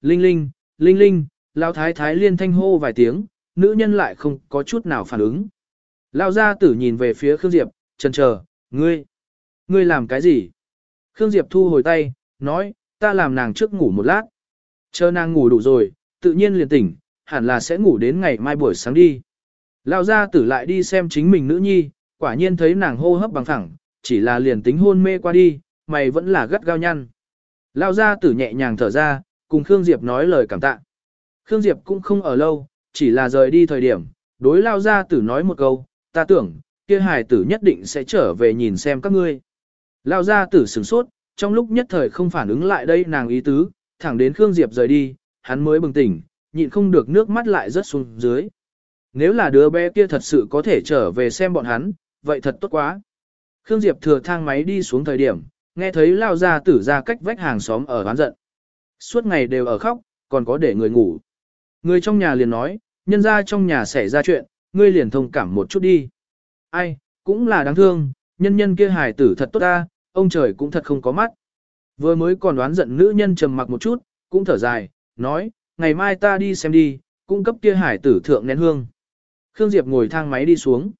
linh linh, linh linh, lao thái thái liên thanh hô vài tiếng, nữ nhân lại không có chút nào phản ứng. Lao gia tử nhìn về phía Khương Diệp, chần chờ, ngươi, ngươi làm cái gì? Khương Diệp thu hồi tay, nói, ta làm nàng trước ngủ một lát. Chờ nàng ngủ đủ rồi, tự nhiên liền tỉnh, hẳn là sẽ ngủ đến ngày mai buổi sáng đi. Lao gia tử lại đi xem chính mình nữ nhi, quả nhiên thấy nàng hô hấp bằng thẳng, chỉ là liền tính hôn mê qua đi, mày vẫn là gắt gao nhăn. Lao gia tử nhẹ nhàng thở ra, cùng Khương Diệp nói lời cảm tạ. Khương Diệp cũng không ở lâu, chỉ là rời đi thời điểm, đối Lao gia tử nói một câu, ta tưởng, kia hài tử nhất định sẽ trở về nhìn xem các ngươi. Lao gia tử sửng sốt, trong lúc nhất thời không phản ứng lại đây nàng ý tứ, thẳng đến Khương Diệp rời đi, hắn mới bừng tỉnh, nhịn không được nước mắt lại rớt xuống dưới. Nếu là đứa bé kia thật sự có thể trở về xem bọn hắn, vậy thật tốt quá. Khương Diệp thừa thang máy đi xuống thời điểm, nghe thấy lao ra tử ra cách vách hàng xóm ở oán giận. Suốt ngày đều ở khóc, còn có để người ngủ. Người trong nhà liền nói, nhân ra trong nhà xảy ra chuyện, ngươi liền thông cảm một chút đi. Ai, cũng là đáng thương, nhân nhân kia hài tử thật tốt ta, ông trời cũng thật không có mắt. Vừa mới còn đoán giận nữ nhân trầm mặc một chút, cũng thở dài, nói, ngày mai ta đi xem đi, cung cấp kia hải tử thượng nén hương. Khương Diệp ngồi thang máy đi xuống.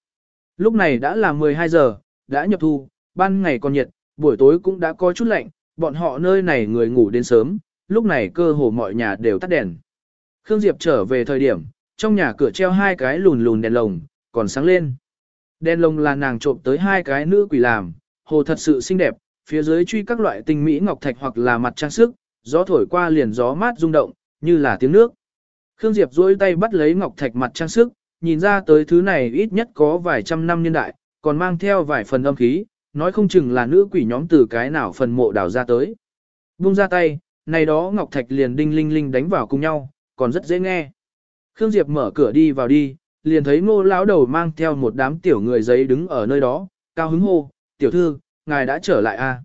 Lúc này đã là 12 giờ, đã nhập thu, ban ngày còn nhiệt, buổi tối cũng đã có chút lạnh, bọn họ nơi này người ngủ đến sớm, lúc này cơ hồ mọi nhà đều tắt đèn. Khương Diệp trở về thời điểm, trong nhà cửa treo hai cái lùn lùn đèn lồng, còn sáng lên. Đèn lồng là nàng trộm tới hai cái nữ quỷ làm, hồ thật sự xinh đẹp, phía dưới truy các loại tinh mỹ ngọc thạch hoặc là mặt trang sức, gió thổi qua liền gió mát rung động, như là tiếng nước. Khương Diệp duỗi tay bắt lấy ngọc thạch mặt trang sức, nhìn ra tới thứ này ít nhất có vài trăm năm niên đại, còn mang theo vài phần âm khí, nói không chừng là nữ quỷ nhóm từ cái nào phần mộ đào ra tới. Bung ra tay, này đó ngọc thạch liền đinh linh linh đánh vào cùng nhau, còn rất dễ nghe. Khương Diệp mở cửa đi vào đi, liền thấy ngô lão đầu mang theo một đám tiểu người giấy đứng ở nơi đó, cao hứng hô, tiểu thư, ngài đã trở lại a à?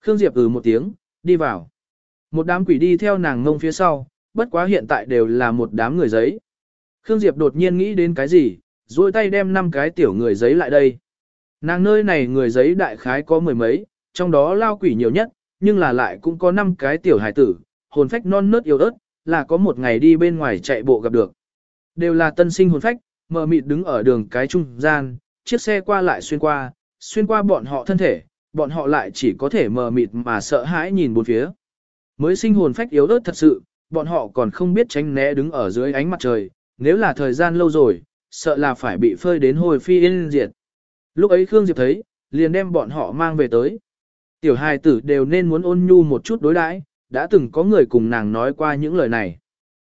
Khương Diệp ừ một tiếng, đi vào. Một đám quỷ đi theo nàng ngông phía sau, bất quá hiện tại đều là một đám người giấy. Khương Diệp đột nhiên nghĩ đến cái gì, duỗi tay đem năm cái tiểu người giấy lại đây. Nàng nơi này người giấy đại khái có mười mấy, trong đó lao quỷ nhiều nhất, nhưng là lại cũng có năm cái tiểu hải tử, hồn phách non nớt yếu ớt, là có một ngày đi bên ngoài chạy bộ gặp được. Đều là tân sinh hồn phách, mờ mịt đứng ở đường cái trung gian, chiếc xe qua lại xuyên qua, xuyên qua bọn họ thân thể, bọn họ lại chỉ có thể mờ mịt mà sợ hãi nhìn bốn phía. Mới sinh hồn phách yếu ớt thật sự, bọn họ còn không biết tránh né đứng ở dưới ánh mặt trời, nếu là thời gian lâu rồi, sợ là phải bị phơi đến hồi phi yên diệt. Lúc ấy Khương Diệp thấy, liền đem bọn họ mang về tới. Tiểu hài tử đều nên muốn ôn nhu một chút đối đãi, đã từng có người cùng nàng nói qua những lời này.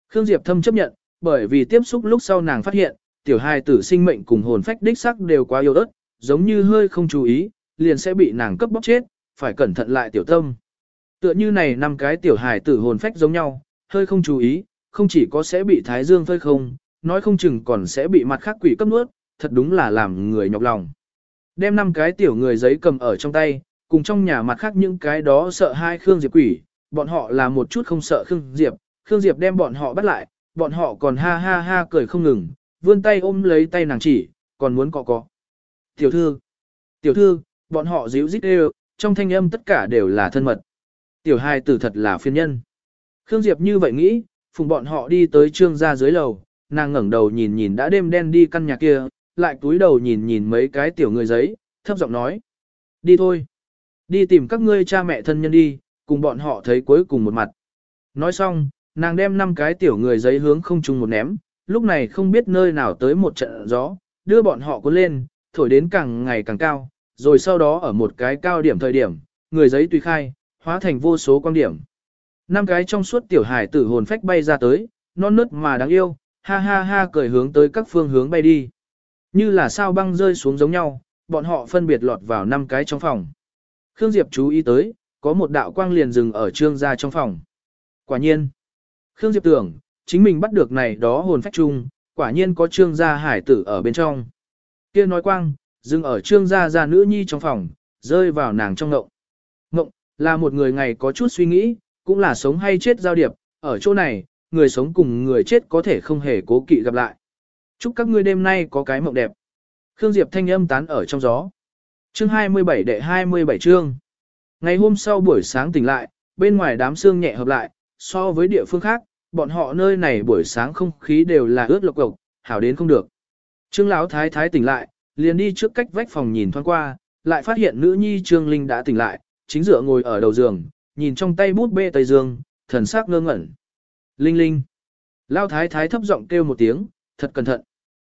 Khương Diệp thâm chấp nhận, bởi vì tiếp xúc lúc sau nàng phát hiện, tiểu hài tử sinh mệnh cùng hồn phách đích sắc đều quá yếu ớt, giống như hơi không chú ý, liền sẽ bị nàng cấp bóc chết, phải cẩn thận lại tiểu tâm. Tựa như này năm cái tiểu hài tử hồn phách giống nhau, hơi không chú ý, không chỉ có sẽ bị thái dương phơi không, nói không chừng còn sẽ bị mặt khác quỷ cấp nuốt, thật đúng là làm người nhọc lòng. Đem năm cái tiểu người giấy cầm ở trong tay, cùng trong nhà mặt khác những cái đó sợ hai Khương Diệp quỷ, bọn họ là một chút không sợ Khương Diệp, Khương Diệp đem bọn họ bắt lại, bọn họ còn ha ha ha cười không ngừng, vươn tay ôm lấy tay nàng chỉ, còn muốn cọ cọ. Tiểu thư, tiểu thư, bọn họ díu dít đều, trong thanh âm tất cả đều là thân mật. Tiểu hai tử thật là phiên nhân. Khương Diệp như vậy nghĩ, phùng bọn họ đi tới trương gia dưới lầu, nàng ngẩng đầu nhìn nhìn đã đêm đen đi căn nhà kia, lại túi đầu nhìn nhìn mấy cái tiểu người giấy, thấp giọng nói. Đi thôi. Đi tìm các ngươi cha mẹ thân nhân đi, cùng bọn họ thấy cuối cùng một mặt. Nói xong, nàng đem năm cái tiểu người giấy hướng không chung một ném, lúc này không biết nơi nào tới một trận gió, đưa bọn họ cuốn lên, thổi đến càng ngày càng cao, rồi sau đó ở một cái cao điểm thời điểm, người giấy tùy khai, hóa thành vô số quan điểm. Năm cái trong suốt tiểu hải tử hồn phách bay ra tới, non nớt mà đáng yêu, ha ha ha cười hướng tới các phương hướng bay đi. Như là sao băng rơi xuống giống nhau, bọn họ phân biệt lọt vào năm cái trong phòng. Khương Diệp chú ý tới, có một đạo quang liền dừng ở trương gia trong phòng. Quả nhiên, Khương Diệp tưởng, chính mình bắt được này đó hồn phách chung, quả nhiên có trương gia hải tử ở bên trong. kia nói quang, dừng ở trương gia gia nữ nhi trong phòng, rơi vào nàng trong ngộng. Ngộng, là một người ngày có chút suy nghĩ, cũng là sống hay chết giao điệp, ở chỗ này, người sống cùng người chết có thể không hề cố kỵ gặp lại. Chúc các ngươi đêm nay có cái mộng đẹp. Khương Diệp thanh âm tán ở trong gió. Chương 27 đệ 27 chương. Ngày hôm sau buổi sáng tỉnh lại, bên ngoài đám sương nhẹ hợp lại, so với địa phương khác, bọn họ nơi này buổi sáng không khí đều là ướt lộc cộc, hảo đến không được. Trương Lão Thái Thái tỉnh lại, liền đi trước cách vách phòng nhìn thoáng qua, lại phát hiện nữ nhi Trương Linh đã tỉnh lại, chính dựa ngồi ở đầu giường, nhìn trong tay bút bê Tây Dương, thần sắc ngơ ngẩn. Linh Linh. Lão Thái Thái thấp giọng kêu một tiếng, thật cẩn thận.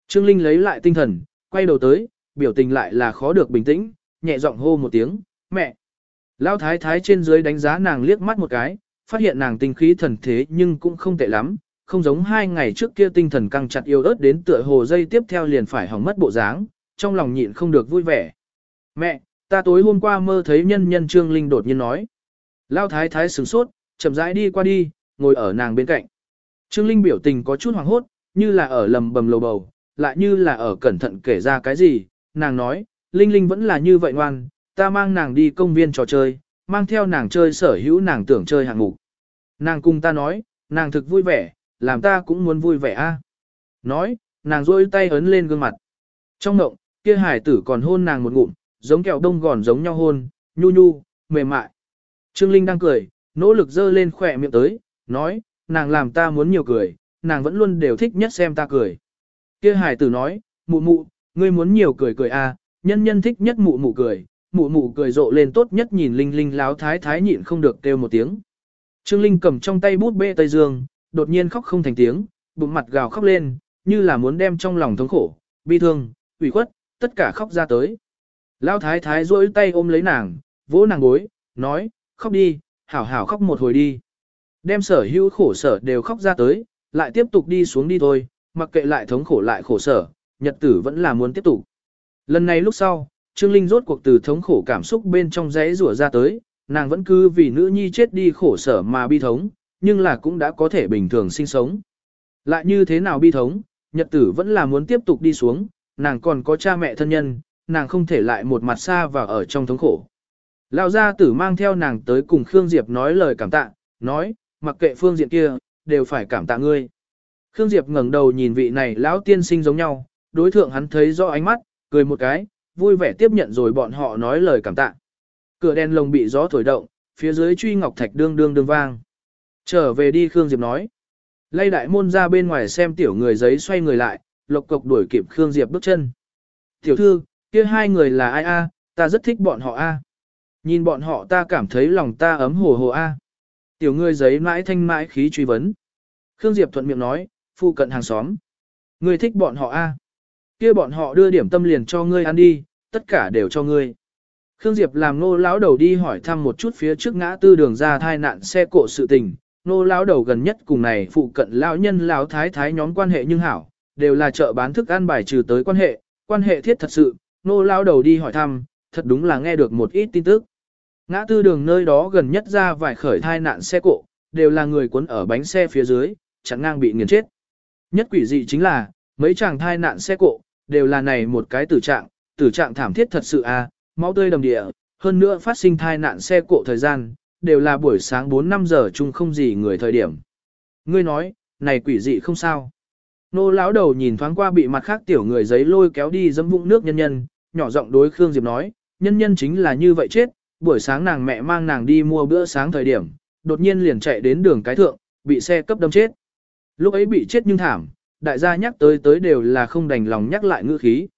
Trương Linh lấy lại tinh thần, quay đầu tới, biểu tình lại là khó được bình tĩnh, nhẹ giọng hô một tiếng, mẹ. Lão Thái Thái trên dưới đánh giá nàng liếc mắt một cái, phát hiện nàng tinh khí thần thế nhưng cũng không tệ lắm, không giống hai ngày trước kia tinh thần căng chặt yêu ớt đến tựa hồ dây tiếp theo liền phải hỏng mất bộ dáng, trong lòng nhịn không được vui vẻ. Mẹ, ta tối hôm qua mơ thấy nhân nhân Trương Linh đột nhiên nói. Lao thái thái sửng sốt, chậm rãi đi qua đi, ngồi ở nàng bên cạnh. Trương Linh biểu tình có chút hoảng hốt, như là ở lầm bầm lầu bầu, lại như là ở cẩn thận kể ra cái gì. Nàng nói, Linh Linh vẫn là như vậy ngoan, ta mang nàng đi công viên trò chơi, mang theo nàng chơi sở hữu nàng tưởng chơi hạng mục. Nàng cùng ta nói, nàng thực vui vẻ, làm ta cũng muốn vui vẻ a. À. Nói, nàng rôi tay ấn lên gương mặt. Trong ngộng, kia hải tử còn hôn nàng một ngụm, giống kẹo đông gòn giống nhau hôn, nhu nhu, mềm mại. Trương Linh đang cười, nỗ lực dơ lên khỏe miệng tới, nói, nàng làm ta muốn nhiều cười, nàng vẫn luôn đều thích nhất xem ta cười. Kia hải tử nói, mụ mụ, ngươi muốn nhiều cười cười a, nhân nhân thích nhất mụ mụ cười, mụ mụ cười rộ lên tốt nhất nhìn Linh Linh láo thái thái nhịn không được kêu một tiếng. Trương Linh cầm trong tay bút bê Tây Dương, đột nhiên khóc không thành tiếng, bụng mặt gào khóc lên, như là muốn đem trong lòng thống khổ, bi thương, ủy khuất, tất cả khóc ra tới. Lão thái thái duỗi tay ôm lấy nàng, vỗ nàng gối, nói, khóc đi, hảo hảo khóc một hồi đi. Đem sở hữu khổ sở đều khóc ra tới, lại tiếp tục đi xuống đi thôi, mặc kệ lại thống khổ lại khổ sở, nhật tử vẫn là muốn tiếp tục. Lần này lúc sau, Trương Linh rốt cuộc từ thống khổ cảm xúc bên trong rẽ rủa ra tới, nàng vẫn cứ vì nữ nhi chết đi khổ sở mà bi thống, nhưng là cũng đã có thể bình thường sinh sống. Lại như thế nào bi thống, nhật tử vẫn là muốn tiếp tục đi xuống, nàng còn có cha mẹ thân nhân, nàng không thể lại một mặt xa và ở trong thống khổ. Lão gia tử mang theo nàng tới cùng Khương Diệp nói lời cảm tạ, nói, mặc kệ phương diện kia, đều phải cảm tạ ngươi. Khương Diệp ngẩng đầu nhìn vị này lão tiên sinh giống nhau, đối thượng hắn thấy rõ ánh mắt, cười một cái, vui vẻ tiếp nhận rồi bọn họ nói lời cảm tạ. Cửa đèn lồng bị gió thổi động, phía dưới truy ngọc thạch đương đương đương vang. Trở về đi Khương Diệp nói. Lây đại môn ra bên ngoài xem tiểu người giấy xoay người lại, lộc cộc đuổi kịp Khương Diệp bước chân. Tiểu thư, kia hai người là ai a? ta rất thích bọn họ a. Nhìn bọn họ ta cảm thấy lòng ta ấm hồ hồ a. Tiểu người giấy mãi thanh mãi khí truy vấn. Khương Diệp thuận miệng nói, phu cận hàng xóm. người thích bọn họ a? Kia bọn họ đưa điểm tâm liền cho ngươi ăn đi, tất cả đều cho ngươi. Khương Diệp làm nô lão đầu đi hỏi thăm một chút phía trước ngã tư đường ra thai nạn xe cộ sự tình. Nô lão đầu gần nhất cùng này phụ cận lão nhân lão thái thái nhóm quan hệ nhưng hảo, đều là chợ bán thức ăn bài trừ tới quan hệ, quan hệ thiết thật sự. Nô lão đầu đi hỏi thăm, thật đúng là nghe được một ít tin tức. Ngã tư đường nơi đó gần nhất ra vài khởi thai nạn xe cộ, đều là người cuốn ở bánh xe phía dưới, chẳng ngang bị nghiền chết. Nhất quỷ dị chính là, mấy chàng thai nạn xe cộ, đều là này một cái tử trạng, tử trạng thảm thiết thật sự à, máu tươi đầm địa, hơn nữa phát sinh thai nạn xe cộ thời gian, đều là buổi sáng 4-5 giờ chung không gì người thời điểm. Ngươi nói, này quỷ dị không sao. Nô lão đầu nhìn thoáng qua bị mặt khác tiểu người giấy lôi kéo đi dẫm vũng nước nhân nhân, nhỏ giọng đối Khương Diệp nói, nhân nhân chính là như vậy chết, buổi sáng nàng mẹ mang nàng đi mua bữa sáng thời điểm, đột nhiên liền chạy đến đường cái thượng, bị xe cấp đâm chết. Lúc ấy bị chết nhưng thảm, đại gia nhắc tới tới đều là không đành lòng nhắc lại ngữ khí.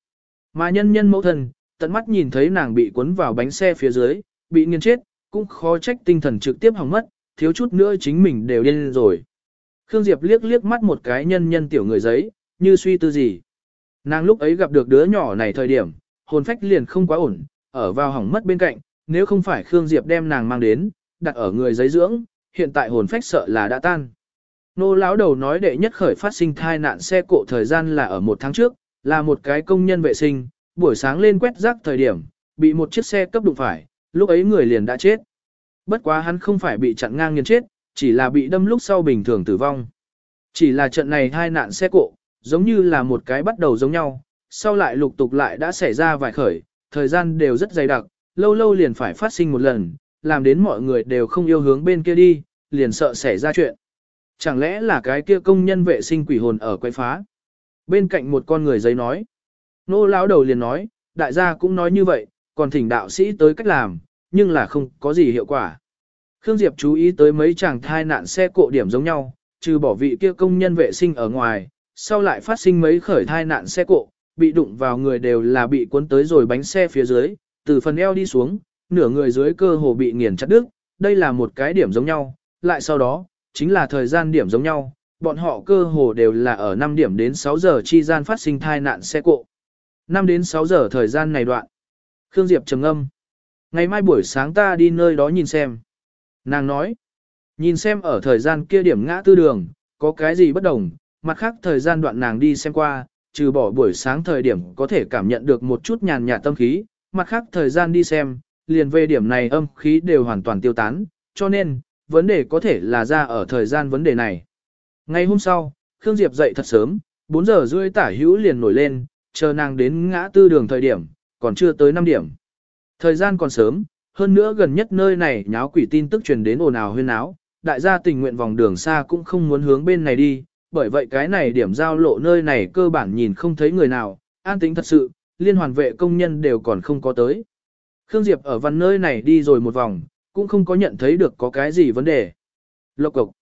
Mà nhân nhân mẫu thân, tận mắt nhìn thấy nàng bị cuốn vào bánh xe phía dưới, bị nghiền chết, cũng khó trách tinh thần trực tiếp hỏng mất, thiếu chút nữa chính mình đều điên rồi. Khương Diệp liếc liếc mắt một cái nhân nhân tiểu người giấy, như suy tư gì. Nàng lúc ấy gặp được đứa nhỏ này thời điểm, hồn phách liền không quá ổn, ở vào hỏng mất bên cạnh, nếu không phải Khương Diệp đem nàng mang đến, đặt ở người giấy dưỡng, hiện tại hồn phách sợ là đã tan. Nô lão đầu nói đệ nhất khởi phát sinh thai nạn xe cộ thời gian là ở một tháng trước, là một cái công nhân vệ sinh, buổi sáng lên quét rác thời điểm, bị một chiếc xe cấp đụng phải, lúc ấy người liền đã chết. Bất quá hắn không phải bị chặn ngang nghiền chết, chỉ là bị đâm lúc sau bình thường tử vong. Chỉ là trận này hai nạn xe cộ, giống như là một cái bắt đầu giống nhau, sau lại lục tục lại đã xảy ra vài khởi, thời gian đều rất dày đặc, lâu lâu liền phải phát sinh một lần, làm đến mọi người đều không yêu hướng bên kia đi, liền sợ xảy ra chuyện. Chẳng lẽ là cái kia công nhân vệ sinh quỷ hồn ở quay phá? Bên cạnh một con người giấy nói. Nô lão đầu liền nói, đại gia cũng nói như vậy, còn thỉnh đạo sĩ tới cách làm, nhưng là không có gì hiệu quả. Khương Diệp chú ý tới mấy chàng thai nạn xe cộ điểm giống nhau, trừ bỏ vị kia công nhân vệ sinh ở ngoài, sau lại phát sinh mấy khởi thai nạn xe cộ, bị đụng vào người đều là bị cuốn tới rồi bánh xe phía dưới, từ phần eo đi xuống, nửa người dưới cơ hồ bị nghiền chặt đứt, đây là một cái điểm giống nhau, lại sau đó, chính là thời gian điểm giống nhau, bọn họ cơ hồ đều là ở 5 điểm đến 6 giờ chi gian phát sinh thai nạn xe cộ. 5 đến 6 giờ thời gian này đoạn. Khương Diệp trầm âm. Ngày mai buổi sáng ta đi nơi đó nhìn xem. Nàng nói. Nhìn xem ở thời gian kia điểm ngã tư đường, có cái gì bất đồng, mặt khác thời gian đoạn nàng đi xem qua, trừ bỏ buổi sáng thời điểm có thể cảm nhận được một chút nhàn nhạt tâm khí, mặt khác thời gian đi xem, liền về điểm này âm khí đều hoàn toàn tiêu tán, cho nên, vấn đề có thể là ra ở thời gian vấn đề này. Ngày hôm sau, Khương Diệp dậy thật sớm, 4 giờ rưỡi tả hữu liền nổi lên, chờ nàng đến ngã tư đường thời điểm, còn chưa tới 5 điểm. Thời gian còn sớm, hơn nữa gần nhất nơi này nháo quỷ tin tức truyền đến ồn ào huyên áo, đại gia tình nguyện vòng đường xa cũng không muốn hướng bên này đi, bởi vậy cái này điểm giao lộ nơi này cơ bản nhìn không thấy người nào, an tính thật sự, liên hoàn vệ công nhân đều còn không có tới. Khương Diệp ở văn nơi này đi rồi một vòng, cũng không có nhận thấy được có cái gì vấn đề. Lộc cục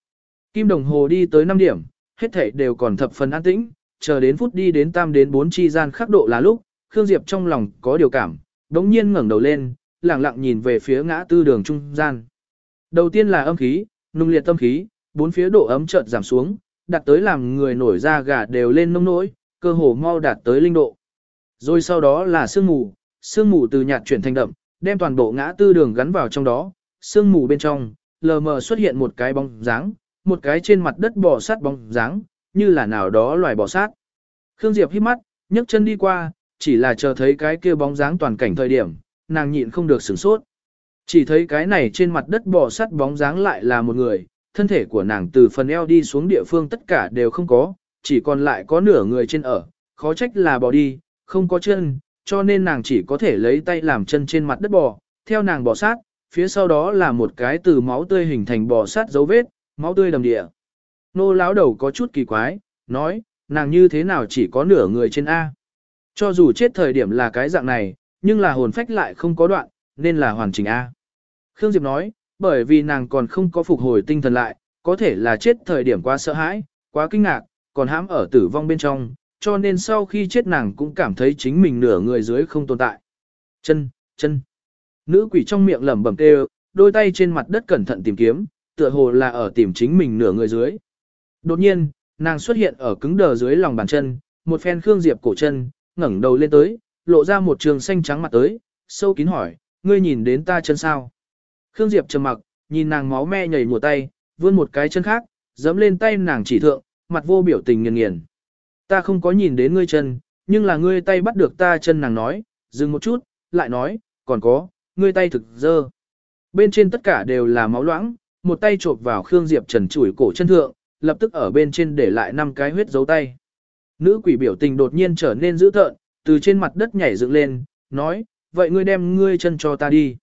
Kim đồng hồ đi tới 5 điểm, hết thảy đều còn thập phần an tĩnh, chờ đến phút đi đến tam đến 4 chi gian khắc độ là lúc, Khương Diệp trong lòng có điều cảm, đống nhiên ngẩng đầu lên, lặng lặng nhìn về phía ngã tư đường trung gian. Đầu tiên là âm khí, nung liệt tâm khí, bốn phía độ ấm chợt giảm xuống, đạt tới làm người nổi da gà đều lên nông nỗi, cơ hồ mau đạt tới linh độ. Rồi sau đó là sương mù, sương mù từ nhạt chuyển thành đậm, đem toàn bộ ngã tư đường gắn vào trong đó, sương mù bên trong, lờ mờ xuất hiện một cái bóng dáng, một cái trên mặt đất bò sát bóng dáng, như là nào đó loài bò sát. Khương Diệp hít mắt, nhấc chân đi qua, chỉ là chờ thấy cái kia bóng dáng toàn cảnh thời điểm, nàng nhịn không được sửng sốt. Chỉ thấy cái này trên mặt đất bò sát bóng dáng lại là một người, thân thể của nàng từ phần eo đi xuống địa phương tất cả đều không có, chỉ còn lại có nửa người trên ở, khó trách là bò đi, không có chân, cho nên nàng chỉ có thể lấy tay làm chân trên mặt đất bò, theo nàng bò sát, phía sau đó là một cái từ máu tươi hình thành bò sát dấu vết, máu tươi đầm địa. Nô lão đầu có chút kỳ quái, nói, nàng như thế nào chỉ có nửa người trên A. Cho dù chết thời điểm là cái dạng này, nhưng là hồn phách lại không có đoạn, nên là hoàn chỉnh A. Khương Diệp nói, bởi vì nàng còn không có phục hồi tinh thần lại, có thể là chết thời điểm quá sợ hãi, quá kinh ngạc, còn hãm ở tử vong bên trong, cho nên sau khi chết nàng cũng cảm thấy chính mình nửa người dưới không tồn tại. Chân, chân. Nữ quỷ trong miệng lẩm bẩm kêu, đôi tay trên mặt đất cẩn thận tìm kiếm, tựa hồ là ở tìm chính mình nửa người dưới. Đột nhiên, nàng xuất hiện ở cứng đờ dưới lòng bàn chân, một phen Khương Diệp cổ chân, ngẩng đầu lên tới, lộ ra một trường xanh trắng mặt tới, sâu kín hỏi, ngươi nhìn đến ta chân sao? Khương Diệp trầm mặc, nhìn nàng máu me nhảy mùa tay, vươn một cái chân khác, dẫm lên tay nàng chỉ thượng, mặt vô biểu tình nghiền nghiền. Ta không có nhìn đến ngươi chân, nhưng là ngươi tay bắt được ta chân nàng nói, dừng một chút, lại nói, còn có, ngươi tay thực dơ. Bên trên tất cả đều là máu loãng, một tay chộp vào Khương Diệp trần chủi cổ chân thượng, lập tức ở bên trên để lại năm cái huyết dấu tay. Nữ quỷ biểu tình đột nhiên trở nên dữ tợn, từ trên mặt đất nhảy dựng lên, nói, vậy ngươi đem ngươi chân cho ta đi.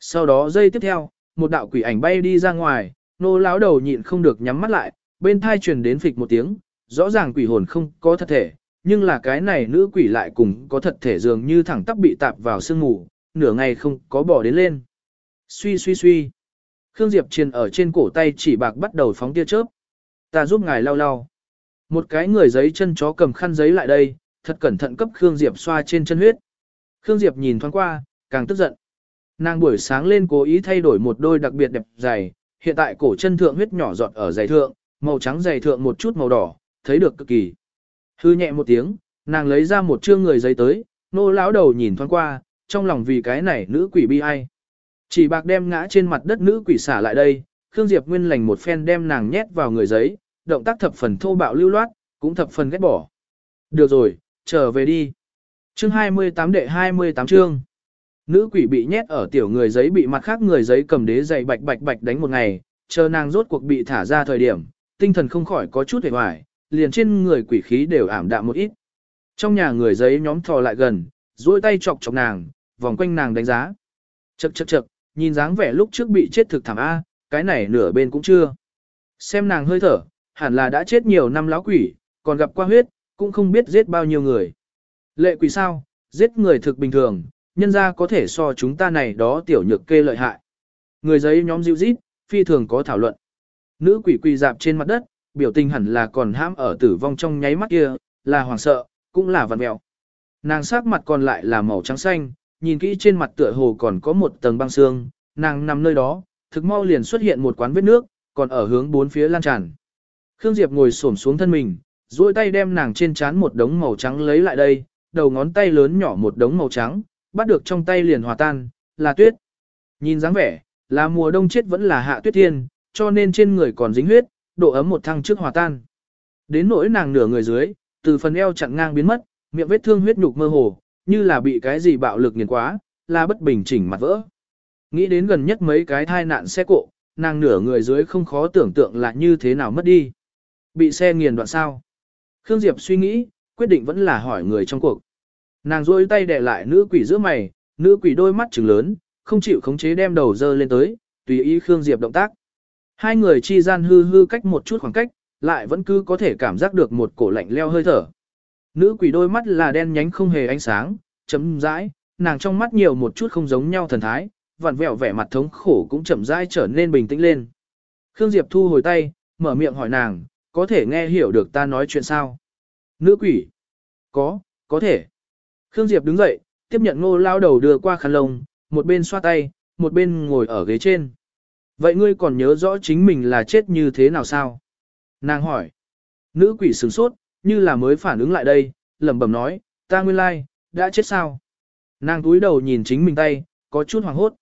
Sau đó giây tiếp theo, một đạo quỷ ảnh bay đi ra ngoài, nô lão đầu nhịn không được nhắm mắt lại, bên thai truyền đến phịch một tiếng, rõ ràng quỷ hồn không có thật thể, nhưng là cái này nữ quỷ lại cùng có thật thể dường như thẳng tắp bị tạp vào sương mù, nửa ngày không có bỏ đến lên. Suy suy suy. Khương Diệp Triền ở trên cổ tay chỉ bạc bắt đầu phóng tia chớp. Ta giúp ngài lau lau. Một cái người giấy chân chó cầm khăn giấy lại đây, thật cẩn thận cấp Khương Diệp xoa trên chân huyết. Khương Diệp nhìn thoáng qua, càng tức giận. Nàng buổi sáng lên cố ý thay đổi một đôi đặc biệt đẹp giày, hiện tại cổ chân thượng huyết nhỏ giọt ở giày thượng, màu trắng giày thượng một chút màu đỏ, thấy được cực kỳ. Hư nhẹ một tiếng, nàng lấy ra một chương người giấy tới, nô lão đầu nhìn thoáng qua, trong lòng vì cái này nữ quỷ bi ai. Chỉ bạc đem ngã trên mặt đất nữ quỷ xả lại đây, Khương Diệp Nguyên lành một phen đem nàng nhét vào người giấy, động tác thập phần thô bạo lưu loát, cũng thập phần ghét bỏ. Được rồi, trở về đi. Chương 28 đệ 28 chương. Nữ quỷ bị nhét ở tiểu người giấy bị mặt khác người giấy cầm đế dày bạch bạch bạch đánh một ngày, chờ nàng rốt cuộc bị thả ra thời điểm, tinh thần không khỏi có chút hề hoài, liền trên người quỷ khí đều ảm đạm một ít. Trong nhà người giấy nhóm thò lại gần, duỗi tay chọc chọc nàng, vòng quanh nàng đánh giá. Chậc chậc chậc, nhìn dáng vẻ lúc trước bị chết thực thảm A, cái này nửa bên cũng chưa. Xem nàng hơi thở, hẳn là đã chết nhiều năm lão quỷ, còn gặp qua huyết, cũng không biết giết bao nhiêu người. Lệ quỷ sao, giết người thực bình thường, nhân ra có thể so chúng ta này đó tiểu nhược kê lợi hại. Người giấy nhóm dịu rít, phi thường có thảo luận. Nữ quỷ quỳ dạp trên mặt đất, biểu tình hẳn là còn hãm ở tử vong trong nháy mắt kia, là hoảng sợ, cũng là vằn mẹo. Nàng sắc mặt còn lại là màu trắng xanh, nhìn kỹ trên mặt tựa hồ còn có một tầng băng xương, nàng nằm nơi đó, thực mau liền xuất hiện một quán vết nước, còn ở hướng bốn phía lan tràn. Khương Diệp ngồi xổm xuống thân mình, duỗi tay đem nàng trên trán một đống màu trắng lấy lại đây, đầu ngón tay lớn nhỏ một đống màu trắng, bắt được trong tay liền hòa tan, là tuyết. Nhìn dáng vẻ, là mùa đông chết vẫn là hạ tuyết thiên, cho nên trên người còn dính huyết, độ ấm một thăng trước hòa tan. Đến nỗi nàng nửa người dưới, từ phần eo chặn ngang biến mất, miệng vết thương huyết nhục mơ hồ, như là bị cái gì bạo lực nghiền quá, là bất bình chỉnh mặt vỡ. Nghĩ đến gần nhất mấy cái thai nạn xe cộ, nàng nửa người dưới không khó tưởng tượng là như thế nào mất đi. Bị xe nghiền đoạn sao? Khương Diệp suy nghĩ, quyết định vẫn là hỏi người trong cuộc. Nàng rôi tay đè lại nữ quỷ giữa mày, nữ quỷ đôi mắt trừng lớn, không chịu khống chế đem đầu dơ lên tới, tùy ý Khương Diệp động tác. Hai người chi gian hư hư cách một chút khoảng cách, lại vẫn cứ có thể cảm giác được một cổ lạnh leo hơi thở. Nữ quỷ đôi mắt là đen nhánh không hề ánh sáng, chấm rãi, nàng trong mắt nhiều một chút không giống nhau thần thái, vặn vẹo vẻ mặt thống khổ cũng chậm rãi trở nên bình tĩnh lên. Khương Diệp thu hồi tay, mở miệng hỏi nàng, có thể nghe hiểu được ta nói chuyện sao? Nữ quỷ. Có, có thể. Khương Diệp đứng dậy, tiếp nhận ngô lao đầu đưa qua khăn lông, một bên xoa tay, một bên ngồi ở ghế trên. Vậy ngươi còn nhớ rõ chính mình là chết như thế nào sao? Nàng hỏi. Nữ quỷ sửng sốt, như là mới phản ứng lại đây, lẩm bẩm nói, ta nguyên lai, đã chết sao? Nàng túi đầu nhìn chính mình tay, có chút hoàng hốt.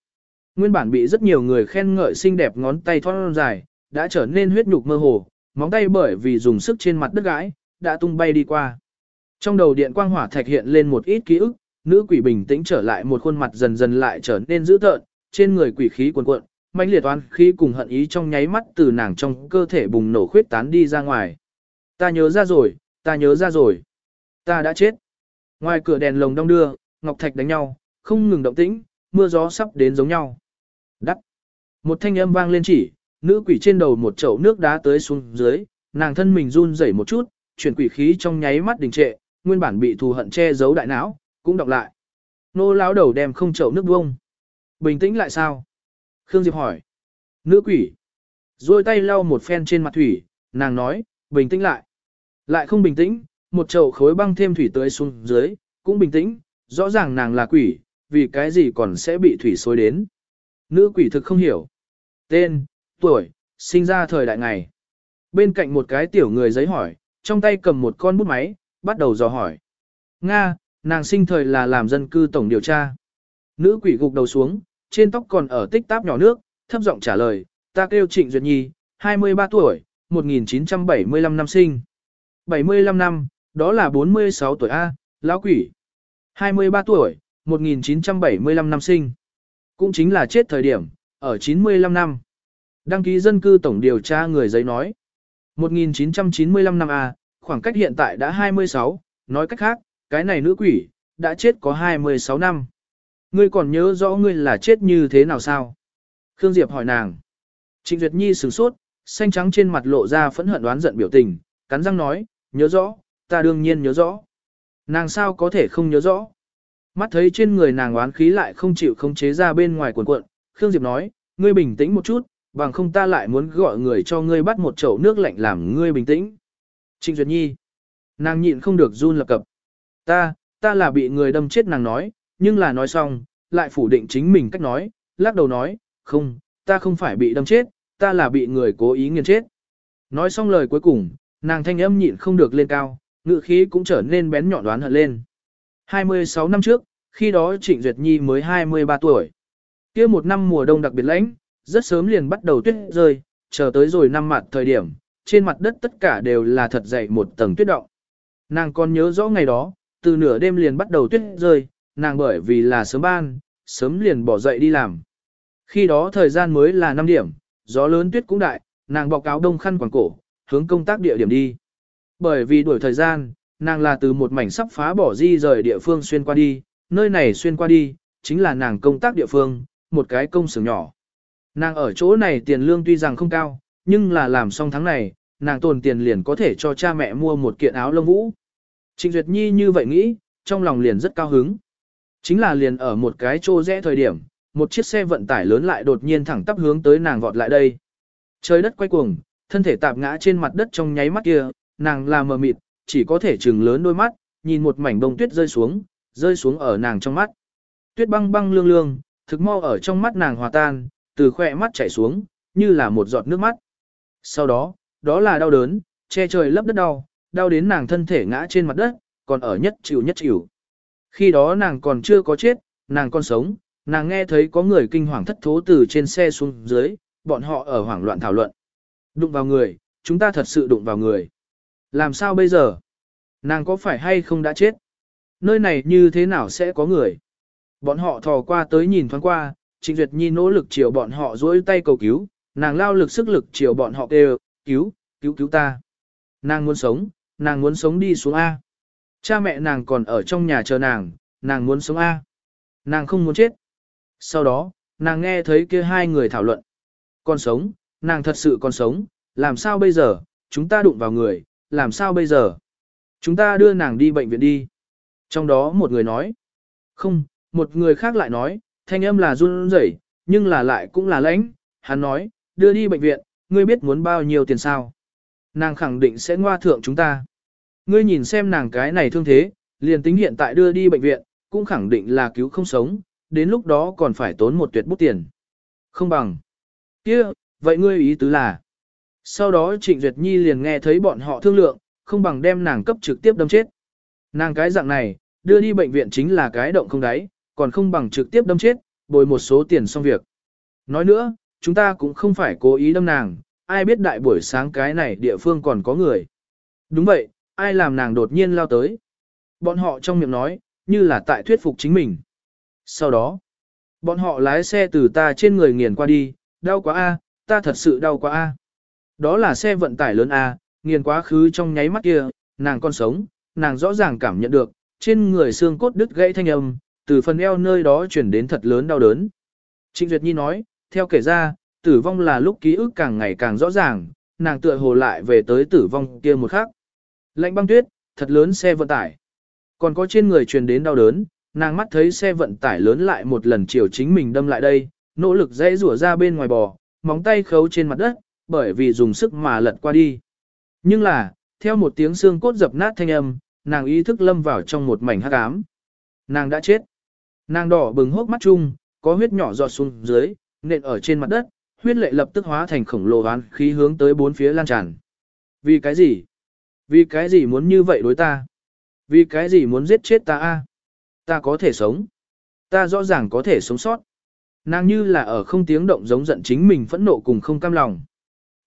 Nguyên bản bị rất nhiều người khen ngợi xinh đẹp ngón tay thon dài, đã trở nên huyết nhục mơ hồ, móng tay bởi vì dùng sức trên mặt đất gãi, đã tung bay đi qua. Trong đầu điện quang hỏa thạch hiện lên một ít ký ức, nữ quỷ bình tĩnh trở lại một khuôn mặt dần dần lại trở nên dữ tợn, trên người quỷ khí cuồn cuộn, mãnh liệt oan khí cùng hận ý trong nháy mắt từ nàng trong cơ thể bùng nổ khuyết tán đi ra ngoài. Ta nhớ ra rồi, ta nhớ ra rồi. Ta đã chết. Ngoài cửa đèn lồng đông đưa, ngọc thạch đánh nhau, không ngừng động tĩnh, mưa gió sắp đến giống nhau. Đắc. Một thanh âm vang lên chỉ, nữ quỷ trên đầu một chậu nước đá tới xuống dưới, nàng thân mình run rẩy một chút, chuyển quỷ khí trong nháy mắt đình trệ, nguyên bản bị thù hận che giấu đại não, cũng đọc lại. Nô lão đầu đem không chậu nước buông. Bình tĩnh lại sao? Khương Diệp hỏi. Nữ quỷ. Rồi tay lau một phen trên mặt thủy, nàng nói, bình tĩnh lại. Lại không bình tĩnh, một chậu khối băng thêm thủy tới xuống dưới, cũng bình tĩnh, rõ ràng nàng là quỷ, vì cái gì còn sẽ bị thủy xối đến. Nữ quỷ thực không hiểu. Tên, tuổi, sinh ra thời đại ngày. Bên cạnh một cái tiểu người giấy hỏi, trong tay cầm một con bút máy, bắt đầu dò hỏi. Nga, nàng sinh thời là làm dân cư tổng điều tra. Nữ quỷ gục đầu xuống, trên tóc còn ở tích táp nhỏ nước, thấp giọng trả lời, ta kêu Trịnh Duyệt Nhi, 23 tuổi, 1975 năm sinh. 75 năm, đó là 46 tuổi A, lão quỷ. 23 tuổi, 1975 năm sinh. Cũng chính là chết thời điểm, ở 95 năm. Đăng ký dân cư tổng điều tra người giấy nói. 1995 năm A, khoảng cách hiện tại đã 26, nói cách khác, cái này nữ quỷ, đã chết có 26 năm. Ngươi còn nhớ rõ ngươi là chết như thế nào sao? Khương Diệp hỏi nàng. Trịnh Duyệt Nhi sửng sốt, xanh trắng trên mặt lộ ra phẫn hận đoán giận biểu tình, cắn răng nói, nhớ rõ, ta đương nhiên nhớ rõ. Nàng sao có thể không nhớ rõ? Mắt thấy trên người nàng oán khí lại không chịu không chế ra bên ngoài cuộn cuộn, Khương Diệp nói, ngươi bình tĩnh một chút, bằng không ta lại muốn gọi người cho ngươi bắt một chậu nước lạnh làm ngươi bình tĩnh. Trịnh Duyệt Nhi. Nàng nhịn không được run lập cập. Ta, ta là bị người đâm chết nàng nói, nhưng là nói xong, lại phủ định chính mình cách nói, lắc đầu nói, không, ta không phải bị đâm chết, ta là bị người cố ý nghiền chết. Nói xong lời cuối cùng, nàng thanh âm nhịn không được lên cao, ngự khí cũng trở nên bén nhọn đoán hận lên. 26 năm trước, khi đó Trịnh Duyệt Nhi mới 23 tuổi. kia một năm mùa đông đặc biệt lạnh, rất sớm liền bắt đầu tuyết rơi, chờ tới rồi năm mặt thời điểm, trên mặt đất tất cả đều là thật dày một tầng tuyết động. Nàng còn nhớ rõ ngày đó, từ nửa đêm liền bắt đầu tuyết rơi, nàng bởi vì là sớm ban, sớm liền bỏ dậy đi làm. Khi đó thời gian mới là 5 điểm, gió lớn tuyết cũng đại, nàng bọc áo đông khăn quàng cổ, hướng công tác địa điểm đi. Bởi vì đuổi thời gian, nàng là từ một mảnh sắp phá bỏ di rời địa phương xuyên qua đi, nơi này xuyên qua đi, chính là nàng công tác địa phương, một cái công xưởng nhỏ. Nàng ở chỗ này tiền lương tuy rằng không cao, nhưng là làm xong tháng này, nàng tồn tiền liền có thể cho cha mẹ mua một kiện áo lông vũ. Trịnh Duyệt Nhi như vậy nghĩ, trong lòng liền rất cao hứng. Chính là liền ở một cái chỗ rẽ thời điểm, một chiếc xe vận tải lớn lại đột nhiên thẳng tắp hướng tới nàng vọt lại đây. Trời đất quay cuồng, thân thể tạp ngã trên mặt đất trong nháy mắt kia, nàng là mờ mịt, chỉ có thể trừng lớn đôi mắt, nhìn một mảnh bông tuyết rơi xuống, rơi xuống ở nàng trong mắt. Tuyết băng băng lương lương, thực mau ở trong mắt nàng hòa tan, từ khỏe mắt chảy xuống, như là một giọt nước mắt. Sau đó, đó là đau đớn, che trời lấp đất đau, đau đến nàng thân thể ngã trên mặt đất, còn ở nhất chịu nhất chịu. Khi đó nàng còn chưa có chết, nàng còn sống, nàng nghe thấy có người kinh hoàng thất thố từ trên xe xuống dưới, bọn họ ở hoảng loạn thảo luận. Đụng vào người, chúng ta thật sự đụng vào người. Làm sao bây giờ? Nàng có phải hay không đã chết? Nơi này như thế nào sẽ có người? Bọn họ thò qua tới nhìn thoáng qua, Trịnh Duyệt Nhi nỗ lực chiều bọn họ duỗi tay cầu cứu, nàng lao lực sức lực chiều bọn họ kêu, cứu, cứu cứu ta. Nàng muốn sống, nàng muốn sống đi xuống A. Cha mẹ nàng còn ở trong nhà chờ nàng, nàng muốn sống A. Nàng không muốn chết. Sau đó, nàng nghe thấy kia hai người thảo luận. Còn sống, nàng thật sự còn sống, làm sao bây giờ, chúng ta đụng vào người, làm sao bây giờ? Chúng ta đưa nàng đi bệnh viện đi. Trong đó một người nói. Không, một người khác lại nói, thanh âm là run rẩy, nhưng là lại cũng là lãnh. Hắn nói, đưa đi bệnh viện, ngươi biết muốn bao nhiêu tiền sao? Nàng khẳng định sẽ ngoa thượng chúng ta. Ngươi nhìn xem nàng cái này thương thế, liền tính hiện tại đưa đi bệnh viện, cũng khẳng định là cứu không sống, đến lúc đó còn phải tốn một tuyệt bút tiền. Không bằng. kia vậy ngươi ý tứ là. Sau đó Trịnh Duyệt Nhi liền nghe thấy bọn họ thương lượng, không bằng đem nàng cấp trực tiếp đâm chết. Nàng cái dạng này, đưa đi bệnh viện chính là cái động không đáy, còn không bằng trực tiếp đâm chết, bồi một số tiền xong việc. Nói nữa, chúng ta cũng không phải cố ý đâm nàng, ai biết đại buổi sáng cái này địa phương còn có người. Đúng vậy, ai làm nàng đột nhiên lao tới. Bọn họ trong miệng nói, như là tại thuyết phục chính mình. Sau đó, bọn họ lái xe từ ta trên người nghiền qua đi, đau quá a, ta thật sự đau quá a. Đó là xe vận tải lớn a, nghiền quá khứ trong nháy mắt kia, nàng còn sống, nàng rõ ràng cảm nhận được, trên người xương cốt đứt gãy thanh âm, từ phần eo nơi đó chuyển đến thật lớn đau đớn. Trịnh Duyệt Nhi nói, theo kể ra, tử vong là lúc ký ức càng ngày càng rõ ràng, nàng tựa hồ lại về tới tử vong kia một khắc. Lạnh băng tuyết, thật lớn xe vận tải. Còn có trên người truyền đến đau đớn, nàng mắt thấy xe vận tải lớn lại một lần chiều chính mình đâm lại đây, nỗ lực dãy rủa ra bên ngoài bò, móng tay khấu trên mặt đất, bởi vì dùng sức mà lật qua đi. Nhưng là, theo một tiếng xương cốt dập nát thanh âm, nàng ý thức lâm vào trong một mảnh hắc ám. Nàng đã chết. Nàng đỏ bừng hốc mắt chung, có huyết nhỏ giọt xuống dưới, nện ở trên mặt đất, huyết lệ lập tức hóa thành khổng lồ oán khí hướng tới bốn phía lan tràn. Vì cái gì? Vì cái gì muốn như vậy đối ta? Vì cái gì muốn giết chết ta a? Ta có thể sống. Ta rõ ràng có thể sống sót. Nàng như là ở không tiếng động giống giận chính mình phẫn nộ cùng không cam lòng.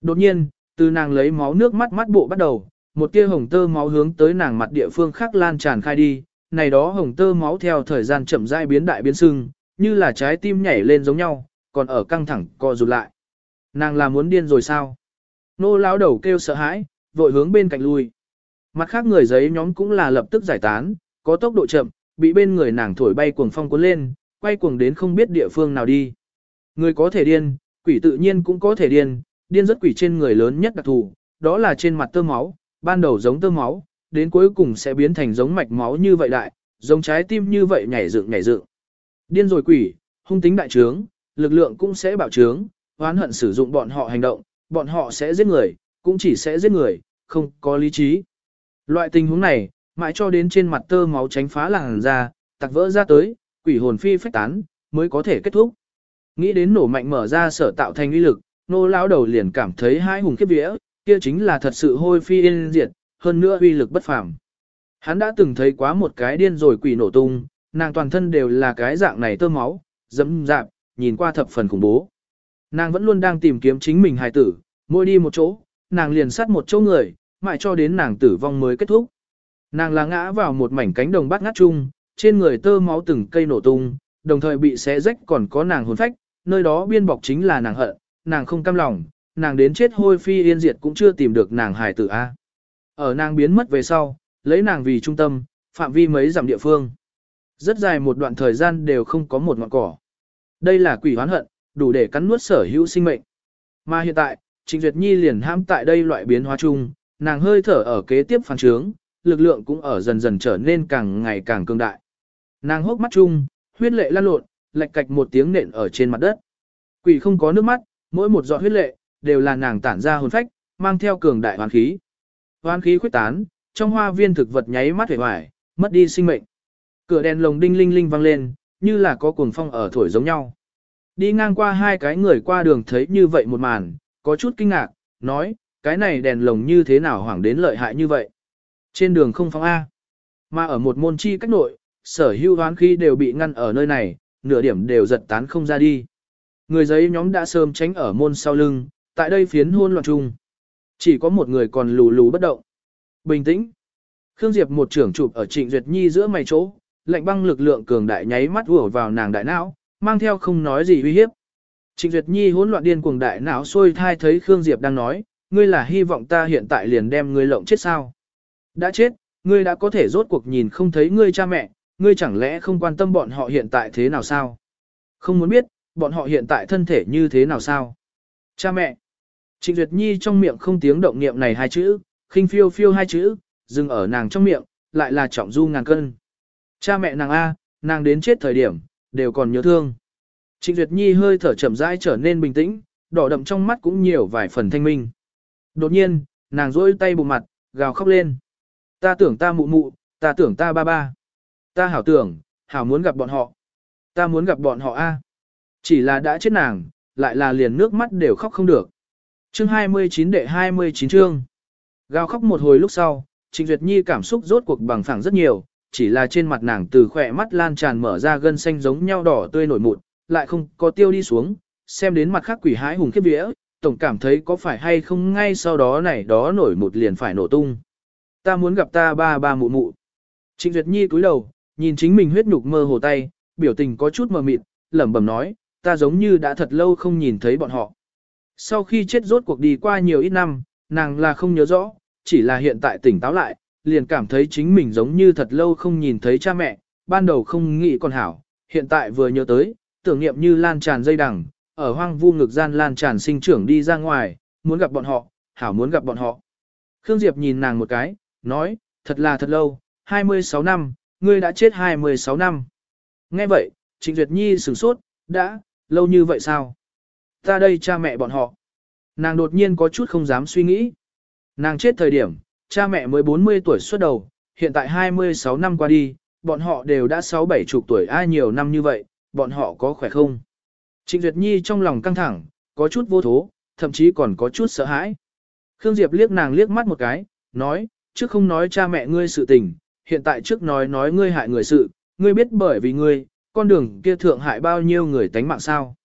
Đột nhiên, từ nàng lấy máu nước mắt mắt bộ bắt đầu, một tia hồng tơ máu hướng tới nàng mặt địa phương khác lan tràn khai đi, này đó hồng tơ máu theo thời gian chậm rãi biến đại biến sưng, như là trái tim nhảy lên giống nhau, còn ở căng thẳng co rụt lại. Nàng là muốn điên rồi sao? Nô lão đầu kêu sợ hãi, vội hướng bên cạnh lui. Mặt khác người giấy nhóm cũng là lập tức giải tán, có tốc độ chậm, bị bên người nàng thổi bay cuồng phong cuốn lên, quay cuồng đến không biết địa phương nào đi. Người có thể điên, quỷ tự nhiên cũng có thể điên, điên rất quỷ trên người lớn nhất đặc thù, đó là trên mặt tơ máu, ban đầu giống tơ máu, đến cuối cùng sẽ biến thành giống mạch máu như vậy đại, giống trái tim như vậy nhảy dựng nhảy dựng. Điên rồi quỷ, hung tính đại trướng, lực lượng cũng sẽ bạo trướng, oán hận sử dụng bọn họ hành động, bọn họ sẽ giết người, cũng chỉ sẽ giết người, không có lý trí. Loại tình huống này, mãi cho đến trên mặt tơ máu tránh phá làng ra, tặc vỡ ra tới, quỷ hồn phi phách tán, mới có thể kết thúc. Nghĩ đến nổ mạnh mở ra sở tạo thành uy lực, nô lão đầu liền cảm thấy hai hùng khiếp vía, kia chính là thật sự hôi phi yên diệt, hơn nữa uy lực bất phàm. Hắn đã từng thấy quá một cái điên rồi quỷ nổ tung, nàng toàn thân đều là cái dạng này tơ máu, dẫm dạp, nhìn qua thập phần khủng bố. Nàng vẫn luôn đang tìm kiếm chính mình hài tử, mỗi đi một chỗ, nàng liền sát một chỗ người, mãi cho đến nàng tử vong mới kết thúc. Nàng là ngã vào một mảnh cánh đồng bát ngát chung, trên người tơ máu từng cây nổ tung, đồng thời bị xé rách còn có nàng hồn phách, nơi đó biên bọc chính là nàng hận, nàng không cam lòng, nàng đến chết hôi phi yên diệt cũng chưa tìm được nàng hài tử A. Ở nàng biến mất về sau, lấy nàng vì trung tâm, phạm vi mấy dặm địa phương. Rất dài một đoạn thời gian đều không có một ngọn cỏ. Đây là quỷ hoán hận, đủ để cắn nuốt sở hữu sinh mệnh. Mà hiện tại, Trịnh Duyệt Nhi liền hãm tại đây loại biến hóa chung, nàng hơi thở ở kế tiếp phản trướng, lực lượng cũng ở dần dần trở nên càng ngày càng cường đại. Nàng hốc mắt chung, huyết lệ lan lộn, lạch cạch một tiếng nện ở trên mặt đất. Quỷ không có nước mắt, mỗi một giọt huyết lệ, đều là nàng tản ra hồn phách, mang theo cường đại hoàn khí. Hoàn khí khuếch tán, trong hoa viên thực vật nháy mắt hề hoài, mất đi sinh mệnh. Cửa đèn lồng đinh linh linh vang lên, như là có cuồng phong ở thổi giống nhau. Đi ngang qua hai cái người qua đường thấy như vậy một màn, có chút kinh ngạc, nói, cái này đèn lồng như thế nào hoảng đến lợi hại như vậy. Trên đường không phong A, mà ở một môn chi cách nội, sở hữu hoán khí đều bị ngăn ở nơi này, nửa điểm đều giật tán không ra đi. Người giấy nhóm đã sớm tránh ở môn sau lưng, tại đây phiến hôn loạn chung. Chỉ có một người còn lù lù bất động. Bình tĩnh. Khương Diệp một trưởng chụp ở Trịnh Duyệt Nhi giữa mày chỗ, lạnh băng lực lượng cường đại nháy mắt ùa vào nàng đại não, mang theo không nói gì uy hiếp. Trịnh Duyệt Nhi hỗn loạn điên cuồng đại não xôi thai thấy Khương Diệp đang nói, ngươi là hy vọng ta hiện tại liền đem ngươi lộng chết sao? Đã chết, ngươi đã có thể rốt cuộc nhìn không thấy ngươi cha mẹ, ngươi chẳng lẽ không quan tâm bọn họ hiện tại thế nào sao? Không muốn biết, bọn họ hiện tại thân thể như thế nào sao? Cha mẹ. Trịnh Duyệt Nhi trong miệng không tiếng động niệm này hai chữ, khinh phiêu phiêu hai chữ, dừng ở nàng trong miệng, lại là trọng du ngàn cân. Cha mẹ nàng A, nàng đến chết thời điểm, đều còn nhớ thương. Trịnh Duyệt Nhi hơi thở chậm rãi trở nên bình tĩnh, đỏ đậm trong mắt cũng nhiều vài phần thanh minh. Đột nhiên, nàng rỗi tay bụng mặt, gào khóc lên. Ta tưởng ta mụ mụ, ta tưởng ta ba ba. Ta hảo tưởng, hảo muốn gặp bọn họ. Ta muốn gặp bọn họ a. Chỉ là đã chết nàng, lại là liền nước mắt đều khóc không được. Chương 29 đệ 29 chương. Gào khóc một hồi lúc sau, Trịnh Duyệt Nhi cảm xúc rốt cuộc bằng phẳng rất nhiều, chỉ là trên mặt nàng từ khỏe mắt lan tràn mở ra gân xanh giống nhau đỏ tươi nổi mụn, lại không có tiêu đi xuống, xem đến mặt khác quỷ hái hùng khiếp vía, tổng cảm thấy có phải hay không ngay sau đó này đó nổi một liền phải nổ tung. Ta muốn gặp ta ba ba mụ mụ. Trịnh Duyệt Nhi cúi đầu, nhìn chính mình huyết nhục mơ hồ tay, biểu tình có chút mờ mịt, lẩm bẩm nói, ta giống như đã thật lâu không nhìn thấy bọn họ. Sau khi chết rốt cuộc đi qua nhiều ít năm, nàng là không nhớ rõ, chỉ là hiện tại tỉnh táo lại, liền cảm thấy chính mình giống như thật lâu không nhìn thấy cha mẹ, ban đầu không nghĩ còn hảo, hiện tại vừa nhớ tới, tưởng niệm như lan tràn dây đằng, ở hoang vu ngực gian lan tràn sinh trưởng đi ra ngoài, muốn gặp bọn họ, hảo muốn gặp bọn họ. Khương Diệp nhìn nàng một cái, nói, thật là thật lâu, 26 năm, ngươi đã chết 26 năm. Nghe vậy, Trịnh Duyệt Nhi sửng sốt, đã, lâu như vậy sao? Ta đây cha mẹ bọn họ. Nàng đột nhiên có chút không dám suy nghĩ. Nàng chết thời điểm, cha mẹ mới 40 tuổi xuất đầu, hiện tại 26 năm qua đi, bọn họ đều đã 6-7 chục tuổi ai nhiều năm như vậy, bọn họ có khỏe không? Trịnh Duyệt Nhi trong lòng căng thẳng, có chút vô thố, thậm chí còn có chút sợ hãi. Khương Diệp liếc nàng liếc mắt một cái, nói, trước không nói cha mẹ ngươi sự tình, hiện tại trước nói nói ngươi hại người sự, ngươi biết bởi vì ngươi, con đường kia thượng hại bao nhiêu người tánh mạng sao.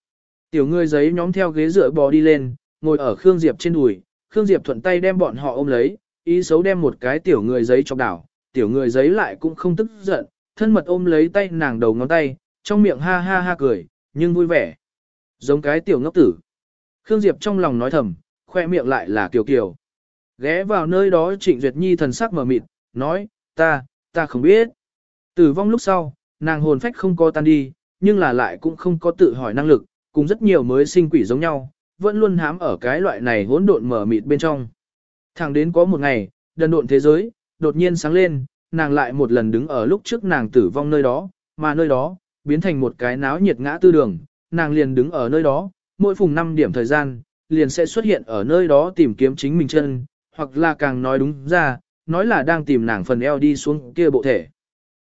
Tiểu ngươi giấy nhóm theo ghế dựa bò đi lên, ngồi ở Khương Diệp trên đùi, Khương Diệp thuận tay đem bọn họ ôm lấy, ý xấu đem một cái tiểu người giấy chọc đảo, tiểu người giấy lại cũng không tức giận, thân mật ôm lấy tay nàng đầu ngón tay, trong miệng ha ha ha cười, nhưng vui vẻ. Giống cái tiểu ngốc tử. Khương Diệp trong lòng nói thầm, khoe miệng lại là kiều kiều. Ghé vào nơi đó Trịnh Duyệt Nhi thần sắc mở mịt, nói, ta, ta không biết. Tử vong lúc sau, nàng hồn phách không có tan đi, nhưng là lại cũng không có tự hỏi năng lực, cùng rất nhiều mới sinh quỷ giống nhau, vẫn luôn hám ở cái loại này hỗn độn mở mịt bên trong. Thẳng đến có một ngày, đần độn thế giới, đột nhiên sáng lên, nàng lại một lần đứng ở lúc trước nàng tử vong nơi đó, mà nơi đó, biến thành một cái náo nhiệt ngã tư đường, nàng liền đứng ở nơi đó, mỗi phùng 5 điểm thời gian, liền sẽ xuất hiện ở nơi đó tìm kiếm chính mình chân, hoặc là càng nói đúng ra, nói là đang tìm nàng phần eo đi xuống kia bộ thể.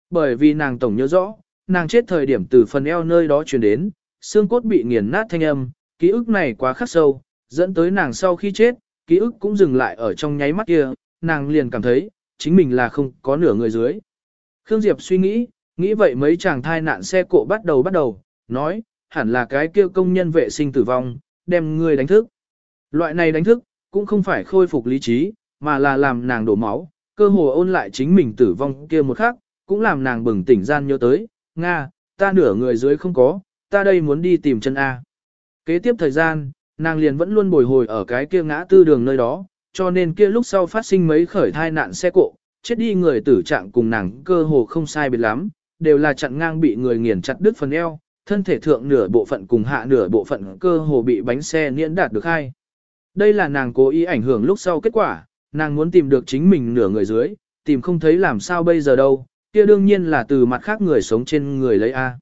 Bởi vì nàng tổng nhớ rõ, nàng chết thời điểm từ phần eo nơi đó truyền đến, xương cốt bị nghiền nát thanh âm, ký ức này quá khắc sâu, dẫn tới nàng sau khi chết, ký ức cũng dừng lại ở trong nháy mắt kia, nàng liền cảm thấy, chính mình là không có nửa người dưới. Khương Diệp suy nghĩ, nghĩ vậy mấy chàng thai nạn xe cộ bắt đầu bắt đầu, nói, hẳn là cái kia công nhân vệ sinh tử vong, đem người đánh thức. Loại này đánh thức, cũng không phải khôi phục lý trí, mà là làm nàng đổ máu, cơ hồ ôn lại chính mình tử vong kia một khắc, cũng làm nàng bừng tỉnh gian nhớ tới, Nga, ta nửa người dưới không có, ta đây muốn đi tìm chân A. Kế tiếp thời gian, nàng liền vẫn luôn bồi hồi ở cái kia ngã tư đường nơi đó, cho nên kia lúc sau phát sinh mấy khởi thai nạn xe cộ, chết đi người tử trạng cùng nàng cơ hồ không sai biệt lắm, đều là chặn ngang bị người nghiền chặt đứt phần eo, thân thể thượng nửa bộ phận cùng hạ nửa bộ phận cơ hồ bị bánh xe niễn đạt được hai. Đây là nàng cố ý ảnh hưởng lúc sau kết quả, nàng muốn tìm được chính mình nửa người dưới, tìm không thấy làm sao bây giờ đâu, kia đương nhiên là từ mặt khác người sống trên người lấy A.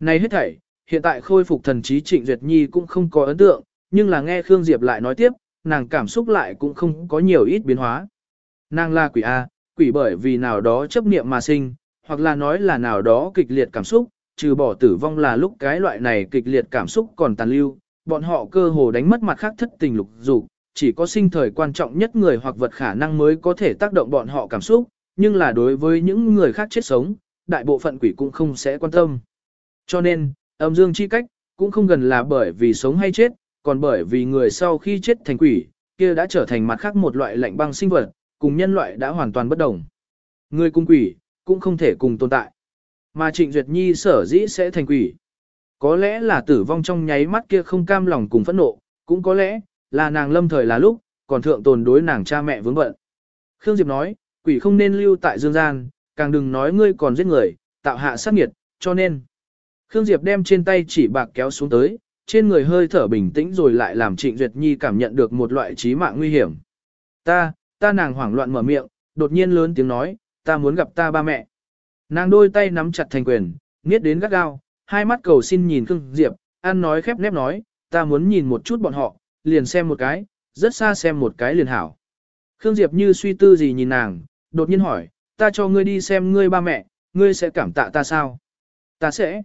Này hết thảy, hiện tại khôi phục thần trí Trịnh Duyệt Nhi cũng không có ấn tượng, nhưng là nghe Khương Diệp lại nói tiếp, nàng cảm xúc lại cũng không có nhiều ít biến hóa. Nàng là quỷ A, quỷ bởi vì nào đó chấp niệm mà sinh, hoặc là nói là nào đó kịch liệt cảm xúc, trừ bỏ tử vong là lúc cái loại này kịch liệt cảm xúc còn tàn lưu, bọn họ cơ hồ đánh mất mặt khác thất tình lục dục, chỉ có sinh thời quan trọng nhất người hoặc vật khả năng mới có thể tác động bọn họ cảm xúc, nhưng là đối với những người khác chết sống, đại bộ phận quỷ cũng không sẽ quan tâm. Cho nên, âm dương chi cách, cũng không gần là bởi vì sống hay chết, còn bởi vì người sau khi chết thành quỷ, kia đã trở thành mặt khác một loại lạnh băng sinh vật, cùng nhân loại đã hoàn toàn bất đồng. Người cùng quỷ, cũng không thể cùng tồn tại. Mà Trịnh Duyệt Nhi sở dĩ sẽ thành quỷ. Có lẽ là tử vong trong nháy mắt kia không cam lòng cùng phẫn nộ, cũng có lẽ là nàng lâm thời là lúc, còn thượng tồn đối nàng cha mẹ vướng bận. Khương Diệp nói, quỷ không nên lưu tại dương gian, càng đừng nói ngươi còn giết người, tạo hạ sát nghiệt, cho nên. Khương Diệp đem trên tay chỉ bạc kéo xuống tới, trên người hơi thở bình tĩnh rồi lại làm Trịnh Duyệt Nhi cảm nhận được một loại trí mạng nguy hiểm. Ta, ta nàng hoảng loạn mở miệng, đột nhiên lớn tiếng nói, ta muốn gặp ta ba mẹ. Nàng đôi tay nắm chặt thành quyền, nghiết đến gắt gao, hai mắt cầu xin nhìn Khương Diệp, ăn nói khép nép nói, ta muốn nhìn một chút bọn họ, liền xem một cái, rất xa xem một cái liền hảo. Khương Diệp như suy tư gì nhìn nàng, đột nhiên hỏi, ta cho ngươi đi xem ngươi ba mẹ, ngươi sẽ cảm tạ ta sao? Ta sẽ.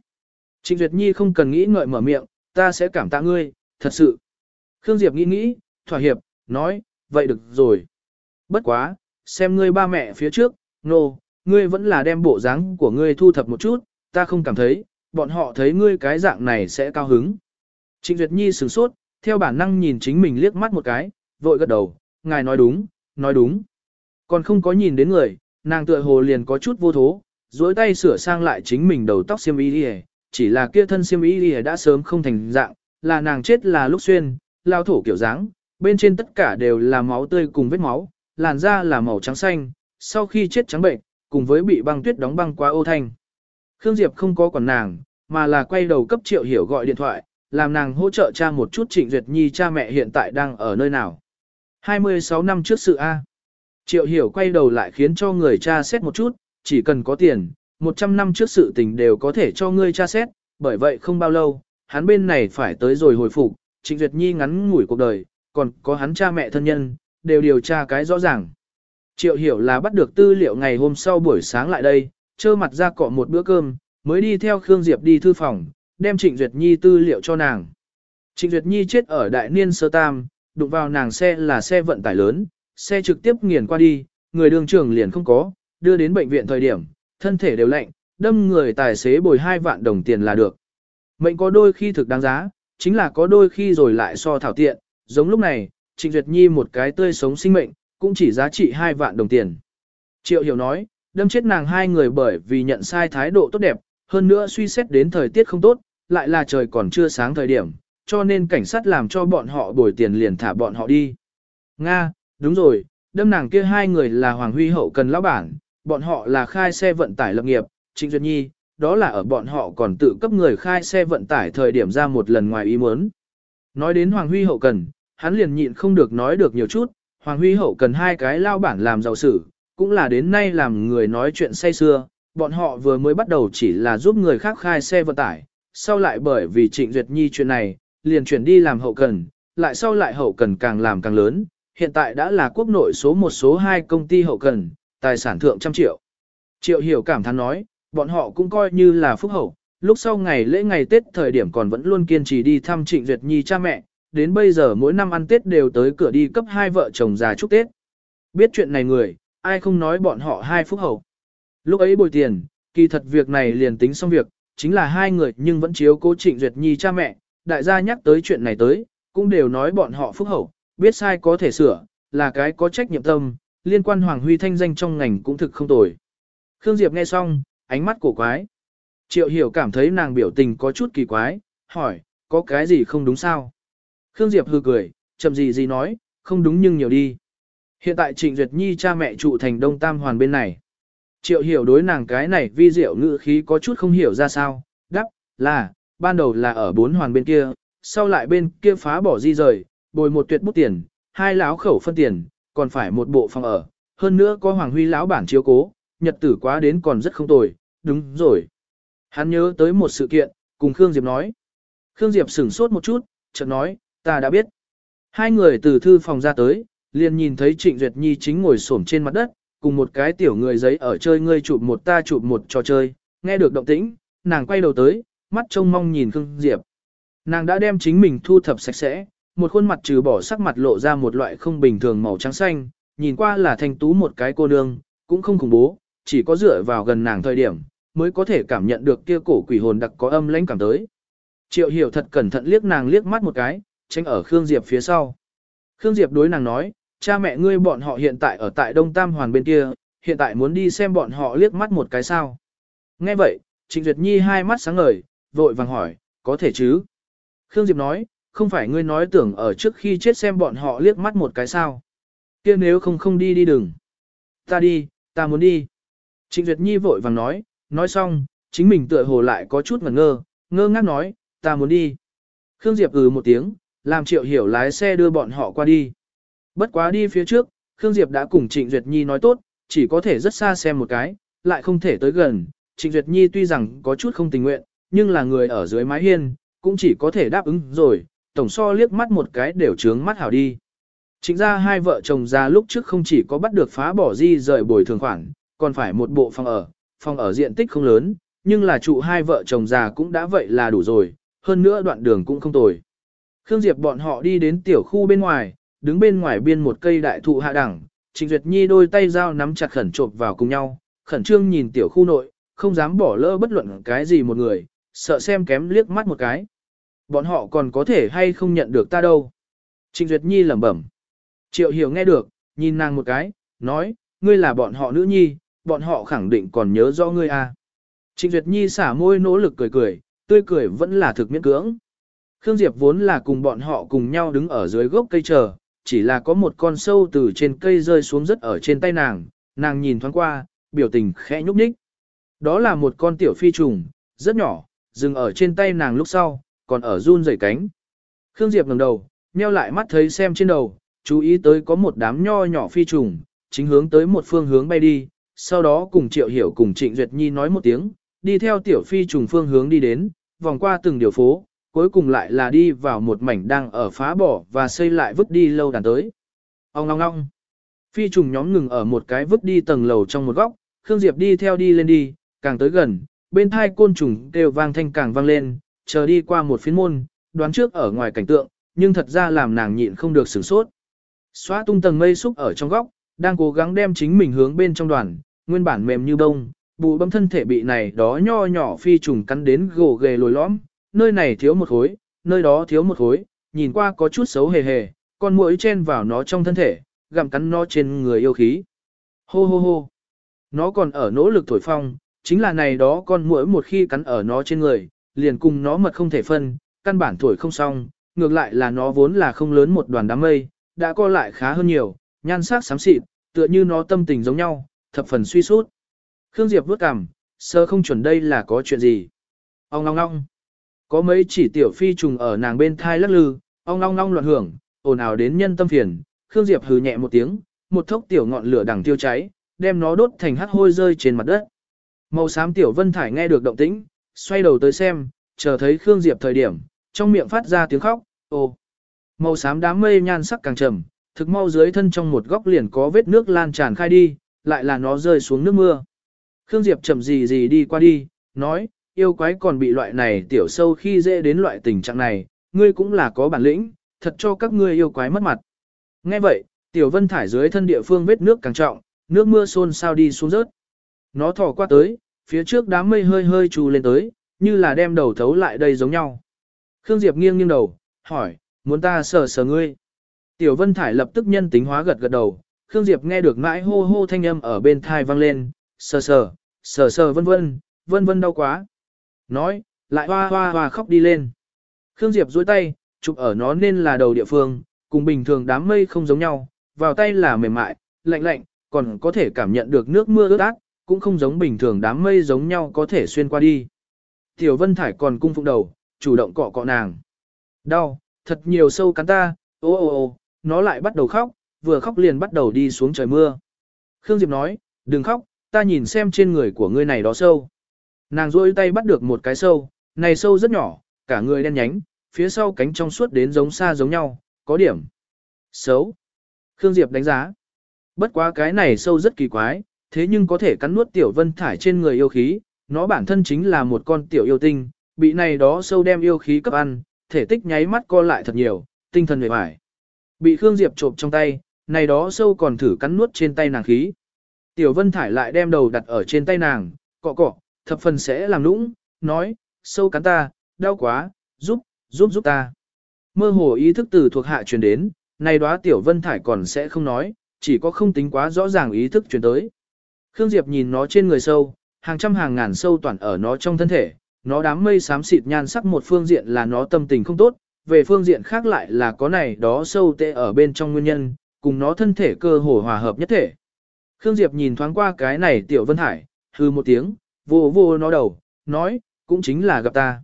Trịnh Duyệt Nhi không cần nghĩ ngợi mở miệng, ta sẽ cảm tạ ngươi, thật sự. Khương Diệp nghĩ nghĩ, thỏa hiệp, nói, vậy được rồi. Bất quá, xem ngươi ba mẹ phía trước, nô, no, ngươi vẫn là đem bộ dáng của ngươi thu thập một chút, ta không cảm thấy, bọn họ thấy ngươi cái dạng này sẽ cao hứng. Trịnh Duyệt Nhi sửng sốt, theo bản năng nhìn chính mình liếc mắt một cái, vội gật đầu, ngài nói đúng, nói đúng. Còn không có nhìn đến người, nàng tựa hồ liền có chút vô thố, duỗi tay sửa sang lại chính mình đầu tóc xiêm y đi chỉ là kia thân xiêm y đi đã sớm không thành dạng, là nàng chết là lúc xuyên, lao thổ kiểu dáng, bên trên tất cả đều là máu tươi cùng vết máu, làn da là màu trắng xanh, sau khi chết trắng bệnh, cùng với bị băng tuyết đóng băng qua ô thanh. Khương Diệp không có quản nàng, mà là quay đầu cấp triệu hiểu gọi điện thoại, làm nàng hỗ trợ cha một chút Trịnh Duyệt Nhi cha mẹ hiện tại đang ở nơi nào. 26 năm trước sự A. Triệu hiểu quay đầu lại khiến cho người cha xét một chút, chỉ cần có tiền, 100 năm trước sự tình đều có thể cho ngươi cha xét, bởi vậy không bao lâu, hắn bên này phải tới rồi hồi phục, Trịnh Duyệt Nhi ngắn ngủi cuộc đời, còn có hắn cha mẹ thân nhân, đều điều tra cái rõ ràng. Triệu hiểu là bắt được tư liệu ngày hôm sau buổi sáng lại đây, trơ mặt ra cọ một bữa cơm, mới đi theo Khương Diệp đi thư phòng, đem Trịnh Duyệt Nhi tư liệu cho nàng. Trịnh Duyệt Nhi chết ở Đại Niên Sơ Tam, đụng vào nàng xe là xe vận tải lớn, xe trực tiếp nghiền qua đi, người đường trưởng liền không có, đưa đến bệnh viện thời điểm, thân thể đều lạnh, đâm người tài xế bồi hai vạn đồng tiền là được. Mệnh có đôi khi thực đáng giá, chính là có đôi khi rồi lại so thảo tiện, giống lúc này, Trịnh Duyệt Nhi một cái tươi sống sinh mệnh, cũng chỉ giá trị hai vạn đồng tiền. Triệu Hiểu nói, đâm chết nàng hai người bởi vì nhận sai thái độ tốt đẹp, hơn nữa suy xét đến thời tiết không tốt, lại là trời còn chưa sáng thời điểm, cho nên cảnh sát làm cho bọn họ bồi tiền liền thả bọn họ đi. Nga, đúng rồi, đâm nàng kia hai người là Hoàng Huy Hậu cần lão bản, bọn họ là khai xe vận tải lập nghiệp, Trịnh Duyệt Nhi, đó là ở bọn họ còn tự cấp người khai xe vận tải thời điểm ra một lần ngoài ý muốn. Nói đến Hoàng Huy Hậu cần, hắn liền nhịn không được nói được nhiều chút, Hoàng Huy Hậu cần hai cái lao bản làm giàu sử, cũng là đến nay làm người nói chuyện say xưa, bọn họ vừa mới bắt đầu chỉ là giúp người khác khai xe vận tải, sau lại bởi vì Trịnh Duyệt Nhi chuyện này, liền chuyển đi làm hậu cần, lại sau lại hậu cần càng làm càng lớn, hiện tại đã là quốc nội số một số hai công ty hậu cần, tài sản thượng trăm triệu. Triệu hiểu cảm thán nói, bọn họ cũng coi như là phúc hậu, lúc sau ngày lễ ngày Tết thời điểm còn vẫn luôn kiên trì đi thăm Trịnh Duyệt Nhi cha mẹ, đến bây giờ mỗi năm ăn Tết đều tới cửa đi cấp hai vợ chồng già chúc Tết. Biết chuyện này người, ai không nói bọn họ hai phúc hậu. Lúc ấy bồi tiền, kỳ thật việc này liền tính xong việc, chính là hai người nhưng vẫn chiếu cố Trịnh Duyệt Nhi cha mẹ, đại gia nhắc tới chuyện này tới, cũng đều nói bọn họ phúc hậu, biết sai có thể sửa, là cái có trách nhiệm tâm, liên quan Hoàng Huy thanh danh trong ngành cũng thực không tồi. Khương Diệp nghe xong, ánh mắt cổ quái. Triệu hiểu cảm thấy nàng biểu tình có chút kỳ quái, hỏi, có cái gì không đúng sao? Khương Diệp hư cười, chậm gì gì nói, không đúng nhưng nhiều đi. Hiện tại Trịnh Duyệt Nhi cha mẹ trụ thành Đông Tam Hoàn bên này. Triệu hiểu đối nàng cái này vi diệu ngữ khí có chút không hiểu ra sao, đắp, là, ban đầu là ở bốn hoàn bên kia, sau lại bên kia phá bỏ di rời, bồi một tuyệt bút tiền, hai lão khẩu phân tiền, còn phải một bộ phòng ở, hơn nữa có Hoàng Huy lão bản chiếu cố, nhật tử quá đến còn rất không tồi, đúng rồi. Hắn nhớ tới một sự kiện, Cùng Khương Diệp nói. Khương Diệp sửng sốt một chút, chợt nói, ta đã biết. Hai người từ thư phòng ra tới, liền nhìn thấy Trịnh Duyệt Nhi chính ngồi xổm trên mặt đất, cùng một cái tiểu người giấy ở chơi ngươi chụp một ta chụp một trò chơi, nghe được động tĩnh, nàng quay đầu tới, mắt trông mong nhìn Khương Diệp. Nàng đã đem chính mình thu thập sạch sẽ, một khuôn mặt trừ bỏ sắc mặt lộ ra một loại không bình thường màu trắng xanh, nhìn qua là thanh tú một cái cô nương, cũng không khủng bố, chỉ có dựa vào gần nàng thời điểm, mới có thể cảm nhận được kia cổ quỷ hồn đặc có âm lãnh cảm tới. Triệu hiểu thật cẩn thận liếc nàng liếc mắt một cái, tránh ở Khương Diệp phía sau. Khương Diệp đối nàng nói, cha mẹ ngươi bọn họ hiện tại ở tại Đông Tam Hoàn bên kia, hiện tại muốn đi xem bọn họ liếc mắt một cái sao. Nghe vậy, Trịnh Duyệt Nhi hai mắt sáng ngời, vội vàng hỏi, có thể chứ? Khương Diệp nói, không phải ngươi nói tưởng ở trước khi chết xem bọn họ liếc mắt một cái sao. kia nếu không không đi đi đừng. Ta đi, ta muốn đi. Trịnh Duyệt Nhi vội vàng nói, nói xong, chính mình tựa hồ lại có chút ngẩn ngơ, ngơ ngác nói, ta muốn đi. Khương Diệp ừ một tiếng, làm triệu hiểu lái xe đưa bọn họ qua đi. Bất quá đi phía trước, Khương Diệp đã cùng Trịnh Duyệt Nhi nói tốt, chỉ có thể rất xa xem một cái, lại không thể tới gần. Trịnh Duyệt Nhi tuy rằng có chút không tình nguyện, nhưng là người ở dưới mái hiên, cũng chỉ có thể đáp ứng rồi, tổng so liếc mắt một cái đều trướng mắt hảo đi. Chính ra hai vợ chồng già lúc trước không chỉ có bắt được phá bỏ di rời bồi thường khoản, còn phải một bộ phòng ở, phòng ở diện tích không lớn, nhưng là trụ hai vợ chồng già cũng đã vậy là đủ rồi, hơn nữa đoạn đường cũng không tồi. Khương Diệp bọn họ đi đến tiểu khu bên ngoài, đứng bên ngoài biên một cây đại thụ hạ đẳng, Trịnh Duyệt Nhi đôi tay dao nắm chặt khẩn trộp vào cùng nhau, khẩn trương nhìn tiểu khu nội, không dám bỏ lỡ bất luận cái gì một người, sợ xem kém liếc mắt một cái. Bọn họ còn có thể hay không nhận được ta đâu. Trịnh Duyệt Nhi lẩm bẩm. Triệu Hiểu nghe được, nhìn nàng một cái, nói, ngươi là bọn họ nữ nhi, bọn họ khẳng định còn nhớ rõ ngươi à. Trịnh Duyệt Nhi xả môi nỗ lực cười cười, tươi cười vẫn là thực miễn cưỡng. Khương Diệp vốn là cùng bọn họ cùng nhau đứng ở dưới gốc cây chờ, chỉ là có một con sâu từ trên cây rơi xuống rất ở trên tay nàng, nàng nhìn thoáng qua, biểu tình khẽ nhúc nhích. Đó là một con tiểu phi trùng, rất nhỏ, dừng ở trên tay nàng lúc sau, còn ở run rẩy cánh. Khương Diệp ngẩng đầu, nheo lại mắt thấy xem trên đầu, chú ý tới có một đám nho nhỏ phi trùng, chính hướng tới một phương hướng bay đi, sau đó cùng Triệu Hiểu cùng Trịnh Duyệt Nhi nói một tiếng, đi theo tiểu phi trùng phương hướng đi đến, vòng qua từng điều phố, cuối cùng lại là đi vào một mảnh đang ở phá bỏ và xây lại vứt đi lâu đàn tới. Ông ngong ngong. Phi trùng nhóm ngừng ở một cái vứt đi tầng lầu trong một góc, Khương Diệp đi theo đi lên đi, càng tới gần, bên thai côn trùng đều vang thanh càng vang lên, chờ đi qua một phiến môn, đoán trước ở ngoài cảnh tượng, nhưng thật ra làm nàng nhịn không được sửng sốt. Xóa tung tầng mây xúc ở trong góc, đang cố gắng đem chính mình hướng bên trong đoàn, nguyên bản mềm như bông, bù bấm thân thể bị này đó nho nhỏ phi trùng cắn đến gồ ghề lồi lõm, nơi này thiếu một khối, nơi đó thiếu một khối, nhìn qua có chút xấu hề hề, con muỗi chen vào nó trong thân thể, gặm cắn nó trên người yêu khí. Hô hô hô. Nó còn ở nỗ lực thổi phong, chính là này đó con muỗi một khi cắn ở nó trên người, liền cùng nó mật không thể phân, căn bản thổi không xong, ngược lại là nó vốn là không lớn một đoàn đám mây, đã co lại khá hơn nhiều, nhan sắc xám xịt, tựa như nó tâm tình giống nhau, thập phần suy sút. Khương Diệp vuốt cằm, sơ không chuẩn đây là có chuyện gì. Ông ngong ngong. Có mấy chỉ tiểu phi trùng ở nàng bên thai lắc lư, ong long long loạn hưởng, ồn ào đến nhân tâm phiền, Khương Diệp hừ nhẹ một tiếng, một thốc tiểu ngọn lửa đằng tiêu cháy, đem nó đốt thành hắc hôi rơi trên mặt đất. Màu xám tiểu vân thải nghe được động tĩnh, xoay đầu tới xem, chờ thấy Khương Diệp thời điểm, trong miệng phát ra tiếng khóc, ô. Màu xám đám mây nhan sắc càng trầm, thực mau dưới thân trong một góc liền có vết nước lan tràn khai đi, lại là nó rơi xuống nước mưa. Khương Diệp chậm gì gì đi qua đi, nói, yêu quái còn bị loại này tiểu sâu khi dễ đến loại tình trạng này, ngươi cũng là có bản lĩnh, thật cho các ngươi yêu quái mất mặt. Nghe vậy, tiểu vân thải dưới thân địa phương vết nước càng trọng, nước mưa xôn sao đi xuống rớt. Nó thò qua tới, phía trước đám mây hơi hơi trù lên tới, như là đem đầu thấu lại đây giống nhau. Khương Diệp nghiêng nghiêng đầu, hỏi, muốn ta sờ sờ ngươi. Tiểu Vân Thải lập tức nhân tính hóa gật gật đầu, Khương Diệp nghe được mãi hô hô thanh âm ở bên thai vang lên, sờ sờ, sờ sờ vân vân, vân vân đau quá. Nói, lại hoa hoa hoa khóc đi lên. Khương Diệp duỗi tay, chụp ở nó nên là đầu địa phương, cùng bình thường đám mây không giống nhau, vào tay là mềm mại, lạnh lạnh, còn có thể cảm nhận được nước mưa ướt át, cũng không giống bình thường đám mây giống nhau có thể xuyên qua đi. Tiểu Vân Thải còn cung phụng đầu, chủ động cọ cọ nàng. Đau, thật nhiều sâu cắn ta, ô ô ô, nó lại bắt đầu khóc, vừa khóc liền bắt đầu đi xuống trời mưa. Khương Diệp nói, đừng khóc, ta nhìn xem trên người của ngươi này đó sâu. Nàng rôi tay bắt được một cái sâu, này sâu rất nhỏ, cả người đen nhánh, phía sau cánh trong suốt đến giống xa giống nhau, có điểm xấu. Khương Diệp đánh giá. Bất quá cái này sâu rất kỳ quái, thế nhưng có thể cắn nuốt tiểu vân thải trên người yêu khí, nó bản thân chính là một con tiểu yêu tinh, bị này đó sâu đem yêu khí cấp ăn, thể tích nháy mắt co lại thật nhiều, tinh thần mệt mỏi. Bị Khương Diệp trộm trong tay, này đó sâu còn thử cắn nuốt trên tay nàng khí. Tiểu Vân Thải lại đem đầu đặt ở trên tay nàng, cọ cọ, thập phần sẽ làm lũng nói, sâu cắn ta, đau quá, giúp, giúp giúp ta. Mơ hồ ý thức từ thuộc hạ truyền đến, này đóa Tiểu Vân Thải còn sẽ không nói, chỉ có không tính quá rõ ràng ý thức truyền tới. Khương Diệp nhìn nó trên người sâu, hàng trăm hàng ngàn sâu toàn ở nó trong thân thể, nó đám mây xám xịt nhan sắc một phương diện là nó tâm tình không tốt, về phương diện khác lại là có này đó sâu tệ ở bên trong nguyên nhân, cùng nó thân thể cơ hồ hòa hợp nhất thể. Khương Diệp nhìn thoáng qua cái này tiểu Vân Hải, hư một tiếng, vô vô nó đầu, nói, cũng chính là gặp ta.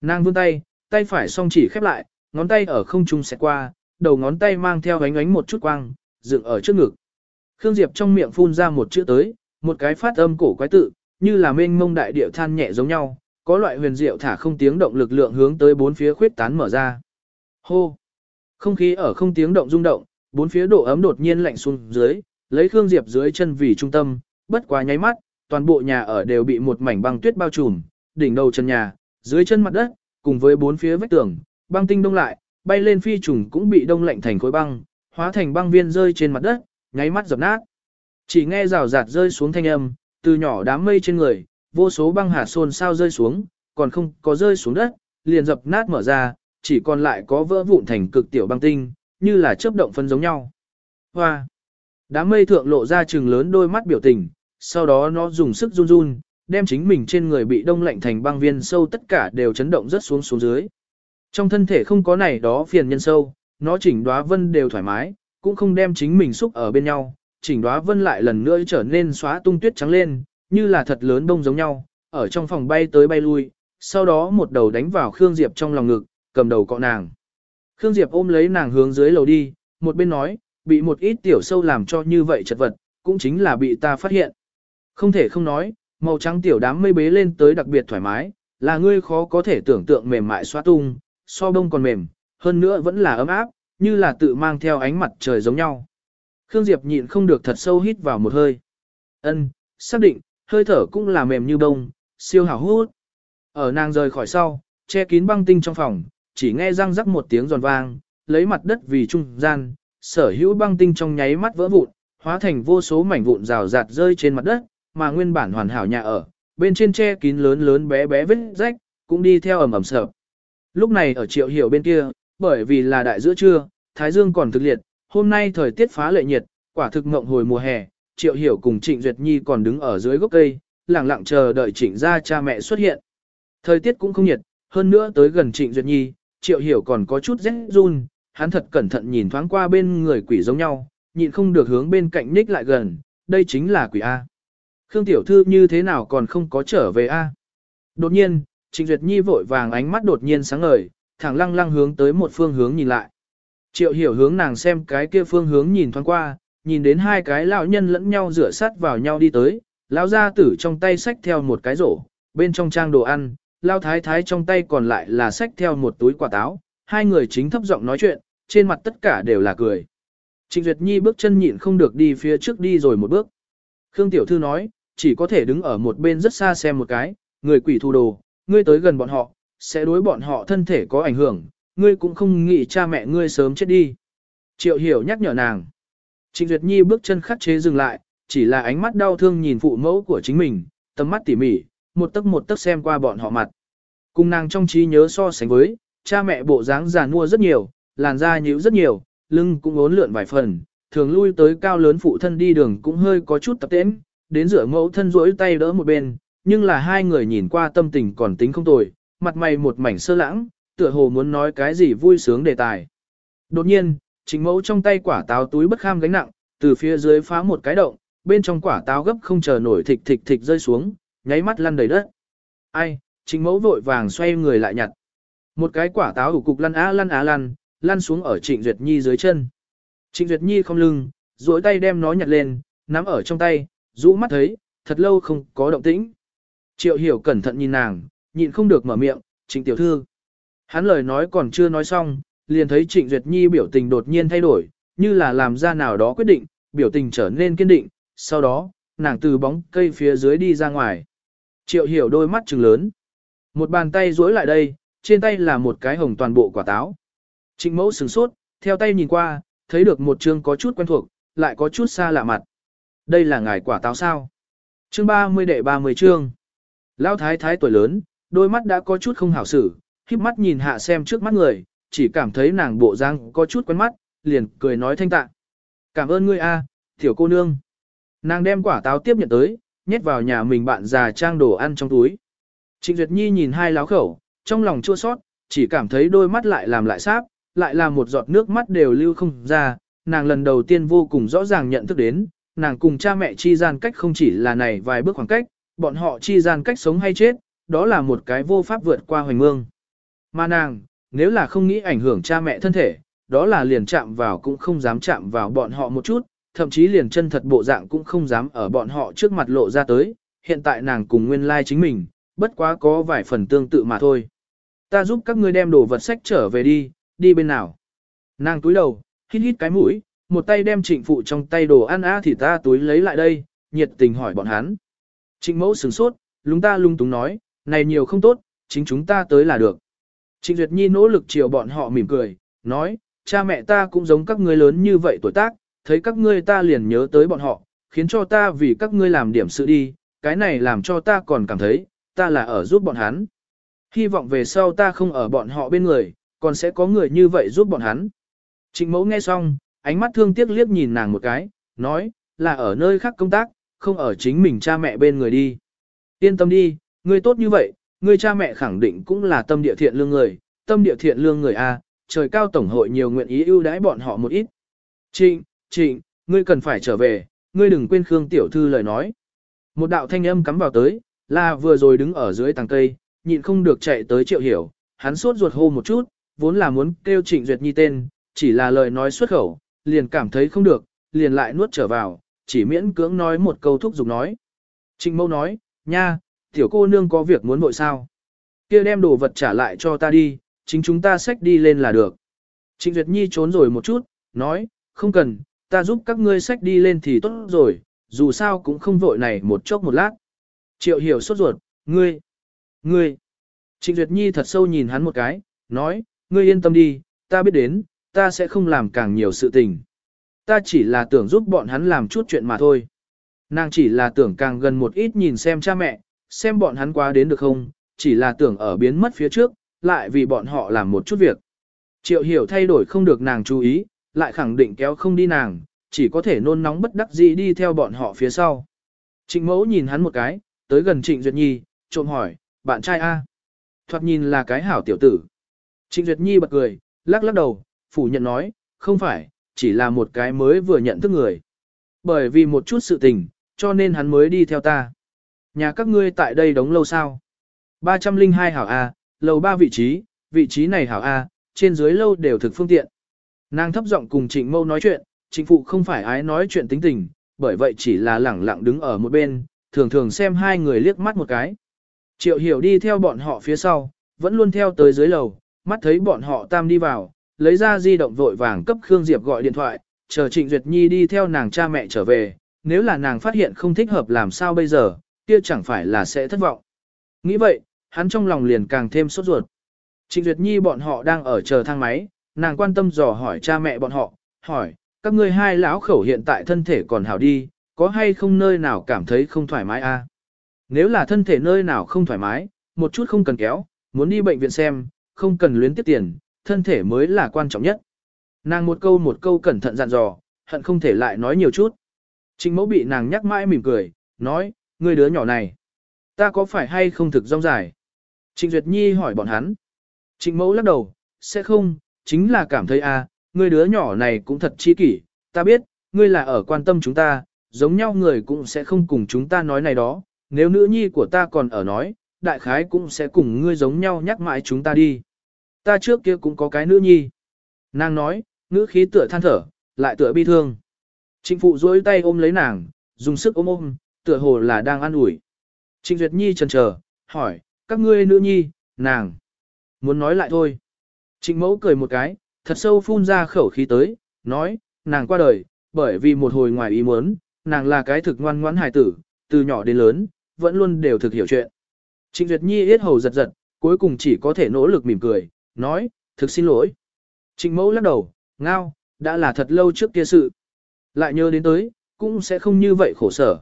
Nàng vươn tay, tay phải song chỉ khép lại, ngón tay ở không trung xẹt qua, đầu ngón tay mang theo ánh ánh một chút quang, dựng ở trước ngực. Khương Diệp trong miệng phun ra một chữ tới, một cái phát âm cổ quái tự, như là mênh mông đại điệu than nhẹ giống nhau, có loại huyền diệu thả không tiếng động lực lượng hướng tới bốn phía khuyết tán mở ra. Hô! Không khí ở không tiếng động rung động, bốn phía độ ấm đột nhiên lạnh xuống dưới, lấy Khương Diệp dưới chân vì trung tâm, bất quá nháy mắt, toàn bộ nhà ở đều bị một mảnh băng tuyết bao trùm, đỉnh đầu chân nhà, dưới chân mặt đất, cùng với bốn phía vách tường, băng tinh đông lại, bay lên phi trùng cũng bị đông lạnh thành khối băng, hóa thành băng viên rơi trên mặt đất, nháy mắt dập nát. Chỉ nghe rào rạt rơi xuống thanh âm, từ nhỏ đám mây trên người, vô số băng hạt xôn sao rơi xuống, còn không có rơi xuống đất, liền dập nát mở ra, chỉ còn lại có vỡ vụn thành cực tiểu băng tinh, như là chớp động phân giống nhau. Hoa! Đám mây thượng lộ ra trừng lớn đôi mắt biểu tình, sau đó nó dùng sức run run, đem chính mình trên người bị đông lạnh thành băng viên sâu tất cả đều chấn động rất xuống xuống dưới. Trong thân thể không có này đó phiền nhân sâu, nó chỉnh đóa vân đều thoải mái, cũng không đem chính mình xúc ở bên nhau, chỉnh đóa vân lại lần nữa trở nên xóa tung tuyết trắng lên, như là thật lớn đông giống nhau, ở trong phòng bay tới bay lui, sau đó một đầu đánh vào Khương Diệp trong lòng ngực, cầm đầu cọ nàng. Khương Diệp ôm lấy nàng hướng dưới lầu đi, một bên nói, bị một ít tiểu sâu làm cho như vậy chật vật, cũng chính là bị ta phát hiện. Không thể không nói, màu trắng tiểu đám mây bế lên tới đặc biệt thoải mái, là ngươi khó có thể tưởng tượng mềm mại xoa tung, so đông còn mềm, hơn nữa vẫn là ấm áp, như là tự mang theo ánh mặt trời giống nhau. Khương Diệp nhịn không được thật sâu hít vào một hơi. Ân, xác định, hơi thở cũng là mềm như bông, siêu hảo hút. Ở nàng rời khỏi sau, che kín băng tinh trong phòng, chỉ nghe răng rắc một tiếng giòn vang, lấy mặt đất vì trung gian, sở hữu băng tinh trong nháy mắt vỡ vụn, hóa thành vô số mảnh vụn rào rạt rơi trên mặt đất, mà nguyên bản hoàn hảo nhà ở, bên trên che kín lớn lớn bé bé vết rách, cũng đi theo ẩm ẩm sợ. Lúc này ở triệu hiểu bên kia, bởi vì là đại giữa trưa, thái dương còn thực liệt, hôm nay thời tiết phá lệ nhiệt, quả thực ngộng hồi mùa hè, triệu hiểu cùng trịnh Duyệt Nhi còn đứng ở dưới gốc cây, lặng lặng chờ đợi trịnh gia cha mẹ xuất hiện. Thời tiết cũng không nhiệt, hơn nữa tới gần trịnh Duyệt Nhi, triệu hiểu còn có chút rét run, hắn thật cẩn thận nhìn thoáng qua bên người quỷ giống nhau, nhịn không được hướng bên cạnh ních lại gần, đây chính là quỷ A. Khương Tiểu Thư như thế nào còn không có trở về A. Đột nhiên, Trịnh Duyệt Nhi vội vàng ánh mắt đột nhiên sáng ngời, thẳng lăng lăng hướng tới một phương hướng nhìn lại. Triệu hiểu hướng nàng xem cái kia phương hướng nhìn thoáng qua, nhìn đến hai cái lão nhân lẫn nhau rửa sát vào nhau đi tới, lão gia tử trong tay xách theo một cái rổ, bên trong trang đồ ăn, lão thái thái trong tay còn lại là xách theo một túi quả táo, hai người chính thấp giọng nói chuyện, trên mặt tất cả đều là cười. Trịnh Duyệt Nhi bước chân nhịn không được đi phía trước đi rồi một bước. Khương Tiểu Thư nói, chỉ có thể đứng ở một bên rất xa xem một cái, người quỷ thu đồ, ngươi tới gần bọn họ, sẽ đối bọn họ thân thể có ảnh hưởng, ngươi cũng không nghĩ cha mẹ ngươi sớm chết đi. Triệu hiểu nhắc nhở nàng. Trịnh Duyệt Nhi bước chân khắc chế dừng lại, chỉ là ánh mắt đau thương nhìn phụ mẫu của chính mình, tầm mắt tỉ mỉ, một tấc một tấc xem qua bọn họ mặt. Cùng nàng trong trí nhớ so sánh với, cha mẹ bộ dáng già nua rất nhiều, làn da nhíu rất nhiều, lưng cũng ốn lượn vài phần, thường lui tới cao lớn phụ thân đi đường cũng hơi có chút tập tễnh, đến rửa mẫu thân rỗi tay đỡ một bên, nhưng là hai người nhìn qua tâm tình còn tính không tồi, mặt mày một mảnh sơ lãng, tựa hồ muốn nói cái gì vui sướng đề tài. Đột nhiên, chính mẫu trong tay quả táo túi bất kham gánh nặng, từ phía dưới phá một cái động, bên trong quả táo gấp không chờ nổi thịch thịch thịch rơi xuống, nháy mắt lăn đầy đất. Ai, chính mẫu vội vàng xoay người lại nhặt. Một cái quả táo ủ cục lăn á lăn á lăn, lăn xuống ở Trịnh Duyệt Nhi dưới chân. Trịnh Duyệt Nhi không lưng, duỗi tay đem nó nhặt lên, nắm ở trong tay, rũ mắt thấy, thật lâu không có động tĩnh. Triệu hiểu cẩn thận nhìn nàng, nhịn không được mở miệng, trịnh tiểu thư. Hắn lời nói còn chưa nói xong, liền thấy trịnh Duyệt Nhi biểu tình đột nhiên thay đổi, như là làm ra nào đó quyết định, biểu tình trở nên kiên định, sau đó, nàng từ bóng cây phía dưới đi ra ngoài. Triệu hiểu đôi mắt trừng lớn. Một bàn tay duỗi lại đây, trên tay là một cái hồng toàn bộ quả táo. Trịnh mẫu sửng sốt, theo tay nhìn qua, thấy được một chương có chút quen thuộc, lại có chút xa lạ mặt. Đây là ngài quả táo sao? Chương 30 đệ 30 chương. Lão thái thái tuổi lớn, đôi mắt đã có chút không hảo xử, khiếp mắt nhìn hạ xem trước mắt người, chỉ cảm thấy nàng bộ răng có chút quen mắt, liền cười nói thanh tạ. Cảm ơn ngươi a, tiểu cô nương. Nàng đem quả táo tiếp nhận tới, nhét vào nhà mình bạn già trang đồ ăn trong túi. Trịnh Duyệt Nhi nhìn hai láo khẩu, trong lòng chua sót, chỉ cảm thấy đôi mắt lại làm lại sáp, lại làm một giọt nước mắt đều lưu không ra, nàng lần đầu tiên vô cùng rõ ràng nhận thức đến, nàng cùng cha mẹ chi gian cách không chỉ là này vài bước khoảng cách, bọn họ chi gian cách sống hay chết, đó là một cái vô pháp vượt qua hoành mương. Mà nàng, nếu là không nghĩ ảnh hưởng cha mẹ thân thể, đó là liền chạm vào cũng không dám chạm vào bọn họ một chút, thậm chí liền chân thật bộ dạng cũng không dám ở bọn họ trước mặt lộ ra tới, hiện tại nàng cùng nguyên lai like chính mình, bất quá có vài phần tương tự mà thôi. Ta giúp các ngươi đem đồ vật sách trở về đi, đi bên nào. Nàng túi đầu, hít hít cái mũi, một tay đem trịnh phụ trong tay đồ ăn á thì ta túi lấy lại đây, nhiệt tình hỏi bọn hắn. Trịnh mẫu sửng sốt, lúng ta lung túng nói, này nhiều không tốt, chính chúng ta tới là được. Trịnh Duyệt Nhi nỗ lực chiều bọn họ mỉm cười, nói, cha mẹ ta cũng giống các ngươi lớn như vậy tuổi tác, thấy các ngươi ta liền nhớ tới bọn họ, khiến cho ta vì các ngươi làm điểm sự đi, cái này làm cho ta còn cảm thấy, ta là ở giúp bọn hắn. Hy vọng về sau ta không ở bọn họ bên người, còn sẽ có người như vậy giúp bọn hắn. Trịnh mẫu nghe xong, ánh mắt thương tiếc liếc nhìn nàng một cái, nói, là ở nơi khác công tác, không ở chính mình cha mẹ bên người đi. Yên tâm đi, ngươi tốt như vậy, ngươi cha mẹ khẳng định cũng là tâm địa thiện lương người, tâm địa thiện lương người A, trời cao tổng hội nhiều nguyện ý ưu đãi bọn họ một ít. Trịnh, trịnh, ngươi cần phải trở về, ngươi đừng quên Khương Tiểu Thư lời nói. Một đạo thanh âm cắm vào tới, là vừa rồi đứng ở dưới tàng cây, nhịn không được chạy tới triệu hiểu, hắn sốt ruột hô một chút, vốn là muốn kêu trịnh duyệt nhi tên, chỉ là lời nói xuất khẩu, liền cảm thấy không được, liền lại nuốt trở vào, chỉ miễn cưỡng nói một câu thúc giục nói. Trịnh mâu nói, nha, tiểu cô nương có việc muốn vội sao. kia đem đồ vật trả lại cho ta đi, chính chúng ta xách đi lên là được. Trịnh Duyệt Nhi trốn rồi một chút, nói, không cần, ta giúp các ngươi xách đi lên thì tốt rồi, dù sao cũng không vội này một chốc một lát. Triệu hiểu sốt ruột, ngươi, ngươi. Trịnh Duyệt Nhi thật sâu nhìn hắn một cái, nói, ngươi yên tâm đi, ta biết đến, ta sẽ không làm càng nhiều sự tình. Ta chỉ là tưởng giúp bọn hắn làm chút chuyện mà thôi. Nàng chỉ là tưởng càng gần một ít nhìn xem cha mẹ, xem bọn hắn quá đến được không, chỉ là tưởng ở biến mất phía trước, lại vì bọn họ làm một chút việc. Triệu hiểu thay đổi không được nàng chú ý, lại khẳng định kéo không đi nàng, chỉ có thể nôn nóng bất đắc dĩ đi theo bọn họ phía sau. Trịnh mẫu nhìn hắn một cái, tới gần Trịnh Duyệt Nhi, trộm hỏi, bạn trai A. Thoạt nhìn là cái hảo tiểu tử. Trịnh Duyệt Nhi bật cười, lắc lắc đầu, phủ nhận nói, không phải, chỉ là một cái mới vừa nhận thức người. Bởi vì một chút sự tình, cho nên hắn mới đi theo ta. Nhà các ngươi tại đây đóng lâu sao? 302 hảo A, lầu 3 vị trí, vị trí này hảo A, trên dưới lâu đều thực phương tiện. Nàng thấp giọng cùng trịnh mâu nói chuyện, trịnh phụ không phải ái nói chuyện tính tình, bởi vậy chỉ là lẳng lặng đứng ở một bên, thường thường xem hai người liếc mắt một cái. Triệu hiểu đi theo bọn họ phía sau, vẫn luôn theo tới dưới lầu, mắt thấy bọn họ tam đi vào, lấy ra di động vội vàng cấp Khương Diệp gọi điện thoại, chờ Trịnh Duyệt Nhi đi theo nàng cha mẹ trở về, nếu là nàng phát hiện không thích hợp làm sao bây giờ, kia chẳng phải là sẽ thất vọng. Nghĩ vậy, hắn trong lòng liền càng thêm sốt ruột. Trịnh Duyệt Nhi bọn họ đang ở chờ thang máy, nàng quan tâm dò hỏi cha mẹ bọn họ, hỏi, các ngươi hai lão khẩu hiện tại thân thể còn hảo đi, có hay không nơi nào cảm thấy không thoải mái a? À? Nếu là thân thể nơi nào không thoải mái, một chút không cần kéo, muốn đi bệnh viện xem, không cần luyến tiếp tiền, thân thể mới là quan trọng nhất. Nàng một câu một câu cẩn thận dặn dò, hận không thể lại nói nhiều chút. Trình mẫu bị nàng nhắc mãi mỉm cười, nói, người đứa nhỏ này, ta có phải hay không thực rong dài? Trình Duyệt Nhi hỏi bọn hắn. Trình mẫu lắc đầu, sẽ không, chính là cảm thấy a, à, người đứa nhỏ này cũng thật chi kỷ, ta biết, ngươi là ở quan tâm chúng ta, giống nhau người cũng sẽ không cùng chúng ta nói này đó, nếu nữ nhi của ta còn ở nói, đại khái cũng sẽ cùng ngươi giống nhau nhắc mãi chúng ta đi. Ta trước kia cũng có cái nữ nhi. Nàng nói, nữ khí tựa than thở, lại tựa bi thương. Trịnh phụ duỗi tay ôm lấy nàng, dùng sức ôm ôm, tựa hồ là đang an ủi. Trịnh Duyệt Nhi chần chờ, hỏi, các ngươi nữ nhi, nàng. Muốn nói lại thôi. Trịnh mẫu cười một cái, thật sâu phun ra khẩu khí tới, nói, nàng qua đời, bởi vì một hồi ngoài ý muốn, nàng là cái thực ngoan ngoãn hài tử, từ nhỏ đến lớn, vẫn luôn đều thực hiểu chuyện. Trịnh Duyệt Nhi yết hầu giật giật, cuối cùng chỉ có thể nỗ lực mỉm cười, nói, thực xin lỗi. Trịnh mẫu lắc đầu, ngao, đã là thật lâu trước kia sự. Lại nhớ đến tới, cũng sẽ không như vậy khổ sở.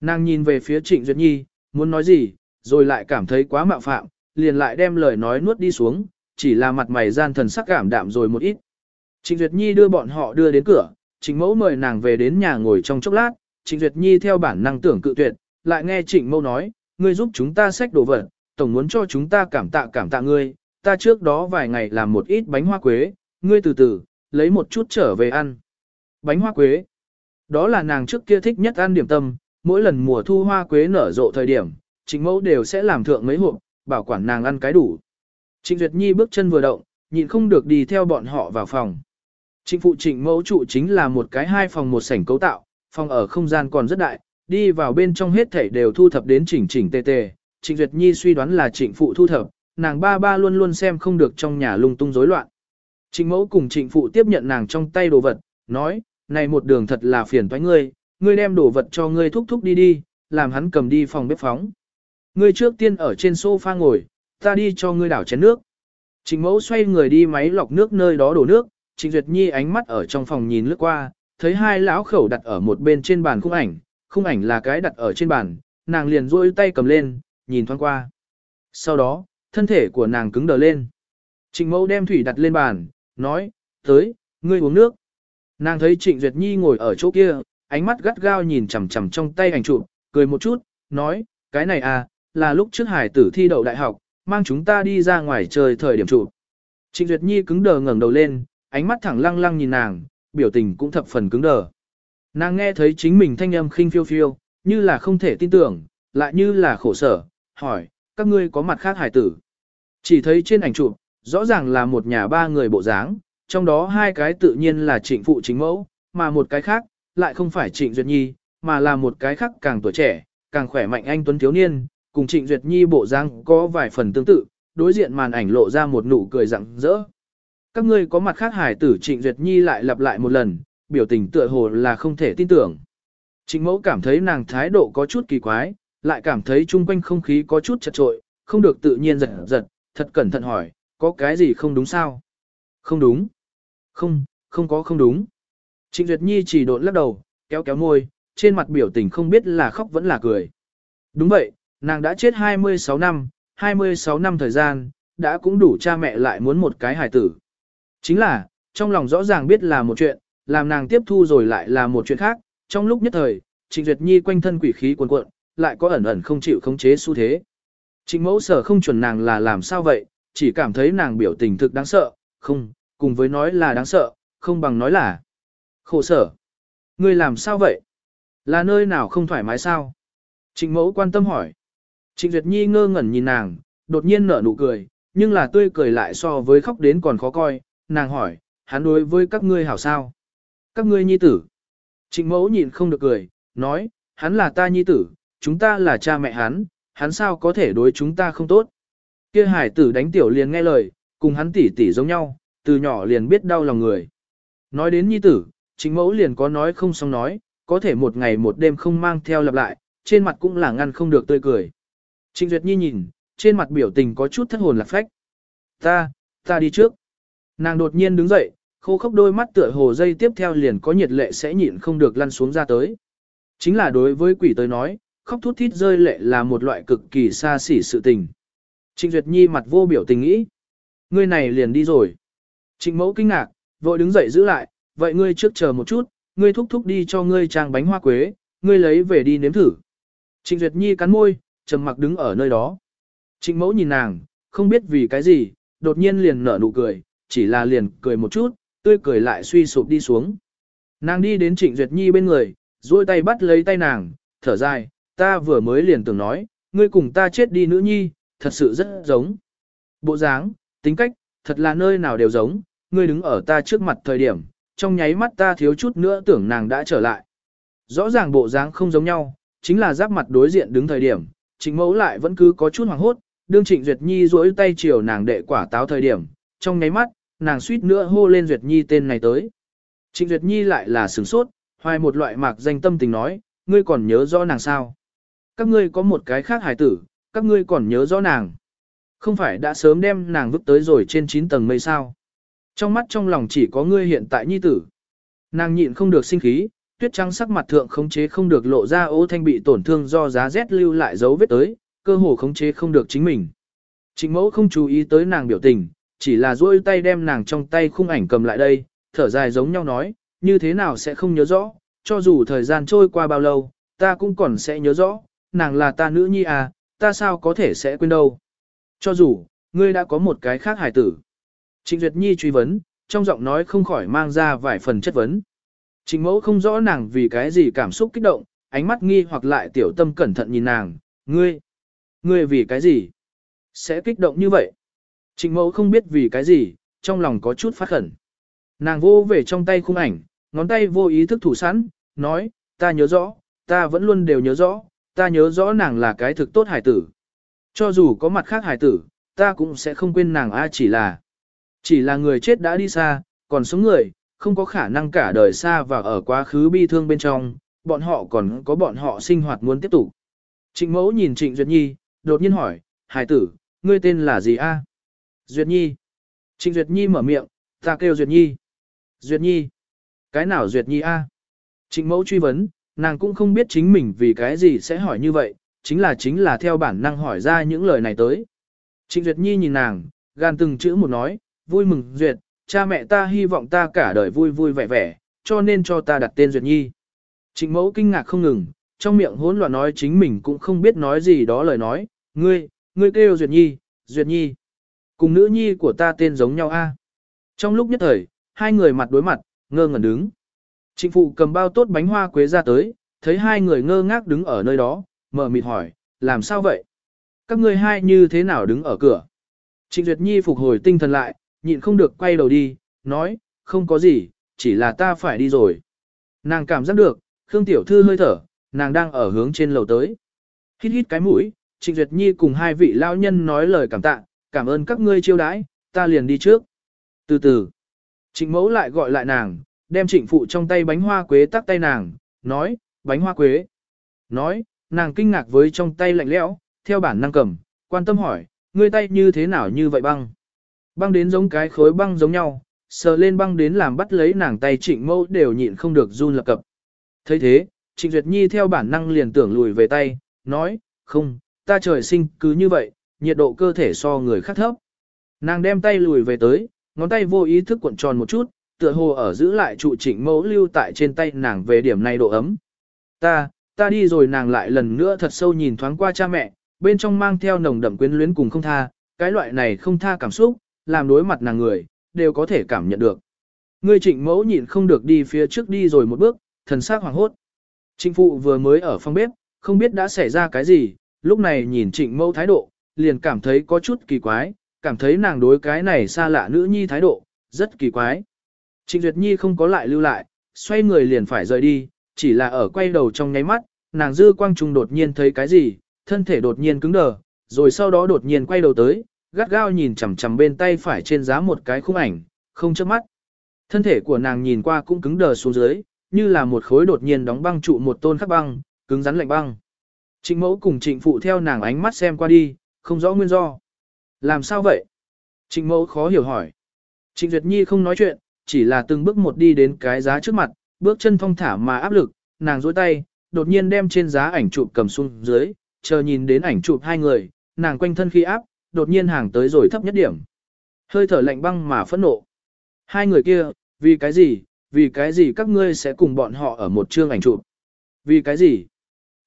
Nàng nhìn về phía Trịnh Duyệt Nhi, muốn nói gì, rồi lại cảm thấy quá mạo phạm, liền lại đem lời nói nuốt đi xuống, chỉ là mặt mày gian thần sắc cảm đạm rồi một ít. Trịnh Duyệt Nhi đưa bọn họ đưa đến cửa, Trịnh Mẫu mời nàng về đến nhà ngồi trong chốc lát, Trịnh Duyệt Nhi theo bản năng tưởng cự tuyệt, lại nghe Trịnh Mẫu nói, ngươi giúp chúng ta xách đồ vật, tổng muốn cho chúng ta cảm tạ cảm tạ ngươi, ta trước đó vài ngày làm một ít bánh hoa quế, ngươi từ từ, lấy một chút trở về ăn. Bánh hoa quế, đó là nàng trước kia thích nhất ăn điểm tâm, mỗi lần mùa thu hoa quế nở rộ thời điểm, chính Mẫu đều sẽ làm thượng mấy hộp, bảo quản nàng ăn cái đủ. Trịnh Duyệt Nhi bước chân vừa động, nhịn không được đi theo bọn họ vào phòng. Trịnh phụ trịnh mẫu trụ chính là một cái hai phòng một sảnh cấu tạo, phòng ở không gian còn rất đại, đi vào bên trong hết thảy đều thu thập đến chỉnh chỉnh tề tề. Trịnh Duyệt Nhi suy đoán là trịnh phụ thu thập, nàng ba ba luôn luôn xem không được trong nhà lung tung rối loạn. Trịnh mẫu cùng trịnh phụ tiếp nhận nàng trong tay đồ vật, nói, này một đường thật là phiền toái ngươi, ngươi đem đồ vật cho ngươi thúc thúc đi đi, làm hắn cầm đi phòng bếp phóng. Ngươi trước tiên ở trên sofa ngồi, ta đi cho ngươi đảo chén nước. Trịnh mẫu xoay người đi máy lọc nước nơi đó đổ nước, Trịnh Duyệt Nhi ánh mắt ở trong phòng nhìn lướt qua, thấy hai lão khẩu đặt ở một bên trên bàn khung ảnh, khung ảnh là cái đặt ở trên bàn, nàng liền duỗi tay cầm lên, nhìn thoáng qua. Sau đó, thân thể của nàng cứng đờ lên. Trịnh mẫu đem thủy đặt lên bàn, nói, tới, ngươi uống nước. Nàng thấy Trịnh Duyệt Nhi ngồi ở chỗ kia, ánh mắt gắt gao nhìn chằm chằm trong tay ảnh chụp, cười một chút, nói, cái này à, là lúc trước hải tử thi đậu đại học, mang chúng ta đi ra ngoài chơi thời điểm chụp. Trịnh Duyệt Nhi cứng đờ ngẩng đầu lên, ánh mắt thẳng lăng lăng nhìn nàng, biểu tình cũng thập phần cứng đờ. Nàng nghe thấy chính mình thanh âm khinh phiêu phiêu, như là không thể tin tưởng, lại như là khổ sở, hỏi, các ngươi có mặt khác hải tử. Chỉ thấy trên ảnh chụp, rõ ràng là một nhà ba người bộ dáng, trong đó hai cái tự nhiên là trịnh phụ chính mẫu, mà một cái khác, lại không phải trịnh Duyệt Nhi, mà là một cái khác càng tuổi trẻ, càng khỏe mạnh anh tuấn thiếu niên, cùng trịnh Duyệt Nhi bộ dáng có vài phần tương tự, đối diện màn ảnh lộ ra một nụ cười rặng rỡ. Các ngươi có mặt khác hải tử Trịnh Duyệt Nhi lại lặp lại một lần, biểu tình tựa hồ là không thể tin tưởng. Trịnh mẫu cảm thấy nàng thái độ có chút kỳ quái, lại cảm thấy chung quanh không khí có chút chật trội, không được tự nhiên giật giật, thật cẩn thận hỏi, có cái gì không đúng sao? Không đúng. Không, không có không đúng. Trịnh Duyệt Nhi chỉ độn lắc đầu, kéo kéo môi, trên mặt biểu tình không biết là khóc vẫn là cười. Đúng vậy, nàng đã chết 26 năm, 26 năm thời gian, đã cũng đủ cha mẹ lại muốn một cái hài tử. Chính là, trong lòng rõ ràng biết là một chuyện, làm nàng tiếp thu rồi lại là một chuyện khác, trong lúc nhất thời, Trịnh Duyệt Nhi quanh thân quỷ khí cuồn cuộn, lại có ẩn ẩn không chịu khống chế xu thế. Trịnh mẫu sở không chuẩn nàng là làm sao vậy, chỉ cảm thấy nàng biểu tình thực đáng sợ, không, cùng với nói là đáng sợ, không bằng nói là khổ sở. Ngươi làm sao vậy? Là nơi nào không thoải mái sao? Trịnh mẫu quan tâm hỏi. Trịnh Duyệt Nhi ngơ ngẩn nhìn nàng, đột nhiên nở nụ cười, nhưng là tươi cười lại so với khóc đến còn khó coi, nàng hỏi, hắn đối với các ngươi hảo sao? Các ngươi nhi tử. Trịnh mẫu nhìn không được cười, nói, hắn là ta nhi tử, chúng ta là cha mẹ hắn, hắn sao có thể đối chúng ta không tốt? Kia hải tử đánh tiểu liền nghe lời, cùng hắn tỉ tỉ giống nhau, từ nhỏ liền biết đau lòng người. Nói đến nhi tử, chính mẫu liền có nói không xong nói, có thể một ngày một đêm không mang theo lặp lại, trên mặt cũng là ngăn không được tươi cười. Trịnh Duyệt Nhi nhìn, trên mặt biểu tình có chút thất hồn lạc phách. Ta, ta đi trước. Nàng đột nhiên đứng dậy, khô khốc đôi mắt tựa hồ dây tiếp theo liền có nhiệt lệ sẽ nhịn không được lăn xuống ra tới. Chính là đối với quỷ tới nói, khóc thút thít rơi lệ là một loại cực kỳ xa xỉ sự tình. Trịnh Duyệt Nhi mặt vô biểu tình nghĩ. Ngươi này liền đi rồi. Trịnh mẫu kinh ngạc, vội đứng dậy giữ lại, vậy ngươi trước chờ một chút, ngươi thúc thúc đi cho ngươi trang bánh hoa quế, ngươi lấy về đi nếm thử. Trịnh Duyệt Nhi cắn môi, trầm mặc đứng ở nơi đó. Trịnh mẫu nhìn nàng, không biết vì cái gì, đột nhiên liền nở nụ cười, chỉ là liền cười một chút, tươi cười lại suy sụp đi xuống. Nàng đi đến Trịnh Duyệt Nhi bên người, duỗi tay bắt lấy tay nàng, thở dài, ta vừa mới liền tưởng nói, ngươi cùng ta chết đi nữ nhi, thật sự rất giống. Bộ dáng, tính cách, thật là nơi nào đều giống, ngươi đứng ở ta trước mặt thời điểm, trong nháy mắt ta thiếu chút nữa tưởng nàng đã trở lại. Rõ ràng bộ dáng không giống nhau, chính là giáp mặt đối diện đứng thời điểm, trịnh mẫu lại vẫn cứ có chút hoảng hốt, đương Trịnh Duyệt Nhi duỗi tay chiều nàng đệ quả táo thời điểm, trong nháy mắt, nàng suýt nữa hô lên Duyệt Nhi tên này tới. Trịnh Duyệt Nhi lại là sửng sốt, hoài một loại mạc danh tâm tình nói, ngươi còn nhớ rõ nàng sao? Các ngươi có một cái khác hài tử, các ngươi còn nhớ rõ nàng. Không phải đã sớm đem nàng vứt tới rồi trên 9 tầng mây sao? Trong mắt trong lòng chỉ có ngươi hiện tại nhi tử. Nàng nhịn không được sinh khí, tuyết trắng sắc mặt thượng khống chế không được lộ ra ô thanh bị tổn thương do giá rét lưu lại dấu vết tới, cơ hồ khống chế không được chính mình. Trịnh mẫu không chú ý tới nàng biểu tình, chỉ là duỗi tay đem nàng trong tay khung ảnh cầm lại đây, thở dài giống nhau nói, như thế nào sẽ không nhớ rõ, cho dù thời gian trôi qua bao lâu, ta cũng còn sẽ nhớ rõ, nàng là ta nữ nhi à, ta sao có thể sẽ quên đâu. Cho dù, ngươi đã có một cái khác hài tử. Trịnh Duyệt Nhi truy vấn, trong giọng nói không khỏi mang ra vài phần chất vấn. Trịnh mẫu không rõ nàng vì cái gì cảm xúc kích động, ánh mắt nghi hoặc lại tiểu tâm cẩn thận nhìn nàng, ngươi, ngươi vì cái gì? Sẽ kích động như vậy? Trịnh mẫu không biết vì cái gì, trong lòng có chút phát khẩn. Nàng vô về trong tay khung ảnh, ngón tay vô ý thức thủ sẵn, nói, ta nhớ rõ, ta vẫn luôn đều nhớ rõ, ta nhớ rõ nàng là cái thực tốt hải tử. Cho dù có mặt khác hải tử, ta cũng sẽ không quên nàng a chỉ là, chỉ là người chết đã đi xa, còn sống người, không có khả năng cả đời xa và ở quá khứ bi thương bên trong, bọn họ còn có bọn họ sinh hoạt muốn tiếp tục. Trịnh mẫu nhìn Trịnh Duyệt Nhi, đột nhiên hỏi, hải tử, ngươi tên là gì a? Duyệt Nhi. Trịnh Duyệt Nhi mở miệng, ta kêu Duyệt Nhi. Duyệt Nhi. Cái nào Duyệt Nhi a? Trịnh mẫu truy vấn, nàng cũng không biết chính mình vì cái gì sẽ hỏi như vậy, chính là chính là theo bản năng hỏi ra những lời này tới. Trịnh Duyệt Nhi nhìn nàng, gan từng chữ một nói, vui mừng Duyệt, cha mẹ ta hy vọng ta cả đời vui vui vẻ vẻ, cho nên cho ta đặt tên Duyệt Nhi. Trịnh mẫu kinh ngạc không ngừng, trong miệng hỗn loạn nói chính mình cũng không biết nói gì đó lời nói, ngươi, ngươi kêu Duyệt Nhi, Duyệt Nhi. Cùng nữ nhi của ta tên giống nhau a. Trong lúc nhất thời, hai người mặt đối mặt, ngơ ngẩn đứng. Trịnh phụ cầm bao tốt bánh hoa quế ra tới, thấy hai người ngơ ngác đứng ở nơi đó, mở mịt hỏi, làm sao vậy? Các ngươi hai như thế nào đứng ở cửa? Trịnh Duyệt Nhi phục hồi tinh thần lại, nhịn không được quay đầu đi, nói, không có gì, chỉ là ta phải đi rồi. Nàng cảm giác được, Khương Tiểu Thư hơi thở, nàng đang ở hướng trên lầu tới. Hít hít cái mũi, Trịnh Duyệt Nhi cùng hai vị lao nhân nói lời cảm tạ, cảm ơn các ngươi chiêu đãi, ta liền đi trước. Từ từ, trịnh mẫu lại gọi lại nàng, đem trịnh phụ trong tay bánh hoa quế tắt tay nàng, nói, bánh hoa quế. Nói, nàng kinh ngạc với trong tay lạnh lẽo, theo bản năng cầm, quan tâm hỏi, ngươi tay như thế nào như vậy băng? Băng đến giống cái khối băng giống nhau, sờ lên băng đến làm bắt lấy nàng tay trịnh mẫu đều nhịn không được run lập cập. thấy thế, trịnh Duyệt Nhi theo bản năng liền tưởng lùi về tay, nói, không, ta trời sinh cứ như vậy, nhiệt độ cơ thể so người khác thấp. Nàng đem tay lùi về tới, ngón tay vô ý thức cuộn tròn một chút, tựa hồ ở giữ lại trụ trịnh mẫu lưu tại trên tay nàng về điểm này độ ấm. Ta, ta đi rồi nàng lại lần nữa thật sâu nhìn thoáng qua cha mẹ, bên trong mang theo nồng đậm quyến luyến cùng không tha, cái loại này không tha cảm xúc, làm đối mặt nàng người, đều có thể cảm nhận được. Người trịnh mẫu nhịn không được đi phía trước đi rồi một bước, thần sắc hoàng hốt. Trịnh phụ vừa mới ở phòng bếp, không biết đã xảy ra cái gì, lúc này nhìn trịnh mẫu thái độ, liền cảm thấy có chút kỳ quái, cảm thấy nàng đối cái này xa lạ nữ nhi thái độ, rất kỳ quái. Trịnh Duyệt Nhi không có lại lưu lại, xoay người liền phải rời đi, chỉ là ở quay đầu trong nháy mắt, nàng dư quang trung đột nhiên thấy cái gì, thân thể đột nhiên cứng đờ, rồi sau đó đột nhiên quay đầu tới, gắt gao nhìn chằm chằm bên tay phải trên giá một cái khung ảnh, không chớp mắt. Thân thể của nàng nhìn qua cũng cứng đờ xuống dưới, như là một khối đột nhiên đóng băng trụ một tôn khắc băng, cứng rắn lạnh băng. Trịnh mẫu cùng trịnh phụ theo nàng ánh mắt xem qua đi, không rõ nguyên do. Làm sao vậy? Trịnh mẫu khó hiểu hỏi. Trịnh Duyệt Nhi không nói chuyện, chỉ là từng bước một đi đến cái giá trước mặt, bước chân thong thả mà áp lực, nàng duỗi tay, đột nhiên đem trên giá ảnh chụp cầm xuống dưới, chờ nhìn đến ảnh chụp hai người, nàng quanh thân khi áp, đột nhiên hàng tới rồi thấp nhất điểm. Hơi thở lạnh băng mà phẫn nộ. Hai người kia, vì cái gì, vì cái gì các ngươi sẽ cùng bọn họ ở một chương ảnh chụp? Vì cái gì?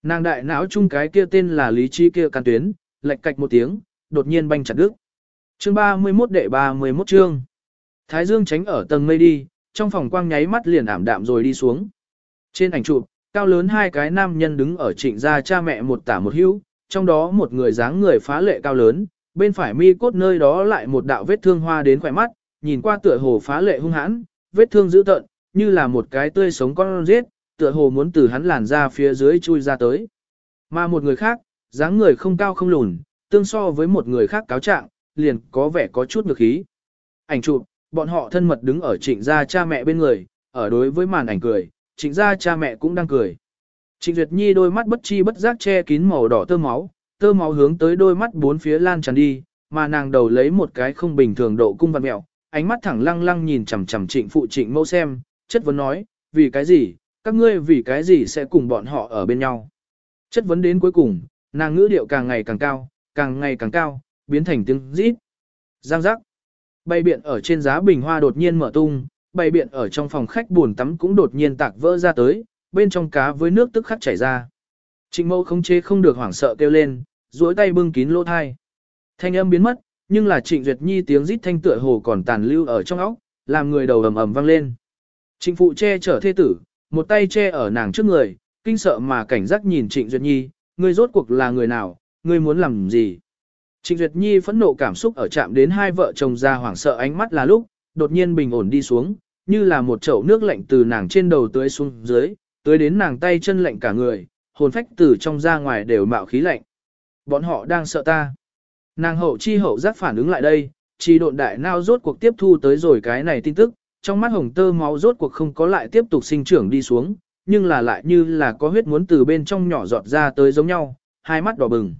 Nàng đại não chung cái kia tên là lý trí kia can tuyến, lệch cạch một tiếng, đột nhiên banh chặt đứt. Chương 31 đệ 31 chương. Thái Dương tránh ở tầng mây đi, trong phòng quang nháy mắt liền ảm đạm rồi đi xuống. Trên ảnh chụp, cao lớn hai cái nam nhân đứng ở trịnh gia cha mẹ một tả một hữu, trong đó một người dáng người phá lệ cao lớn, bên phải mi cốt nơi đó lại một đạo vết thương hoa đến khỏe mắt, nhìn qua tựa hồ phá lệ hung hãn, vết thương dữ tợn, như là một cái tươi sống con giết, tựa hồ muốn từ hắn làn ra phía dưới chui ra tới. Mà một người khác, dáng người không cao không lùn, tương so với một người khác cáo trạng, liền có vẻ có chút ngược khí. Ảnh chụp, bọn họ thân mật đứng ở trịnh gia cha mẹ bên người, ở đối với màn ảnh cười, trịnh gia cha mẹ cũng đang cười. Trịnh Duyệt Nhi đôi mắt bất chi bất giác che kín màu đỏ tơ máu, tơ máu hướng tới đôi mắt bốn phía lan tràn đi, mà nàng đầu lấy một cái không bình thường độ cung văn mẹo, ánh mắt thẳng lăng lăng nhìn chằm chằm trịnh phụ trịnh mẫu xem, chất vấn nói, vì cái gì, các ngươi vì cái gì sẽ cùng bọn họ ở bên nhau. Chất vấn đến cuối cùng, nàng ngữ điệu càng ngày càng cao, càng ngày càng cao, biến thành tiếng rít. Giang giác. Bay biện ở trên giá bình hoa đột nhiên mở tung, bay biện ở trong phòng khách buồn tắm cũng đột nhiên tạc vỡ ra tới, bên trong cá với nước tức khắc chảy ra. Trịnh mẫu không chế không được hoảng sợ kêu lên, duỗi tay bưng kín lỗ thai. Thanh âm biến mất, nhưng là trịnh duyệt nhi tiếng rít thanh tựa hồ còn tàn lưu ở trong óc, làm người đầu ầm ầm vang lên. Trịnh phụ che chở thê tử, một tay che ở nàng trước người, kinh sợ mà cảnh giác nhìn trịnh duyệt nhi, ngươi rốt cuộc là người nào, ngươi muốn làm gì. Trịnh duyệt nhi phẫn nộ cảm xúc ở chạm đến hai vợ chồng ra hoảng sợ ánh mắt là lúc, đột nhiên bình ổn đi xuống, như là một chậu nước lạnh từ nàng trên đầu tưới xuống dưới, tưới đến nàng tay chân lạnh cả người, hồn phách từ trong ra ngoài đều mạo khí lạnh. Bọn họ đang sợ ta. Nàng hậu chi hậu giác phản ứng lại đây, chi độn đại nao rốt cuộc tiếp thu tới rồi cái này tin tức, trong mắt hồng tơ máu rốt cuộc không có lại tiếp tục sinh trưởng đi xuống, nhưng là lại như là có huyết muốn từ bên trong nhỏ giọt ra tới giống nhau, hai mắt đỏ bừng.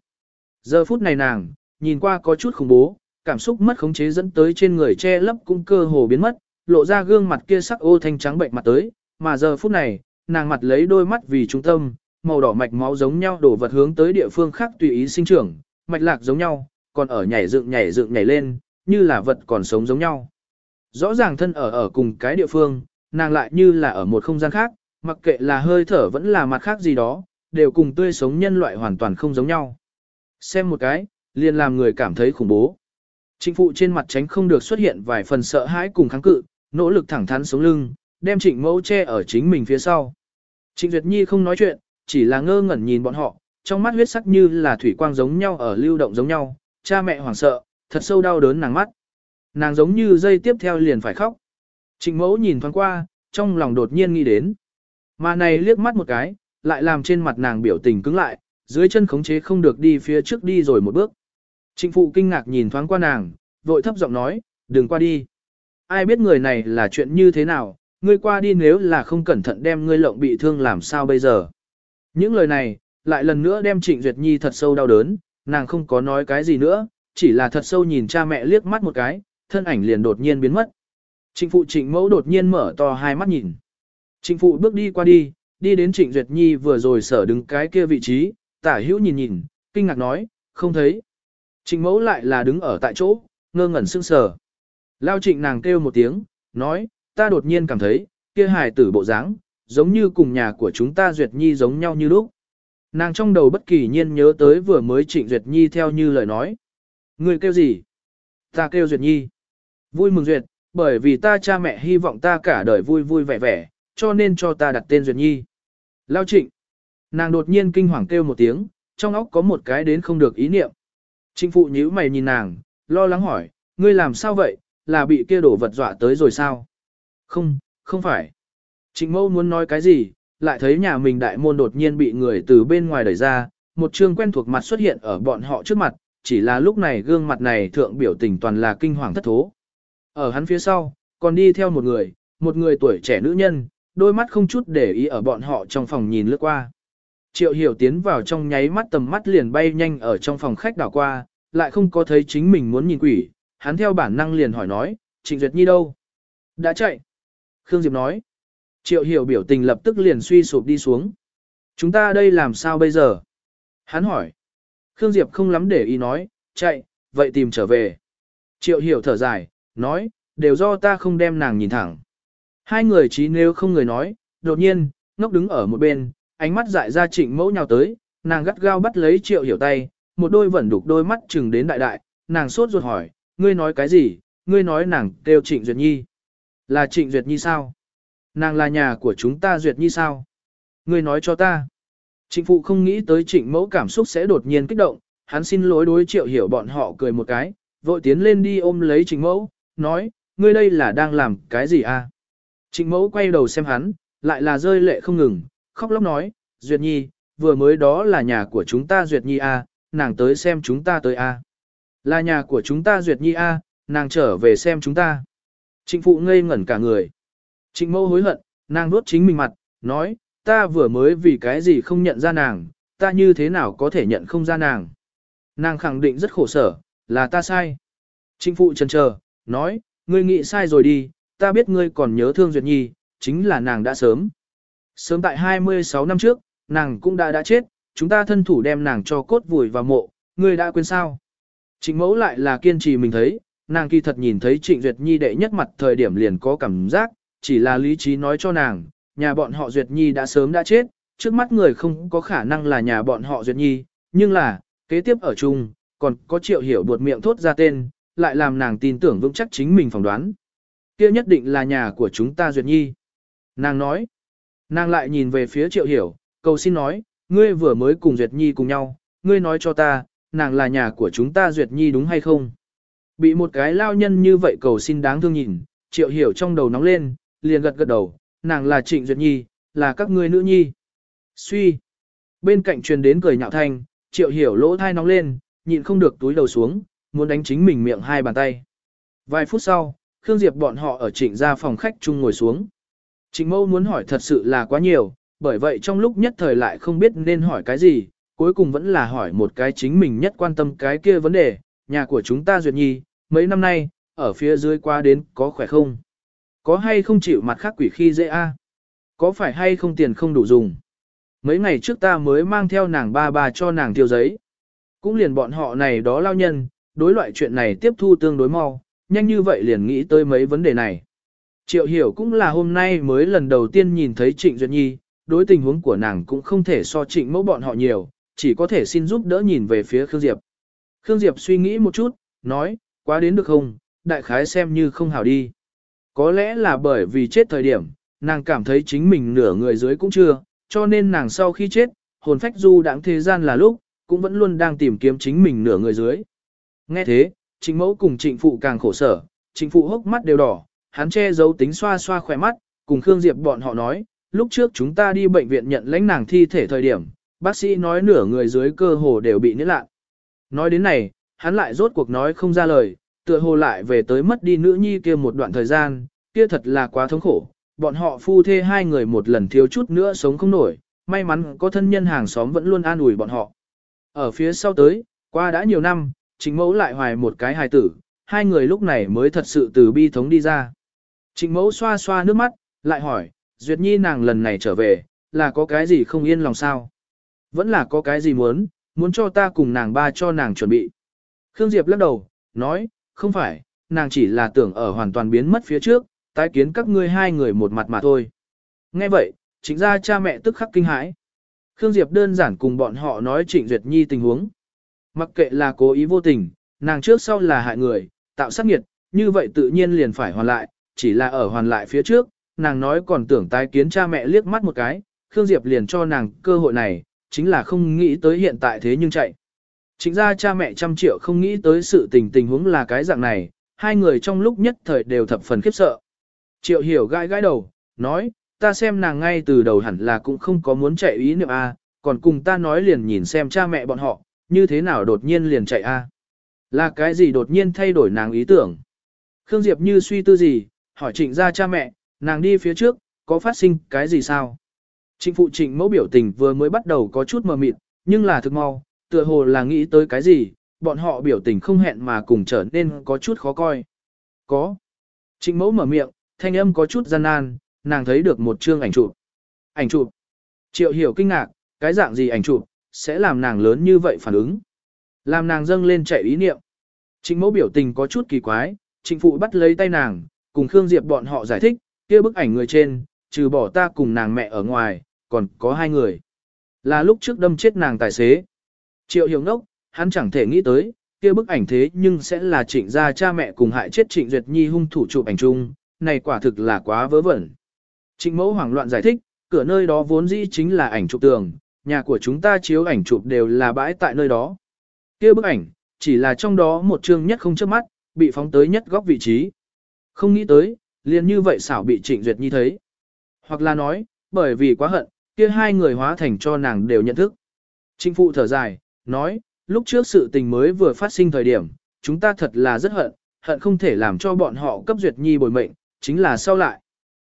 Giờ phút này nàng, nhìn qua có chút khủng bố, cảm xúc mất khống chế dẫn tới trên người che lấp cũng cơ hồ biến mất, lộ ra gương mặt kia sắc ô thanh trắng bệnh mặt tới, mà giờ phút này, nàng mặt lấy đôi mắt vì trung tâm, màu đỏ mạch máu giống nhau đổ vật hướng tới địa phương khác tùy ý sinh trưởng, mạch lạc giống nhau, còn ở nhảy dựng nhảy dựng nhảy lên, như là vật còn sống giống nhau. Rõ ràng thân ở ở cùng cái địa phương, nàng lại như là ở một không gian khác, mặc kệ là hơi thở vẫn là mặt khác gì đó, đều cùng tươi sống nhân loại hoàn toàn không giống nhau. Xem một cái, liền làm người cảm thấy khủng bố. Trịnh phụ trên mặt tránh không được xuất hiện vài phần sợ hãi cùng kháng cự, nỗ lực thẳng thắn sống lưng, đem trịnh mẫu che ở chính mình phía sau. Trịnh Duyệt Nhi không nói chuyện, chỉ là ngơ ngẩn nhìn bọn họ, trong mắt huyết sắc như là thủy quang giống nhau ở lưu động giống nhau, cha mẹ hoảng sợ, thật sâu đau đớn nàng mắt. Nàng giống như dây tiếp theo liền phải khóc. Trịnh mẫu nhìn thoáng qua, trong lòng đột nhiên nghĩ đến. Mà này liếc mắt một cái, lại làm trên mặt nàng biểu tình cứng lại, dưới chân khống chế không được đi phía trước đi rồi một bước. Trịnh phụ kinh ngạc nhìn thoáng qua nàng, vội thấp giọng nói, đừng qua đi. Ai biết người này là chuyện như thế nào, ngươi qua đi nếu là không cẩn thận đem ngươi lộng bị thương làm sao bây giờ. Những lời này, lại lần nữa đem Trịnh Duyệt Nhi thật sâu đau đớn, nàng không có nói cái gì nữa, chỉ là thật sâu nhìn cha mẹ liếc mắt một cái, thân ảnh liền đột nhiên biến mất. Trịnh phụ trịnh mẫu đột nhiên mở to hai mắt nhìn. Trịnh phụ bước đi qua đi, đi đến Trịnh Duyệt Nhi vừa rồi sở đứng cái kia vị trí, tả hữu nhìn nhìn, kinh ngạc nói, không thấy. Trịnh mẫu lại là đứng ở tại chỗ, ngơ ngẩn sững sờ. Lao trịnh nàng kêu một tiếng, nói, ta đột nhiên cảm thấy, kia hài tử bộ dáng, giống như cùng nhà của chúng ta Duyệt Nhi giống nhau như lúc. Nàng trong đầu bất kỳ nhiên nhớ tới vừa mới trịnh Duyệt Nhi theo như lời nói. Người kêu gì? Ta kêu Duyệt Nhi. Vui mừng Duyệt, bởi vì ta cha mẹ hy vọng ta cả đời vui vui vẻ vẻ, cho nên cho ta đặt tên Duyệt Nhi. Lao trịnh. Nàng đột nhiên kinh hoàng kêu một tiếng, trong óc có một cái đến không được ý niệm. Trịnh phụ nhíu mày nhìn nàng, lo lắng hỏi, ngươi làm sao vậy, là bị kia đổ vật dọa tới rồi sao? Không, không phải. Trịnh mâu muốn nói cái gì, lại thấy nhà mình đại môn đột nhiên bị người từ bên ngoài đẩy ra, một trương quen thuộc mặt xuất hiện ở bọn họ trước mặt, chỉ là lúc này gương mặt này thượng biểu tình toàn là kinh hoàng thất thố. Ở hắn phía sau, còn đi theo một người, một người tuổi trẻ nữ nhân, đôi mắt không chút để ý ở bọn họ trong phòng nhìn lướt qua. Triệu hiểu tiến vào trong nháy mắt tầm mắt liền bay nhanh ở trong phòng khách đảo qua, lại không có thấy chính mình muốn nhìn quỷ, hắn theo bản năng liền hỏi nói, Trịnh Duyệt Nhi đâu? Đã chạy. Khương Diệp nói. Triệu hiểu biểu tình lập tức liền suy sụp đi xuống. Chúng ta đây làm sao bây giờ? Hắn hỏi. Khương Diệp không lắm để ý nói, chạy, vậy tìm trở về. Triệu hiểu thở dài, nói, đều do ta không đem nàng nhìn thẳng. Hai người trí nếu không người nói, đột nhiên, ngốc đứng ở một bên, ánh mắt dại ra trịnh mẫu nhào tới, nàng gắt gao bắt lấy triệu hiểu tay, một đôi vẫn đục đôi mắt chừng đến đại đại, nàng sốt ruột hỏi, ngươi nói cái gì, ngươi nói nàng kêu trịnh Duyệt Nhi. Là trịnh Duyệt Nhi sao? Nàng là nhà của chúng ta Duyệt Nhi sao? Ngươi nói cho ta. Trịnh phụ không nghĩ tới trịnh mẫu cảm xúc sẽ đột nhiên kích động, hắn xin lỗi đối triệu hiểu bọn họ cười một cái, vội tiến lên đi ôm lấy trịnh mẫu, nói, ngươi đây là đang làm cái gì à? Trịnh mẫu quay đầu xem hắn, lại là rơi lệ không ngừng, khóc lóc nói, Duyệt Nhi, vừa mới đó là nhà của chúng ta Duyệt Nhi à, nàng tới xem chúng ta tới A. Là nhà của chúng ta Duyệt Nhi A, nàng trở về xem chúng ta. Trịnh phụ ngây ngẩn cả người. Trịnh mâu hối hận, nàng nuốt chính mình mặt, nói, ta vừa mới vì cái gì không nhận ra nàng, ta như thế nào có thể nhận không ra nàng. Nàng khẳng định rất khổ sở, là ta sai. Trịnh phụ chần chờ, nói, ngươi nghĩ sai rồi đi, ta biết ngươi còn nhớ thương Duyệt Nhi, chính là nàng đã sớm. Sớm tại 26 năm trước, nàng cũng đã đã chết, chúng ta thân thủ đem nàng cho cốt vùi vào mộ, ngươi đã quên sao. Trịnh mẫu lại là kiên trì mình thấy, nàng kỳ thật nhìn thấy Trịnh Duyệt Nhi đệ nhất mặt thời điểm liền có cảm giác, chỉ là lý trí nói cho nàng, nhà bọn họ Duyệt Nhi đã sớm đã chết, trước mắt người không có khả năng là nhà bọn họ Duyệt Nhi, nhưng là, kế tiếp ở chung, còn có triệu hiểu buột miệng thốt ra tên, lại làm nàng tin tưởng vững chắc chính mình phỏng đoán. kia nhất định là nhà của chúng ta Duyệt Nhi. Nàng nói, nàng lại nhìn về phía triệu hiểu, cầu xin nói, ngươi vừa mới cùng Duyệt Nhi cùng nhau, ngươi nói cho ta, nàng là nhà của chúng ta Duyệt Nhi đúng hay không? Bị một cái lao nhân như vậy cầu xin đáng thương nhìn, triệu hiểu trong đầu nóng lên, liền gật gật đầu, nàng là Trịnh Duyệt Nhi, là các ngươi nữ nhi. Suy. Bên cạnh truyền đến cười nhạo thanh, triệu hiểu lỗ thai nóng lên, nhịn không được túi đầu xuống, muốn đánh chính mình miệng hai bàn tay. Vài phút sau, Khương Diệp bọn họ ở trịnh ra phòng khách chung ngồi xuống. Trịnh mâu muốn hỏi thật sự là quá nhiều, bởi vậy trong lúc nhất thời lại không biết nên hỏi cái gì, cuối cùng vẫn là hỏi một cái chính mình nhất quan tâm cái kia vấn đề, nhà của chúng ta Duyệt Nhi, mấy năm nay, ở phía dưới qua đến có khỏe không? Có hay không chịu mặt khác quỷ khi dễ a? Có phải hay không tiền không đủ dùng? Mấy ngày trước ta mới mang theo nàng ba bà cho nàng tiêu giấy. Cũng liền bọn họ này đó lao nhân, đối loại chuyện này tiếp thu tương đối mau, nhanh như vậy liền nghĩ tới mấy vấn đề này. Triệu hiểu cũng là hôm nay mới lần đầu tiên nhìn thấy Trịnh Duyệt Nhi, đối tình huống của nàng cũng không thể so trịnh mẫu bọn họ nhiều, chỉ có thể xin giúp đỡ nhìn về phía Khương Diệp. Khương Diệp suy nghĩ một chút, nói, quá đến được không, đại khái xem như không hảo đi. Có lẽ là bởi vì chết thời điểm, nàng cảm thấy chính mình nửa người dưới cũng chưa, cho nên nàng sau khi chết, hồn phách du đáng thế gian là lúc, cũng vẫn luôn đang tìm kiếm chính mình nửa người dưới. Nghe thế, trịnh mẫu cùng trịnh phụ càng khổ sở, trịnh phụ hốc mắt đều đỏ, hắn che giấu tính xoa xoa khỏe mắt, cùng Khương Diệp bọn họ nói, lúc trước chúng ta đi bệnh viện nhận lãnh nàng thi thể thời điểm, bác sĩ nói nửa người dưới cơ hồ đều bị nhiễm lạ. Nói đến này, hắn lại rốt cuộc nói không ra lời, tựa hồ lại về tới mất đi nữ nhi kia một đoạn thời gian, kia thật là quá thống khổ. Bọn họ phu thê hai người một lần thiếu chút nữa sống không nổi, may mắn có thân nhân hàng xóm vẫn luôn an ủi bọn họ. Ở phía sau tới, qua đã nhiều năm, chính mẫu lại hoài một cái hài tử, hai người lúc này mới thật sự từ bi thống đi ra. Trịnh mẫu xoa xoa nước mắt, lại hỏi, Duyệt Nhi nàng lần này trở về, là có cái gì không yên lòng sao? Vẫn là có cái gì muốn, muốn cho ta cùng nàng ba cho nàng chuẩn bị. Khương Diệp lắc đầu, nói, không phải, nàng chỉ là tưởng ở hoàn toàn biến mất phía trước, tái kiến các ngươi hai người một mặt mà thôi. Nghe vậy, chính ra cha mẹ tức khắc kinh hãi. Khương Diệp đơn giản cùng bọn họ nói Trịnh Duyệt Nhi tình huống. Mặc kệ là cố ý vô tình, nàng trước sau là hại người, tạo sát nghiệt, như vậy tự nhiên liền phải hoàn lại, chỉ là ở hoàn lại phía trước, nàng nói còn tưởng tái kiến cha mẹ liếc mắt một cái, Khương Diệp liền cho nàng cơ hội này, chính là không nghĩ tới hiện tại thế nhưng chạy. Chính ra cha mẹ trăm triệu không nghĩ tới sự tình tình huống là cái dạng này, hai người trong lúc nhất thời đều thập phần khiếp sợ. Triệu hiểu gãi gãi đầu, nói, ta xem nàng ngay từ đầu hẳn là cũng không có muốn chạy ý niệm A, còn cùng ta nói liền nhìn xem cha mẹ bọn họ, như thế nào đột nhiên liền chạy A. Là cái gì đột nhiên thay đổi nàng ý tưởng. Khương Diệp như suy tư gì, hỏi trịnh ra cha mẹ, nàng đi phía trước, có phát sinh cái gì sao? Trịnh phụ trịnh mẫu biểu tình vừa mới bắt đầu có chút mờ mịt, nhưng là thực mau, tựa hồ là nghĩ tới cái gì, bọn họ biểu tình không hẹn mà cùng trở nên có chút khó coi. Có. Trịnh mẫu mở miệng, thanh âm có chút gian nan, nàng thấy được một chương ảnh chụp. Ảnh chụp. Triệu hiểu kinh ngạc, cái dạng gì ảnh chụp, sẽ làm nàng lớn như vậy phản ứng. Làm nàng dâng lên chạy ý niệm. Trịnh mẫu biểu tình có chút kỳ quái, trịnh phụ bắt lấy tay nàng, cùng Khương Diệp bọn họ giải thích, kia bức ảnh người trên, trừ bỏ ta cùng nàng mẹ ở ngoài, còn có hai người. Là lúc trước đâm chết nàng tài xế. Triệu hiểu ngốc, hắn chẳng thể nghĩ tới, kia bức ảnh thế nhưng sẽ là trịnh gia cha mẹ cùng hại chết trịnh Duyệt Nhi hung thủ chụp ảnh chung, này quả thực là quá vớ vẩn. Trịnh mẫu hoảng loạn giải thích, cửa nơi đó vốn dĩ chính là ảnh chụp tường, nhà của chúng ta chiếu ảnh chụp đều là bãi tại nơi đó. Kia bức ảnh, chỉ là trong đó một chương nhất không trước mắt, bị phóng tới nhất góc vị trí. Không nghĩ tới, liền như vậy xảo bị Trịnh Duyệt Nhi thấy. Hoặc là nói, bởi vì quá hận, kia hai người hóa thành cho nàng đều nhận thức. Trịnh phụ thở dài, nói, lúc trước sự tình mới vừa phát sinh thời điểm, chúng ta thật là rất hận, hận không thể làm cho bọn họ cấp duyệt nhi bồi mệnh, chính là sau lại.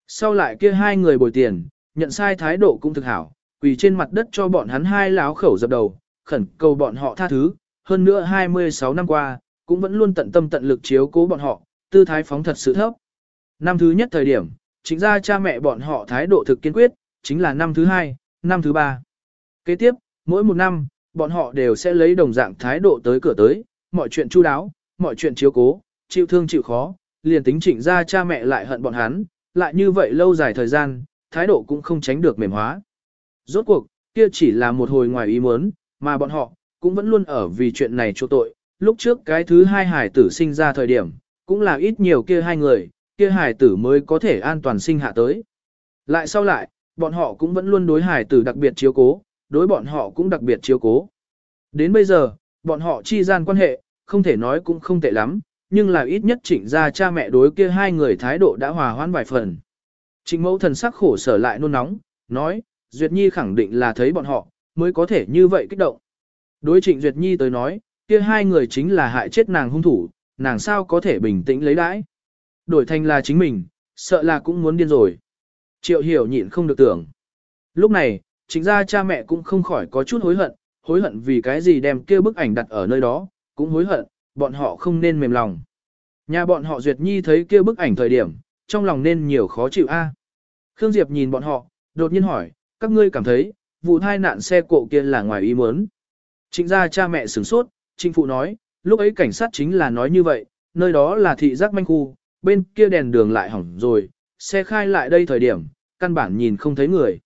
Sau lại kia hai người bồi tiền, nhận sai thái độ cũng thực hảo, quỳ trên mặt đất cho bọn hắn hai láo khẩu dập đầu, khẩn cầu bọn họ tha thứ, hơn nữa 26 năm qua, cũng vẫn luôn tận tâm tận lực chiếu cố bọn họ, tư thái phóng thật sự thấp. Năm thứ nhất thời điểm, chính ra cha mẹ bọn họ thái độ thực kiên quyết, chính là năm thứ hai, năm thứ ba. Kế tiếp, mỗi một năm, bọn họ đều sẽ lấy đồng dạng thái độ tới cửa tới, mọi chuyện chu đáo, mọi chuyện chiếu cố, chịu thương chịu khó, liền tính chỉnh ra cha mẹ lại hận bọn hắn, lại như vậy lâu dài thời gian, thái độ cũng không tránh được mềm hóa. Rốt cuộc, kia chỉ là một hồi ngoài ý muốn, mà bọn họ, cũng vẫn luôn ở vì chuyện này chỗ tội. Lúc trước cái thứ hai hải tử sinh ra thời điểm, cũng là ít nhiều kia hai người, kia hải tử mới có thể an toàn sinh hạ tới. Lại sau lại, bọn họ cũng vẫn luôn đối hải tử đặc biệt chiếu cố, đối bọn họ cũng đặc biệt chiếu cố. Đến bây giờ, bọn họ chi gian quan hệ, không thể nói cũng không tệ lắm, nhưng là ít nhất trịnh ra cha mẹ đối kia hai người thái độ đã hòa hoãn vài phần. Trịnh mẫu thần sắc khổ sở lại nôn nóng, nói, Duyệt Nhi khẳng định là thấy bọn họ, mới có thể như vậy kích động. Đối trịnh Duyệt Nhi tới nói, kia hai người chính là hại chết nàng hung thủ, nàng sao có thể bình tĩnh lấy đãi. Đổi thành là chính mình, sợ là cũng muốn điên rồi. Triệu hiểu nhịn không được tưởng. Lúc này, chính ra cha mẹ cũng không khỏi có chút hối hận, hối hận vì cái gì đem kia bức ảnh đặt ở nơi đó, cũng hối hận, bọn họ không nên mềm lòng. Nhà bọn họ Duyệt Nhi thấy kia bức ảnh thời điểm, trong lòng nên nhiều khó chịu a. Khương Diệp nhìn bọn họ, đột nhiên hỏi, các ngươi cảm thấy, vụ thai nạn xe cộ kia là ngoài ý muốn. Trịnh gia cha mẹ sửng sốt, trịnh phụ nói, lúc ấy cảnh sát chính là nói như vậy, nơi đó là thị giác manh khu, bên kia đèn đường lại hỏng rồi, xe khai lại đây thời điểm, căn bản nhìn không thấy người.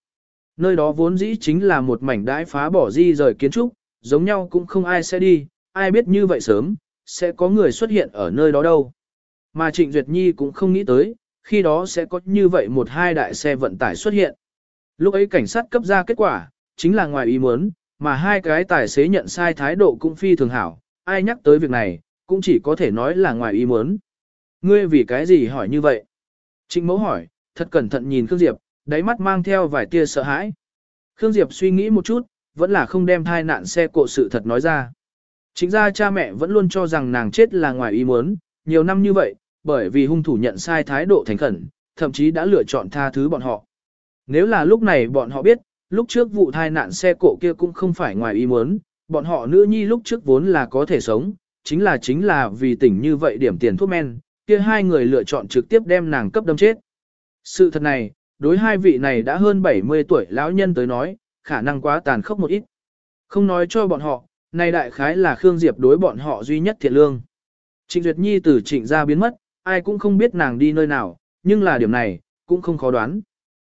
Nơi đó vốn dĩ chính là một mảnh đãi phá bỏ di rời kiến trúc, giống nhau cũng không ai sẽ đi, ai biết như vậy sớm, sẽ có người xuất hiện ở nơi đó đâu. Mà Trịnh Duyệt Nhi cũng không nghĩ tới, khi đó sẽ có như vậy một hai đại xe vận tải xuất hiện. Lúc ấy cảnh sát cấp ra kết quả, chính là ngoài ý muốn, mà hai cái tài xế nhận sai thái độ cũng phi thường hảo, ai nhắc tới việc này, cũng chỉ có thể nói là ngoài ý muốn. Ngươi vì cái gì hỏi như vậy? Trịnh mẫu hỏi, thật cẩn thận nhìn Khương Diệp, đáy mắt mang theo vài tia sợ hãi. Khương Diệp suy nghĩ một chút, vẫn là không đem thai nạn xe cộ sự thật nói ra. Chính ra cha mẹ vẫn luôn cho rằng nàng chết là ngoài ý muốn, nhiều năm như vậy, bởi vì hung thủ nhận sai thái độ thành khẩn, thậm chí đã lựa chọn tha thứ bọn họ. Nếu là lúc này bọn họ biết, lúc trước vụ thai nạn xe cộ kia cũng không phải ngoài ý muốn, bọn họ nữ nhi lúc trước vốn là có thể sống, chính là chính là vì tỉnh như vậy điểm tiền thuốc men, kia hai người lựa chọn trực tiếp đem nàng cấp đâm chết. Sự thật này, đối hai vị này đã hơn 70 tuổi lão nhân tới nói, khả năng quá tàn khốc một ít. Không nói cho bọn họ, này đại khái là Khương Diệp đối bọn họ duy nhất thiện lương. Trịnh Duyệt Nhi từ trịnh ra biến mất, ai cũng không biết nàng đi nơi nào, nhưng là điểm này, cũng không khó đoán.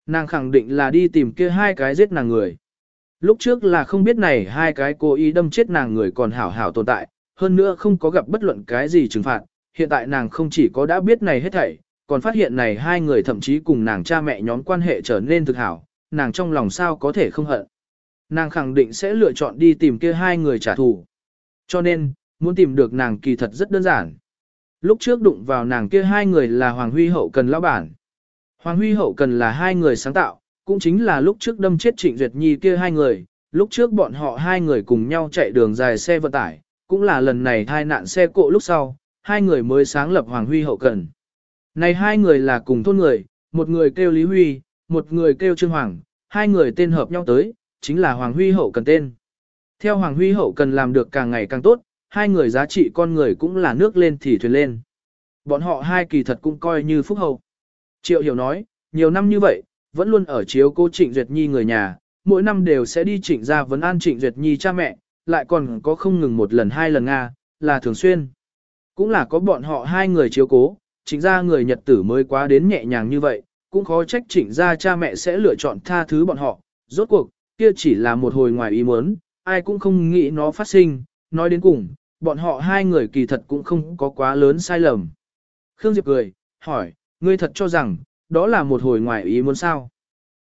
Nàng khẳng định là đi tìm kia hai cái giết nàng người. Lúc trước là không biết này hai cái cố ý đâm chết nàng người còn hảo hảo tồn tại, hơn nữa không có gặp bất luận cái gì trừng phạt. Hiện tại nàng không chỉ có đã biết này hết thảy, còn phát hiện này hai người thậm chí cùng nàng cha mẹ nhóm quan hệ trở nên thực hảo, nàng trong lòng sao có thể không hận. Nàng khẳng định sẽ lựa chọn đi tìm kia hai người trả thù. Cho nên, muốn tìm được nàng kỳ thật rất đơn giản. Lúc trước đụng vào nàng kia hai người là Hoàng Huy Hậu Cần lão bản. Hoàng Huy Hậu Cần là hai người sáng tạo, cũng chính là lúc trước đâm chết Trịnh Duyệt Nhi kia hai người, lúc trước bọn họ hai người cùng nhau chạy đường dài xe vận tải, cũng là lần này thai nạn xe cộ lúc sau, hai người mới sáng lập Hoàng Huy Hậu Cần. Này hai người là cùng thôn người, một người kêu Lý Huy, một người kêu Trương Hoàng, hai người tên hợp nhau tới, chính là Hoàng Huy Hậu Cần tên. Theo Hoàng Huy Hậu Cần làm được càng ngày càng tốt, hai người giá trị con người cũng là nước lên thì thuyền lên. Bọn họ hai kỳ thật cũng coi như phúc hậu. Triệu Hiểu nói, nhiều năm như vậy, vẫn luôn ở chiếu cô Trịnh Duyệt Nhi người nhà, mỗi năm đều sẽ đi trịnh ra vấn an Trịnh Duyệt Nhi cha mẹ, lại còn có không ngừng một lần hai lần Nga, là thường xuyên. Cũng là có bọn họ hai người chiếu cố, trịnh ra người Nhật tử mới quá đến nhẹ nhàng như vậy, cũng khó trách trịnh ra cha mẹ sẽ lựa chọn tha thứ bọn họ. Rốt cuộc, kia chỉ là một hồi ngoài ý muốn, ai cũng không nghĩ nó phát sinh, nói đến cùng, bọn họ hai người kỳ thật cũng không có quá lớn sai lầm. Khương Diệp cười, hỏi, ngươi thật cho rằng, đó là một hồi ngoài ý muốn sao?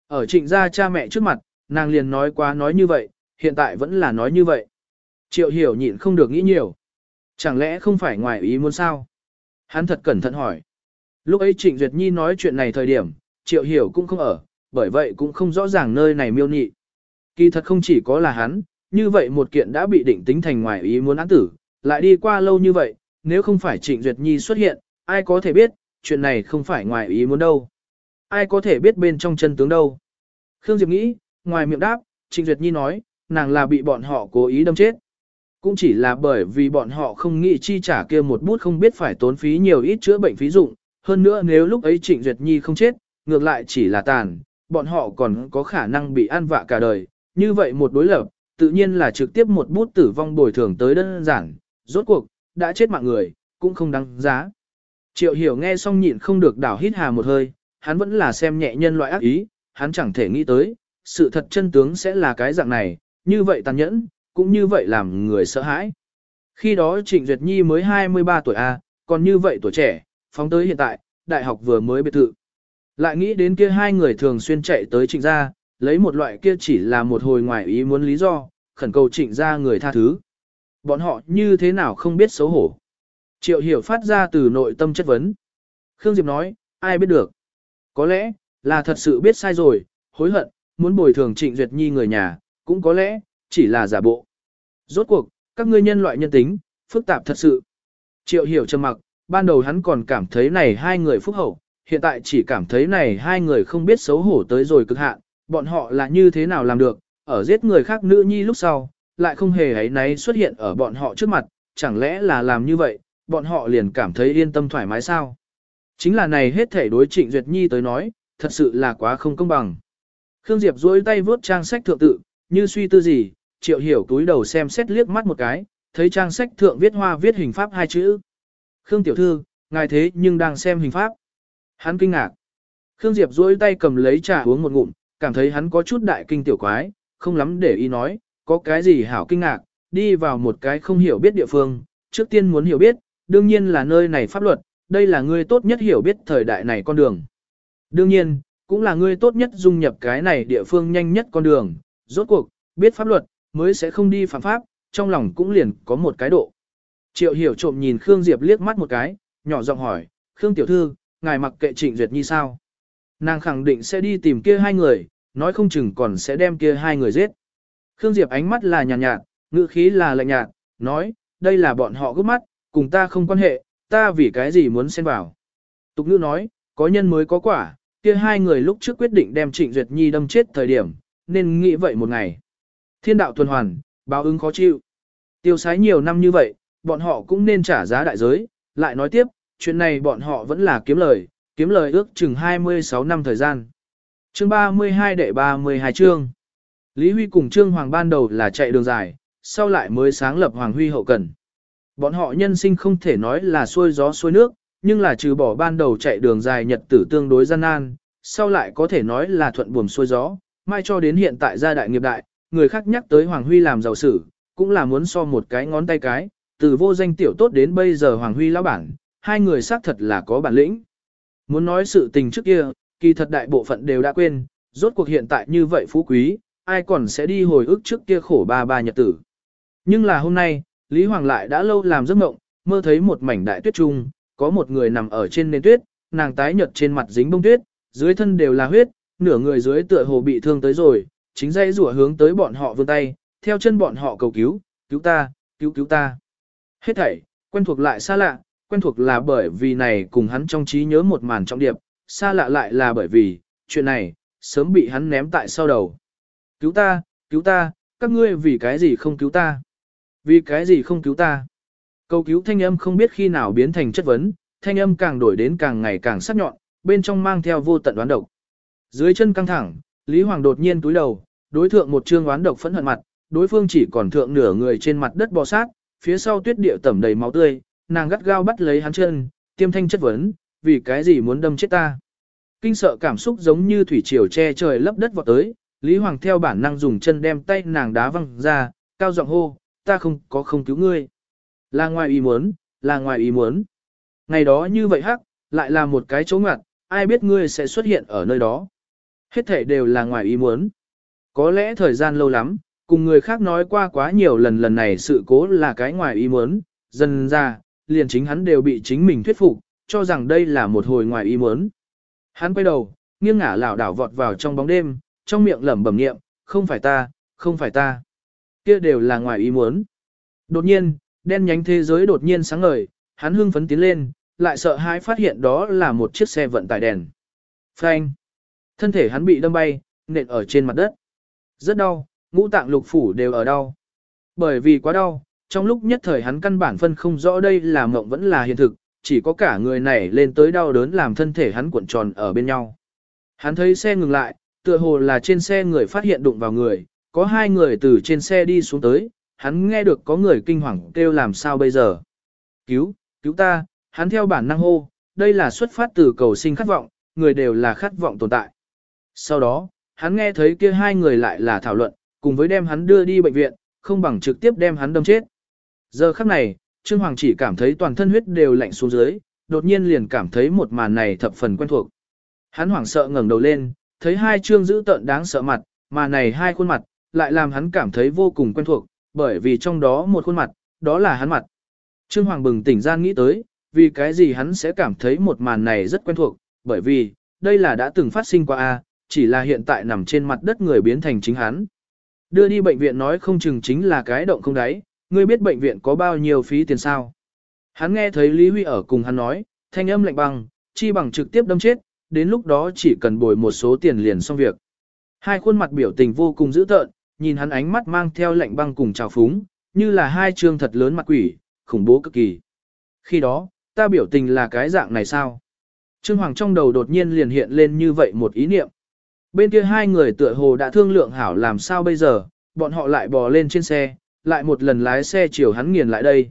Ở trịnh gia cha mẹ trước mặt, nàng liền nói quá nói như vậy, hiện tại vẫn là nói như vậy. Triệu hiểu nhịn không được nghĩ nhiều. Chẳng lẽ không phải ngoài ý muốn sao? Hắn thật cẩn thận hỏi. Lúc ấy Trịnh Duyệt Nhi nói chuyện này thời điểm, Triệu Hiểu cũng không ở, bởi vậy cũng không rõ ràng nơi này miêu nhị. Kỳ thật không chỉ có là hắn, như vậy một kiện đã bị định tính thành ngoài ý muốn án tử, lại đi qua lâu như vậy, nếu không phải Trịnh Duyệt Nhi xuất hiện, ai có thể biết, chuyện này không phải ngoài ý muốn đâu. Ai có thể biết bên trong chân tướng đâu. Khương Diệp nghĩ, ngoài miệng đáp, Trịnh Duyệt Nhi nói, nàng là bị bọn họ cố ý đâm chết. Cũng chỉ là bởi vì bọn họ không nghĩ chi trả kia một bút không biết phải tốn phí nhiều ít chữa bệnh phí dụng, hơn nữa nếu lúc ấy Trịnh Duyệt Nhi không chết, ngược lại chỉ là tàn, bọn họ còn có khả năng bị an vạ cả đời. Như vậy một đối lập, tự nhiên là trực tiếp một bút tử vong bồi thường tới đơn giản, rốt cuộc, đã chết mạng người, cũng không đáng giá. Triệu hiểu nghe xong nhịn không được đảo hít hà một hơi, hắn vẫn là xem nhẹ nhân loại ác ý, hắn chẳng thể nghĩ tới, sự thật chân tướng sẽ là cái dạng này, như vậy tàn nhẫn, cũng như vậy làm người sợ hãi. Khi đó Trịnh Duyệt Nhi mới 23 tuổi A, còn như vậy tuổi trẻ, phóng tới hiện tại, đại học vừa mới biệt thự. Lại nghĩ đến kia hai người thường xuyên chạy tới trịnh gia, lấy một loại kia chỉ là một hồi ngoài ý muốn lý do, khẩn cầu trịnh gia người tha thứ. Bọn họ như thế nào không biết xấu hổ. Triệu hiểu phát ra từ nội tâm chất vấn. Khương Diệp nói, ai biết được. Có lẽ, là thật sự biết sai rồi, hối hận, muốn bồi thường trịnh duyệt nhi người nhà, cũng có lẽ, chỉ là giả bộ. Rốt cuộc, các ngươi nhân loại nhân tính, phức tạp thật sự. Triệu hiểu trầm mặc, ban đầu hắn còn cảm thấy này hai người phúc hậu, hiện tại chỉ cảm thấy này hai người không biết xấu hổ tới rồi cực hạn, bọn họ là như thế nào làm được, ở giết người khác nữ nhi lúc sau, lại không hề ấy náy xuất hiện ở bọn họ trước mặt, chẳng lẽ là làm như vậy, bọn họ liền cảm thấy yên tâm thoải mái sao? Chính là này hết thể đối trịnh Duyệt Nhi tới nói, thật sự là quá không công bằng. Khương Diệp duỗi tay vướt trang sách thượng tự, như suy tư gì, triệu hiểu túi đầu xem xét liếc mắt một cái, thấy trang sách thượng viết hoa viết hình pháp hai chữ. Khương tiểu thư, ngài thế nhưng đang xem hình pháp. Hắn kinh ngạc. Khương Diệp duỗi tay cầm lấy trà uống một ngụm, cảm thấy hắn có chút đại kinh tiểu quái, không lắm để ý nói, có cái gì hảo kinh ngạc, đi vào một cái không hiểu biết địa phương, trước tiên muốn hiểu biết, đương nhiên là nơi này pháp luật, đây là ngươi tốt nhất hiểu biết thời đại này con đường. Đương nhiên, cũng là ngươi tốt nhất dung nhập cái này địa phương nhanh nhất con đường, rốt cuộc, biết pháp luật, mới sẽ không đi phạm pháp, trong lòng cũng liền có một cái độ. Triệu hiểu trộm nhìn Khương Diệp liếc mắt một cái, nhỏ giọng hỏi, Khương tiểu thư, ngài mặc kệ trịnh duyệt như sao? Nàng khẳng định sẽ đi tìm kia hai người, nói không chừng còn sẽ đem kia hai người giết. Khương Diệp ánh mắt là nhàn nhạt, nhạt, ngữ khí là lạnh nhạt, nói, đây là bọn họ gấp mắt, cùng ta không quan hệ, ta vì cái gì muốn xen vào. Tục ngữ nói, có nhân mới có quả, kia hai người lúc trước quyết định đem Trịnh Duyệt Nhi đâm chết thời điểm, nên nghĩ vậy một ngày. Thiên đạo tuần hoàn, báo ứng khó chịu. Tiêu sái nhiều năm như vậy, bọn họ cũng nên trả giá đại giới, lại nói tiếp, chuyện này bọn họ vẫn là kiếm lời, kiếm lời ước chừng 26 năm thời gian. Chương 32 đệ 32 chương. Lý Huy cùng Trương Hoàng ban đầu là chạy đường dài, sau lại mới sáng lập Hoàng Huy hậu cần. Bọn họ nhân sinh không thể nói là xuôi gió xuôi nước, nhưng là trừ bỏ ban đầu chạy đường dài nhật tử tương đối gian nan, sau lại có thể nói là thuận buồm xuôi gió, mai cho đến hiện tại gia đại nghiệp đại, người khác nhắc tới Hoàng Huy làm giàu sử, cũng là muốn so một cái ngón tay cái, từ vô danh tiểu tốt đến bây giờ Hoàng Huy lão bản, hai người xác thật là có bản lĩnh. Muốn nói sự tình trước kia, kỳ thật đại bộ phận đều đã quên, rốt cuộc hiện tại như vậy phú quý, ai còn sẽ đi hồi ức trước kia khổ ba ba nhật tử. Nhưng là hôm nay, Lý Hoàng lại đã lâu làm giấc mộng, mơ thấy một mảnh đại tuyết trung, có một người nằm ở trên nền tuyết, nàng tái nhợt trên mặt dính bông tuyết, dưới thân đều là huyết, nửa người dưới tựa hồ bị thương tới rồi, chính dây rủa hướng tới bọn họ vươn tay, theo chân bọn họ cầu cứu, cứu ta, cứu cứu ta. Hết thảy, quen thuộc lại xa lạ, quen thuộc là bởi vì này cùng hắn trong trí nhớ một màn trọng điệp, xa lạ lại là bởi vì, chuyện này, sớm bị hắn ném tại sau đầu. Cứu ta, cứu ta, các ngươi vì cái gì không cứu ta? Vì cái gì không cứu ta? Cầu cứu thanh âm không biết khi nào biến thành chất vấn, thanh âm càng đổi đến càng ngày càng sắc nhọn, bên trong mang theo vô tận đoán độc. Dưới chân căng thẳng, Lý Hoàng đột nhiên túi đầu, đối thượng một trương đoán độc phẫn hận mặt, đối phương chỉ còn thượng nửa người trên mặt đất bò sát, phía sau tuyết địa tẩm đầy máu tươi, nàng gắt gao bắt lấy hắn chân, tiêm thanh chất vấn, vì cái gì muốn đâm chết ta. Kinh sợ cảm xúc giống như thủy triều che trời lấp đất vọt tới, Lý Hoàng theo bản năng dùng chân đem tay nàng đá văng ra, cao giọng hô, ta không có không cứu ngươi. Là ngoài ý muốn, là ngoài ý muốn. Ngày đó như vậy hắc, lại là một cái chỗ ngặt, ai biết ngươi sẽ xuất hiện ở nơi đó. Hết thể đều là ngoài ý muốn. Có lẽ thời gian lâu lắm, cùng người khác nói qua quá nhiều lần lần này sự cố là cái ngoài ý muốn, dần ra, liền chính hắn đều bị chính mình thuyết phục, cho rằng đây là một hồi ngoài ý muốn. Hắn quay đầu, nghiêng ngả lảo đảo vọt vào trong bóng đêm, trong miệng lẩm bẩm niệm, không phải ta, không phải ta kia đều là ngoài ý muốn. Đột nhiên, đen nhánh thế giới đột nhiên sáng ngời, hắn hưng phấn tiến lên, lại sợ hãi phát hiện đó là một chiếc xe vận tải đèn. Phanh! Thân thể hắn bị đâm bay, nện ở trên mặt đất. Rất đau, ngũ tạng lục phủ đều ở đau. Bởi vì quá đau, trong lúc nhất thời hắn căn bản phân không rõ đây là mộng vẫn là hiện thực, chỉ có cả người này lên tới đau đớn làm thân thể hắn cuộn tròn ở bên nhau. Hắn thấy xe ngừng lại, tựa hồ là trên xe người phát hiện đụng vào người, có hai người từ trên xe đi xuống tới, hắn nghe được có người kinh hoàng kêu làm sao bây giờ. Cứu, cứu ta, hắn theo bản năng hô, đây là xuất phát từ cầu sinh khát vọng, người đều là khát vọng tồn tại. Sau đó, hắn nghe thấy kia hai người lại là thảo luận, cùng với đem hắn đưa đi bệnh viện, không bằng trực tiếp đem hắn đâm chết. Giờ khắc này, Trương Hoàng chỉ cảm thấy toàn thân huyết đều lạnh xuống dưới, đột nhiên liền cảm thấy một màn này thập phần quen thuộc. Hắn hoảng sợ ngẩng đầu lên, thấy hai trương giữ tợn đáng sợ mặt, mà này hai khuôn mặt, lại làm hắn cảm thấy vô cùng quen thuộc, bởi vì trong đó một khuôn mặt, đó là hắn mặt. Trương Hoàng bừng tỉnh gian nghĩ tới, vì cái gì hắn sẽ cảm thấy một màn này rất quen thuộc, bởi vì, đây là đã từng phát sinh qua a, chỉ là hiện tại nằm trên mặt đất người biến thành chính hắn. Đưa đi bệnh viện nói không chừng chính là cái động không đáy, ngươi biết bệnh viện có bao nhiêu phí tiền sao. Hắn nghe thấy Lý Huy ở cùng hắn nói, thanh âm lạnh băng, chi bằng trực tiếp đâm chết, đến lúc đó chỉ cần bồi một số tiền liền xong việc. Hai khuôn mặt biểu tình vô cùng dữ tợn, nhìn hắn ánh mắt mang theo lạnh băng cùng trào phúng, như là hai trương thật lớn mặt quỷ, khủng bố cực kỳ. Khi đó, ta biểu tình là cái dạng này sao? Trương Hoàng trong đầu đột nhiên liền hiện lên như vậy một ý niệm. Bên kia hai người tựa hồ đã thương lượng hảo làm sao bây giờ, bọn họ lại bò lên trên xe, lại một lần lái xe chiều hắn nghiền lại đây.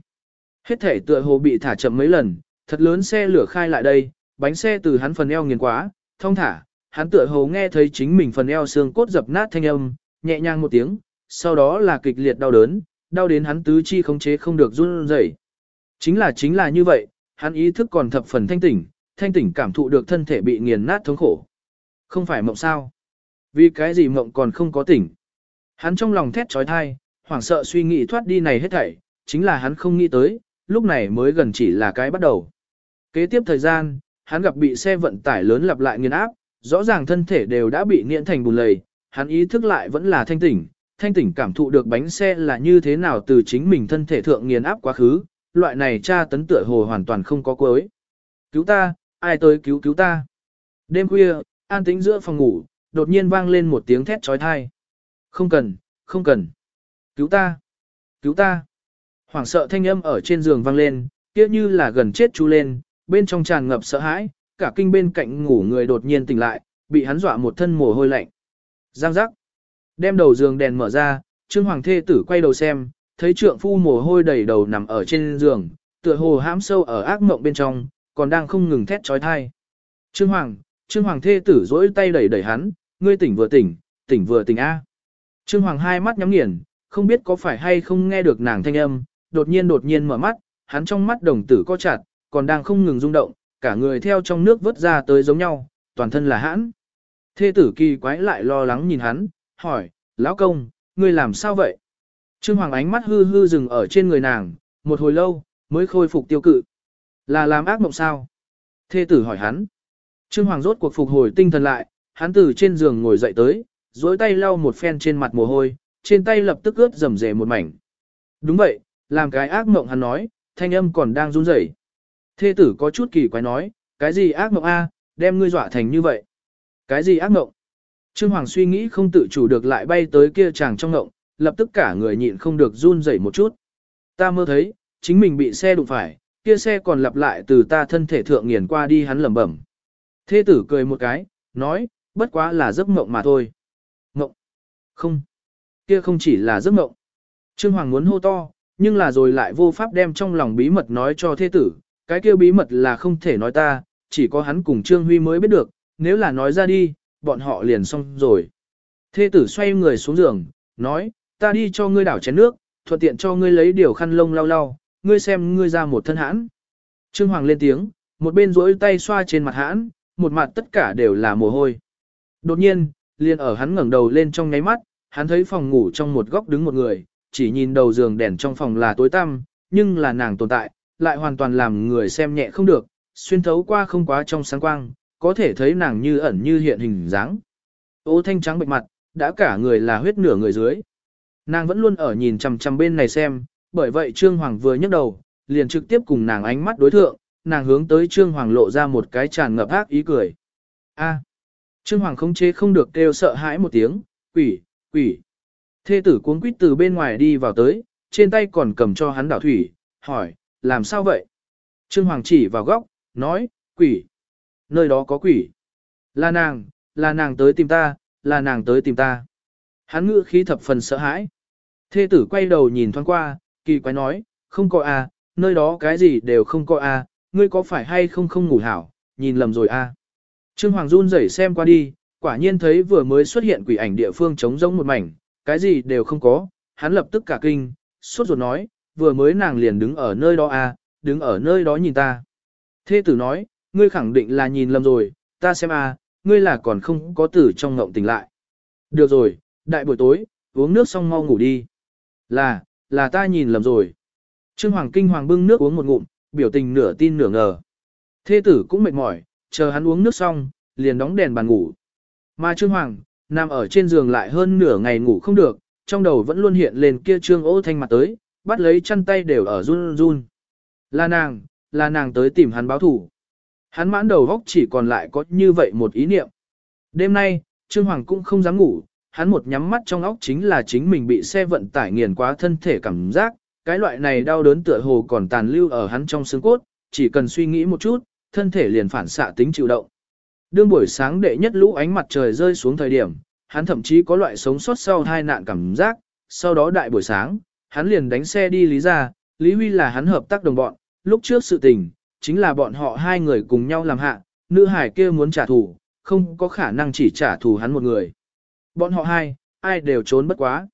Hết thể tựa hồ bị thả chậm mấy lần, thật lớn xe lửa khai lại đây, bánh xe từ hắn phần eo nghiền quá, thông thả, hắn tựa hồ nghe thấy chính mình phần eo xương cốt dập nát thanh âm, nhẹ nhàng một tiếng, sau đó là kịch liệt đau đớn, đau đến hắn tứ chi khống chế không được run rẩy. Chính là chính là như vậy, hắn ý thức còn thập phần thanh tỉnh, thanh tỉnh cảm thụ được thân thể bị nghiền nát thống khổ. Không phải mộng sao? Vì cái gì mộng còn không có tỉnh? Hắn trong lòng thét trói thai, hoảng sợ suy nghĩ thoát đi này hết thảy, chính là hắn không nghĩ tới, lúc này mới gần chỉ là cái bắt đầu. Kế tiếp thời gian, hắn gặp bị xe vận tải lớn lặp lại nghiền áp, rõ ràng thân thể đều đã bị nghiện thành bùn lầy, hắn ý thức lại vẫn là thanh tỉnh, thanh tỉnh cảm thụ được bánh xe là như thế nào từ chính mình thân thể thượng nghiền áp quá khứ, loại này tra tấn tựa hồ hoàn toàn không có cuối. Cứu ta, ai tới cứu cứu ta. Đêm khuya, an tĩnh giữa phòng ngủ, đột nhiên vang lên một tiếng thét trói thai. Không cần, không cần. Cứu ta, cứu ta. Hoảng sợ thanh âm ở trên giường vang lên, kia như là gần chết chú lên, bên trong tràn ngập sợ hãi, cả kinh bên cạnh ngủ người đột nhiên tỉnh lại, bị hắn dọa một thân mồ hôi lạnh. Giang giác. Đem đầu giường đèn mở ra, Trương Hoàng thê tử quay đầu xem, thấy trượng phu mồ hôi đầy đầu nằm ở trên giường, tựa hồ hãm sâu ở ác mộng bên trong, còn đang không ngừng thét trói thai. Trương Hoàng, Trương Hoàng thê tử dỗi tay đẩy đẩy hắn, ngươi tỉnh vừa tỉnh, tỉnh vừa tỉnh A. Trương Hoàng hai mắt nhắm nghiền, không biết có phải hay không nghe được nàng thanh âm, đột nhiên đột nhiên mở mắt, hắn trong mắt đồng tử co chặt, còn đang không ngừng rung động, cả người theo trong nước vớt ra tới giống nhau, toàn thân là hãn. Thê tử kỳ quái lại lo lắng nhìn hắn, hỏi, lão công, ngươi làm sao vậy? Trương Hoàng ánh mắt hư hư dừng ở trên người nàng, một hồi lâu, mới khôi phục tiêu cự. Là làm ác mộng sao? Thê tử hỏi hắn. Trương Hoàng rốt cuộc phục hồi tinh thần lại, hắn từ trên giường ngồi dậy tới, duỗi tay lau một phen trên mặt mồ hôi, trên tay lập tức ướt rầm rề một mảnh. Đúng vậy, làm cái ác mộng hắn nói, thanh âm còn đang run rẩy. Thê tử có chút kỳ quái nói, cái gì ác mộng a, đem ngươi dọa thành như vậy? Cái gì ác ngộng? Trương Hoàng suy nghĩ không tự chủ được lại bay tới kia chàng trong ngộng, lập tức cả người nhịn không được run rẩy một chút. Ta mơ thấy, chính mình bị xe đụng phải, kia xe còn lặp lại từ ta thân thể thượng nghiền qua đi hắn lẩm bẩm. thế tử cười một cái, nói, bất quá là giấc mộng mà thôi. Mộng? Không. Kia không chỉ là giấc mộng. Trương Hoàng muốn hô to, nhưng là rồi lại vô pháp đem trong lòng bí mật nói cho thế tử, cái kia bí mật là không thể nói ta, chỉ có hắn cùng Trương Huy mới biết được, nếu là nói ra đi, bọn họ liền xong rồi. Thê tử xoay người xuống giường, nói, ta đi cho ngươi đảo chén nước, thuận tiện cho ngươi lấy điều khăn lông lau lau, ngươi xem ngươi ra một thân hãn. Trương Hoàng lên tiếng, một bên rỗi tay xoa trên mặt hãn, một mặt tất cả đều là mồ hôi. Đột nhiên, liền ở hắn ngẩng đầu lên trong nháy mắt, hắn thấy phòng ngủ trong một góc đứng một người, chỉ nhìn đầu giường đèn trong phòng là tối tăm, nhưng là nàng tồn tại, lại hoàn toàn làm người xem nhẹ không được, xuyên thấu qua không quá trong sáng quang, có thể thấy nàng như ẩn như hiện hình dáng. Ô thanh trắng bệnh mặt, đã cả người là huyết nửa người dưới. Nàng vẫn luôn ở nhìn chằm chằm bên này xem, bởi vậy Trương Hoàng vừa nhấc đầu, liền trực tiếp cùng nàng ánh mắt đối thượng, nàng hướng tới Trương Hoàng lộ ra một cái tràn ngập ác ý cười. A. Trương Hoàng không chế không được kêu sợ hãi một tiếng, quỷ, quỷ. Thê tử cuống quýt từ bên ngoài đi vào tới, trên tay còn cầm cho hắn đảo thủy, hỏi, làm sao vậy? Trương Hoàng chỉ vào góc, nói, quỷ. Nơi đó có quỷ. Là nàng, là nàng tới tìm ta, là nàng tới tìm ta. Hắn ngữ khí thập phần sợ hãi. Thê tử quay đầu nhìn thoáng qua, kỳ quái nói, không có à, nơi đó cái gì đều không có à, ngươi có phải hay không không ngủ hảo, nhìn lầm rồi à? Trương Hoàng run rẩy xem qua đi, quả nhiên thấy vừa mới xuất hiện quỷ ảnh địa phương trống rỗng một mảnh, cái gì đều không có, hắn lập tức cả kinh, sốt ruột nói, vừa mới nàng liền đứng ở nơi đó à, đứng ở nơi đó nhìn ta. Thê tử nói, ngươi khẳng định là nhìn lầm rồi, ta xem a, ngươi là còn không có tử trong ngộng tỉnh lại. Được rồi, đại buổi tối, uống nước xong mau ngủ đi. Là, là ta nhìn lầm rồi. Trương Hoàng kinh hoàng bưng nước uống một ngụm, biểu tình nửa tin nửa ngờ. Thê tử cũng mệt mỏi, chờ hắn uống nước xong, liền đóng đèn bàn ngủ. Mà Trương Hoàng, nằm ở trên giường lại hơn nửa ngày ngủ không được, trong đầu vẫn luôn hiện lên kia Trương ô thanh mặt tới, bắt lấy chăn tay đều ở run run. Là nàng, là nàng tới tìm hắn báo thủ. Hắn mãn đầu góc chỉ còn lại có như vậy một ý niệm. Đêm nay, Trương Hoàng cũng không dám ngủ, hắn một nhắm mắt trong óc chính là chính mình bị xe vận tải nghiền quá thân thể cảm giác, cái loại này đau đớn tựa hồ còn tàn lưu ở hắn trong xương cốt, chỉ cần suy nghĩ một chút, thân thể liền phản xạ tính chịu động. Đương buổi sáng đệ nhất lũ ánh mặt trời rơi xuống thời điểm, hắn thậm chí có loại sống sót sau hai nạn cảm giác, sau đó đại buổi sáng, hắn liền đánh xe đi Lý ra, Lý Huy là hắn hợp tác đồng bọn, lúc trước sự tình, chính là bọn họ hai người cùng nhau làm hạ, nữ hải kia muốn trả thù, không có khả năng chỉ trả thù hắn một người. Bọn họ hai, ai đều trốn bất quá.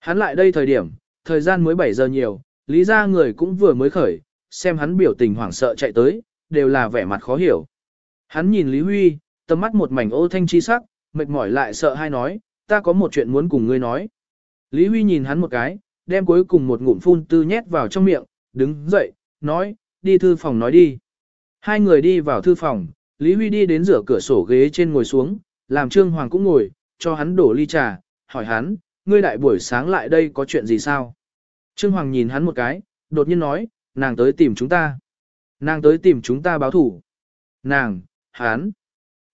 Hắn lại đây thời điểm, thời gian mới 7 giờ nhiều, lý ra người cũng vừa mới khởi, xem hắn biểu tình hoảng sợ chạy tới, đều là vẻ mặt khó hiểu. Hắn nhìn Lý Huy, tầm mắt một mảnh ô thanh chi sắc, mệt mỏi lại sợ hai nói, ta có một chuyện muốn cùng ngươi nói. Lý Huy nhìn hắn một cái, đem cuối cùng một ngụm phun tư nhét vào trong miệng, đứng dậy, nói, đi thư phòng nói đi. Hai người đi vào thư phòng, Lý Huy đi đến rửa cửa sổ ghế trên ngồi xuống, làm Trương Hoàng cũng ngồi, cho hắn đổ ly trà, hỏi hắn, ngươi đại buổi sáng lại đây có chuyện gì sao? Trương Hoàng nhìn hắn một cái, đột nhiên nói, nàng tới tìm chúng ta. Nàng tới tìm chúng ta báo thủ. Nàng, hắn.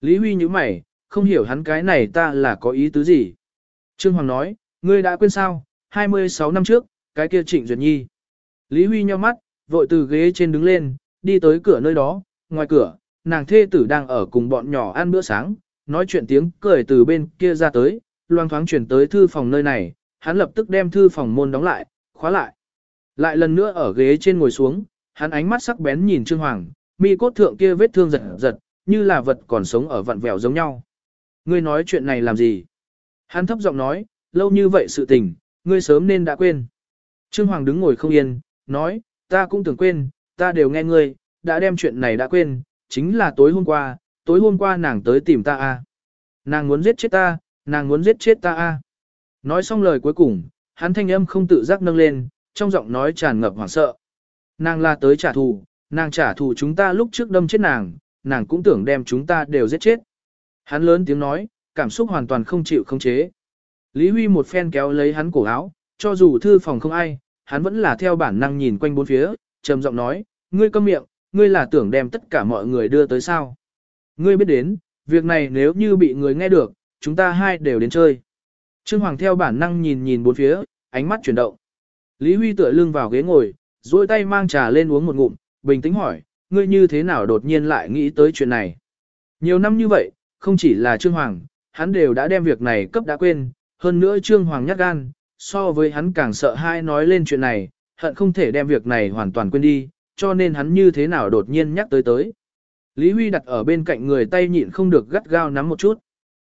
Lý Huy như mày, không hiểu hắn cái này ta là có ý tứ gì. Trương Hoàng nói, ngươi đã quên sao, 26 năm trước, cái kia trịnh duyệt nhi. Lý Huy nheo mắt, vội từ ghế trên đứng lên, đi tới cửa nơi đó, ngoài cửa, nàng thê tử đang ở cùng bọn nhỏ ăn bữa sáng, nói chuyện tiếng cười từ bên kia ra tới, loang thoáng chuyển tới thư phòng nơi này, hắn lập tức đem thư phòng môn đóng lại, khóa lại. Lại lần nữa ở ghế trên ngồi xuống, hắn ánh mắt sắc bén nhìn Trương Hoàng, mi cốt thượng kia vết thương giật giật, như là vật còn sống ở vặn vẹo giống nhau. Ngươi nói chuyện này làm gì? Hắn thấp giọng nói, lâu như vậy sự tình, ngươi sớm nên đã quên. Trương Hoàng đứng ngồi không yên, nói, ta cũng tưởng quên, ta đều nghe ngươi, đã đem chuyện này đã quên, chính là tối hôm qua, tối hôm qua nàng tới tìm ta a. Nàng muốn giết chết ta, nàng muốn giết chết ta a. Nói xong lời cuối cùng, hắn thanh âm không tự giác nâng lên, trong giọng nói tràn ngập hoảng sợ. Nàng là tới trả thù, nàng trả thù chúng ta lúc trước đâm chết nàng, nàng cũng tưởng đem chúng ta đều giết chết. Hắn lớn tiếng nói, cảm xúc hoàn toàn không chịu không chế. Lý Huy một phen kéo lấy hắn cổ áo, cho dù thư phòng không ai, hắn vẫn là theo bản năng nhìn quanh bốn phía, trầm giọng nói, ngươi câm miệng, ngươi là tưởng đem tất cả mọi người đưa tới sao. Ngươi biết đến, việc này nếu như bị người nghe được, chúng ta hai đều đến chơi. Trương Hoàng theo bản năng nhìn nhìn bốn phía, ánh mắt chuyển động. Lý Huy tựa lưng vào ghế ngồi, duỗi tay mang trà lên uống một ngụm, bình tĩnh hỏi, ngươi như thế nào đột nhiên lại nghĩ tới chuyện này. Nhiều năm như vậy, không chỉ là Trương Hoàng, hắn đều đã đem việc này cấp đã quên, hơn nữa Trương Hoàng nhát gan, so với hắn càng sợ hai nói lên chuyện này, hận không thể đem việc này hoàn toàn quên đi, cho nên hắn như thế nào đột nhiên nhắc tới tới. Lý Huy đặt ở bên cạnh người tay nhịn không được gắt gao nắm một chút.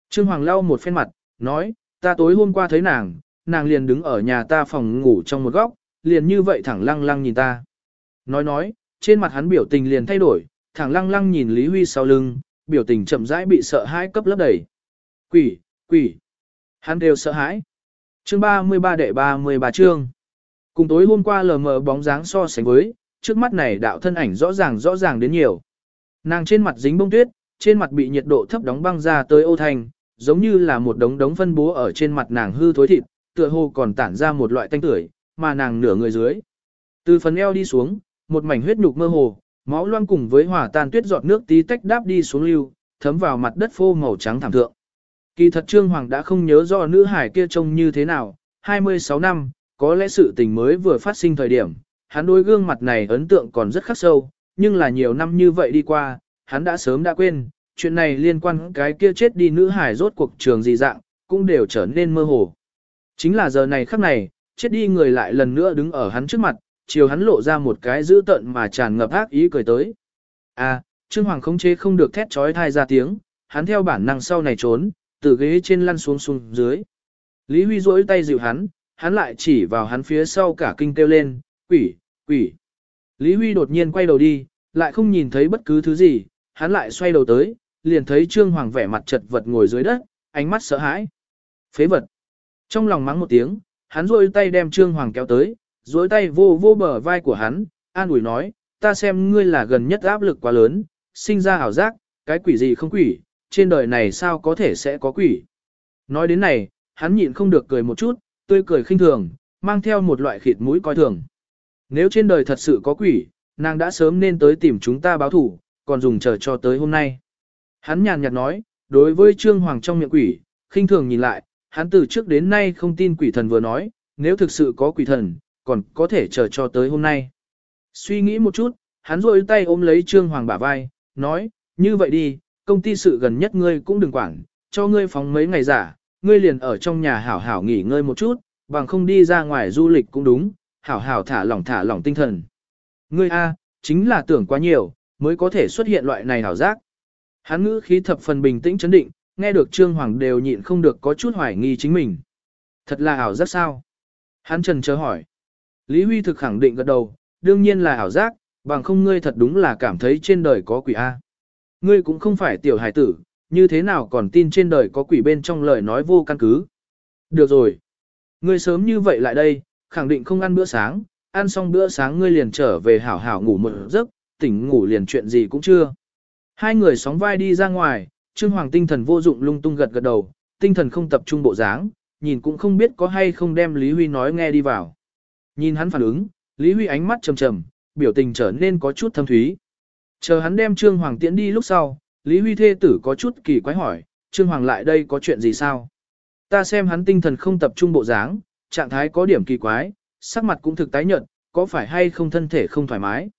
Trương Hoàng lau một phen mặt, nói, ta tối hôm qua thấy nàng, nàng liền đứng ở nhà ta phòng ngủ trong một góc, liền như vậy thẳng lăng lăng nhìn ta. Nói nói, trên mặt hắn biểu tình liền thay đổi, thẳng lăng lăng nhìn Lý Huy sau lưng, biểu tình chậm rãi bị sợ hãi cấp lấp đầy. Quỷ, quỷ. Hắn đều sợ hãi. Chương 33 đệ 33 chương. Cùng tối hôm qua lờ mờ bóng dáng so sánh với, trước mắt này đạo thân ảnh rõ ràng rõ ràng đến nhiều. Nàng trên mặt dính bông tuyết, trên mặt bị nhiệt độ thấp đóng băng ra tới ô thành, giống như là một đống đống phân bố ở trên mặt nàng hư thối thịt, tựa hồ còn tản ra một loại tanh tưởi, mà nàng nửa người dưới. Từ phần eo đi xuống, một mảnh huyết nhục mơ hồ, máu loang cùng với hỏa tan tuyết giọt nước tí tách đáp đi xuống lưu, thấm vào mặt đất phô màu trắng thảm thượng. Kỳ thật Trương Hoàng đã không nhớ rõ nữ hải kia trông như thế nào, 26 năm, có lẽ sự tình mới vừa phát sinh thời điểm, hắn đối gương mặt này ấn tượng còn rất khắc sâu, nhưng là nhiều năm như vậy đi qua, hắn đã sớm đã quên, chuyện này liên quan cái kia chết đi nữ hải rốt cuộc trường gì dạng, cũng đều trở nên mơ hồ. Chính là giờ này khắc này, chết đi người lại lần nữa đứng ở hắn trước mặt, chiều hắn lộ ra một cái dữ tận mà tràn ngập ác ý cười tới. À, Trương Hoàng không chế không được thét trói thai ra tiếng, hắn theo bản năng sau này trốn, từ ghế trên lăn xuống xuống dưới. Lý Huy rỗi tay dịu hắn, hắn lại chỉ vào hắn phía sau cả kinh kêu lên, quỷ, quỷ. Lý Huy đột nhiên quay đầu đi, lại không nhìn thấy bất cứ thứ gì, hắn lại xoay đầu tới, liền thấy Trương Hoàng vẻ mặt chật vật ngồi dưới đất, ánh mắt sợ hãi. Phế vật. Trong lòng mắng một tiếng, hắn rôi tay đem Trương Hoàng kéo tới, rôi tay vô vô bờ vai của hắn, an ủi nói, ta xem ngươi là gần nhất áp lực quá lớn, sinh ra ảo giác, cái quỷ gì không quỷ, trên đời này sao có thể sẽ có quỷ. Nói đến này, hắn nhịn không được cười một chút, tươi cười khinh thường, mang theo một loại khịt mũi coi thường. Nếu trên đời thật sự có quỷ, nàng đã sớm nên tới tìm chúng ta báo thủ, còn dùng chờ cho tới hôm nay. Hắn nhàn nhạt nói, đối với Trương Hoàng trong miệng quỷ, khinh thường nhìn lại, hắn từ trước đến nay không tin quỷ thần vừa nói, nếu thực sự có quỷ thần, còn có thể chờ cho tới hôm nay. Suy nghĩ một chút, hắn rôi tay ôm lấy Trương Hoàng bả vai, nói, như vậy đi, công ty sự gần nhất ngươi cũng đừng quản, cho ngươi phóng mấy ngày giả, ngươi liền ở trong nhà hảo hảo nghỉ ngơi một chút, bằng không đi ra ngoài du lịch cũng đúng, hảo hảo thả lỏng thả lỏng tinh thần. Ngươi A, chính là tưởng quá nhiều, mới có thể xuất hiện loại này hảo giác. Hắn ngữ khí thập phần bình tĩnh chấn định, nghe được Trương Hoàng đều nhịn không được có chút hoài nghi chính mình. Thật là ảo giác sao? Hắn trần chờ hỏi. Lý Huy thực khẳng định gật đầu, đương nhiên là ảo giác, bằng không ngươi thật đúng là cảm thấy trên đời có quỷ A. Ngươi cũng không phải tiểu hải tử, như thế nào còn tin trên đời có quỷ bên trong lời nói vô căn cứ. Được rồi. Ngươi sớm như vậy lại đây, khẳng định không ăn bữa sáng, ăn xong bữa sáng ngươi liền trở về hảo hảo ngủ một giấc, tỉnh ngủ liền chuyện gì cũng chưa. Hai người sóng vai đi ra ngoài, Trương Hoàng tinh thần vô dụng lung tung gật gật đầu, tinh thần không tập trung bộ dáng, nhìn cũng không biết có hay không đem Lý Huy nói nghe đi vào. Nhìn hắn phản ứng, Lý Huy ánh mắt trầm trầm, biểu tình trở nên có chút thâm thúy. Chờ hắn đem Trương Hoàng tiễn đi lúc sau, Lý Huy thê tử có chút kỳ quái hỏi, Trương Hoàng lại đây có chuyện gì sao? Ta xem hắn tinh thần không tập trung bộ dáng, trạng thái có điểm kỳ quái, sắc mặt cũng thực tái nhợt, có phải hay không thân thể không thoải mái?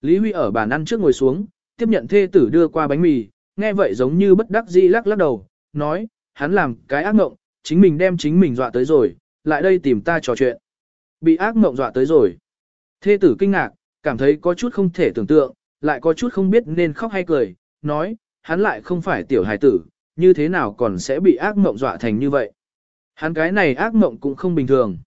Lý Huy ở bàn ăn trước ngồi xuống, tiếp nhận thê tử đưa qua bánh mì, nghe vậy giống như bất đắc dĩ lắc lắc đầu, nói, hắn làm cái ác mộng, chính mình đem chính mình dọa tới rồi, lại đây tìm ta trò chuyện. Bị ác mộng dọa tới rồi. Thê tử kinh ngạc, cảm thấy có chút không thể tưởng tượng, lại có chút không biết nên khóc hay cười, nói, hắn lại không phải tiểu hài tử, như thế nào còn sẽ bị ác mộng dọa thành như vậy. Hắn cái này ác mộng cũng không bình thường.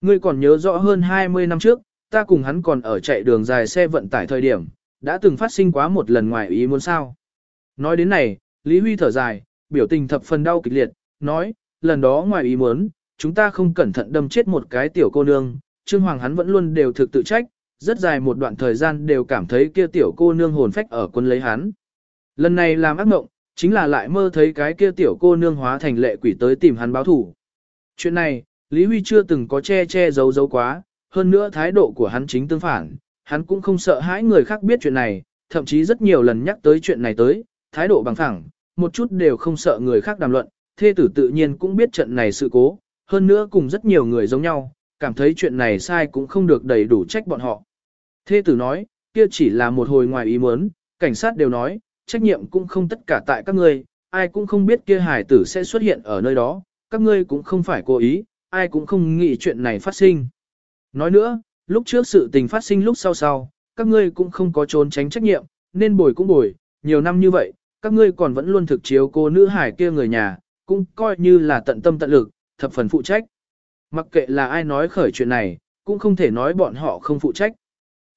Ngươi còn nhớ rõ hơn 20 năm trước, ta cùng hắn còn ở chạy đường dài xe vận tải thời điểm, đã từng phát sinh quá một lần ngoài ý muốn sao. Nói đến này, Lý Huy thở dài, biểu tình thập phần đau kịch liệt, nói, lần đó ngoài ý muốn, chúng ta không cẩn thận đâm chết một cái tiểu cô nương, Trương Hoàng hắn vẫn luôn đều thực tự trách, rất dài một đoạn thời gian đều cảm thấy kia tiểu cô nương hồn phách ở quân lấy hắn. Lần này làm ác mộng, chính là lại mơ thấy cái kia tiểu cô nương hóa thành lệ quỷ tới tìm hắn báo thủ. Chuyện này, Lý Huy chưa từng có che che giấu giấu quá, hơn nữa thái độ của hắn chính tương phản, hắn cũng không sợ hãi người khác biết chuyện này, thậm chí rất nhiều lần nhắc tới chuyện này tới, thái độ bằng thẳng, một chút đều không sợ người khác đàm luận, thê tử tự nhiên cũng biết trận này sự cố, hơn nữa cùng rất nhiều người giống nhau, cảm thấy chuyện này sai cũng không được đầy đủ trách bọn họ. Thê tử nói, kia chỉ là một hồi ngoài ý muốn, cảnh sát đều nói, trách nhiệm cũng không tất cả tại các ngươi, ai cũng không biết kia hải tử sẽ xuất hiện ở nơi đó, các ngươi cũng không phải cố ý, ai cũng không nghĩ chuyện này phát sinh. Nói nữa, lúc trước sự tình phát sinh lúc sau sau, các ngươi cũng không có trốn tránh trách nhiệm, nên bồi cũng bồi, nhiều năm như vậy, các ngươi còn vẫn luôn thực chiếu cô nữ hải kia người nhà, cũng coi như là tận tâm tận lực, thập phần phụ trách. Mặc kệ là ai nói khởi chuyện này, cũng không thể nói bọn họ không phụ trách.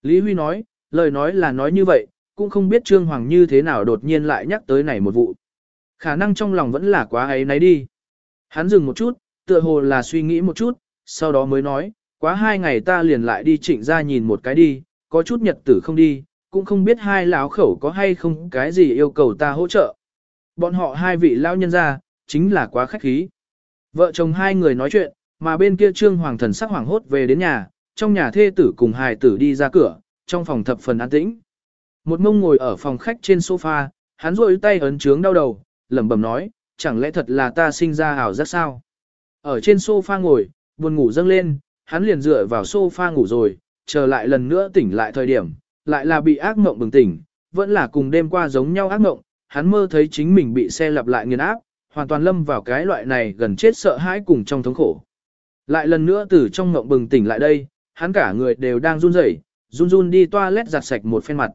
Lý Huy nói, lời nói là nói như vậy, cũng không biết Trương Hoàng như thế nào đột nhiên lại nhắc tới này một vụ. Khả năng trong lòng vẫn là quá ấy nấy đi. Hắn dừng một chút, tựa hồ là suy nghĩ một chút, sau đó mới nói, quá hai ngày ta liền lại đi trịnh ra nhìn một cái đi, có chút nhật tử không đi, cũng không biết hai lão khẩu có hay không cái gì yêu cầu ta hỗ trợ. Bọn họ hai vị lão nhân ra, chính là quá khách khí. Vợ chồng hai người nói chuyện, Mà bên kia Trương Hoàng thần sắc hoàng hốt về đến nhà, trong nhà thê tử cùng hài tử đi ra cửa, trong phòng thập phần an tĩnh. Một mông ngồi ở phòng khách trên sofa, hắn rôi tay ấn trướng đau đầu, lẩm bẩm nói, chẳng lẽ thật là ta sinh ra ảo giác sao? Ở trên sofa ngồi, buồn ngủ dâng lên, hắn liền dựa vào sofa ngủ rồi, chờ lại lần nữa tỉnh lại thời điểm, lại là bị ác mộng bừng tỉnh, vẫn là cùng đêm qua giống nhau ác mộng, hắn mơ thấy chính mình bị xe lặp lại nghiền áp, hoàn toàn lâm vào cái loại này gần chết sợ hãi cùng trong thống khổ. Lại lần nữa từ trong mộng bừng tỉnh lại đây, hắn cả người đều đang run rẩy, run run đi toilet giặt sạch một phen mặt.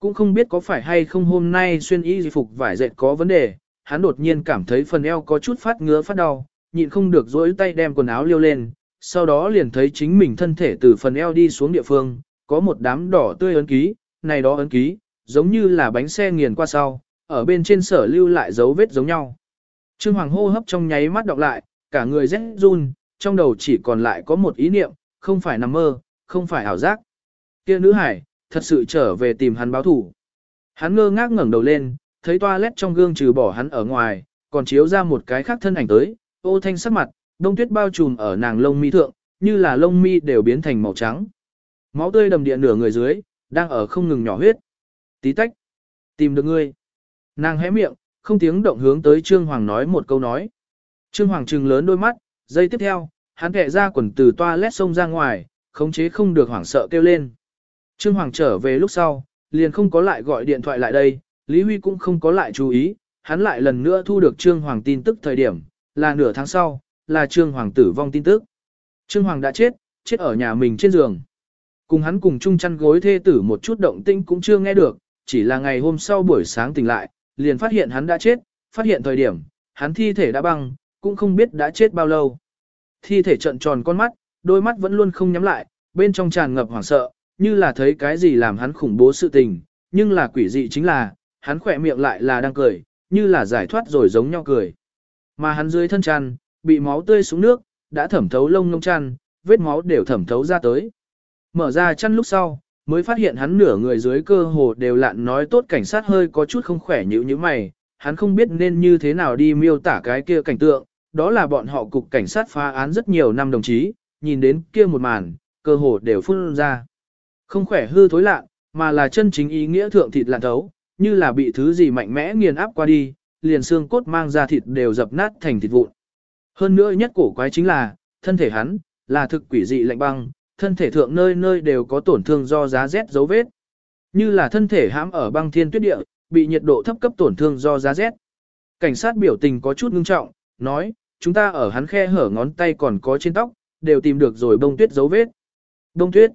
Cũng không biết có phải hay không hôm nay xuyên y phục vải dệt có vấn đề, hắn đột nhiên cảm thấy phần eo có chút phát ngứa phát đau, nhịn không được dỗi tay đem quần áo liêu lên, sau đó liền thấy chính mình thân thể từ phần eo đi xuống địa phương, có một đám đỏ tươi ấn ký, này đó ấn ký, giống như là bánh xe nghiền qua sau, ở bên trên sở lưu lại dấu vết giống nhau. Trương Hoàng hô hấp trong nháy mắt đọc lại, cả người rét run, trong đầu chỉ còn lại có một ý niệm, không phải nằm mơ, không phải ảo giác. Kia nữ hải, thật sự trở về tìm hắn báo thủ. Hắn ngơ ngác ngẩng đầu lên, thấy toilet trong gương trừ bỏ hắn ở ngoài, còn chiếu ra một cái khác thân ảnh tới, ô thanh sắc mặt, đông tuyết bao trùm ở nàng lông mi thượng, như là lông mi đều biến thành màu trắng. Máu tươi đầm địa nửa người dưới, đang ở không ngừng nhỏ huyết. Tí tách. Tìm được ngươi. Nàng hé miệng, không tiếng động hướng tới Trương Hoàng nói một câu nói. Trương Hoàng trừng lớn đôi mắt, giây tiếp theo, hắn kệ ra quần từ toilet xông ra ngoài, khống chế không được hoảng sợ kêu lên. Trương Hoàng trở về lúc sau, liền không có lại gọi điện thoại lại đây, Lý Huy cũng không có lại chú ý, hắn lại lần nữa thu được Trương Hoàng tin tức thời điểm, là nửa tháng sau, là Trương Hoàng tử vong tin tức. Trương Hoàng đã chết, chết ở nhà mình trên giường. Cùng hắn cùng chung chăn gối thê tử một chút động tinh cũng chưa nghe được, chỉ là ngày hôm sau buổi sáng tỉnh lại, liền phát hiện hắn đã chết, phát hiện thời điểm, hắn thi thể đã băng, cũng không biết đã chết bao lâu. Thi thể trận tròn con mắt, đôi mắt vẫn luôn không nhắm lại, bên trong tràn ngập hoảng sợ, như là thấy cái gì làm hắn khủng bố sự tình, nhưng là quỷ dị chính là, hắn khỏe miệng lại là đang cười, như là giải thoát rồi giống nhau cười. Mà hắn dưới thân chăn, bị máu tươi xuống nước, đã thẩm thấu lông ngông chăn, vết máu đều thẩm thấu ra tới. Mở ra chăn lúc sau, mới phát hiện hắn nửa người dưới cơ hồ đều lạn nói tốt cảnh sát hơi có chút không khỏe như như mày, hắn không biết nên như thế nào đi miêu tả cái kia cảnh tượng, đó là bọn họ cục cảnh sát phá án rất nhiều năm đồng chí, nhìn đến kia một màn, cơ hồ đều phun ra. Không khỏe hư thối lạ, mà là chân chính ý nghĩa thượng thịt lạn thấu, như là bị thứ gì mạnh mẽ nghiền áp qua đi, liền xương cốt mang ra thịt đều dập nát thành thịt vụn. Hơn nữa nhất cổ quái chính là, thân thể hắn, là thực quỷ dị lạnh băng, thân thể thượng nơi nơi đều có tổn thương do giá rét dấu vết. Như là thân thể hãm ở băng thiên tuyết địa, bị nhiệt độ thấp cấp tổn thương do giá rét. Cảnh sát biểu tình có chút ngưng trọng, nói, chúng ta ở hắn khe hở ngón tay còn có trên tóc, đều tìm được rồi bông tuyết dấu vết. Bông tuyết.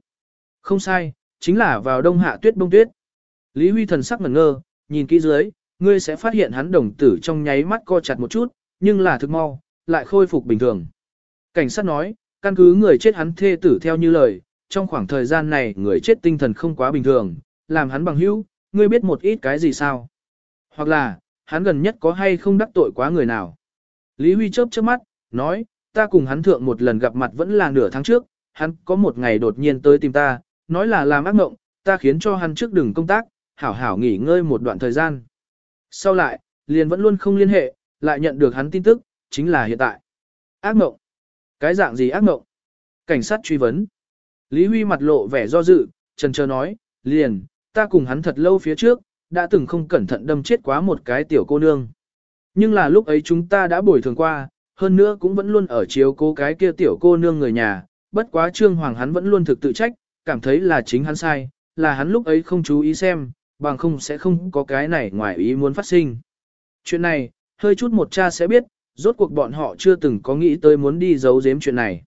Không sai, chính là vào đông hạ tuyết bông tuyết. Lý Huy thần sắc ngẩn ngơ, nhìn kỹ dưới, ngươi sẽ phát hiện hắn đồng tử trong nháy mắt co chặt một chút, nhưng là thực mau, lại khôi phục bình thường. Cảnh sát nói, căn cứ người chết hắn thê tử theo như lời, trong khoảng thời gian này người chết tinh thần không quá bình thường, làm hắn bằng hữu, ngươi biết một ít cái gì sao? Hoặc là, hắn gần nhất có hay không đắc tội quá người nào? Lý Huy chớp chớp mắt, nói, ta cùng hắn thượng một lần gặp mặt vẫn là nửa tháng trước, hắn có một ngày đột nhiên tới tìm ta, nói là làm ác mộng, ta khiến cho hắn trước đừng công tác, hảo hảo nghỉ ngơi một đoạn thời gian. Sau lại, liền vẫn luôn không liên hệ, lại nhận được hắn tin tức, chính là hiện tại. Ác mộng. Cái dạng gì ác mộng? Cảnh sát truy vấn. Lý Huy mặt lộ vẻ do dự, trần chờ nói, liền, ta cùng hắn thật lâu phía trước, đã từng không cẩn thận đâm chết quá một cái tiểu cô nương. Nhưng là lúc ấy chúng ta đã bồi thường qua, hơn nữa cũng vẫn luôn ở chiếu cố cái kia tiểu cô nương người nhà, bất quá trương hoàng hắn vẫn luôn thực tự trách, cảm thấy là chính hắn sai, là hắn lúc ấy không chú ý xem, bằng không sẽ không có cái này ngoài ý muốn phát sinh. Chuyện này, hơi chút một cha sẽ biết, rốt cuộc bọn họ chưa từng có nghĩ tới muốn đi giấu giếm chuyện này.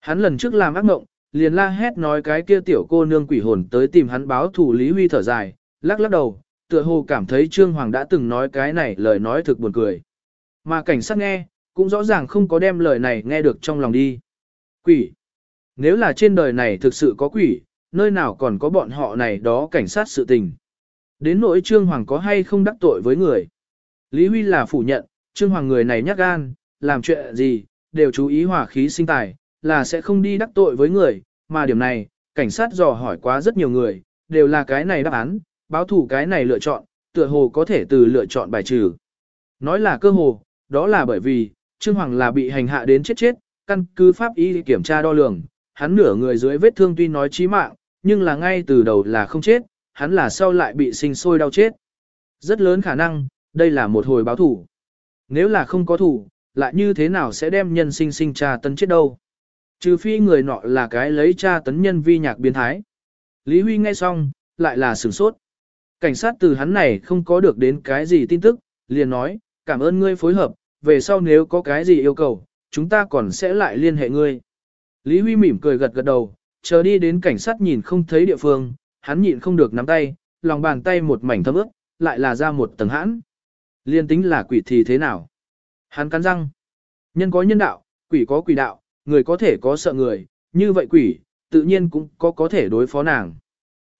Hắn lần trước làm ác mộng, liền la hét nói cái kia tiểu cô nương quỷ hồn tới tìm hắn báo thủ Lý Huy thở dài, lắc lắc đầu, tựa hồ cảm thấy Trương Hoàng đã từng nói cái này lời nói thực buồn cười. Mà cảnh sát nghe, cũng rõ ràng không có đem lời này nghe được trong lòng đi. Quỷ. Nếu là trên đời này thực sự có quỷ, nơi nào còn có bọn họ này đó cảnh sát sự tình. Đến nỗi Trương Hoàng có hay không đắc tội với người. Lý Huy là phủ nhận, Trương Hoàng người này nhát gan, làm chuyện gì, đều chú ý hỏa khí sinh tài, là sẽ không đi đắc tội với người, mà điểm này, cảnh sát dò hỏi quá rất nhiều người, đều là cái này đáp án, báo thủ cái này lựa chọn, tựa hồ có thể từ lựa chọn bài trừ. Nói là cơ hồ, đó là bởi vì, Trương Hoàng là bị hành hạ đến chết chết, căn cứ pháp y kiểm tra đo lường, hắn nửa người dưới vết thương tuy nói chí mạng, nhưng là ngay từ đầu là không chết, hắn là sau lại bị sinh sôi đau chết. Rất lớn khả năng, đây là một hồi báo thủ. Nếu là không có thủ, lại như thế nào sẽ đem nhân sinh sinh tra tấn chết đâu? Trừ phi người nọ là cái lấy tra tấn nhân vi nhạc biến thái. Lý Huy nghe xong, lại là sửng sốt. Cảnh sát từ hắn này không có được đến cái gì tin tức, liền nói, cảm ơn ngươi phối hợp, về sau nếu có cái gì yêu cầu, chúng ta còn sẽ lại liên hệ ngươi. Lý Huy mỉm cười gật gật đầu, chờ đi đến cảnh sát nhìn không thấy địa phương, hắn nhịn không được nắm tay, lòng bàn tay một mảnh thấm ướt, lại là ra một tầng hãn. Liên tính là quỷ thì thế nào? Hắn cắn răng. Nhân có nhân đạo, quỷ có quỷ đạo, người có thể có sợ người, như vậy quỷ, tự nhiên cũng có có thể đối phó nàng.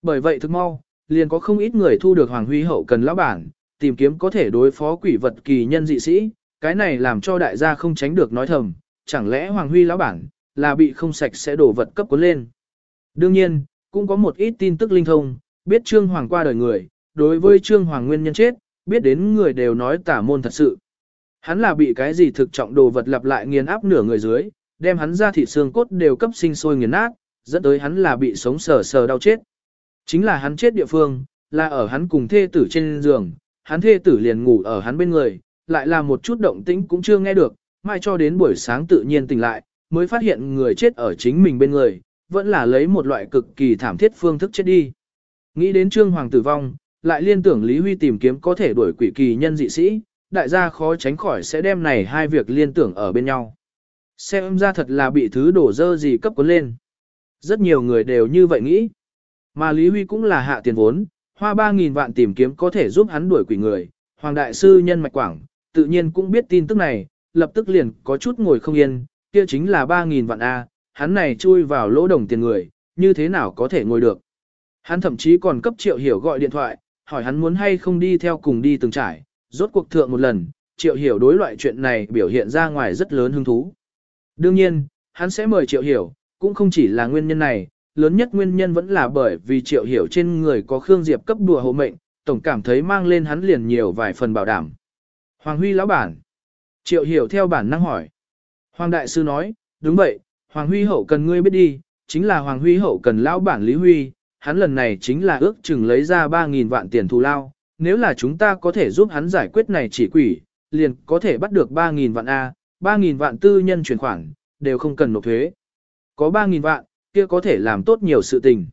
Bởi vậy thức mau, liền có không ít người thu được Hoàng Huy hậu cần lão bản, tìm kiếm có thể đối phó quỷ vật kỳ nhân dị sĩ, cái này làm cho đại gia không tránh được nói thầm, chẳng lẽ Hoàng Huy lão bản là bị không sạch sẽ đổ vật cấp cuốn lên. Đương nhiên, cũng có một ít tin tức linh thông, biết Trương Hoàng qua đời người, đối với Trương Hoàng nguyên nhân chết, biết đến người đều nói tả môn thật sự. Hắn là bị cái gì thực trọng đồ vật lặp lại nghiền áp nửa người dưới, đem hắn ra thịt xương cốt đều cấp sinh sôi nghiền nát, dẫn tới hắn là bị sống sờ sờ đau chết. Chính là hắn chết địa phương, là ở hắn cùng thê tử trên giường, hắn thê tử liền ngủ ở hắn bên người, lại là một chút động tĩnh cũng chưa nghe được, mai cho đến buổi sáng tự nhiên tỉnh lại, mới phát hiện người chết ở chính mình bên người, vẫn là lấy một loại cực kỳ thảm thiết phương thức chết đi. Nghĩ đến Trương Hoàng tử vong, lại liên tưởng Lý Huy tìm kiếm có thể đuổi quỷ kỳ nhân dị sĩ, đại gia khó tránh khỏi sẽ đem này hai việc liên tưởng ở bên nhau. Xem ra thật là bị thứ đổ dơ gì cấp cuốn lên. Rất nhiều người đều như vậy nghĩ. Mà Lý Huy cũng là hạ tiền vốn, hoa 3.000 vạn tìm kiếm có thể giúp hắn đuổi quỷ người. Hoàng Đại Sư Nhân Mạch Quảng, tự nhiên cũng biết tin tức này, lập tức liền có chút ngồi không yên, kia chính là 3.000 vạn A, hắn này chui vào lỗ đồng tiền người, như thế nào có thể ngồi được. Hắn thậm chí còn cấp triệu hiểu gọi điện thoại, hỏi hắn muốn hay không đi theo cùng đi từng trải, rốt cuộc thượng một lần, triệu hiểu đối loại chuyện này biểu hiện ra ngoài rất lớn hứng thú. Đương nhiên, hắn sẽ mời triệu hiểu, cũng không chỉ là nguyên nhân này, lớn nhất nguyên nhân vẫn là bởi vì triệu hiểu trên người có Khương Diệp cấp đùa hộ mệnh, tổng cảm thấy mang lên hắn liền nhiều vài phần bảo đảm. Hoàng Huy lão bản. Triệu hiểu theo bản năng hỏi. Hoàng Đại Sư nói, đúng vậy, Hoàng Huy hậu cần ngươi biết đi, chính là Hoàng Huy hậu cần lão bản Lý Huy, hắn lần này chính là ước chừng lấy ra 3.000 vạn tiền thù lao, nếu là chúng ta có thể giúp hắn giải quyết này chỉ quỷ, liền có thể bắt được 3.000 vạn A, 3.000 vạn tư nhân chuyển khoản, đều không cần nộp thuế. Có 3.000 vạn, kia có thể làm tốt nhiều sự tình.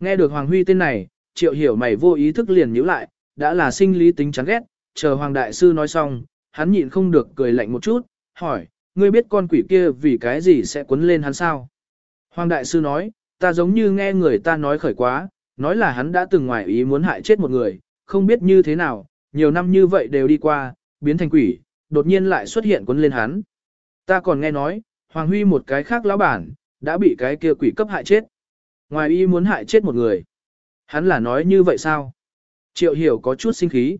Nghe được Hoàng Huy tên này, triệu hiểu mày vô ý thức liền nhíu lại, đã là sinh lý tính chán ghét, chờ Hoàng Đại Sư nói xong, hắn nhịn không được cười lạnh một chút, hỏi, ngươi biết con quỷ kia vì cái gì sẽ cuốn lên hắn sao? Hoàng Đại Sư nói, ta giống như nghe người ta nói khởi quá, nói là hắn đã từng ngoài ý muốn hại chết một người, không biết như thế nào, nhiều năm như vậy đều đi qua, biến thành quỷ, đột nhiên lại xuất hiện cuốn lên hắn. Ta còn nghe nói, Hoàng Huy một cái khác lão bản, đã bị cái kia quỷ cấp hại chết. Ngoài y muốn hại chết một người. Hắn là nói như vậy sao? Triệu hiểu có chút sinh khí.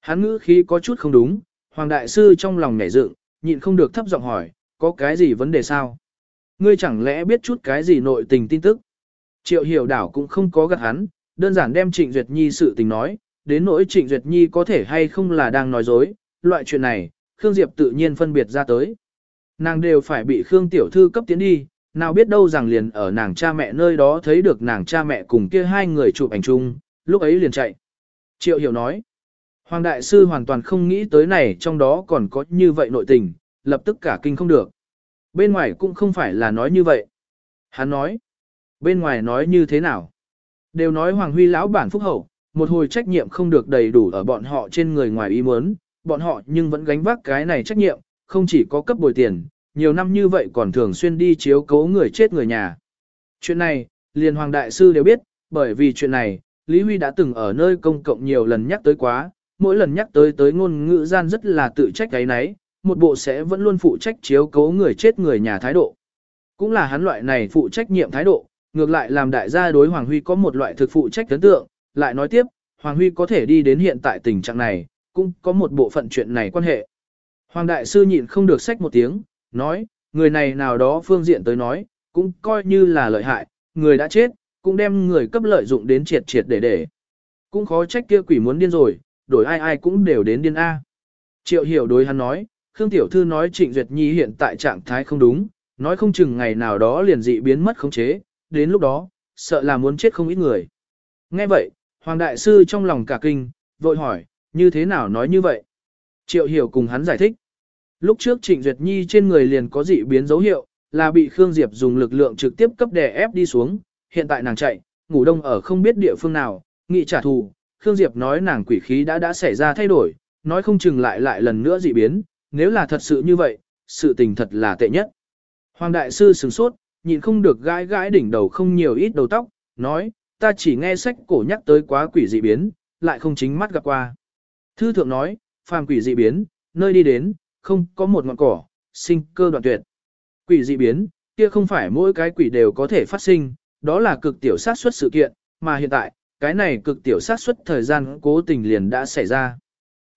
Hắn ngữ khí có chút không đúng, Hoàng Đại Sư trong lòng nhảy dựng, nhịn không được thấp giọng hỏi, có cái gì vấn đề sao? Ngươi chẳng lẽ biết chút cái gì nội tình tin tức? Triệu hiểu đảo cũng không có gật hắn, đơn giản đem Trịnh Duyệt Nhi sự tình nói, đến nỗi Trịnh Duyệt Nhi có thể hay không là đang nói dối, loại chuyện này, Khương Diệp tự nhiên phân biệt ra tới. Nàng đều phải bị Khương Tiểu Thư cấp tiến đi, nào biết đâu rằng liền ở nàng cha mẹ nơi đó thấy được nàng cha mẹ cùng kia hai người chụp ảnh chung, lúc ấy liền chạy. Triệu Hiểu nói, Hoàng Đại Sư hoàn toàn không nghĩ tới này trong đó còn có như vậy nội tình, lập tức cả kinh không được. Bên ngoài cũng không phải là nói như vậy. Hắn nói, bên ngoài nói như thế nào? Đều nói Hoàng Huy lão bản phúc hậu, một hồi trách nhiệm không được đầy đủ ở bọn họ trên người ngoài ý muốn, bọn họ nhưng vẫn gánh vác cái này trách nhiệm, không chỉ có cấp bồi tiền, nhiều năm như vậy còn thường xuyên đi chiếu cố người chết người nhà. Chuyện này, liền Hoàng Đại Sư đều biết, bởi vì chuyện này, Lý Huy đã từng ở nơi công cộng nhiều lần nhắc tới quá, mỗi lần nhắc tới tới ngôn ngữ gian rất là tự trách cái nấy, một bộ sẽ vẫn luôn phụ trách chiếu cố người chết người nhà thái độ. Cũng là hắn loại này phụ trách nhiệm thái độ, ngược lại làm đại gia đối Hoàng Huy có một loại thực phụ trách ấn tượng, lại nói tiếp, Hoàng Huy có thể đi đến hiện tại tình trạng này, cũng có một bộ phận chuyện này quan hệ. Hoàng Đại Sư nhịn không được sách một tiếng, nói, người này nào đó phương diện tới nói, cũng coi như là lợi hại, người đã chết, cũng đem người cấp lợi dụng đến triệt triệt để để. Cũng khó trách kia quỷ muốn điên rồi, đổi ai ai cũng đều đến điên A. Triệu hiểu đối hắn nói, Khương Tiểu Thư nói Trịnh Duyệt Nhi hiện tại trạng thái không đúng, nói không chừng ngày nào đó liền dị biến mất khống chế, đến lúc đó, sợ là muốn chết không ít người. Nghe vậy, Hoàng Đại Sư trong lòng cả kinh, vội hỏi, như thế nào nói như vậy? Triệu Hiểu cùng hắn giải thích. Lúc trước Trịnh Duyệt Nhi trên người liền có dị biến dấu hiệu, là bị Khương Diệp dùng lực lượng trực tiếp cấp đè ép đi xuống, hiện tại nàng chạy, ngủ đông ở không biết địa phương nào, nghị trả thù, Khương Diệp nói nàng quỷ khí đã đã xảy ra thay đổi, nói không chừng lại lại lần nữa dị biến, nếu là thật sự như vậy, sự tình thật là tệ nhất. Hoàng Đại Sư sừng sốt, nhịn không được gãi gãi đỉnh đầu không nhiều ít đầu tóc, nói, ta chỉ nghe sách cổ nhắc tới quá quỷ dị biến, lại không chính mắt gặp qua. Thư thượng nói, phàm quỷ dị biến, nơi đi đến, không có một ngọn cỏ, sinh cơ đoạn tuyệt. Quỷ dị biến, kia không phải mỗi cái quỷ đều có thể phát sinh, đó là cực tiểu sát suất sự kiện, mà hiện tại, cái này cực tiểu sát suất thời gian cố tình liền đã xảy ra.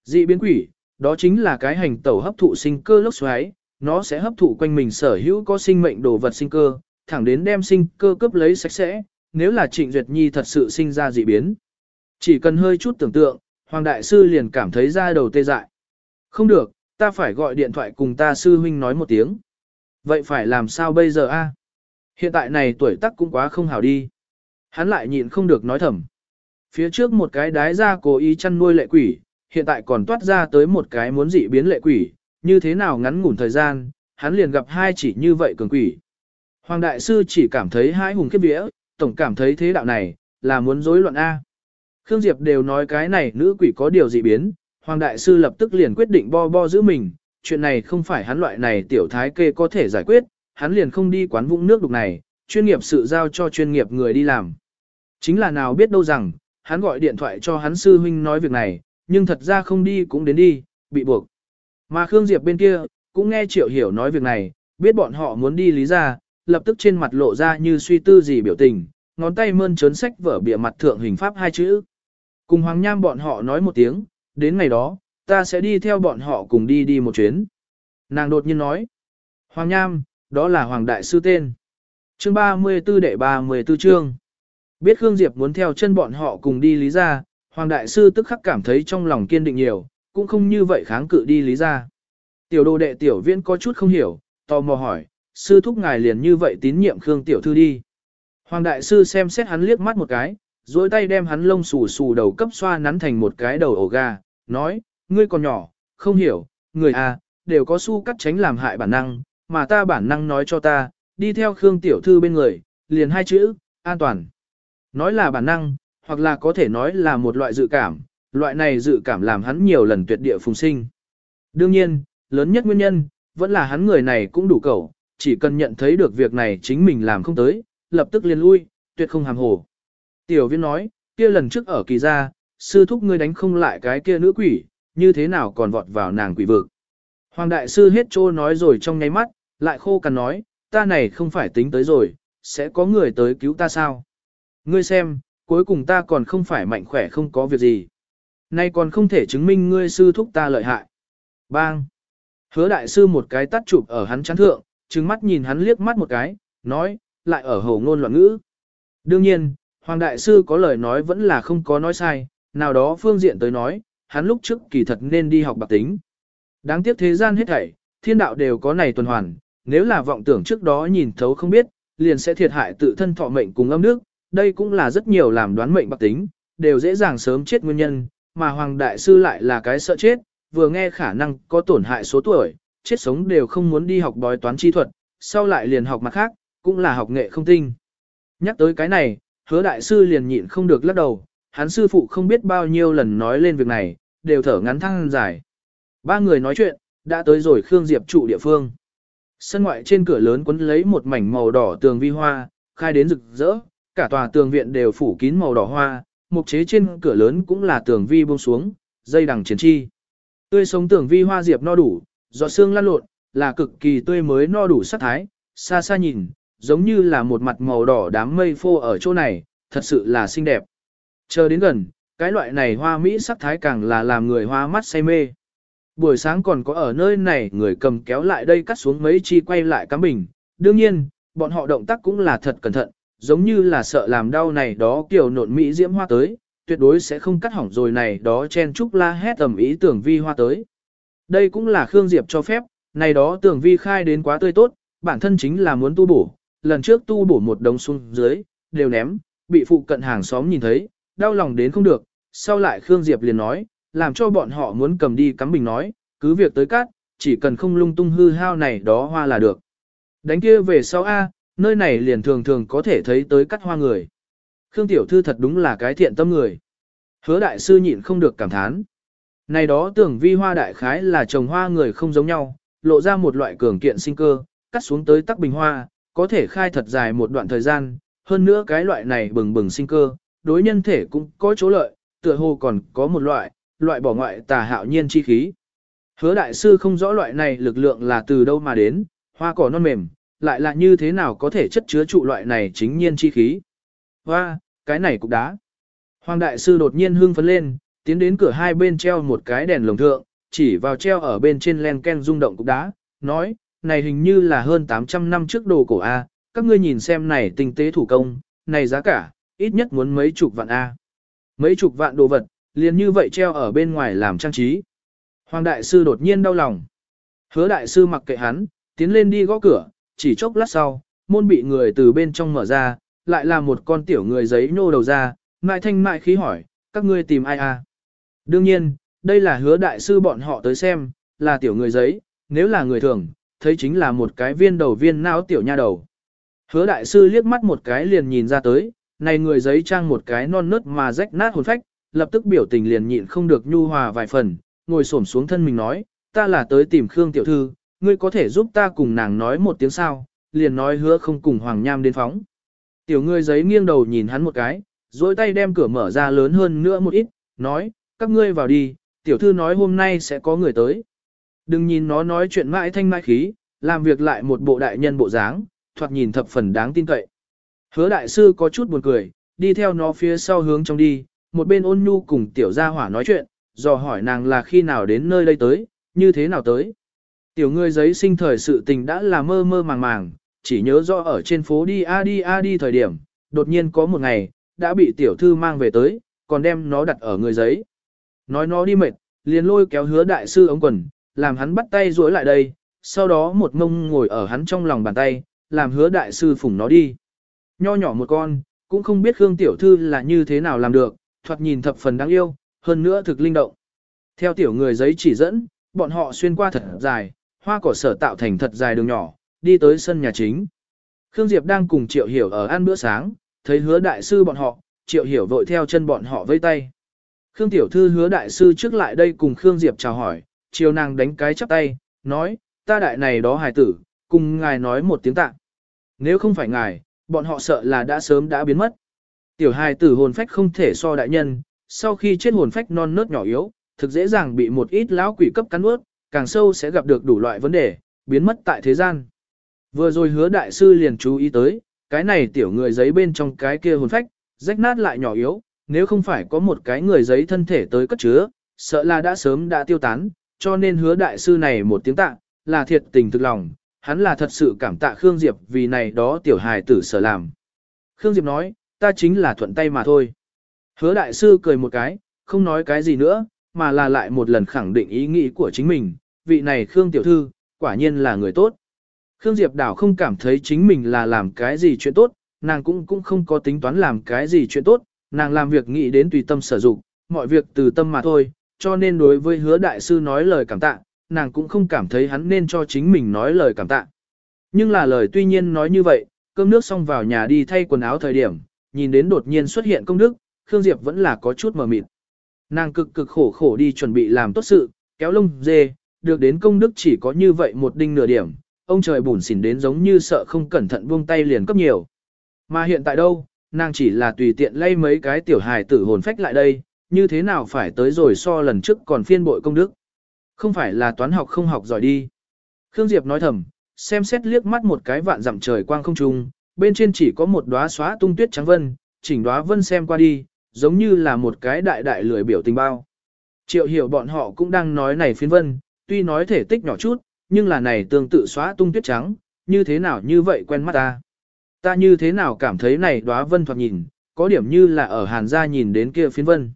Dị biến quỷ, đó chính là cái hành tẩu hấp thụ sinh cơ lốc xoáy, nó sẽ hấp thụ quanh mình sở hữu có sinh mệnh đồ vật sinh cơ, thẳng đến đem sinh cơ cướp lấy sạch sẽ, nếu là Trịnh Duyệt Nhi thật sự sinh ra dị biến. Chỉ cần hơi chút tưởng tượng, Hoàng Đại Sư liền cảm thấy da đầu tê dại. Không được, ta phải gọi điện thoại cùng ta sư huynh nói một tiếng. Vậy phải làm sao bây giờ a? Hiện tại này tuổi tác cũng quá không hảo đi. Hắn lại nhịn không được nói thầm. Phía trước một cái đái ra cố ý chăn nuôi lệ quỷ, hiện tại còn toát ra tới một cái muốn dị biến lệ quỷ, như thế nào ngắn ngủn thời gian, hắn liền gặp hai chỉ như vậy cường quỷ. Hoàng đại sư chỉ cảm thấy hai hùng kiếp vía, tổng cảm thấy thế đạo này, là muốn rối loạn A. Khương Diệp đều nói cái này nữ quỷ có điều dị biến, Hoàng đại sư lập tức liền quyết định bo bo giữ mình, chuyện này không phải hắn loại này tiểu thái kê có thể giải quyết, hắn liền không đi quán vũng nước đục này, chuyên nghiệp sự giao cho chuyên nghiệp người đi làm. Chính là nào biết đâu rằng, hắn gọi điện thoại cho hắn sư huynh nói việc này, nhưng thật ra không đi cũng đến đi, bị buộc. Mà Khương Diệp bên kia, cũng nghe Triệu Hiểu nói việc này, biết bọn họ muốn đi lý ra, lập tức trên mặt lộ ra như suy tư gì biểu tình, ngón tay mơn trớn sách vở bìa mặt thượng hình pháp hai chữ. Cùng Hoàng Nham bọn họ nói một tiếng, đến ngày đó, ta sẽ đi theo bọn họ cùng đi đi một chuyến. Nàng đột nhiên nói, Hoàng Nham, đó là Hoàng Đại Sư tên. Chương 34 đệ 34 chương. Biết Khương Diệp muốn theo chân bọn họ cùng đi lý ra, Hoàng Đại Sư tức khắc cảm thấy trong lòng kiên định nhiều, cũng không như vậy kháng cự đi lý ra. Tiểu đồ đệ tiểu viễn có chút không hiểu, tò mò hỏi, sư thúc ngài liền như vậy tín nhiệm Khương tiểu thư đi. Hoàng đại sư xem xét hắn liếc mắt một cái, duỗi tay đem hắn lông xù xù đầu cấp xoa nắn thành một cái đầu ổ gà, nói, ngươi còn nhỏ, không hiểu, người à, đều có su cắt tránh làm hại bản năng, mà ta bản năng nói cho ta, đi theo Khương tiểu thư bên người, liền hai chữ, an toàn. Nói là bản năng, hoặc là có thể nói là một loại dự cảm, loại này dự cảm làm hắn nhiều lần tuyệt địa phùng sinh. Đương nhiên, lớn nhất nguyên nhân, vẫn là hắn người này cũng đủ cầu, chỉ cần nhận thấy được việc này chính mình làm không tới, lập tức liền lui, tuyệt không hàm hồ. Tiểu viên nói, kia lần trước ở kỳ gia, sư thúc ngươi đánh không lại cái kia nữ quỷ, như thế nào còn vọt vào nàng quỷ vực. Hoàng đại sư hết trô nói rồi trong nháy mắt, lại khô cằn nói, ta này không phải tính tới rồi, sẽ có người tới cứu ta sao? Ngươi xem, cuối cùng ta còn không phải mạnh khỏe không có việc gì. Nay còn không thể chứng minh ngươi sư thúc ta lợi hại. Bang! Hứa đại sư một cái tắt chụp ở hắn chán thượng, trừng mắt nhìn hắn liếc mắt một cái, nói, lại ở hầu ngôn loạn ngữ. Đương nhiên, Hoàng đại sư có lời nói vẫn là không có nói sai, nào đó phương diện tới nói, hắn lúc trước kỳ thật nên đi học bạc tính. Đáng tiếc thế gian hết thảy, thiên đạo đều có này tuần hoàn, nếu là vọng tưởng trước đó nhìn thấu không biết, liền sẽ thiệt hại tự thân thọ mệnh cùng âm nước, đây cũng là rất nhiều làm đoán mệnh bạc tính, đều dễ dàng sớm chết nguyên nhân, mà Hoàng Đại Sư lại là cái sợ chết, vừa nghe khả năng có tổn hại số tuổi, chết sống đều không muốn đi học bói toán chi thuật, sau lại liền học mặt khác, cũng là học nghệ không tinh. Nhắc tới cái này, hứa đại sư liền nhịn không được lắc đầu, hắn sư phụ không biết bao nhiêu lần nói lên việc này, đều thở ngắn thăng dài. Ba người nói chuyện, đã tới rồi Khương Diệp trụ địa phương. Sân ngoại trên cửa lớn quấn lấy một mảnh màu đỏ tường vi hoa, khai đến rực rỡ, cả tòa tường viện đều phủ kín màu đỏ hoa, mục chế trên cửa lớn cũng là tường vi buông xuống, dây đằng chiến chi. Tươi sống tường vi hoa diệp no đủ, giọt xương lăn lộn, là cực kỳ tươi mới no đủ sắc thái, xa xa nhìn, giống như là một mặt màu đỏ đám mây phô ở chỗ này, thật sự là xinh đẹp. Chờ đến gần, cái loại này hoa mỹ sắc thái càng là làm người hoa mắt say mê. Buổi sáng còn có ở nơi này người cầm kéo lại đây cắt xuống mấy chi quay lại cắm bình. Đương nhiên, bọn họ động tác cũng là thật cẩn thận, giống như là sợ làm đau này đó kiểu nộn mỹ diễm hoa tới, tuyệt đối sẽ không cắt hỏng rồi này đó chen chúc la hét tầm ý tưởng vi hoa tới. Đây cũng là Khương Diệp cho phép, này đó tưởng vi khai đến quá tươi tốt, bản thân chính là muốn tu bổ, lần trước tu bổ một đống xuống dưới, đều ném, bị phụ cận hàng xóm nhìn thấy, đau lòng đến không được, sau lại Khương Diệp liền nói, làm cho bọn họ muốn cầm đi cắm bình nói, cứ việc tới cát, chỉ cần không lung tung hư hao này đó hoa là được. Đánh kia về sau A, nơi này liền thường thường có thể thấy tới cắt hoa người. Khương Tiểu Thư thật đúng là cái thiện tâm người. Hứa đại sư nhịn không được cảm thán. Này đó tưởng vi hoa đại khái là trồng hoa người không giống nhau, lộ ra một loại cường kiện sinh cơ, cắt xuống tới tắc bình hoa, có thể khai thật dài một đoạn thời gian, hơn nữa cái loại này bừng bừng sinh cơ, đối nhân thể cũng có chỗ lợi, tựa hồ còn có một loại, loại bỏ ngoại tà hạo nhiên chi khí. Hứa đại sư không rõ loại này lực lượng là từ đâu mà đến, hoa cỏ non mềm, lại là như thế nào có thể chất chứa trụ loại này chính nhiên chi khí. Hoa, cái này cũng đá. Hoàng đại sư đột nhiên hưng phấn lên, tiến đến cửa hai bên treo một cái đèn lồng thượng, chỉ vào treo ở bên trên len ken rung động cục đá, nói, này hình như là hơn 800 năm trước đồ cổ A, các ngươi nhìn xem này tinh tế thủ công, này giá cả, ít nhất muốn mấy chục vạn A. Mấy chục vạn đồ vật, liền như vậy treo ở bên ngoài làm trang trí. Hoàng đại sư đột nhiên đau lòng. Hứa đại sư mặc kệ hắn, tiến lên đi gõ cửa, chỉ chốc lát sau, môn bị người từ bên trong mở ra, lại là một con tiểu người giấy nô đầu ra, mại thanh mại khí hỏi, các ngươi tìm ai à? Đương nhiên, đây là hứa đại sư bọn họ tới xem, là tiểu người giấy, nếu là người thường, thấy chính là một cái viên đầu viên não tiểu nha đầu. Hứa đại sư liếc mắt một cái liền nhìn ra tới, này người giấy trang một cái non nớt mà rách nát hồn phách, lập tức biểu tình liền nhịn không được nhu hòa vài phần, ngồi xổm xuống thân mình nói, ta là tới tìm Khương tiểu thư, ngươi có thể giúp ta cùng nàng nói một tiếng sao, liền nói hứa không cùng Hoàng Nham đến phóng. Tiểu người giấy nghiêng đầu nhìn hắn một cái, dối tay đem cửa mở ra lớn hơn nữa một ít, nói, các ngươi vào đi, tiểu thư nói hôm nay sẽ có người tới. Đừng nhìn nó nói chuyện mãi thanh mãi khí, làm việc lại một bộ đại nhân bộ dáng, thoạt nhìn thập phần đáng tin cậy. Hứa đại sư có chút buồn cười, đi theo nó phía sau hướng trong đi, một bên ôn nhu cùng tiểu gia hỏa nói chuyện, dò hỏi nàng là khi nào đến nơi đây tới, như thế nào tới. Tiểu ngươi giấy sinh thời sự tình đã là mơ mơ màng màng, chỉ nhớ rõ ở trên phố đi a đi a đi thời điểm, đột nhiên có một ngày, đã bị tiểu thư mang về tới, còn đem nó đặt ở người giấy. Nói nó đi mệt, liền lôi kéo hứa đại sư ống quần, làm hắn bắt tay duỗi lại đây, sau đó một ngông ngồi ở hắn trong lòng bàn tay, làm hứa đại sư phủng nó đi. Nho nhỏ một con, cũng không biết Khương tiểu thư là như thế nào làm được, thoạt nhìn thập phần đáng yêu, hơn nữa thực linh động. Theo tiểu người giấy chỉ dẫn, bọn họ xuyên qua thật dài, hoa cỏ sở tạo thành thật dài đường nhỏ, đi tới sân nhà chính. Khương Diệp đang cùng Triệu Hiểu ở ăn bữa sáng, thấy hứa đại sư bọn họ, Triệu Hiểu vội theo chân bọn họ vây tay. Khương Tiểu Thư hứa đại sư trước lại đây cùng Khương Diệp chào hỏi, chiều nàng đánh cái chắp tay, nói, ta đại này đó hài tử, cùng ngài nói một tiếng tạ. Nếu không phải ngài, bọn họ sợ là đã sớm đã biến mất. Tiểu hài tử hồn phách không thể so đại nhân, sau khi chết hồn phách non nớt nhỏ yếu, thực dễ dàng bị một ít lão quỷ cấp cắn ướt, càng sâu sẽ gặp được đủ loại vấn đề, biến mất tại thế gian. Vừa rồi hứa đại sư liền chú ý tới, cái này tiểu người giấy bên trong cái kia hồn phách, rách nát lại nhỏ yếu, nếu không phải có một cái người giấy thân thể tới cất chứa, sợ là đã sớm đã tiêu tán, cho nên hứa đại sư này một tiếng tạ, là thiệt tình thực lòng, hắn là thật sự cảm tạ Khương Diệp vì này đó tiểu hài tử sở làm. Khương Diệp nói, ta chính là thuận tay mà thôi. Hứa đại sư cười một cái, không nói cái gì nữa, mà là lại một lần khẳng định ý nghĩ của chính mình, vị này Khương tiểu thư, quả nhiên là người tốt. Khương Diệp Đảo không cảm thấy chính mình là làm cái gì chuyện tốt, nàng cũng cũng không có tính toán làm cái gì chuyện tốt, nàng làm việc nghĩ đến tùy tâm sử dụng, mọi việc từ tâm mà thôi, cho nên đối với hứa đại sư nói lời cảm tạ, nàng cũng không cảm thấy hắn nên cho chính mình nói lời cảm tạ. Nhưng là lời tuy nhiên nói như vậy, cơm nước xong vào nhà đi thay quần áo thời điểm, nhìn đến đột nhiên xuất hiện công đức, Khương Diệp vẫn là có chút mờ mịt. Nàng cực cực khổ khổ đi chuẩn bị làm tốt sự, kéo lông dê, được đến công đức chỉ có như vậy một đinh nửa điểm, ông trời bùn xỉn đến giống như sợ không cẩn thận buông tay liền cấp nhiều. Mà hiện tại đâu, nàng chỉ là tùy tiện lay mấy cái tiểu hài tử hồn phách lại đây, như thế nào phải tới rồi so lần trước còn phiên bội công đức. Không phải là toán học không học giỏi đi. Khương Diệp nói thầm, xem xét liếc mắt một cái vạn dặm trời quang không trung, bên trên chỉ có một đóa xóa tung tuyết trắng vân, chỉnh đóa vân xem qua đi, giống như là một cái đại đại lười biểu tình bao. Triệu hiểu bọn họ cũng đang nói này phiến vân, tuy nói thể tích nhỏ chút, nhưng là này tương tự xóa tung tuyết trắng, như thế nào như vậy quen mắt ta. Ta như thế nào cảm thấy này đóa vân thoạt nhìn, có điểm như là ở hàn gia nhìn đến kia phiến vân.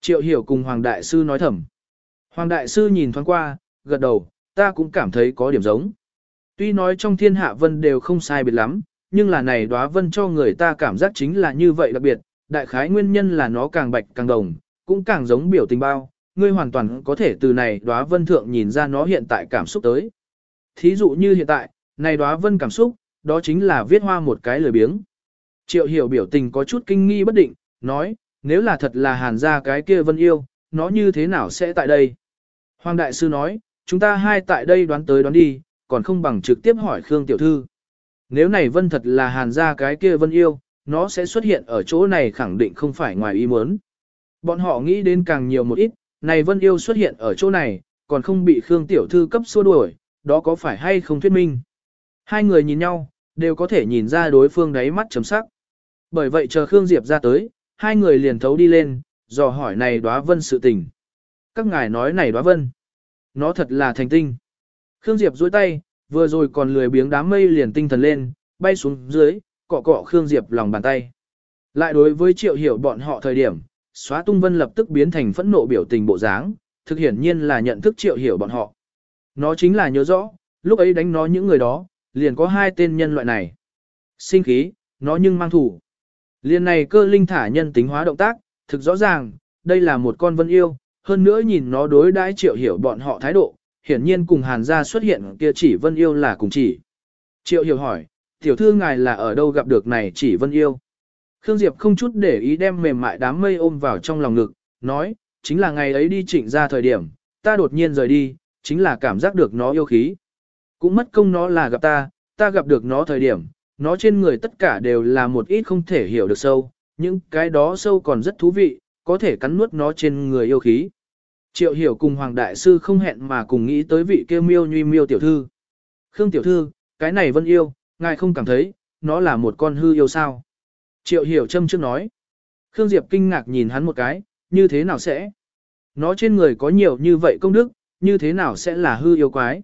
Triệu hiểu cùng Hoàng Đại Sư nói thầm. Hoàng Đại Sư nhìn thoáng qua, gật đầu, ta cũng cảm thấy có điểm giống. Tuy nói trong thiên hạ vân đều không sai biệt lắm, nhưng là này đóa vân cho người ta cảm giác chính là như vậy đặc biệt, đại khái nguyên nhân là nó càng bạch càng đồng, cũng càng giống biểu tình bao, ngươi hoàn toàn có thể từ này đóa vân thượng nhìn ra nó hiện tại cảm xúc tới. Thí dụ như hiện tại, này đóa vân cảm xúc, đó chính là viết hoa một cái lười biếng. Triệu hiểu biểu tình có chút kinh nghi bất định, nói, nếu là thật là hàn ra cái kia vân yêu, nó như thế nào sẽ tại đây? Hoàng Đại Sư nói, chúng ta hai tại đây đoán tới đoán đi, còn không bằng trực tiếp hỏi Khương Tiểu Thư. Nếu này vân thật là hàn ra cái kia vân yêu, nó sẽ xuất hiện ở chỗ này khẳng định không phải ngoài ý muốn. Bọn họ nghĩ đến càng nhiều một ít, này vân yêu xuất hiện ở chỗ này, còn không bị Khương Tiểu Thư cấp xua đuổi, đó có phải hay không thuyết minh? Hai người nhìn nhau, đều có thể nhìn ra đối phương đáy mắt chấm sắc. Bởi vậy chờ Khương Diệp ra tới, hai người liền thấu đi lên, dò hỏi này đóa vân sự tình. Các ngài nói này đóa vân, nó thật là thành tinh. Khương Diệp duỗi tay, vừa rồi còn lười biếng đám mây liền tinh thần lên, bay xuống dưới, cọ cọ Khương Diệp lòng bàn tay. Lại đối với triệu hiểu bọn họ thời điểm, xóa tung vân lập tức biến thành phẫn nộ biểu tình bộ dáng, thực hiển nhiên là nhận thức triệu hiểu bọn họ. Nó chính là nhớ rõ, lúc ấy đánh nó những người đó, liền có hai tên nhân loại này. Sinh khí, nó nhưng mang thủ liên này cơ linh thả nhân tính hóa động tác, thực rõ ràng, đây là một con vân yêu, hơn nữa nhìn nó đối đãi triệu hiểu bọn họ thái độ, hiển nhiên cùng hàn gia xuất hiện kia chỉ vân yêu là cùng chỉ. Triệu hiểu hỏi, tiểu thư ngài là ở đâu gặp được này chỉ vân yêu? Khương Diệp không chút để ý đem mềm mại đám mây ôm vào trong lòng ngực, nói, chính là ngày ấy đi trịnh ra thời điểm, ta đột nhiên rời đi, chính là cảm giác được nó yêu khí. Cũng mất công nó là gặp ta, ta gặp được nó thời điểm, nó trên người tất cả đều là một ít không thể hiểu được sâu, những cái đó sâu còn rất thú vị, có thể cắn nuốt nó trên người yêu khí. Triệu hiểu cùng Hoàng Đại Sư không hẹn mà cùng nghĩ tới vị kêu miêu nhuy miêu tiểu thư. Khương tiểu thư, cái này vân yêu, ngài không cảm thấy, nó là một con hư yêu sao? Triệu hiểu châm trước nói. Khương Diệp kinh ngạc nhìn hắn một cái, như thế nào sẽ? Nó trên người có nhiều như vậy công đức, như thế nào sẽ là hư yêu quái?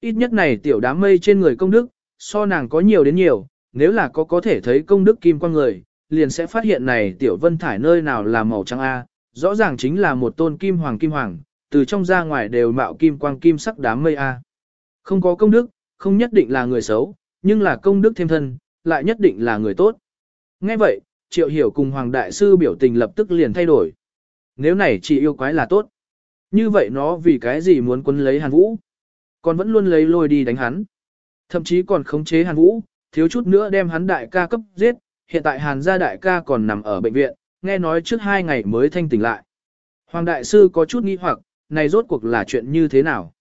Ít nhất này tiểu đám mây trên người công đức, so nàng có nhiều đến nhiều, nếu là có có thể thấy công đức kim quang người, liền sẽ phát hiện này tiểu vân thải nơi nào là màu trắng A, rõ ràng chính là một tôn kim hoàng kim hoàng, từ trong ra ngoài đều mạo kim quang kim sắc đám mây A. Không có công đức, không nhất định là người xấu, nhưng là công đức thêm thân, lại nhất định là người tốt. Nghe vậy, triệu hiểu cùng hoàng đại sư biểu tình lập tức liền thay đổi. Nếu này chỉ yêu quái là tốt, như vậy nó vì cái gì muốn quân lấy hàn vũ, còn vẫn luôn lấy lôi đi đánh hắn. Thậm chí còn khống chế hàn vũ, thiếu chút nữa đem hắn đại ca cấp giết, hiện tại hàn gia đại ca còn nằm ở bệnh viện, nghe nói trước hai ngày mới thanh tỉnh lại. Hoàng đại sư có chút nghi hoặc, này rốt cuộc là chuyện như thế nào?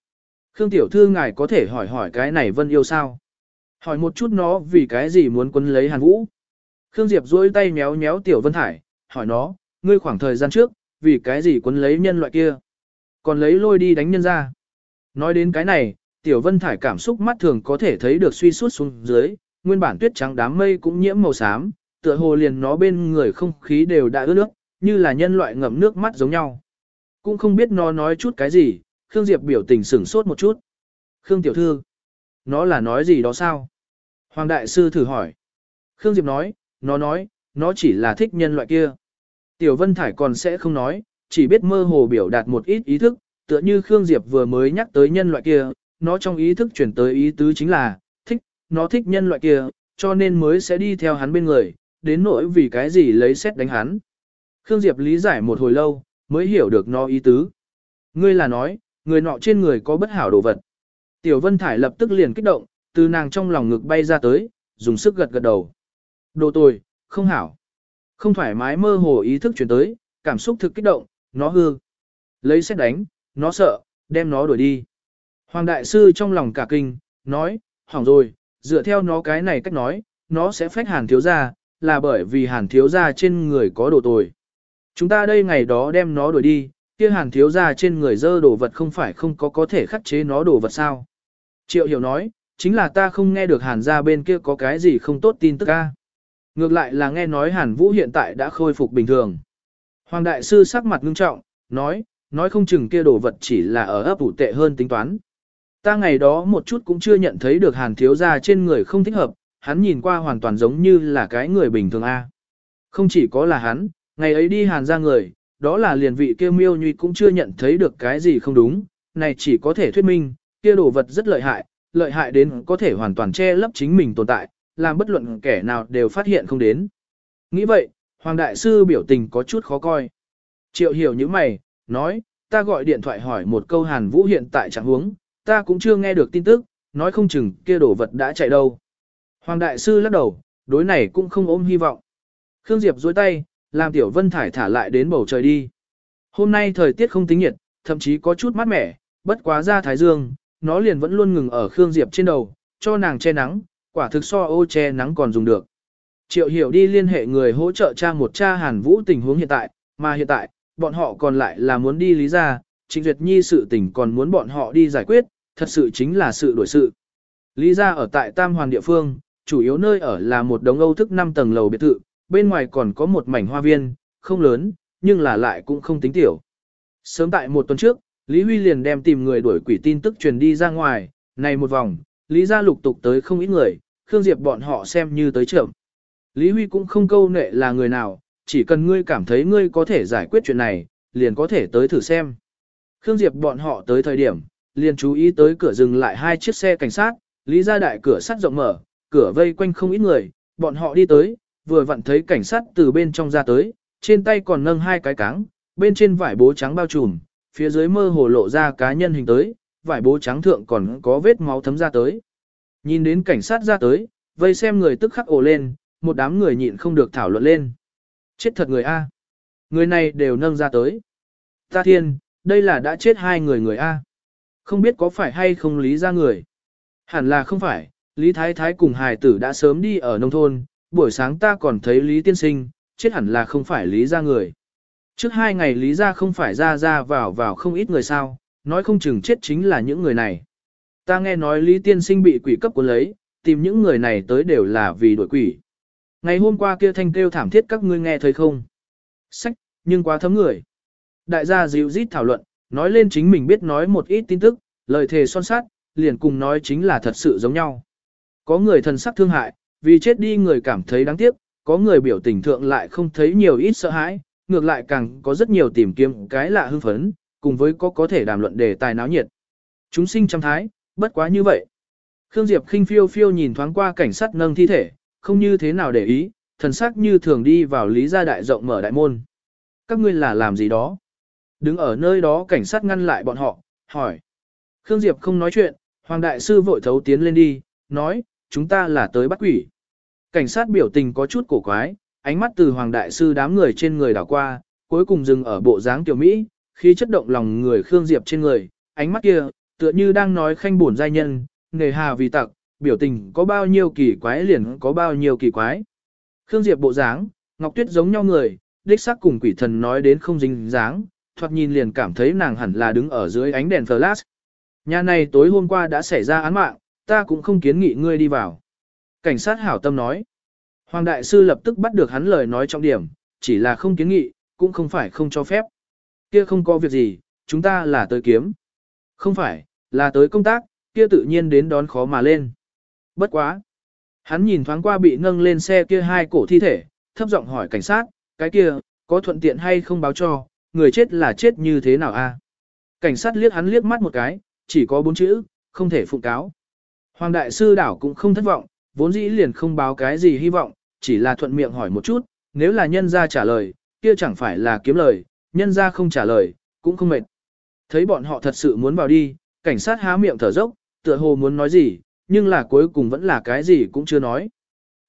Khương tiểu thư ngài có thể hỏi hỏi cái này vân yêu sao? Hỏi một chút nó vì cái gì muốn quấn lấy hàn vũ? Khương Diệp duỗi tay méo méo tiểu vân hải, hỏi nó, ngươi khoảng thời gian trước, vì cái gì quấn lấy nhân loại kia? Còn lấy lôi đi đánh nhân ra. Nói đến cái này, tiểu vân thải cảm xúc mắt thường có thể thấy được suy suốt xuống dưới, nguyên bản tuyết trắng đám mây cũng nhiễm màu xám, tựa hồ liền nó bên người không khí đều đã ướt nước, như là nhân loại ngậm nước mắt giống nhau. Cũng không biết nó nói chút cái gì, Khương Diệp biểu tình sửng sốt một chút. Khương tiểu thư, nó là nói gì đó sao? Hoàng đại sư thử hỏi. Khương Diệp nói, nó nói, nó chỉ là thích nhân loại kia. Tiểu Vân Thải còn sẽ không nói, chỉ biết mơ hồ biểu đạt một ít ý thức, tựa như Khương Diệp vừa mới nhắc tới nhân loại kia, nó trong ý thức chuyển tới ý tứ chính là, thích, nó thích nhân loại kia, cho nên mới sẽ đi theo hắn bên người, đến nỗi vì cái gì lấy xét đánh hắn. Khương Diệp lý giải một hồi lâu, mới hiểu được nó ý tứ. Ngươi là nói, người nọ trên người có bất hảo đồ vật. Tiểu Vân Thải lập tức liền kích động, từ nàng trong lòng ngực bay ra tới, dùng sức gật gật đầu. Đồ tồi, không hảo. Không thoải mái mơ hồ ý thức chuyển tới, cảm xúc thực kích động, nó hư. Lấy xét đánh, nó sợ, đem nó đuổi đi. Hoàng đại sư trong lòng cả kinh, nói, hỏng rồi, dựa theo nó cái này cách nói, nó sẽ phách hàn thiếu gia, là bởi vì hàn thiếu gia trên người có đồ tồi. Chúng ta đây ngày đó đem nó đuổi đi, kia hàn thiếu gia trên người dơ đồ vật không phải không có có thể khắc chế nó đồ vật sao. Triệu hiểu nói, chính là ta không nghe được hàn gia bên kia có cái gì không tốt tin tức ca. Ngược lại là nghe nói hàn vũ hiện tại đã khôi phục bình thường. Hoàng đại sư sắc mặt ngưng trọng, nói, nói không chừng kia đồ vật chỉ là ở ấp ủ tệ hơn tính toán. Ta ngày đó một chút cũng chưa nhận thấy được hàn thiếu gia trên người không thích hợp, hắn nhìn qua hoàn toàn giống như là cái người bình thường A. Không chỉ có là hắn, ngày ấy đi hàn ra người, đó là liền vị kia miêu nhuy cũng chưa nhận thấy được cái gì không đúng, này chỉ có thể thuyết minh, kia đồ vật rất lợi hại, lợi hại đến có thể hoàn toàn che lấp chính mình tồn tại, làm bất luận kẻ nào đều phát hiện không đến. Nghĩ vậy, Hoàng Đại Sư biểu tình có chút khó coi. Triệu hiểu như mày, nói, ta gọi điện thoại hỏi một câu Hàn Vũ hiện tại trạng huống, ta cũng chưa nghe được tin tức, nói không chừng kia đồ vật đã chạy đâu. Hoàng Đại Sư lắc đầu, đối này cũng không ôm hy vọng. Khương Diệp duỗi tay, làm Tiểu Vân Thải thả lại đến bầu trời đi. Hôm nay thời tiết không tính nhiệt, thậm chí có chút mát mẻ, bất quá ra thái dương, nó liền vẫn luôn ngừng ở Khương Diệp trên đầu, cho nàng che nắng, quả thực so ô che nắng còn dùng được. Triệu hiểu đi liên hệ người hỗ trợ cha một cha Hàn Vũ tình huống hiện tại, mà hiện tại, bọn họ còn lại là muốn đi lý ra, Trịnh Duyệt Nhi sự tình còn muốn bọn họ đi giải quyết, thật sự chính là sự đổi sự. Lý ra ở tại Tam Hoàng địa phương, chủ yếu nơi ở là một đống Âu thức 5 tầng lầu biệt thự, bên ngoài còn có một mảnh hoa viên, không lớn, nhưng là lại cũng không tính tiểu. Sớm tại một tuần trước, Lý Huy liền đem tìm người đuổi quỷ tin tức truyền đi ra ngoài, này một vòng, Lý ra lục tục tới không ít người, Khương Diệp bọn họ xem như tới trưởng. Lý Huy cũng không câu nệ là người nào, chỉ cần ngươi cảm thấy ngươi có thể giải quyết chuyện này, liền có thể tới thử xem. Khương Diệp bọn họ tới thời điểm, liền chú ý tới cửa dừng lại hai chiếc xe cảnh sát, Lý ra đại cửa sắt rộng mở, cửa vây quanh không ít người, bọn họ đi tới, vừa vặn thấy cảnh sát từ bên trong ra tới, trên tay còn nâng hai cái cáng, bên trên vải bố trắng bao trùm, phía dưới mơ hồ lộ ra cá nhân hình tới, vải bố trắng thượng còn có vết máu thấm ra tới. Nhìn đến cảnh sát ra tới, vây xem người tức khắc ồ lên, một đám người nhịn không được thảo luận lên. Chết thật người A. Người này đều nâng ra tới. Ta thiên, đây là đã chết hai người người A. Không biết có phải hay không lý ra người. Hẳn là không phải, Lý Thái Thái cùng hài tử đã sớm đi ở nông thôn, buổi sáng ta còn thấy Lý Tiên Sinh, chết hẳn là không phải Lý ra người. Trước hai ngày Lý ra không phải ra ra vào vào không ít người sao, nói không chừng chết chính là những người này. Ta nghe nói Lý Tiên Sinh bị quỷ cấp của lấy, tìm những người này tới đều là vì đổi quỷ. Ngày hôm qua kia thanh kêu thảm thiết các ngươi nghe thấy không? Sách, nhưng quá thấm người. Đại gia dịu rít thảo luận, nói lên chính mình biết nói một ít tin tức, lời thề son sát, liền cùng nói chính là thật sự giống nhau. Có người thần sắc thương hại, vì chết đi người cảm thấy đáng tiếc, có người biểu tình thượng lại không thấy nhiều ít sợ hãi, ngược lại càng có rất nhiều tìm kiếm cái lạ hưng phấn, cùng với có có thể đàm luận đề tài náo nhiệt. Chúng sinh trăm thái, bất quá như vậy. Khương Diệp khinh phiêu phiêu nhìn thoáng qua cảnh sát nâng thi thể, không như thế nào để ý, thần sắc như thường đi vào lý gia đại rộng mở đại môn. Các ngươi là làm gì đó? Đứng ở nơi đó cảnh sát ngăn lại bọn họ, hỏi. Khương Diệp không nói chuyện, Hoàng Đại Sư vội thấu tiến lên đi, nói, chúng ta là tới bắt quỷ. Cảnh sát biểu tình có chút cổ quái, ánh mắt từ Hoàng Đại Sư đám người trên người đảo qua, cuối cùng dừng ở bộ dáng tiểu Mỹ, khi chất động lòng người Khương Diệp trên người, ánh mắt kia, tựa như đang nói khanh buồn giai nhân, nghề hà vì tặc, biểu tình có bao nhiêu kỳ quái liền có bao nhiêu kỳ quái. Khương Diệp bộ dáng, Ngọc Tuyết giống nhau người, đích xác cùng quỷ thần nói đến không dính dáng, thoạt nhìn liền cảm thấy nàng hẳn là đứng ở dưới ánh đèn flash. Nhà này tối hôm qua đã xảy ra án mạng, ta cũng không kiến nghị ngươi đi vào. Cảnh sát hảo tâm nói. Hoàng đại sư lập tức bắt được hắn lời nói trọng điểm, chỉ là không kiến nghị, cũng không phải không cho phép. Kia không có việc gì, chúng ta là tới kiếm. Không phải, là tới công tác, kia tự nhiên đến đón khó mà lên. Bất quá. Hắn nhìn thoáng qua bị nâng lên xe kia hai cổ thi thể, thấp giọng hỏi cảnh sát, cái kia, có thuận tiện hay không báo cho, người chết là chết như thế nào a? À? Cảnh sát liếc hắn liếc mắt một cái, chỉ có bốn chữ, không thể phụng cáo. Hoàng đại sư đảo cũng không thất vọng, vốn dĩ liền không báo cái gì hy vọng, chỉ là thuận miệng hỏi một chút, nếu là nhân ra trả lời, kia chẳng phải là kiếm lời, nhân ra không trả lời, cũng không mệt. Thấy bọn họ thật sự muốn vào đi, cảnh sát há miệng thở dốc, tựa hồ muốn nói gì, nhưng là cuối cùng vẫn là cái gì cũng chưa nói.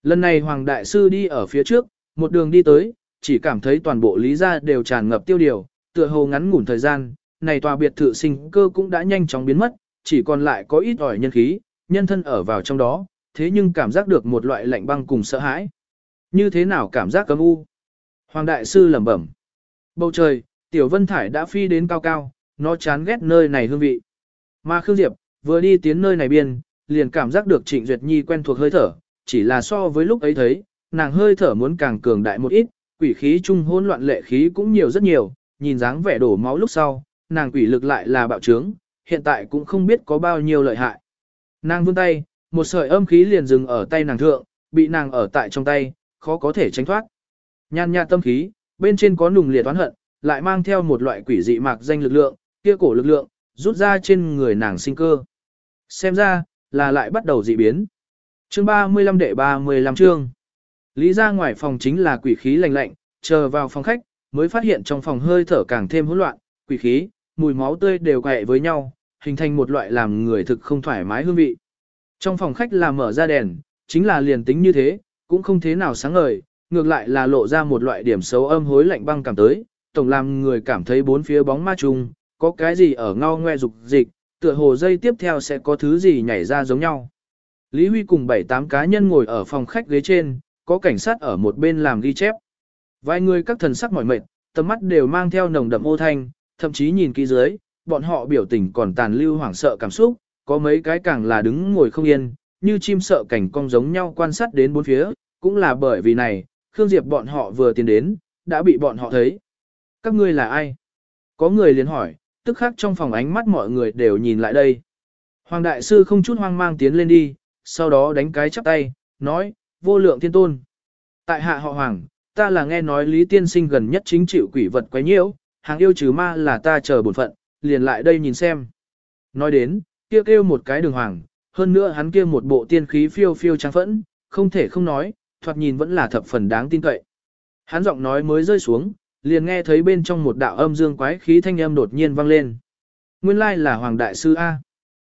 Lần này Hoàng Đại Sư đi ở phía trước, một đường đi tới, chỉ cảm thấy toàn bộ lý gia đều tràn ngập tiêu điều, tựa hồ ngắn ngủn thời gian, này tòa biệt thự sinh cơ cũng đã nhanh chóng biến mất, chỉ còn lại có ít ỏi nhân khí, nhân thân ở vào trong đó, thế nhưng cảm giác được một loại lạnh băng cùng sợ hãi. Như thế nào cảm giác cấm u? Hoàng Đại Sư lẩm bẩm. Bầu trời, Tiểu Vân Thải đã phi đến cao cao, nó chán ghét nơi này hương vị. Mà Khương Diệp, vừa đi tiến nơi này biên, liền cảm giác được Trịnh Duyệt Nhi quen thuộc hơi thở, chỉ là so với lúc ấy thấy, nàng hơi thở muốn càng cường đại một ít, quỷ khí trung hỗn loạn lệ khí cũng nhiều rất nhiều, nhìn dáng vẻ đổ máu lúc sau, nàng quỷ lực lại là bạo trướng, hiện tại cũng không biết có bao nhiêu lợi hại. Nàng vươn tay, một sợi âm khí liền dừng ở tay nàng thượng, bị nàng ở tại trong tay, khó có thể tránh thoát. Nhan nhạt tâm khí, bên trên có nùng liệt oán hận, lại mang theo một loại quỷ dị mạc danh lực lượng, kia cổ lực lượng, rút ra trên người nàng sinh cơ. Xem ra, là lại bắt đầu dị biến. Chương 35 đệ 35 chương. Lý ra ngoài phòng chính là quỷ khí lạnh lạnh, chờ vào phòng khách, mới phát hiện trong phòng hơi thở càng thêm hỗn loạn, quỷ khí, mùi máu tươi đều quẹ với nhau, hình thành một loại làm người thực không thoải mái hương vị. Trong phòng khách là mở ra đèn, chính là liền tính như thế, cũng không thế nào sáng ngời, ngược lại là lộ ra một loại điểm xấu âm hối lạnh băng cảm tới, tổng làm người cảm thấy bốn phía bóng ma trùng, có cái gì ở ngao ngoe dục dịch, tựa hồ dây tiếp theo sẽ có thứ gì nhảy ra giống nhau. Lý Huy cùng 7-8 cá nhân ngồi ở phòng khách ghế trên, có cảnh sát ở một bên làm ghi chép. Vài người các thần sắc mỏi mệt, tầm mắt đều mang theo nồng đậm ô thanh, thậm chí nhìn kỹ dưới, bọn họ biểu tình còn tàn lưu hoảng sợ cảm xúc, có mấy cái càng là đứng ngồi không yên, như chim sợ cảnh cong giống nhau quan sát đến bốn phía, cũng là bởi vì này, Khương Diệp bọn họ vừa tiến đến, đã bị bọn họ thấy. Các ngươi là ai? Có người liền hỏi, tức khắc trong phòng ánh mắt mọi người đều nhìn lại đây. Hoàng đại sư không chút hoang mang tiến lên đi, sau đó đánh cái chắp tay, nói, vô lượng thiên tôn. Tại hạ họ Hoàng, ta là nghe nói Lý Tiên Sinh gần nhất chính chịu quỷ vật quấy nhiễu, hàng yêu trừ ma là ta chờ bổn phận, liền lại đây nhìn xem. Nói đến, kia kêu, kêu một cái đường hoàng, hơn nữa hắn kia một bộ tiên khí phiêu phiêu trắng phẫn, không thể không nói, thoạt nhìn vẫn là thập phần đáng tin cậy. Hắn giọng nói mới rơi xuống, liền nghe thấy bên trong một đạo âm dương quái khí thanh âm đột nhiên vang lên. Nguyên lai là Hoàng Đại Sư A.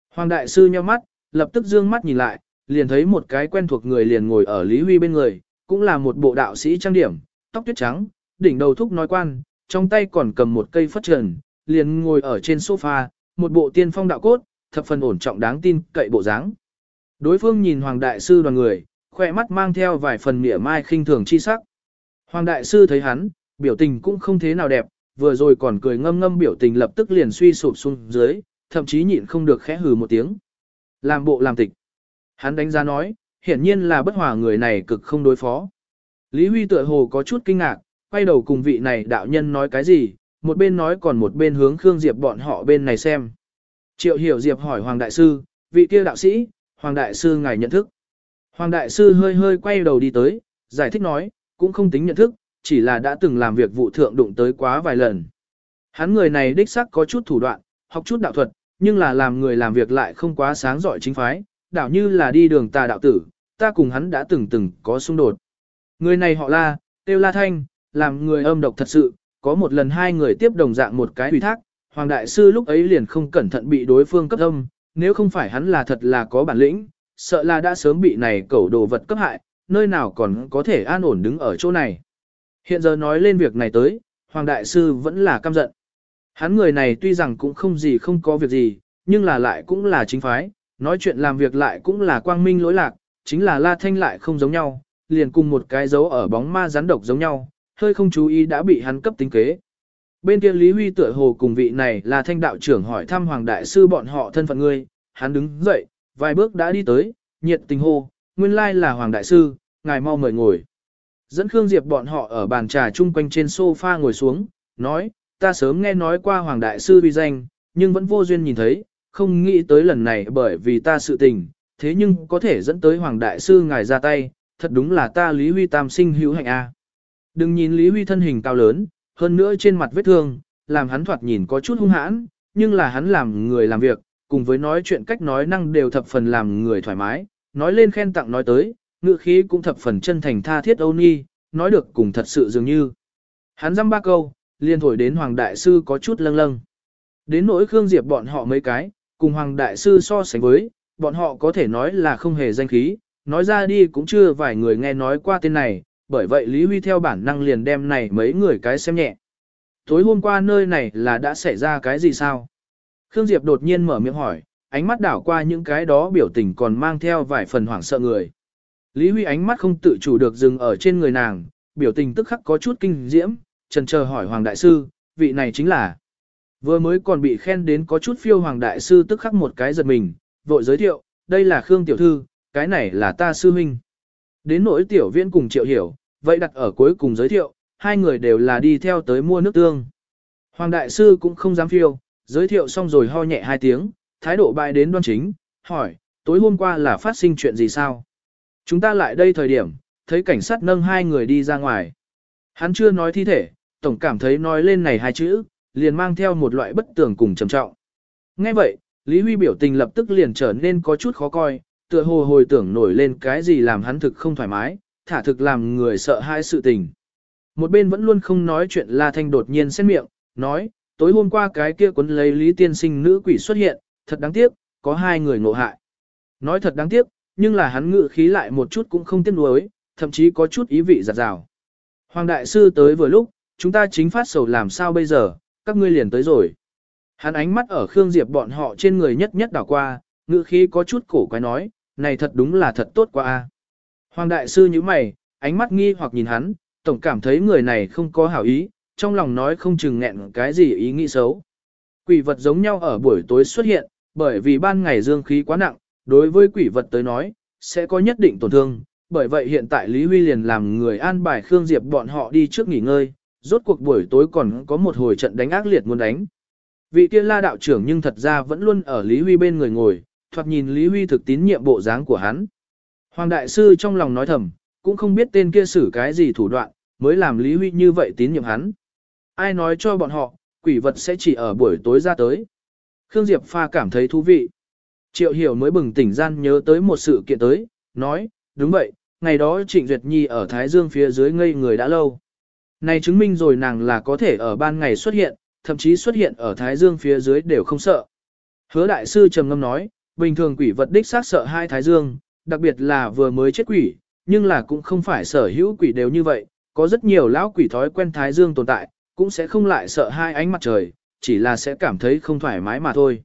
Hoàng Đại Sư nheo mắt, lập tức dương mắt nhìn lại, liền thấy một cái quen thuộc người liền ngồi ở Lý Huy bên người, cũng là một bộ đạo sĩ trang điểm, tóc tuyết trắng, đỉnh đầu thúc nói quan, trong tay còn cầm một cây phất trần, liền ngồi ở trên sofa, một bộ tiên phong đạo cốt, thập phần ổn trọng đáng tin cậy bộ dáng. Đối phương nhìn Hoàng Đại Sư đoàn người, khỏe mắt mang theo vài phần mỉa mai khinh thường chi sắc. Hoàng Đại Sư thấy hắn, biểu tình cũng không thế nào đẹp, vừa rồi còn cười ngâm ngâm biểu tình lập tức liền suy sụp xuống dưới, thậm chí nhịn không được khẽ hừ một tiếng. Làm bộ làm tịch. Hắn đánh giá nói, hiển nhiên là bất hòa người này cực không đối phó. Lý Huy tựa hồ có chút kinh ngạc, quay đầu cùng vị này đạo nhân nói cái gì, một bên nói còn một bên hướng Khương Diệp bọn họ bên này xem. Triệu hiểu Diệp hỏi Hoàng Đại Sư, vị kia đạo sĩ, Hoàng Đại Sư ngài nhận thức. Hoàng Đại Sư hơi hơi quay đầu đi tới, giải thích nói, cũng không tính nhận thức, chỉ là đã từng làm việc vụ thượng đụng tới quá vài lần. Hắn người này đích xác có chút thủ đoạn, học chút đạo thuật, nhưng là làm người làm việc lại không quá sáng giỏi chính phái, đạo như là đi đường tà đạo tử, ta cùng hắn đã từng từng có xung đột. Người này họ la, tiêu la thanh, làm người âm độc thật sự, có một lần hai người tiếp đồng dạng một cái ủy thác, Hoàng Đại Sư lúc ấy liền không cẩn thận bị đối phương cấp âm, nếu không phải hắn là thật là có bản lĩnh, sợ là đã sớm bị này cẩu đồ vật cấp hại, nơi nào còn có thể an ổn đứng ở chỗ này. Hiện giờ nói lên việc này tới, Hoàng Đại Sư vẫn là căm giận. Hắn người này tuy rằng cũng không gì không có việc gì, nhưng là lại cũng là chính phái, nói chuyện làm việc lại cũng là quang minh lỗi lạc, chính là La Thanh lại không giống nhau, liền cùng một cái dấu ở bóng ma rắn độc giống nhau, hơi không chú ý đã bị hắn cấp tính kế. Bên kia Lý Huy tựa hồ cùng vị này là thanh đạo trưởng hỏi thăm Hoàng Đại Sư bọn họ thân phận ngươi, hắn đứng dậy, vài bước đã đi tới, nhiệt tình hô, nguyên lai là Hoàng Đại Sư, ngài mau mời ngồi. Dẫn Khương Diệp bọn họ ở bàn trà chung quanh trên sofa ngồi xuống, nói, ta sớm nghe nói qua Hoàng Đại Sư uy danh, nhưng vẫn vô duyên nhìn thấy, không nghĩ tới lần này bởi vì ta sự tình, thế nhưng có thể dẫn tới Hoàng Đại Sư ngài ra tay, thật đúng là ta Lý Huy Tam sinh hữu hạnh a. Đừng nhìn Lý Huy thân hình cao lớn, hơn nữa trên mặt vết thương, làm hắn thoạt nhìn có chút hung hãn, nhưng là hắn làm người làm việc, cùng với nói chuyện cách nói năng đều thập phần làm người thoải mái, nói lên khen tặng nói tới, ngựa khí cũng thập phần chân thành tha thiết âu nghi, nói được cùng thật sự dường như. Hắn dăm ba câu, liền thổi đến Hoàng Đại Sư có chút lâng lâng. Đến nỗi Khương Diệp bọn họ mấy cái, cùng Hoàng Đại Sư so sánh với, bọn họ có thể nói là không hề danh khí, nói ra đi cũng chưa vài người nghe nói qua tên này, bởi vậy Lý Huy theo bản năng liền đem này mấy người cái xem nhẹ. Tối hôm qua nơi này là đã xảy ra cái gì sao? Khương Diệp đột nhiên mở miệng hỏi, ánh mắt đảo qua những cái đó biểu tình còn mang theo vài phần hoảng sợ người. Lý Huy ánh mắt không tự chủ được dừng ở trên người nàng, biểu tình tức khắc có chút kinh diễm, trần chờ hỏi Hoàng Đại Sư, vị này chính là. Vừa mới còn bị khen đến có chút phiêu Hoàng Đại Sư tức khắc một cái giật mình, vội giới thiệu, đây là Khương Tiểu Thư, cái này là ta sư huynh. Đến nỗi Tiểu Viễn cùng Triệu Hiểu, vậy đặt ở cuối cùng giới thiệu, hai người đều là đi theo tới mua nước tương. Hoàng Đại Sư cũng không dám phiêu, giới thiệu xong rồi ho nhẹ hai tiếng, thái độ bại đến đoan chính, hỏi, tối hôm qua là phát sinh chuyện gì sao? Chúng ta lại đây thời điểm, thấy cảnh sát nâng hai người đi ra ngoài. Hắn chưa nói thi thể, tổng cảm thấy nói lên này hai chữ, liền mang theo một loại bất tường cùng trầm trọng. Ngay vậy, Lý Huy biểu tình lập tức liền trở nên có chút khó coi, tựa hồ hồi tưởng nổi lên cái gì làm hắn thực không thoải mái, thả thực làm người sợ hai sự tình. Một bên vẫn luôn không nói chuyện La Thanh đột nhiên xét miệng, nói, tối hôm qua cái kia quấn lấy Lý Tiên Sinh nữ quỷ xuất hiện, thật đáng tiếc, có hai người ngộ hại. Nói thật đáng tiếc, nhưng là hắn ngự khí lại một chút cũng không tiếc nuối, thậm chí có chút ý vị giặt rào. Hoàng Đại Sư tới vừa lúc, chúng ta chính phát sầu làm sao bây giờ, các ngươi liền tới rồi. Hắn ánh mắt ở Khương Diệp bọn họ trên người nhất nhất đảo qua, ngữ khí có chút cổ quái nói, này thật đúng là thật tốt quá a. Hoàng đại sư như mày, ánh mắt nghi hoặc nhìn hắn, tổng cảm thấy người này không có hảo ý, trong lòng nói không chừng nghẹn cái gì ý nghĩ xấu. Quỷ vật giống nhau ở buổi tối xuất hiện, bởi vì ban ngày dương khí quá nặng, đối với quỷ vật tới nói, sẽ có nhất định tổn thương. Bởi vậy hiện tại Lý Huy liền làm người an bài Khương Diệp bọn họ đi trước nghỉ ngơi, rốt cuộc buổi tối còn có một hồi trận đánh ác liệt muốn đánh. Vị kia la đạo trưởng nhưng thật ra vẫn luôn ở Lý Huy bên người ngồi, thoạt nhìn Lý Huy thực tín nhiệm bộ dáng của hắn. Hoàng Đại Sư trong lòng nói thầm, cũng không biết tên kia xử cái gì thủ đoạn, mới làm Lý Huy như vậy tín nhiệm hắn. Ai nói cho bọn họ, quỷ vật sẽ chỉ ở buổi tối ra tới. Khương Diệp Pha cảm thấy thú vị. Triệu Hiểu mới bừng tỉnh gian nhớ tới một sự kiện tới, nói, đúng vậy, ngày đó Trịnh Duyệt Nhi ở Thái Dương phía dưới ngây người đã lâu. Này chứng minh rồi nàng là có thể ở ban ngày xuất hiện, thậm chí xuất hiện ở Thái Dương phía dưới đều không sợ. Hứa đại sư trầm ngâm nói, bình thường quỷ vật đích xác sợ hai Thái Dương, đặc biệt là vừa mới chết quỷ, nhưng là cũng không phải sở hữu quỷ đều như vậy, có rất nhiều lão quỷ thói quen Thái Dương tồn tại, cũng sẽ không lại sợ hai ánh mặt trời, chỉ là sẽ cảm thấy không thoải mái mà thôi.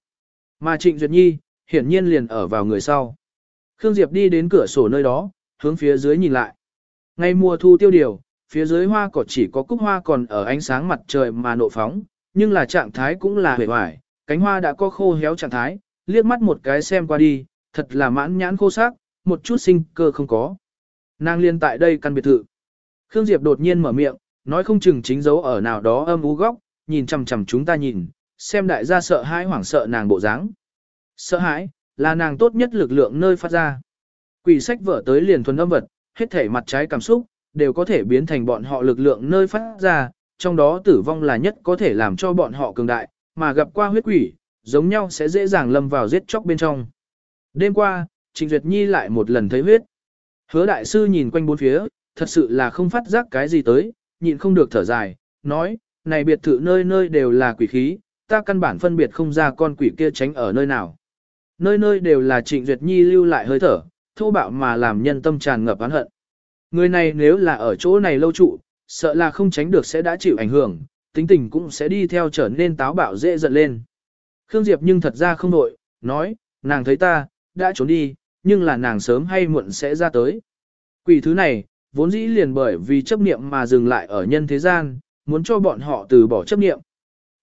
Mà Trịnh Duyệt Nhi, hiển nhiên liền ở vào người sau. Khương Diệp đi đến cửa sổ nơi đó, hướng phía dưới nhìn lại. Ngay mùa thu tiêu điều, phía dưới hoa cỏ chỉ có cúc hoa còn ở ánh sáng mặt trời mà nộ phóng, nhưng là trạng thái cũng là hề hoài, cánh hoa đã có khô héo trạng thái, liếc mắt một cái xem qua đi, thật là mãn nhãn khô xác, một chút sinh cơ không có. Nàng liên tại đây căn biệt thự. Khương Diệp đột nhiên mở miệng, nói không chừng chính dấu ở nào đó âm u góc, nhìn chằm chằm chúng ta nhìn, xem đại gia sợ hãi hoảng sợ nàng bộ dáng. Sợ hãi, là nàng tốt nhất lực lượng nơi phát ra. Quỷ sách vở tới liền thuần âm vật, hết thể mặt trái cảm xúc, đều có thể biến thành bọn họ lực lượng nơi phát ra, trong đó tử vong là nhất có thể làm cho bọn họ cường đại, mà gặp qua huyết quỷ, giống nhau sẽ dễ dàng lâm vào giết chóc bên trong. Đêm qua, Trịnh Duyệt Nhi lại một lần thấy huyết. Hứa đại sư nhìn quanh bốn phía, thật sự là không phát giác cái gì tới, nhịn không được thở dài, nói, này biệt thự nơi nơi đều là quỷ khí, ta căn bản phân biệt không ra con quỷ kia tránh ở nơi nào. Nơi nơi đều là Trịnh Duyệt Nhi lưu lại hơi thở, thô bạo mà làm nhân tâm tràn ngập oán hận. Người này nếu là ở chỗ này lâu trụ, sợ là không tránh được sẽ đã chịu ảnh hưởng, tính tình cũng sẽ đi theo trở nên táo bạo dễ giận lên. Khương Diệp nhưng thật ra không nội, nói, nàng thấy ta, đã trốn đi, nhưng là nàng sớm hay muộn sẽ ra tới. Quỷ thứ này, vốn dĩ liền bởi vì chấp niệm mà dừng lại ở nhân thế gian, muốn cho bọn họ từ bỏ chấp niệm.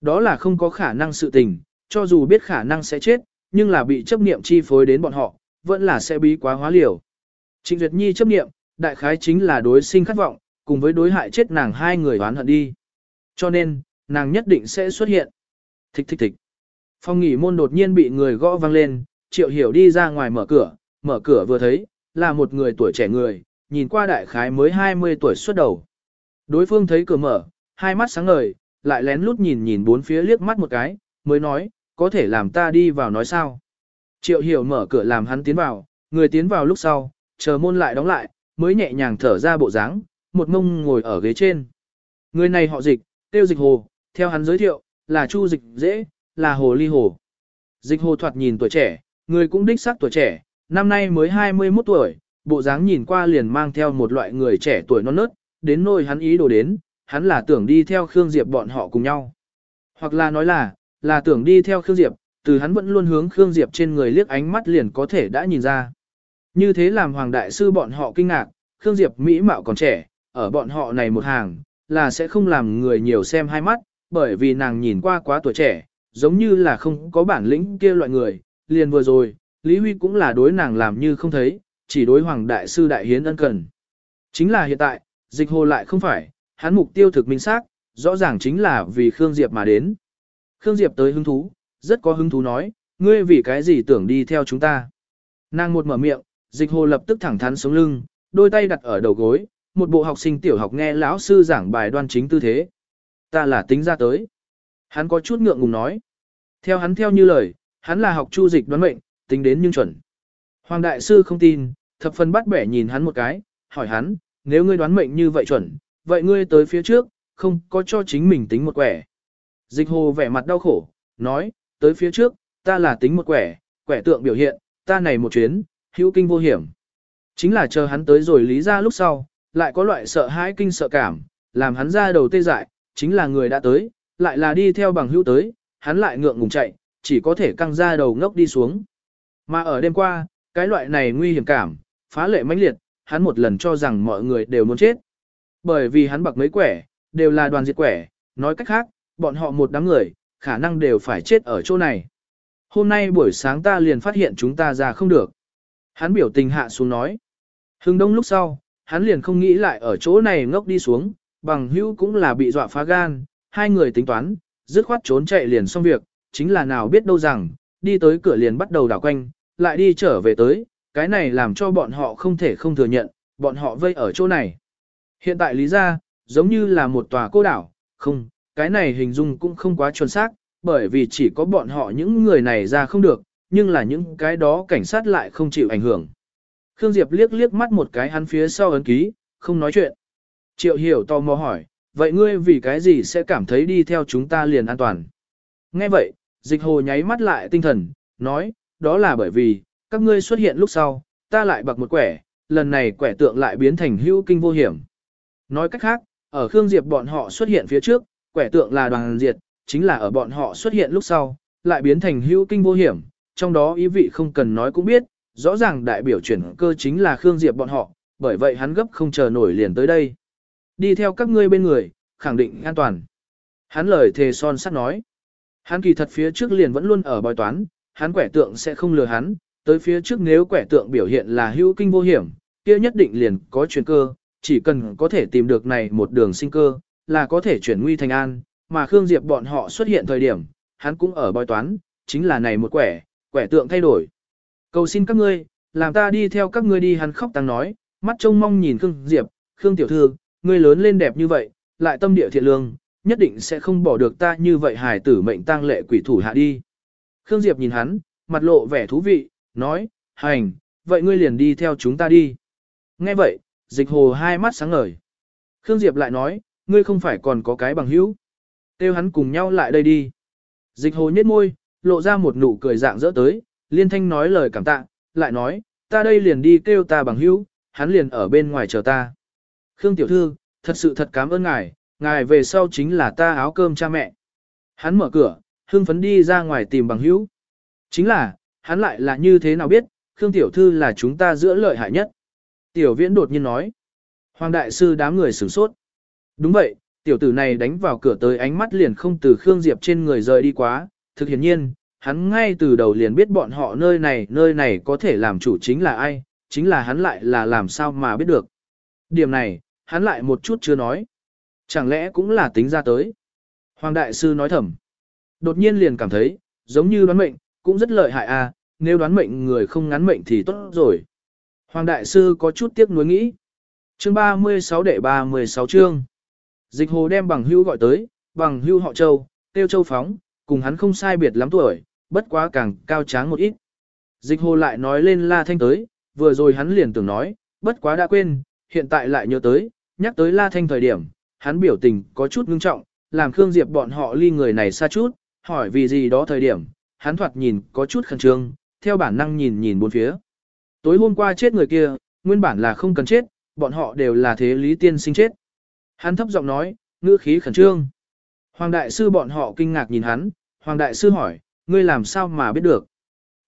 Đó là không có khả năng sự tình, cho dù biết khả năng sẽ chết, nhưng là bị chấp niệm chi phối đến bọn họ, vẫn là sẽ bí quá hóa liều. Trịnh Duyệt Nhi chấp niệm, đại khái chính là đối sinh khát vọng, cùng với đối hại chết nàng hai người oán hận đi. Cho nên, nàng nhất định sẽ xuất hiện. Thích thích thích. Phòng nghỉ môn đột nhiên bị người gõ vang lên, triệu hiểu đi ra ngoài mở cửa, mở cửa vừa thấy, là một người tuổi trẻ người, nhìn qua đại khái mới 20 tuổi xuất đầu. Đối phương thấy cửa mở, hai mắt sáng ngời, lại lén lút nhìn nhìn bốn phía liếc mắt một cái, mới nói, có thể làm ta đi vào nói sao. Triệu hiểu mở cửa làm hắn tiến vào, người tiến vào lúc sau, chờ môn lại đóng lại, mới nhẹ nhàng thở ra bộ dáng, một mông ngồi ở ghế trên. Người này họ dịch, tiêu dịch hồ, theo hắn giới thiệu, là chu dịch dễ, là hồ ly hồ. Dịch hồ thoạt nhìn tuổi trẻ, người cũng đích xác tuổi trẻ, năm nay mới 21 tuổi, bộ dáng nhìn qua liền mang theo một loại người trẻ tuổi non nớt, đến nơi hắn ý đồ đến, hắn là tưởng đi theo Khương Diệp bọn họ cùng nhau. Hoặc là nói là, là tưởng đi theo Khương Diệp, từ hắn vẫn luôn hướng Khương Diệp trên người liếc ánh mắt liền có thể đã nhìn ra. Như thế làm Hoàng Đại Sư bọn họ kinh ngạc, Khương Diệp Mỹ mạo còn trẻ, ở bọn họ này một hàng, là sẽ không làm người nhiều xem hai mắt, bởi vì nàng nhìn qua quá tuổi trẻ, giống như là không có bản lĩnh kia loại người, liền vừa rồi, Lý Huy cũng là đối nàng làm như không thấy, chỉ đối Hoàng Đại Sư Đại Hiến ân cần. Chính là hiện tại, dịch hồ lại không phải, hắn mục tiêu thực minh xác, rõ ràng chính là vì Khương Diệp mà đến. Khương Diệp tới hứng thú, rất có hứng thú nói, ngươi vì cái gì tưởng đi theo chúng ta. Nàng một mở miệng, dịch hồ lập tức thẳng thắn sống lưng, đôi tay đặt ở đầu gối, một bộ học sinh tiểu học nghe lão sư giảng bài đoan chính tư thế. Ta là tính ra tới. Hắn có chút ngượng ngùng nói. Theo hắn theo như lời, hắn là học chu dịch đoán mệnh, tính đến nhưng chuẩn. Hoàng đại sư không tin, thập phần bắt bẻ nhìn hắn một cái, hỏi hắn, nếu ngươi đoán mệnh như vậy chuẩn, vậy ngươi tới phía trước, không có cho chính mình tính một quẻ. Dịch hồ vẻ mặt đau khổ, nói, tới phía trước, ta là tính một quẻ, quẻ tượng biểu hiện, ta này một chuyến, hữu kinh vô hiểm. Chính là chờ hắn tới rồi lý ra lúc sau, lại có loại sợ hãi kinh sợ cảm, làm hắn ra đầu tê dại, chính là người đã tới, lại là đi theo bằng hữu tới, hắn lại ngượng ngùng chạy, chỉ có thể căng ra đầu ngốc đi xuống. Mà ở đêm qua, cái loại này nguy hiểm cảm, phá lệ mãnh liệt, hắn một lần cho rằng mọi người đều muốn chết. Bởi vì hắn bậc mấy quẻ, đều là đoàn diệt quẻ, nói cách khác, bọn họ một đám người, khả năng đều phải chết ở chỗ này. Hôm nay buổi sáng ta liền phát hiện chúng ta ra không được. Hắn biểu tình hạ xuống nói. Hưng đông lúc sau, hắn liền không nghĩ lại ở chỗ này ngốc đi xuống, bằng hữu cũng là bị dọa phá gan, hai người tính toán, dứt khoát trốn chạy liền xong việc, chính là nào biết đâu rằng, đi tới cửa liền bắt đầu đảo quanh, lại đi trở về tới, cái này làm cho bọn họ không thể không thừa nhận, bọn họ vây ở chỗ này. Hiện tại lý ra, giống như là một tòa cô đảo, không, cái này hình dung cũng không quá chuẩn xác, bởi vì chỉ có bọn họ những người này ra không được, nhưng là những cái đó cảnh sát lại không chịu ảnh hưởng. Khương Diệp liếc liếc mắt một cái hắn phía sau ấn ký, không nói chuyện. Triệu hiểu tò mò hỏi, vậy ngươi vì cái gì sẽ cảm thấy đi theo chúng ta liền an toàn? Nghe vậy, dịch hồ nháy mắt lại tinh thần, nói, đó là bởi vì, các ngươi xuất hiện lúc sau, ta lại bạc một quẻ, lần này quẻ tượng lại biến thành hữu kinh vô hiểm. Nói cách khác, ở Khương Diệp bọn họ xuất hiện phía trước, quẻ tượng là đoàn diệt, chính là ở bọn họ xuất hiện lúc sau, lại biến thành hữu kinh vô hiểm, trong đó ý vị không cần nói cũng biết, rõ ràng đại biểu chuyển cơ chính là Khương Diệp bọn họ, bởi vậy hắn gấp không chờ nổi liền tới đây. Đi theo các ngươi bên người, khẳng định an toàn. Hắn lời thề son sắt nói. Hắn kỳ thật phía trước liền vẫn luôn ở bói toán, hắn quẻ tượng sẽ không lừa hắn, tới phía trước nếu quẻ tượng biểu hiện là hữu kinh vô hiểm, kia nhất định liền có chuyển cơ, chỉ cần có thể tìm được này một đường sinh cơ, là có thể chuyển nguy thành an, mà Khương Diệp bọn họ xuất hiện thời điểm, hắn cũng ở bói toán, chính là này một quẻ, quẻ tượng thay đổi. Cầu xin các ngươi, làm ta đi theo các ngươi đi hắn khóc tăng nói, mắt trông mong nhìn Khương Diệp, Khương Tiểu Thư, ngươi lớn lên đẹp như vậy, lại tâm địa thiện lương, nhất định sẽ không bỏ được ta như vậy hài tử mệnh tang lệ quỷ thủ hạ đi. Khương Diệp nhìn hắn, mặt lộ vẻ thú vị, nói, hành, vậy ngươi liền đi theo chúng ta đi. Nghe vậy, dịch hồ hai mắt sáng ngời. Khương Diệp lại nói, ngươi không phải còn có cái bằng hữu. Têu hắn cùng nhau lại đây đi. Dịch hồ nhếch môi, lộ ra một nụ cười dạng dỡ tới, liên thanh nói lời cảm tạ, lại nói, ta đây liền đi kêu ta bằng hữu, hắn liền ở bên ngoài chờ ta. Khương tiểu thư, thật sự thật cảm ơn ngài, ngài về sau chính là ta áo cơm cha mẹ. Hắn mở cửa, hương phấn đi ra ngoài tìm bằng hữu. Chính là, hắn lại là như thế nào biết, Khương tiểu thư là chúng ta giữa lợi hại nhất. Tiểu viễn đột nhiên nói. Hoàng đại sư đám người sửng sốt. Đúng vậy, tiểu tử này đánh vào cửa tới ánh mắt liền không từ Khương Diệp trên người rời đi quá. Thực hiện nhiên, hắn ngay từ đầu liền biết bọn họ nơi này nơi này có thể làm chủ chính là ai, chính là hắn lại là làm sao mà biết được. Điểm này, hắn lại một chút chưa nói. Chẳng lẽ cũng là tính ra tới. Hoàng đại sư nói thầm. Đột nhiên liền cảm thấy, giống như đoán mệnh, cũng rất lợi hại à, nếu đoán mệnh người không ngắn mệnh thì tốt rồi. Hoàng đại sư có chút tiếc nuối nghĩ. Chương 36 đệ 36 chương. Dịch hồ đem bằng hưu gọi tới, bằng hưu họ châu, tiêu châu phóng, cùng hắn không sai biệt lắm tuổi, bất quá càng cao tráng một ít. Dịch hồ lại nói lên La Thanh tới, vừa rồi hắn liền tưởng nói, bất quá đã quên, hiện tại lại nhớ tới, nhắc tới La Thanh thời điểm, hắn biểu tình có chút ngưng trọng, làm Khương Diệp bọn họ ly người này xa chút, hỏi vì gì đó thời điểm, hắn thoạt nhìn có chút khẩn trương, theo bản năng nhìn nhìn bốn phía. Tối hôm qua chết người kia, nguyên bản là không cần chết, bọn họ đều là thế lý tiên sinh chết. Hắn thấp giọng nói, ngữ khí khẩn trương. Hoàng đại sư bọn họ kinh ngạc nhìn hắn, Hoàng đại sư hỏi, ngươi làm sao mà biết được?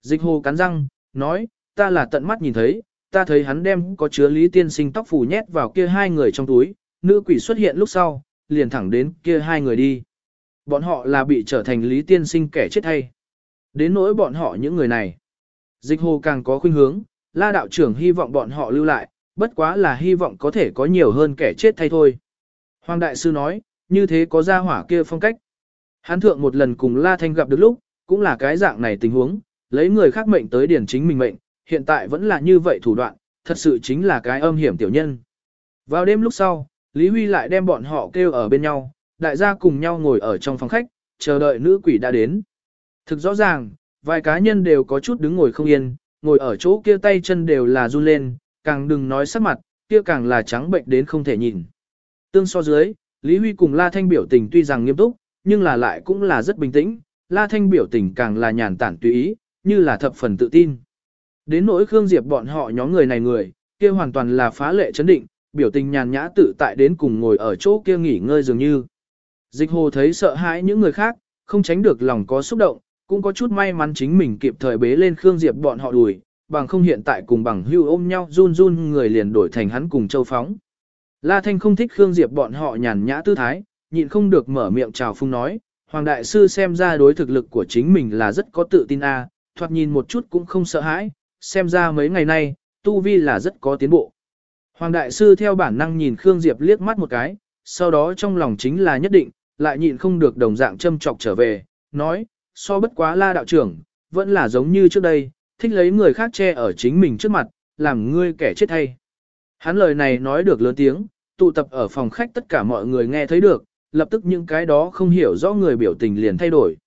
Dịch hồ cắn răng, nói, ta là tận mắt nhìn thấy, ta thấy hắn đem có chứa lý tiên sinh tóc phủ nhét vào kia hai người trong túi, nữ quỷ xuất hiện lúc sau, liền thẳng đến kia hai người đi. Bọn họ là bị trở thành lý tiên sinh kẻ chết hay. Đến nỗi bọn họ những người này. Dịch hồ càng có khuynh hướng, la đạo trưởng hy vọng bọn họ lưu lại, bất quá là hy vọng có thể có nhiều hơn kẻ chết thay thôi. Hoàng đại sư nói, như thế có ra hỏa kia phong cách. Hán thượng một lần cùng La Thanh gặp được lúc, cũng là cái dạng này tình huống, lấy người khác mệnh tới điển chính mình mệnh, hiện tại vẫn là như vậy thủ đoạn, thật sự chính là cái âm hiểm tiểu nhân. Vào đêm lúc sau, Lý Huy lại đem bọn họ kêu ở bên nhau, đại gia cùng nhau ngồi ở trong phòng khách, chờ đợi nữ quỷ đã đến. Thực rõ ràng, Vài cá nhân đều có chút đứng ngồi không yên, ngồi ở chỗ kia tay chân đều là run lên, càng đừng nói sắc mặt, kia càng là trắng bệnh đến không thể nhìn. Tương so dưới, Lý Huy cùng La Thanh biểu tình tuy rằng nghiêm túc, nhưng là lại cũng là rất bình tĩnh, La Thanh biểu tình càng là nhàn tản tùy ý, như là thập phần tự tin. Đến nỗi Khương Diệp bọn họ nhóm người này người, kia hoàn toàn là phá lệ chấn định, biểu tình nhàn nhã tự tại đến cùng ngồi ở chỗ kia nghỉ ngơi dường như. Dịch hồ thấy sợ hãi những người khác, không tránh được lòng có xúc động, cũng có chút may mắn chính mình kịp thời bế lên Khương Diệp bọn họ đùi, bằng không hiện tại cùng bằng hưu ôm nhau run run người liền đổi thành hắn cùng châu phóng. La Thanh không thích Khương Diệp bọn họ nhàn nhã tư thái, nhịn không được mở miệng chào phung nói, Hoàng Đại Sư xem ra đối thực lực của chính mình là rất có tự tin a, thoạt nhìn một chút cũng không sợ hãi, xem ra mấy ngày nay, Tu Vi là rất có tiến bộ. Hoàng Đại Sư theo bản năng nhìn Khương Diệp liếc mắt một cái, sau đó trong lòng chính là nhất định, lại nhịn không được đồng dạng châm chọc trở về, nói, so bất quá la đạo trưởng, vẫn là giống như trước đây, thích lấy người khác che ở chính mình trước mặt, làm ngươi kẻ chết hay. Hắn lời này nói được lớn tiếng, tụ tập ở phòng khách tất cả mọi người nghe thấy được, lập tức những cái đó không hiểu rõ người biểu tình liền thay đổi.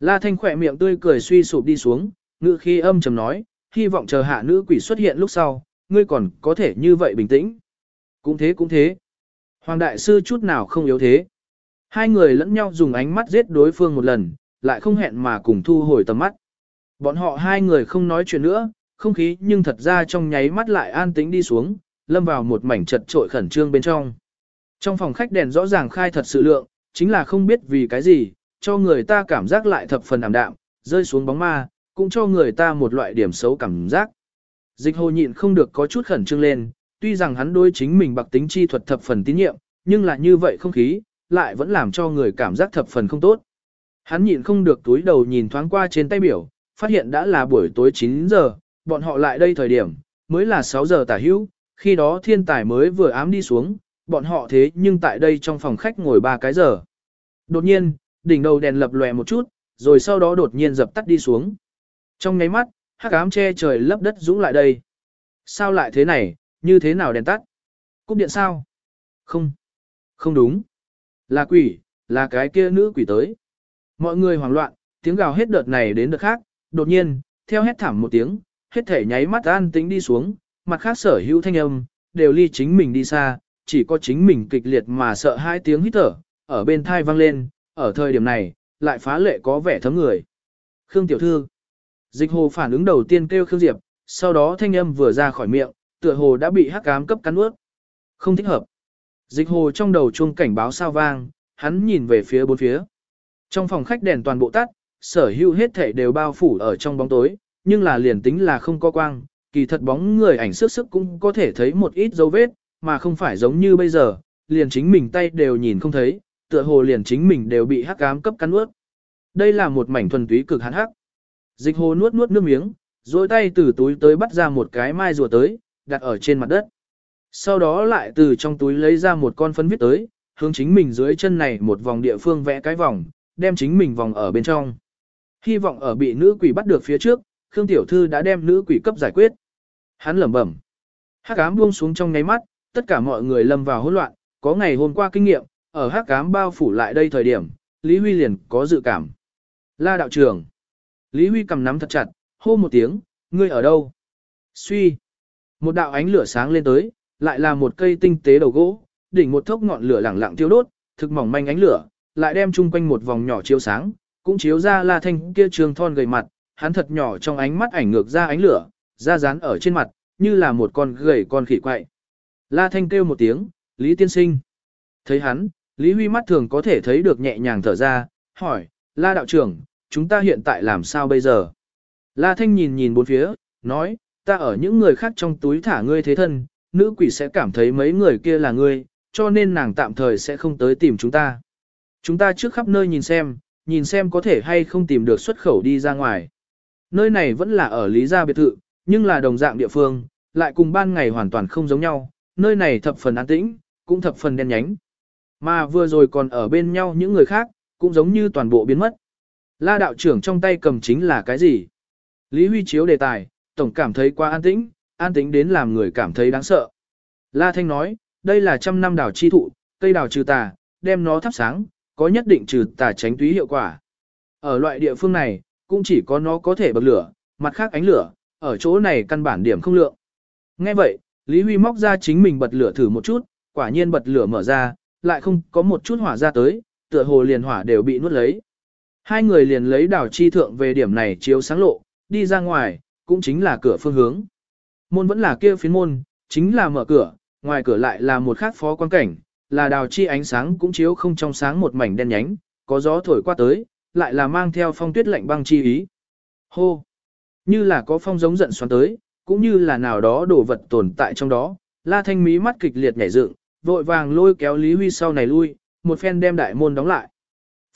La Thanh khỏe miệng tươi cười suy sụp đi xuống, ngữ khi âm trầm nói, hy vọng chờ hạ nữ quỷ xuất hiện lúc sau, ngươi còn có thể như vậy bình tĩnh. Cũng thế cũng thế. Hoàng đại sư chút nào không yếu thế. Hai người lẫn nhau dùng ánh mắt giết đối phương một lần, lại không hẹn mà cùng thu hồi tầm mắt. Bọn họ hai người không nói chuyện nữa, không khí nhưng thật ra trong nháy mắt lại an tĩnh đi xuống, lâm vào một mảnh chật trội khẩn trương bên trong. Trong phòng khách đèn rõ ràng khai thật sự lượng, chính là không biết vì cái gì, cho người ta cảm giác lại thập phần ảm đạm, rơi xuống bóng ma, cũng cho người ta một loại điểm xấu cảm giác. Dịch hồ nhịn không được có chút khẩn trương lên, tuy rằng hắn đối chính mình bạc tính chi thuật thập phần tín nhiệm, nhưng là như vậy không khí, lại vẫn làm cho người cảm giác thập phần không tốt. Hắn nhịn không được túi đầu nhìn thoáng qua trên tay biểu, phát hiện đã là buổi tối 9 giờ, bọn họ lại đây thời điểm, mới là 6 giờ tả hữu, khi đó thiên tài mới vừa ám đi xuống, bọn họ thế nhưng tại đây trong phòng khách ngồi ba cái giờ. Đột nhiên, đỉnh đầu đèn lập lòe một chút, rồi sau đó đột nhiên dập tắt đi xuống. Trong nháy mắt, hắc ám che trời lấp đất dũng lại đây. Sao lại thế này, như thế nào đèn tắt? Cúp điện sao? Không. Không đúng. Là quỷ, là cái kia nữ quỷ tới. Mọi người hoảng loạn, tiếng gào hết đợt này đến đợt khác, đột nhiên, theo hét thảm một tiếng, hết thể nháy mắt an tĩnh đi xuống, mặt khác sở hữu thanh âm, đều ly chính mình đi xa, chỉ có chính mình kịch liệt mà sợ hai tiếng hít thở, ở bên thai vang lên, ở thời điểm này, lại phá lệ có vẻ thấm người. Khương Tiểu Thư Dịch hồ phản ứng đầu tiên kêu Khương Diệp, sau đó thanh âm vừa ra khỏi miệng, tựa hồ đã bị hắc ám cấp cắn ướt. Không thích hợp. Dịch hồ trong đầu chuông cảnh báo sao vang, hắn nhìn về phía bốn phía. Trong phòng khách đèn toàn bộ tắt, sở hữu hết thể đều bao phủ ở trong bóng tối, nhưng là liền tính là không có quang, kỳ thật bóng người ảnh sức sức cũng có thể thấy một ít dấu vết, mà không phải giống như bây giờ, liền chính mình tay đều nhìn không thấy, tựa hồ liền chính mình đều bị hắc ám cấp cắn ướt. Đây là một mảnh thuần túy cực hạn hắc. Dịch hồ nuốt nuốt nước miếng, rồi tay từ túi tới bắt ra một cái mai rùa tới, đặt ở trên mặt đất. Sau đó lại từ trong túi lấy ra một con phấn viết tới, hướng chính mình dưới chân này một vòng địa phương vẽ cái vòng, đem chính mình vòng ở bên trong. Hy vọng ở bị nữ quỷ bắt được phía trước, Khương Tiểu Thư đã đem nữ quỷ cấp giải quyết. Hắn lẩm bẩm. Hắc ám buông xuống trong ngáy mắt, tất cả mọi người lâm vào hỗn loạn, có ngày hôm qua kinh nghiệm, ở hắc cám bao phủ lại đây thời điểm, Lý Huy liền có dự cảm. La đạo trưởng. Lý Huy cầm nắm thật chặt, hô một tiếng, ngươi ở đâu? Suy. Một đạo ánh lửa sáng lên tới, lại là một cây tinh tế đầu gỗ, đỉnh một thốc ngọn lửa lẳng lặng tiêu đốt, thực mỏng manh ánh lửa, lại đem chung quanh một vòng nhỏ chiếu sáng, cũng chiếu ra La Thanh kia trường thon gầy mặt, hắn thật nhỏ trong ánh mắt ảnh ngược ra ánh lửa, ra dán ở trên mặt, như là một con gầy con khỉ quậy. La Thanh kêu một tiếng, Lý Tiên Sinh. Thấy hắn, Lý Huy mắt thường có thể thấy được nhẹ nhàng thở ra, hỏi, La đạo trưởng, chúng ta hiện tại làm sao bây giờ? La Thanh nhìn nhìn bốn phía, nói, ta ở những người khác trong túi thả ngươi thế thân, nữ quỷ sẽ cảm thấy mấy người kia là ngươi, cho nên nàng tạm thời sẽ không tới tìm chúng ta. Chúng ta trước khắp nơi nhìn xem, nhìn xem có thể hay không tìm được xuất khẩu đi ra ngoài. Nơi này vẫn là ở Lý Gia biệt thự, nhưng là đồng dạng địa phương, lại cùng ban ngày hoàn toàn không giống nhau, nơi này thập phần an tĩnh, cũng thập phần đen nhánh. Mà vừa rồi còn ở bên nhau những người khác, cũng giống như toàn bộ biến mất. La đạo trưởng trong tay cầm chính là cái gì? Lý Huy chiếu đề tài, tổng cảm thấy quá an tĩnh, an tĩnh đến làm người cảm thấy đáng sợ. La Thanh nói, đây là trăm năm đảo chi thụ, cây đảo trừ tà, đem nó thắp sáng, có nhất định trừ tà tránh túy hiệu quả. Ở loại địa phương này, cũng chỉ có nó có thể bậc lửa, mặt khác ánh lửa, ở chỗ này căn bản điểm không lượng. Nghe vậy, Lý Huy móc ra chính mình bật lửa thử một chút, quả nhiên bật lửa mở ra, lại không có một chút hỏa ra tới, tựa hồ liền hỏa đều bị nuốt lấy. Hai người liền lấy đảo chi thượng về điểm này chiếu sáng lộ, đi ra ngoài, cũng chính là cửa phương hướng. Môn vẫn là kia phiến môn, chính là mở cửa, ngoài cửa lại là một khác phó quan cảnh, là đào chi ánh sáng cũng chiếu không trong sáng một mảnh đen nhánh, có gió thổi qua tới, lại là mang theo phong tuyết lạnh băng chi ý. Hô! Như là có phong giống giận xoắn tới, cũng như là nào đó đồ vật tồn tại trong đó, la thanh mí mắt kịch liệt nhảy dựng, vội vàng lôi kéo Lý Huy sau này lui, một phen đem đại môn đóng lại.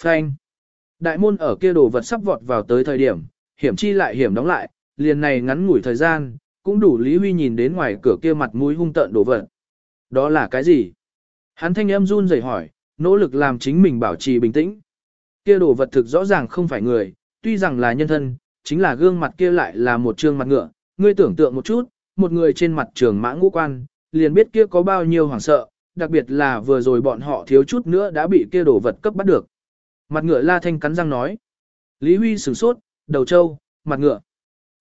Phanh! Đại môn ở kia đồ vật sắp vọt vào tới thời điểm, hiểm chi lại hiểm đóng lại, liền này ngắn ngủi thời gian, cũng đủ Lý Huy nhìn đến ngoài cửa kia mặt mũi hung tợn đồ vật. Đó là cái gì? Hắn thanh âm run rẩy hỏi, nỗ lực làm chính mình bảo trì bình tĩnh. Kia đồ vật thực rõ ràng không phải người, tuy rằng là nhân thân, chính là gương mặt kia lại là một trương mặt ngựa, ngươi tưởng tượng một chút, một người trên mặt trường mã ngũ quan, liền biết kia có bao nhiêu hoảng sợ, đặc biệt là vừa rồi bọn họ thiếu chút nữa đã bị kia đồ vật cấp bắt được. Mặt ngựa la thanh cắn răng nói. Lý Huy sửng sốt, đầu trâu, mặt ngựa.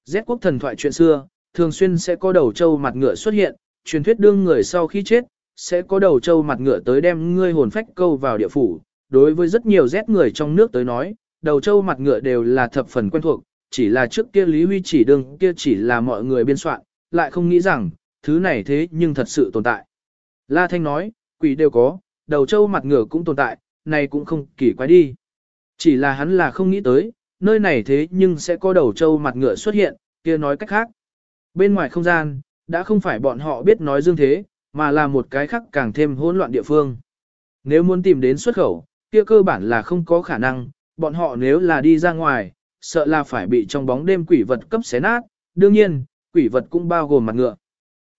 Z quốc thần thoại chuyện xưa, thường xuyên sẽ có đầu trâu mặt ngựa xuất hiện, truyền thuyết đương người sau khi chết, sẽ có đầu trâu mặt ngựa tới đem ngươi hồn phách câu vào địa phủ. Đối với rất nhiều Z người trong nước tới nói, đầu trâu mặt ngựa đều là thập phần quen thuộc, chỉ là trước kia Lý Huy chỉ đương kia chỉ là mọi người biên soạn, lại không nghĩ rằng, thứ này thế nhưng thật sự tồn tại. La Thanh nói, quỷ đều có, đầu trâu mặt ngựa cũng tồn tại, này cũng không kỳ quái đi. Chỉ là hắn là không nghĩ tới, nơi này thế nhưng sẽ có đầu trâu mặt ngựa xuất hiện, kia nói cách khác. Bên ngoài không gian, đã không phải bọn họ biết nói dương thế, mà là một cái khác càng thêm hỗn loạn địa phương. Nếu muốn tìm đến xuất khẩu, kia cơ bản là không có khả năng, bọn họ nếu là đi ra ngoài, sợ là phải bị trong bóng đêm quỷ vật cấp xé nát, đương nhiên, quỷ vật cũng bao gồm mặt ngựa.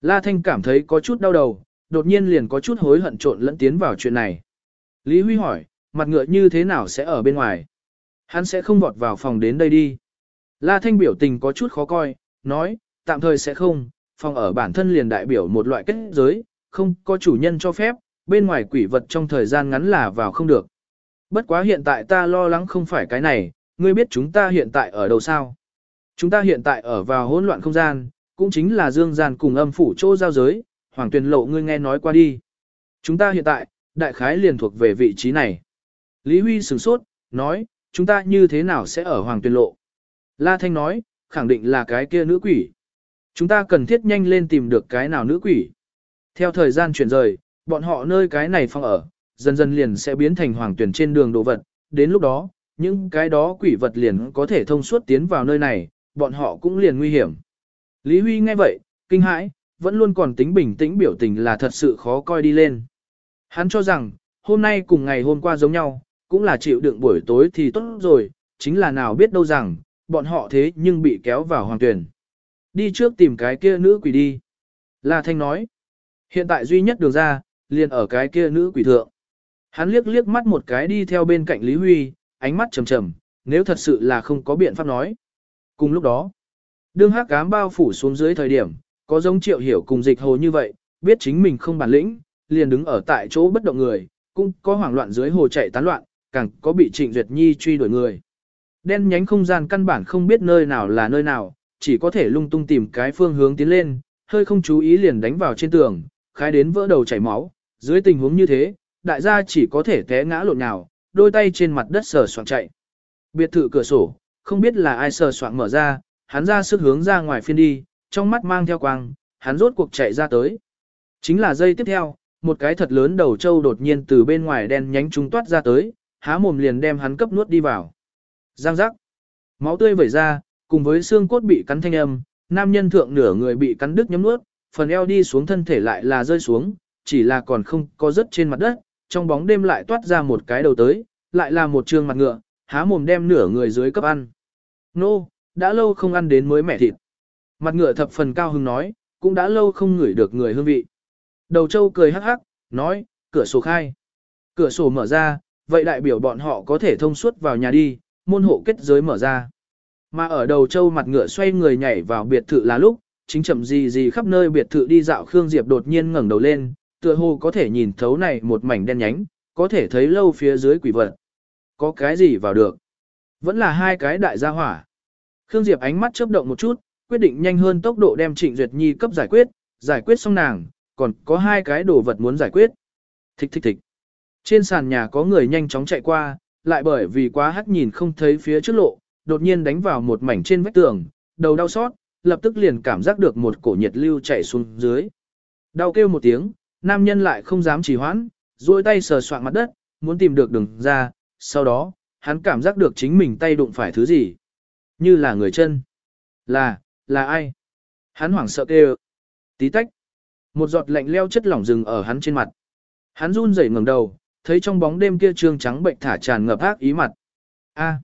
La Thanh cảm thấy có chút đau đầu, đột nhiên liền có chút hối hận trộn lẫn tiến vào chuyện này. Lý Huy hỏi, mặt ngựa như thế nào sẽ ở bên ngoài? Hắn sẽ không vọt vào phòng đến đây đi. La Thanh biểu tình có chút khó coi, nói, tạm thời sẽ không, phòng ở bản thân liền đại biểu một loại kết giới, không có chủ nhân cho phép, bên ngoài quỷ vật trong thời gian ngắn là vào không được. Bất quá hiện tại ta lo lắng không phải cái này, ngươi biết chúng ta hiện tại ở đâu sao? Chúng ta hiện tại ở vào hỗn loạn không gian, cũng chính là dương gian cùng âm phủ chỗ giao giới, hoàng tuyền lộ ngươi nghe nói qua đi. Chúng ta hiện tại, đại khái liền thuộc về vị trí này. Lý Huy sửng sốt, nói, chúng ta như thế nào sẽ ở hoàng tuyền lộ? La Thanh nói, khẳng định là cái kia nữ quỷ. Chúng ta cần thiết nhanh lên tìm được cái nào nữ quỷ. Theo thời gian chuyển rời, bọn họ nơi cái này phong ở, dần dần liền sẽ biến thành hoàng tuyển trên đường đồ vật. Đến lúc đó, những cái đó quỷ vật liền có thể thông suốt tiến vào nơi này, bọn họ cũng liền nguy hiểm. Lý Huy nghe vậy, kinh hãi, vẫn luôn còn tính bình tĩnh biểu tình là thật sự khó coi đi lên. Hắn cho rằng, hôm nay cùng ngày hôm qua giống nhau, cũng là chịu đựng buổi tối thì tốt rồi, chính là nào biết đâu rằng, bọn họ thế nhưng bị kéo vào hoàng tuyển. Đi trước tìm cái kia nữ quỷ đi. La Thanh nói, hiện tại duy nhất đường ra, liền ở cái kia nữ quỷ thượng. Hắn liếc liếc mắt một cái đi theo bên cạnh Lý Huy, ánh mắt trầm trầm, nếu thật sự là không có biện pháp nói. Cùng lúc đó, đương hắc cám bao phủ xuống dưới thời điểm, có giống triệu hiểu cùng dịch hồ như vậy, biết chính mình không bản lĩnh, liền đứng ở tại chỗ bất động người, cũng có hoảng loạn dưới hồ chạy tán loạn, càng có bị trịnh duyệt nhi truy đuổi người. Đen nhánh không gian căn bản không biết nơi nào là nơi nào, chỉ có thể lung tung tìm cái phương hướng tiến lên, hơi không chú ý liền đánh vào trên tường, khai đến vỡ đầu chảy máu, dưới tình huống như thế, đại gia chỉ có thể té ngã lộn nhào, đôi tay trên mặt đất sờ soạng chạy. Biệt thự cửa sổ, không biết là ai sờ soạng mở ra, hắn ra sức hướng ra ngoài phiên đi, trong mắt mang theo quang, hắn rốt cuộc chạy ra tới. Chính là giây tiếp theo, một cái thật lớn đầu trâu đột nhiên từ bên ngoài đen nhánh trung toát ra tới, há mồm liền đem hắn cấp nuốt đi vào. Giang giác. Máu tươi vẩy ra, cùng với xương cốt bị cắn thanh âm, nam nhân thượng nửa người bị cắn đứt nhấm nuốt, phần eo đi xuống thân thể lại là rơi xuống, chỉ là còn không có rớt trên mặt đất, trong bóng đêm lại toát ra một cái đầu tới, lại là một trường mặt ngựa, há mồm đem nửa người dưới cấp ăn. Nô, đã lâu không ăn đến mới mẻ thịt. Mặt ngựa thập phần cao hứng nói, cũng đã lâu không ngửi được người hương vị. Đầu trâu cười hắc hắc, nói, cửa sổ khai. Cửa sổ mở ra, vậy đại biểu bọn họ có thể thông suốt vào nhà đi, môn hộ kết giới mở ra. Mà ở đầu trâu mặt ngựa xoay người nhảy vào biệt thự là lúc, chính chậm gì gì khắp nơi biệt thự đi dạo Khương Diệp đột nhiên ngẩng đầu lên, tựa hồ có thể nhìn thấu này một mảnh đen nhánh, có thể thấy lâu phía dưới quỷ vật. Có cái gì vào được? Vẫn là hai cái đại gia hỏa. Khương Diệp ánh mắt chớp động một chút, quyết định nhanh hơn tốc độ đem Trịnh Duyệt Nhi cấp giải quyết, giải quyết xong nàng, còn có hai cái đồ vật muốn giải quyết. Thích thích thích. Trên sàn nhà có người nhanh chóng chạy qua, lại bởi vì quá hắt nhìn không thấy phía trước lộ, đột nhiên đánh vào một mảnh trên vách tường, đầu đau xót, lập tức liền cảm giác được một cổ nhiệt lưu chạy xuống dưới. Đau kêu một tiếng, nam nhân lại không dám trì hoãn, duỗi tay sờ soạn mặt đất, muốn tìm được đường ra, sau đó, hắn cảm giác được chính mình tay đụng phải thứ gì. Như là người chân. Là, là ai? Hắn hoảng sợ kêu. Tí tách. Một giọt lạnh leo chất lỏng rừng ở hắn trên mặt. Hắn run rẩy ngẩng đầu, thấy trong bóng đêm kia trương trắng bệnh thả tràn ngập ác ý mặt. A.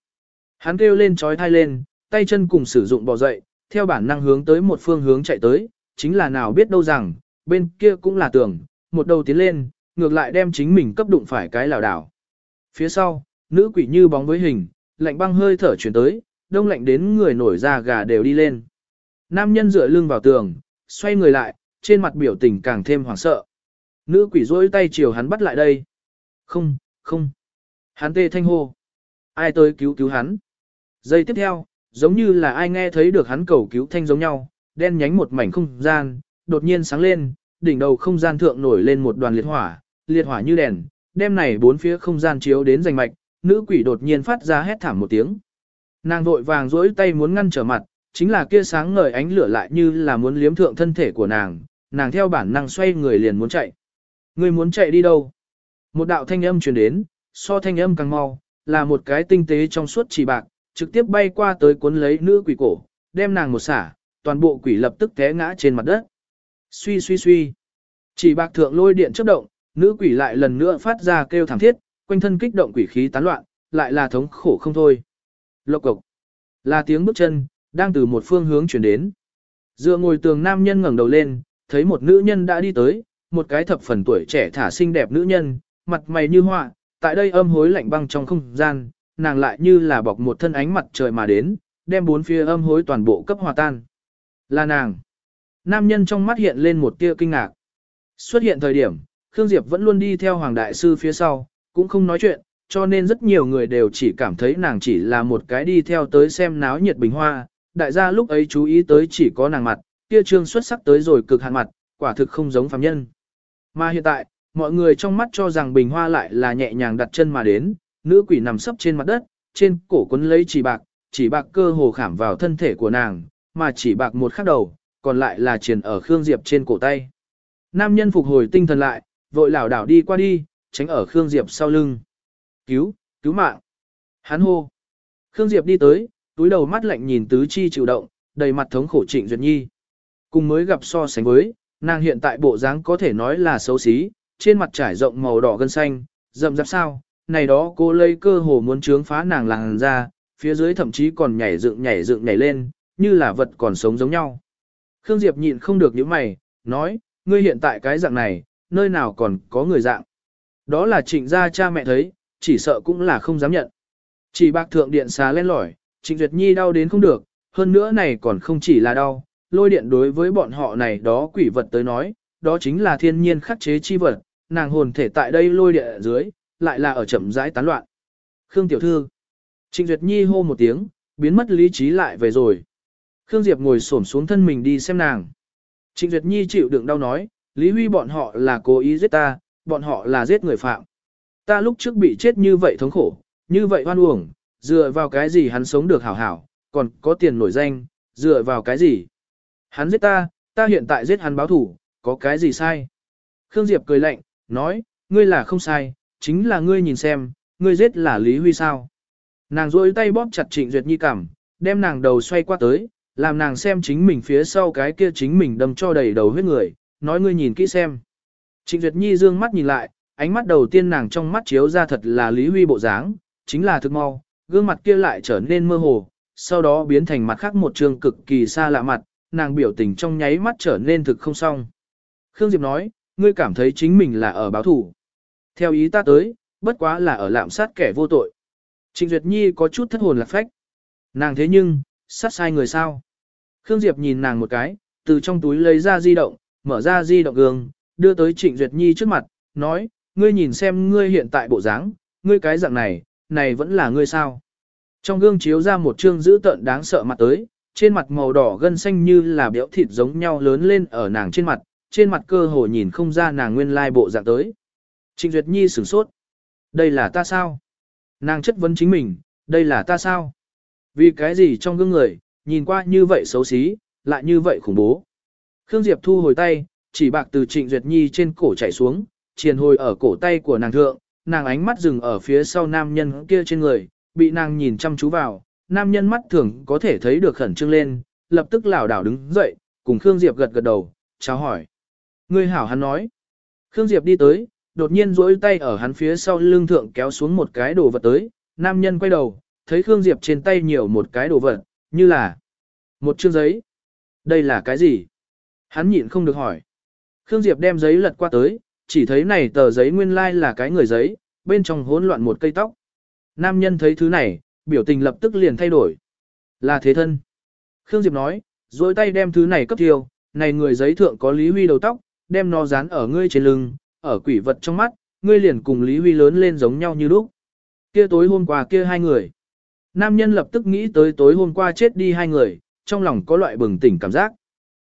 Hắn kêu lên trói thai lên, tay chân cùng sử dụng bò dậy, theo bản năng hướng tới một phương hướng chạy tới, chính là nào biết đâu rằng, bên kia cũng là tường, một đầu tiến lên, ngược lại đem chính mình cấp đụng phải cái lảo đảo. Phía sau, nữ quỷ như bóng với hình, lạnh băng hơi thở chuyển tới, đông lạnh đến người nổi da gà đều đi lên. Nam nhân dựa lưng vào tường, xoay người lại, trên mặt biểu tình càng thêm hoảng sợ. Nữ quỷ rối tay chiều hắn bắt lại đây. Không, không. Hắn tê thanh hô. Ai tới cứu cứu hắn? Giây tiếp theo, giống như là ai nghe thấy được hắn cầu cứu thanh giống nhau, đen nhánh một mảnh không gian, đột nhiên sáng lên, đỉnh đầu không gian thượng nổi lên một đoàn liệt hỏa, liệt hỏa như đèn, đêm này bốn phía không gian chiếu đến rành mạch, nữ quỷ đột nhiên phát ra hét thảm một tiếng. Nàng vội vàng duỗi tay muốn ngăn trở mặt, chính là kia sáng ngời ánh lửa lại như là muốn liếm thượng thân thể của nàng, nàng theo bản năng xoay người liền muốn chạy. Người muốn chạy đi đâu? Một đạo thanh âm truyền đến, so thanh âm càng mau, là một cái tinh tế trong suốt chỉ bạc, trực tiếp bay qua tới cuốn lấy nữ quỷ cổ, đem nàng một xả, toàn bộ quỷ lập tức té ngã trên mặt đất. Suy suy suy. Chỉ bạc thượng lôi điện chớp động, nữ quỷ lại lần nữa phát ra kêu thảm thiết, quanh thân kích động quỷ khí tán loạn, lại là thống khổ không thôi. Lộc cộc. Là tiếng bước chân, đang từ một phương hướng chuyển đến. Dựa ngồi tường nam nhân ngẩng đầu lên, thấy một nữ nhân đã đi tới, một cái thập phần tuổi trẻ thả xinh đẹp nữ nhân, mặt mày như họa, tại đây âm hối lạnh băng trong không gian, nàng lại như là bọc một thân ánh mặt trời mà đến, đem bốn phía âm hối toàn bộ cấp hòa tan. Là nàng. Nam nhân trong mắt hiện lên một tia kinh ngạc. Xuất hiện thời điểm, Khương Diệp vẫn luôn đi theo Hoàng Đại Sư phía sau, cũng không nói chuyện, cho nên rất nhiều người đều chỉ cảm thấy nàng chỉ là một cái đi theo tới xem náo nhiệt bình hoa. Đại gia lúc ấy chú ý tới chỉ có nàng mặt, kia trương xuất sắc tới rồi cực hạn mặt, quả thực không giống phàm nhân. Mà hiện tại, mọi người trong mắt cho rằng bình hoa lại là nhẹ nhàng đặt chân mà đến, nữ quỷ nằm sấp trên mặt đất, trên cổ quấn lấy chỉ bạc, chỉ bạc cơ hồ khảm vào thân thể của nàng, mà chỉ bạc một khắc đầu, còn lại là triền ở Khương Diệp trên cổ tay. Nam nhân phục hồi tinh thần lại, vội lảo đảo đi qua đi, tránh ở Khương Diệp sau lưng. Cứu, cứu mạng. Hắn hô. Khương Diệp đi tới, túi đầu mắt lạnh nhìn tứ chi chịu động, đầy mặt thống khổ trịnh Duyệt Nhi. Cùng mới gặp so sánh với, nàng hiện tại bộ dáng có thể nói là xấu xí, trên mặt trải rộng màu đỏ gân xanh, rậm rạp sao, này đó cô lấy cơ hồ muốn trướng phá nàng làng ra, phía dưới thậm chí còn nhảy dựng nhảy dựng nhảy lên, như là vật còn sống giống nhau. Khương Diệp nhịn không được những mày, nói, ngươi hiện tại cái dạng này, nơi nào còn có người dạng. Đó là trịnh gia cha mẹ thấy, chỉ sợ cũng là không dám nhận. Chỉ bạc thượng điện xá lên lỏi, trịnh Duyệt Nhi đau đến không được, hơn nữa này còn không chỉ là đau, lôi điện đối với bọn họ này đó quỷ vật tới nói, đó chính là thiên nhiên khắc chế chi vật, nàng hồn thể tại đây lôi điện ở dưới, lại là ở chậm rãi tán loạn. Khương tiểu thư, Trịnh Duyệt Nhi hô một tiếng, biến mất lý trí lại về rồi. Khương Diệp ngồi xổm xuống thân mình đi xem nàng. Trịnh Duyệt Nhi chịu đựng đau nói, Lý Huy bọn họ là cố ý giết ta, bọn họ là giết người phạm. Ta lúc trước bị chết như vậy thống khổ, như vậy hoan uổng, dựa vào cái gì hắn sống được hảo hảo, còn có tiền nổi danh, dựa vào cái gì? Hắn giết ta, ta hiện tại giết hắn báo thủ, có cái gì sai? Khương Diệp cười lạnh, nói, ngươi là không sai, chính là ngươi nhìn xem, ngươi giết là Lý Huy sao? Nàng rôi tay bóp chặt Trịnh Duyệt Nhi cảm, đem nàng đầu xoay qua tới, làm nàng xem chính mình phía sau cái kia chính mình đâm cho đầy đầu huyết người, nói ngươi nhìn kỹ xem. Trịnh Duyệt Nhi dương mắt nhìn lại, ánh mắt đầu tiên nàng trong mắt chiếu ra thật là Lý Huy bộ dáng, chính là thực mau, gương mặt kia lại trở nên mơ hồ, sau đó biến thành mặt khác một trường cực kỳ xa lạ mặt, nàng biểu tình trong nháy mắt trở nên thực không xong. Khương Diệp nói, ngươi cảm thấy chính mình là ở báo thủ. Theo ý ta tới, bất quá là ở lạm sát kẻ vô tội. Trịnh Duyệt Nhi có chút thất hồn lạc phách. Nàng thế nhưng, sát sai người sao? Khương Diệp nhìn nàng một cái, từ trong túi lấy ra di động, mở ra di động gương, đưa tới Trịnh Duyệt Nhi trước mặt, nói, ngươi nhìn xem ngươi hiện tại bộ dáng, ngươi cái dạng này, này vẫn là ngươi sao? Trong gương chiếu ra một trương dữ tợn đáng sợ mặt tới, trên mặt màu đỏ gân xanh như là béo thịt giống nhau lớn lên ở nàng trên mặt, trên mặt cơ hồ nhìn không ra nàng nguyên lai bộ dạng tới. Trịnh Duyệt Nhi sửng sốt. Đây là ta sao? Nàng chất vấn chính mình, đây là ta sao? Vì cái gì trong gương người, nhìn qua như vậy xấu xí, lại như vậy khủng bố. Khương Diệp thu hồi tay, chỉ bạc từ Trịnh Duyệt Nhi trên cổ chảy xuống, triền hồi ở cổ tay của nàng thượng, nàng ánh mắt dừng ở phía sau nam nhân kia trên người, bị nàng nhìn chăm chú vào, nam nhân mắt thường có thể thấy được khẩn trương lên, lập tức lảo đảo đứng dậy, cùng Khương Diệp gật gật đầu, chào hỏi. Ngươi hảo hắn nói. Khương Diệp đi tới, đột nhiên duỗi tay ở hắn phía sau lưng thượng kéo xuống một cái đồ vật tới, nam nhân quay đầu, thấy Khương Diệp trên tay nhiều một cái đồ vật, như là một chương giấy. Đây là cái gì? Hắn nhịn không được hỏi. Khương Diệp đem giấy lật qua tới, chỉ thấy này tờ giấy nguyên lai like là cái người giấy, bên trong hỗn loạn một cây tóc. Nam nhân thấy thứ này, biểu tình lập tức liền thay đổi. Là thế thân. Khương Diệp nói, rồi tay đem thứ này cấp thiêu này người giấy thượng có Lý Huy đầu tóc, đem nó dán ở ngươi trên lưng, ở quỷ vật trong mắt, ngươi liền cùng Lý Huy lớn lên giống nhau như lúc. Kia tối hôm qua kia hai người. Nam nhân lập tức nghĩ tới tối hôm qua chết đi hai người, trong lòng có loại bừng tỉnh cảm giác.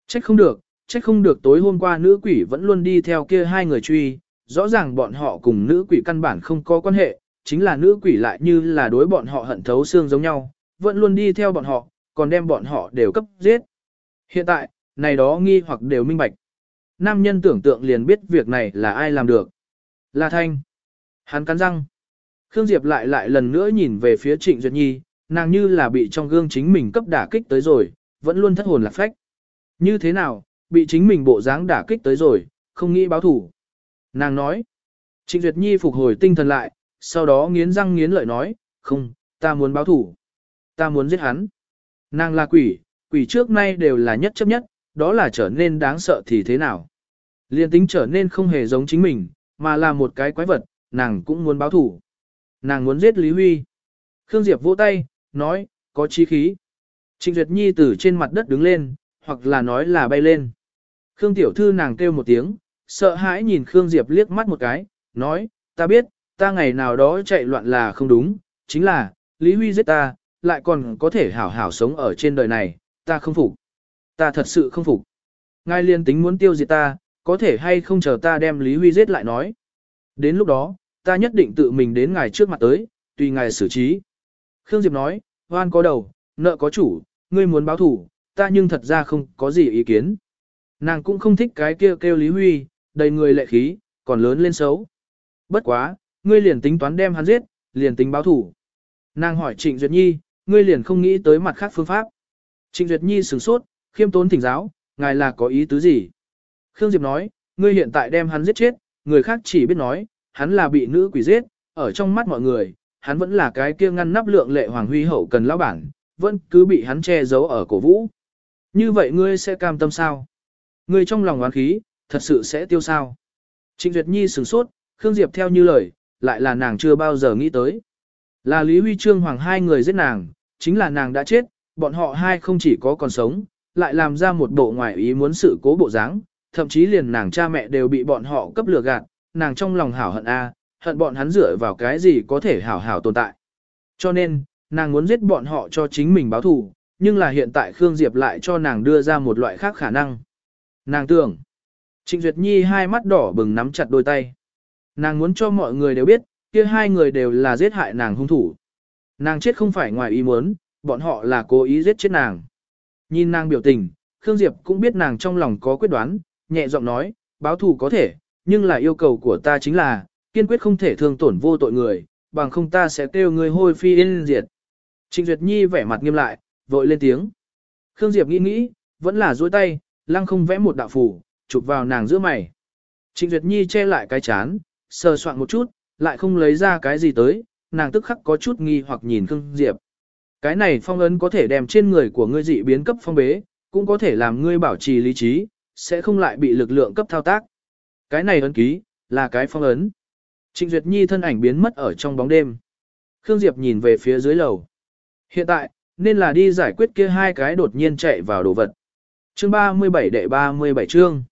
Trách không được, trách không được tối hôm qua nữ quỷ vẫn luôn đi theo kia hai người truy, rõ ràng bọn họ cùng nữ quỷ căn bản không có quan hệ, chính là nữ quỷ lại như là đối bọn họ hận thấu xương giống nhau, vẫn luôn đi theo bọn họ, còn đem bọn họ đều cấp giết. Hiện tại, này đó nghi hoặc đều minh bạch. Nam nhân tưởng tượng liền biết việc này là ai làm được. Là Thanh. Hắn cắn răng. Khương Diệp lại lại lần nữa nhìn về phía Trịnh Duyệt Nhi, nàng như là bị trong gương chính mình cấp đả kích tới rồi, vẫn luôn thất hồn lạc phách. Như thế nào, bị chính mình bộ dáng đả kích tới rồi, không nghĩ báo thủ. Nàng nói. Trịnh Duyệt Nhi phục hồi tinh thần lại, sau đó nghiến răng nghiến lợi nói, không, ta muốn báo thủ. Ta muốn giết hắn. Nàng là quỷ, quỷ trước nay đều là nhất chấp nhất, đó là trở nên đáng sợ thì thế nào. Liên tính trở nên không hề giống chính mình, mà là một cái quái vật, nàng cũng muốn báo thủ. Nàng muốn giết Lý Huy. Khương Diệp vỗ tay, nói, có chi khí. Trịnh Duyệt Nhi từ trên mặt đất đứng lên, hoặc là nói là bay lên. Khương Tiểu Thư nàng kêu một tiếng, sợ hãi nhìn Khương Diệp liếc mắt một cái, nói, ta biết, ta ngày nào đó chạy loạn là không đúng, chính là, Lý Huy giết ta, lại còn có thể hảo hảo sống ở trên đời này, ta không phục. Ta thật sự không phục. Ngài liên tính muốn tiêu diệt ta, có thể hay không chờ ta đem Lý Huy giết lại nói. Đến lúc đó, ta nhất định tự mình đến ngài trước mặt tới, tùy ngài xử trí. Khương Diệp nói, hoan có đầu, nợ có chủ, ngươi muốn báo thủ, ta nhưng thật ra không có gì ý kiến. Nàng cũng không thích cái kia kêu, kêu Lý Huy, đầy người lệ khí, còn lớn lên xấu. Bất quá, ngươi liền tính toán đem hắn giết, liền tính báo thủ. Nàng hỏi Trịnh Duyệt Nhi, ngươi liền không nghĩ tới mặt khác phương pháp. Trịnh Duyệt Nhi sửng sốt, khiêm tốn thỉnh giáo, ngài là có ý tứ gì? Khương Diệp nói, ngươi hiện tại đem hắn giết chết, người khác chỉ biết nói, hắn là bị nữ quỷ giết, ở trong mắt mọi người, hắn vẫn là cái kia ngăn nắp lượng lệ hoàng huy hậu cần lão bản, vẫn cứ bị hắn che giấu ở cổ vũ. Như vậy ngươi sẽ cam tâm sao? Ngươi trong lòng oán khí, thật sự sẽ tiêu sao? Trịnh Duyệt Nhi sửng sốt, Khương Diệp theo như lời, lại là nàng chưa bao giờ nghĩ tới. Là Lý Huy Trương Hoàng hai người giết nàng, chính là nàng đã chết, bọn họ hai không chỉ có còn sống, lại làm ra một bộ ngoại ý muốn sự cố bộ dáng, thậm chí liền nàng cha mẹ đều bị bọn họ cấp lừa gạt, nàng trong lòng hảo hận a, hận bọn hắn dựa vào cái gì có thể hảo hảo tồn tại. Cho nên, nàng muốn giết bọn họ cho chính mình báo thù, nhưng là hiện tại Khương Diệp lại cho nàng đưa ra một loại khác khả năng. Nàng tưởng, Trịnh Duyệt Nhi hai mắt đỏ bừng nắm chặt đôi tay. Nàng muốn cho mọi người đều biết, kia hai người đều là giết hại nàng hung thủ. Nàng chết không phải ngoài ý muốn, bọn họ là cố ý giết chết nàng. Nhìn nàng biểu tình, Khương Diệp cũng biết nàng trong lòng có quyết đoán, nhẹ giọng nói, báo thù có thể, nhưng là yêu cầu của ta chính là, kiên quyết không thể thương tổn vô tội người, bằng không ta sẽ kêu người hôi phi yên diệt. Trịnh Duyệt Nhi vẻ mặt nghiêm lại, vội lên tiếng. Khương Diệp nghĩ nghĩ, vẫn là duỗi tay, lăng không vẽ một đạo phủ, chụp vào nàng giữa mày. Trịnh Duyệt Nhi che lại cái chán, sờ soạn một chút, lại không lấy ra cái gì tới, nàng tức khắc có chút nghi hoặc nhìn Khương Diệp. Cái này phong ấn có thể đem trên người của ngươi dị biến cấp phong bế, cũng có thể làm ngươi bảo trì lý trí, sẽ không lại bị lực lượng cấp thao tác. Cái này ấn ký, là cái phong ấn. Trịnh Duyệt Nhi thân ảnh biến mất ở trong bóng đêm. Khương Diệp nhìn về phía dưới lầu. Hiện tại, nên là đi giải quyết kia hai cái đột nhiên chạy vào đồ vật. Chương 37 đệ 37 chương.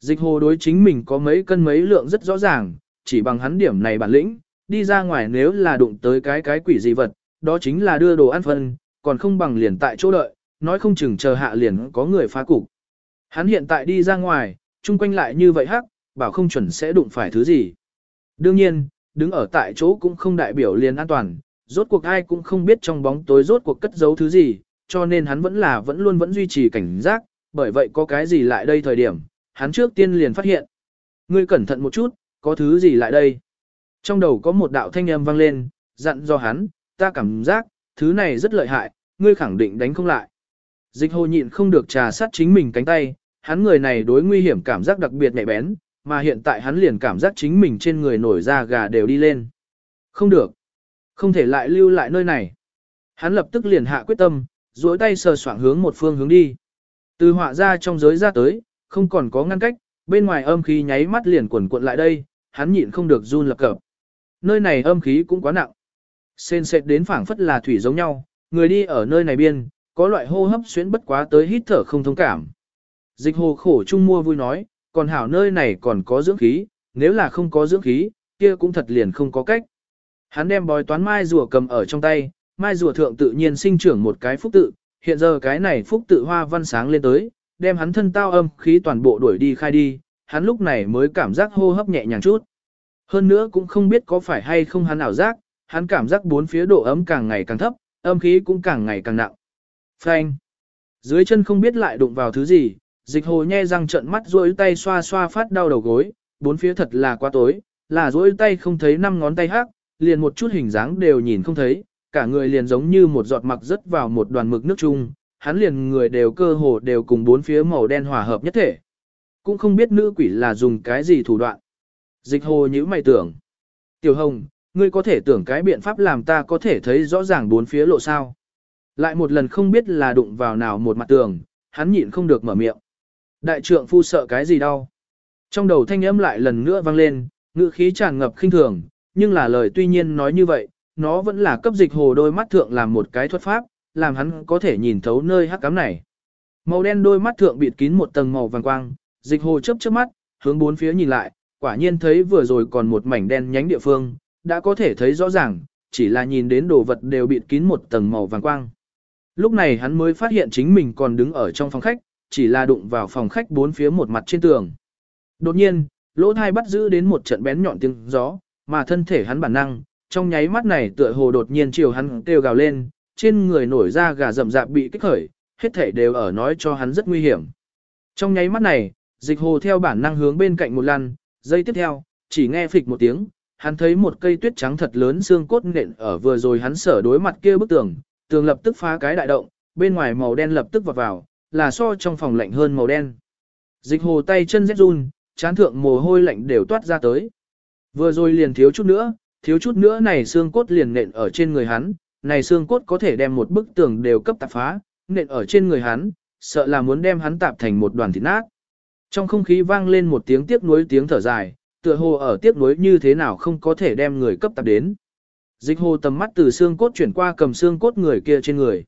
Dịch hồ đối chính mình có mấy cân mấy lượng rất rõ ràng, chỉ bằng hắn điểm này bản lĩnh, đi ra ngoài nếu là đụng tới cái cái quỷ gì vật, đó chính là đưa đồ ăn phân, còn không bằng liền tại chỗ đợi, nói không chừng chờ hạ liền có người phá cục. Hắn hiện tại đi ra ngoài, chung quanh lại như vậy hắc, bảo không chuẩn sẽ đụng phải thứ gì. Đương nhiên, đứng ở tại chỗ cũng không đại biểu liền an toàn, rốt cuộc ai cũng không biết trong bóng tối rốt cuộc cất giấu thứ gì, cho nên hắn vẫn là vẫn luôn vẫn duy trì cảnh giác, bởi vậy có cái gì lại đây thời điểm, hắn trước tiên liền phát hiện. Ngươi cẩn thận một chút, có thứ gì lại đây. Trong đầu có một đạo thanh âm vang lên, dặn do hắn, ta cảm giác, thứ này rất lợi hại, ngươi khẳng định đánh không lại. Dịch hồ nhịn không được trà sát chính mình cánh tay, hắn người này đối nguy hiểm cảm giác đặc biệt nhạy bén, mà hiện tại hắn liền cảm giác chính mình trên người nổi da gà đều đi lên. Không được. Không thể lại lưu lại nơi này. Hắn lập tức liền hạ quyết tâm, duỗi tay sờ soạng hướng một phương hướng đi. Từ họa ra trong giới ra tới, không còn có ngăn cách, bên ngoài âm khí nháy mắt liền quẩn cuộn lại đây, hắn nhịn không được run lập cập. Nơi này âm khí cũng quá nặng. Sên sệt đến phảng phất là thủy giống nhau, người đi ở nơi này biên, có loại hô hấp xuyến bất quá tới hít thở không thông cảm. Dịch hồ khổ chung mua vui nói, còn hảo nơi này còn có dưỡng khí, nếu là không có dưỡng khí, kia cũng thật liền không có cách. Hắn đem bói toán mai rùa cầm ở trong tay, mai rùa thượng tự nhiên sinh trưởng một cái phúc tự, hiện giờ cái này phúc tự hoa văn sáng lên tới, đem hắn thân tao âm khí toàn bộ đuổi đi khai đi, hắn lúc này mới cảm giác hô hấp nhẹ nhàng chút. Hơn nữa cũng không biết có phải hay không hắn ảo giác, hắn cảm giác bốn phía độ ấm càng ngày càng thấp, âm khí cũng càng ngày càng nặng. Phanh. Dưới chân không biết lại đụng vào thứ gì, dịch hồ nhe răng trận mắt duỗi tay xoa xoa phát đau đầu gối, bốn phía thật là quá tối, là duỗi tay không thấy năm ngón tay hắc, liền một chút hình dáng đều nhìn không thấy, cả người liền giống như một giọt mặc rớt vào một đoàn mực nước chung, hắn liền người đều cơ hồ đều cùng bốn phía màu đen hòa hợp nhất thể. Cũng không biết nữ quỷ là dùng cái gì thủ đoạn. Dịch hồ nhữ mày tưởng. Tiểu hồng, ngươi có thể tưởng cái biện pháp làm ta có thể thấy rõ ràng bốn phía lộ sao. Lại một lần không biết là đụng vào nào một mặt tường, hắn nhịn không được mở miệng. Đại trượng phu sợ cái gì đau. Trong đầu thanh âm lại lần nữa vang lên, ngữ khí tràn ngập khinh thường, nhưng là lời tuy nhiên nói như vậy, nó vẫn là cấp dịch hồ đôi mắt thượng làm một cái thuật pháp, làm hắn có thể nhìn thấu nơi hắc cám này. Màu đen đôi mắt thượng bịt kín một tầng màu vàng quang, dịch hồ chớp chớp mắt, hướng bốn phía nhìn lại, quả nhiên thấy vừa rồi còn một mảnh đen nhánh địa phương, đã có thể thấy rõ ràng, chỉ là nhìn đến đồ vật đều bịt kín một tầng màu vàng quang. Lúc này hắn mới phát hiện chính mình còn đứng ở trong phòng khách, chỉ là đụng vào phòng khách bốn phía một mặt trên tường. Đột nhiên, lỗ thai bắt giữ đến một trận bén nhọn tiếng gió, mà thân thể hắn bản năng, trong nháy mắt này tựa hồ đột nhiên chiều hắn kêu gào lên, trên người nổi ra gà rậm rạp bị kích khởi, hết thể đều ở nói cho hắn rất nguy hiểm. Trong nháy mắt này, dịch hồ theo bản năng hướng bên cạnh một lần giây tiếp theo, chỉ nghe phịch một tiếng, hắn thấy một cây tuyết trắng thật lớn xương cốt nện ở vừa rồi hắn sở đối mặt kia bức tường, tường lập tức phá cái đại động, bên ngoài màu đen lập tức vọt vào, là so trong phòng lạnh hơn màu đen. Dịch hồ tay chân rét run, chán thượng mồ hôi lạnh đều toát ra tới. Vừa rồi liền thiếu chút nữa, thiếu chút nữa này xương cốt liền nện ở trên người hắn, này xương cốt có thể đem một bức tường đều cấp tạp phá, nện ở trên người hắn, sợ là muốn đem hắn tạp thành một đoàn thịt nát. Trong không khí vang lên một tiếng tiếc nuối tiếng thở dài, tựa hồ ở tiếc nuối như thế nào không có thể đem người cấp tạp đến. Dịch hồ tầm mắt từ xương cốt chuyển qua cầm xương cốt người kia trên người.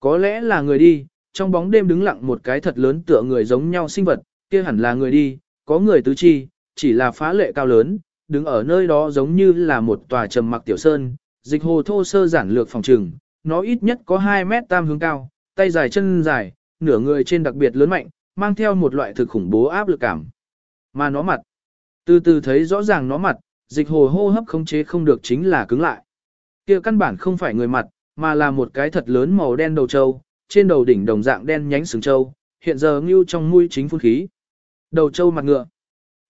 Có lẽ là người đi, trong bóng đêm đứng lặng một cái thật lớn tựa người giống nhau sinh vật, kia hẳn là người đi, có người tứ chi, chỉ là phá lệ cao lớn, đứng ở nơi đó giống như là một tòa trầm mặc tiểu sơn, dịch hồ thô sơ giản lược phòng trừng, nó ít nhất có 2 mét tam hướng cao, tay dài chân dài, nửa người trên đặc biệt lớn mạnh, mang theo một loại thực khủng bố áp lực cảm. Mà nó mặt, từ từ thấy rõ ràng nó mặt, dịch hồ hô hấp không chế không được chính là cứng lại. kia căn bản không phải người mặt, mà là một cái thật lớn màu đen đầu trâu, trên đầu đỉnh đồng dạng đen nhánh sừng trâu, hiện giờ ngưu trong mũi chính phun khí. Đầu trâu mặt ngựa.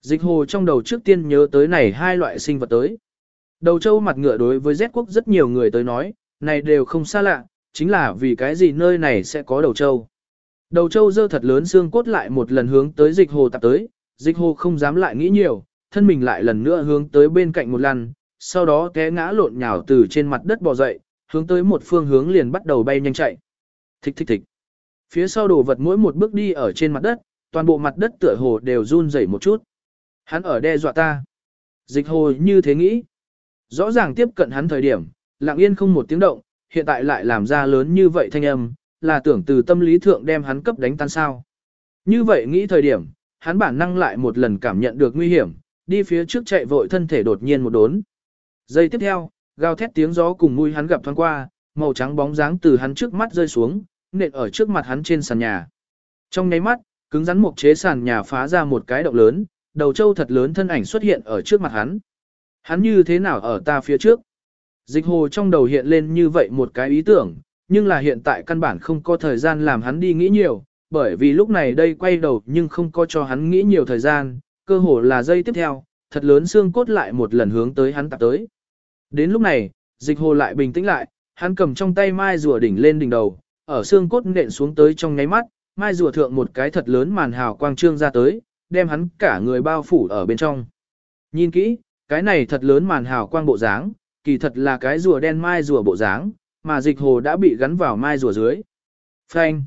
Dịch hồ trong đầu trước tiên nhớ tới này hai loại sinh vật tới. Đầu trâu mặt ngựa đối với Z quốc rất nhiều người tới nói, này đều không xa lạ, chính là vì cái gì nơi này sẽ có đầu trâu. Đầu trâu dơ thật lớn xương cốt lại một lần hướng tới dịch hồ tạp tới, dịch hồ không dám lại nghĩ nhiều, thân mình lại lần nữa hướng tới bên cạnh một lần, sau đó té ngã lộn nhào từ trên mặt đất bò dậy, hướng tới một phương hướng liền bắt đầu bay nhanh chạy. Thích thích thích. Phía sau đồ vật mỗi một bước đi ở trên mặt đất, toàn bộ mặt đất tựa hồ đều run rẩy một chút. Hắn ở đe dọa ta. Dịch hồ như thế nghĩ. Rõ ràng tiếp cận hắn thời điểm, lặng yên không một tiếng động, hiện tại lại làm ra lớn như vậy thanh âm, là tưởng từ tâm lý thượng đem hắn cấp đánh tan sao. Như vậy nghĩ thời điểm, hắn bản năng lại một lần cảm nhận được nguy hiểm, đi phía trước chạy vội thân thể đột nhiên một đốn. Giây tiếp theo, gào thét tiếng gió cùng mũi hắn gặp thoáng qua, màu trắng bóng dáng từ hắn trước mắt rơi xuống, nện ở trước mặt hắn trên sàn nhà. Trong nháy mắt, cứng rắn mục chế sàn nhà phá ra một cái động lớn, đầu trâu thật lớn thân ảnh xuất hiện ở trước mặt hắn. Hắn như thế nào ở ta phía trước? Dịch hồ trong đầu hiện lên như vậy một cái ý tưởng, nhưng là hiện tại căn bản không có thời gian làm hắn đi nghĩ nhiều, bởi vì lúc này đây quay đầu nhưng không có cho hắn nghĩ nhiều thời gian, cơ hồ là giây tiếp theo, thật lớn xương cốt lại một lần hướng tới hắn tập tới. Đến lúc này, dịch hồ lại bình tĩnh lại, hắn cầm trong tay mai rùa đỉnh lên đỉnh đầu, ở xương cốt nện xuống tới trong nháy mắt, mai rùa thượng một cái thật lớn màn hào quang trương ra tới, đem hắn cả người bao phủ ở bên trong. Nhìn kỹ, cái này thật lớn màn hào quang bộ dáng, kỳ thật là cái rùa đen mai rùa bộ dáng, mà dịch hồ đã bị gắn vào mai rùa dưới. Phanh.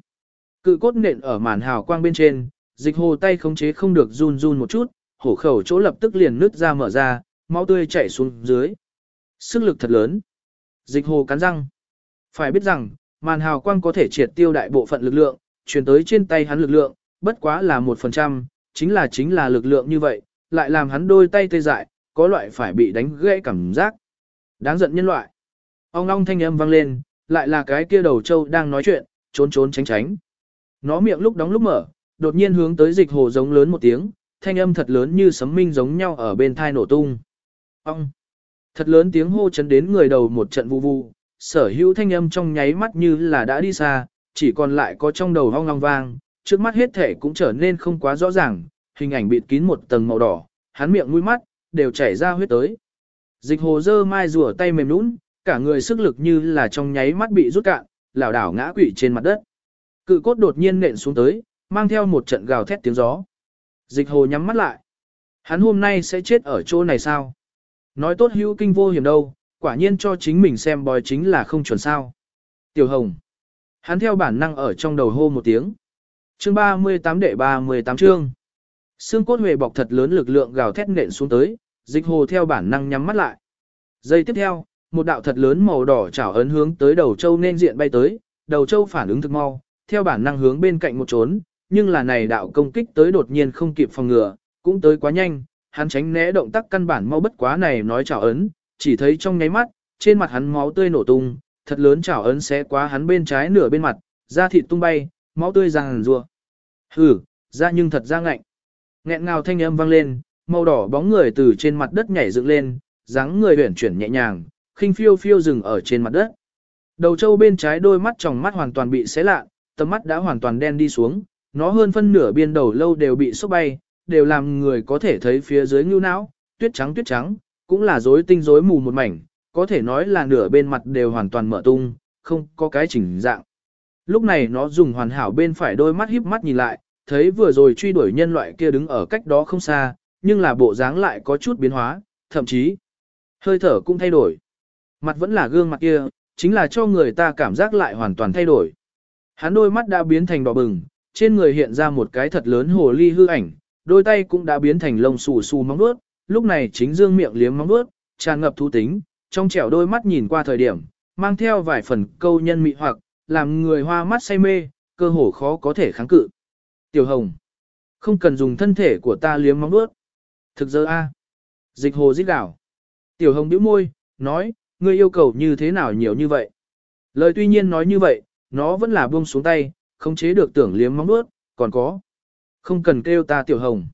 Cự cốt nện ở màn hào quang bên trên, dịch hồ tay khống chế không được run run một chút, hổ khẩu chỗ lập tức liền nứt ra mở ra, máu tươi chảy xuống dưới. Sức lực thật lớn. Dịch hồ cắn răng. Phải biết rằng, màn hào quang có thể triệt tiêu đại bộ phận lực lượng, truyền tới trên tay hắn lực lượng, bất quá là một phần trăm, chính là chính là lực lượng như vậy, lại làm hắn đôi tay tê dại, có loại phải bị đánh gãy cảm giác. Đáng giận nhân loại. Ông long thanh âm vang lên, lại là cái kia đầu trâu đang nói chuyện, trốn trốn tránh tránh. Nó miệng lúc đóng lúc mở, đột nhiên hướng tới dịch hồ giống lớn một tiếng, thanh âm thật lớn như sấm minh giống nhau ở bên thai nổ tung. Ông! Thật lớn tiếng hô chấn đến người đầu một trận vu vu, sở hữu thanh âm trong nháy mắt như là đã đi xa, chỉ còn lại có trong đầu hong long vang, trước mắt hết thể cũng trở nên không quá rõ ràng, hình ảnh bịt kín một tầng màu đỏ, hắn miệng mũi mắt, đều chảy ra huyết tới. Dịch hồ dơ mai rùa tay mềm nũng, cả người sức lực như là trong nháy mắt bị rút cạn, lảo đảo ngã quỵ trên mặt đất. Cự cốt đột nhiên nện xuống tới, mang theo một trận gào thét tiếng gió. Dịch hồ nhắm mắt lại. Hắn hôm nay sẽ chết ở chỗ này sao? Nói tốt hữu kinh vô hiểm đâu, quả nhiên cho chính mình xem bòi chính là không chuẩn sao. Tiểu Hồng. Hắn theo bản năng ở trong đầu hô một tiếng. Chương 38 đệ 38 chương. Xương cốt huệ bọc thật lớn lực lượng gào thét nện xuống tới, dịch hồ theo bản năng nhắm mắt lại. Giây tiếp theo, một đạo thật lớn màu đỏ chảo ấn hướng tới đầu châu nên diện bay tới, đầu châu phản ứng thực mau, theo bản năng hướng bên cạnh một trốn, nhưng là này đạo công kích tới đột nhiên không kịp phòng ngừa, cũng tới quá nhanh, hắn tránh né động tác căn bản mau bất quá này nói chảo ấn, chỉ thấy trong nháy mắt, trên mặt hắn máu tươi nổ tung, thật lớn chảo ấn xé quá hắn bên trái nửa bên mặt, da thịt tung bay, máu tươi ràng rùa. Hừ, ra nhưng thật ra ngạnh. Nghẹn ngào thanh âm vang lên, màu đỏ bóng người từ trên mặt đất nhảy dựng lên, dáng người huyển chuyển nhẹ nhàng, khinh phiêu phiêu dừng ở trên mặt đất. Đầu trâu bên trái đôi mắt trong mắt hoàn toàn bị xé lạ, tầm mắt đã hoàn toàn đen đi xuống, nó hơn phân nửa biên đầu lâu đều bị sốc bay, đều làm người có thể thấy phía dưới ngưu não, tuyết trắng tuyết trắng, cũng là rối tinh rối mù một mảnh, có thể nói là nửa bên mặt đều hoàn toàn mở tung, không có cái chỉnh dạng. Lúc này nó dùng hoàn hảo bên phải đôi mắt híp mắt nhìn lại, thấy vừa rồi truy đuổi nhân loại kia đứng ở cách đó không xa, nhưng là bộ dáng lại có chút biến hóa, thậm chí hơi thở cũng thay đổi. Mặt vẫn là gương mặt kia, chính là cho người ta cảm giác lại hoàn toàn thay đổi. Hắn đôi mắt đã biến thành đỏ bừng, trên người hiện ra một cái thật lớn hồ ly hư ảnh, đôi tay cũng đã biến thành lông xù xù móng vuốt, lúc này chính dương miệng liếm móng vuốt, tràn ngập thú tính, trong trẻo đôi mắt nhìn qua thời điểm, mang theo vài phần câu nhân mị hoặc, làm người hoa mắt say mê, cơ hồ khó có thể kháng cự. Tiểu Hồng, không cần dùng thân thể của ta liếm móng vuốt. Thực giờ a. Dịch hồ rít đảo. Tiểu Hồng bĩu môi, nói, ngươi yêu cầu như thế nào nhiều như vậy. Lời tuy nhiên nói như vậy, nó vẫn là buông xuống tay, không chế được tưởng liếm móng vuốt, còn có. Không cần kêu ta Tiểu Hồng.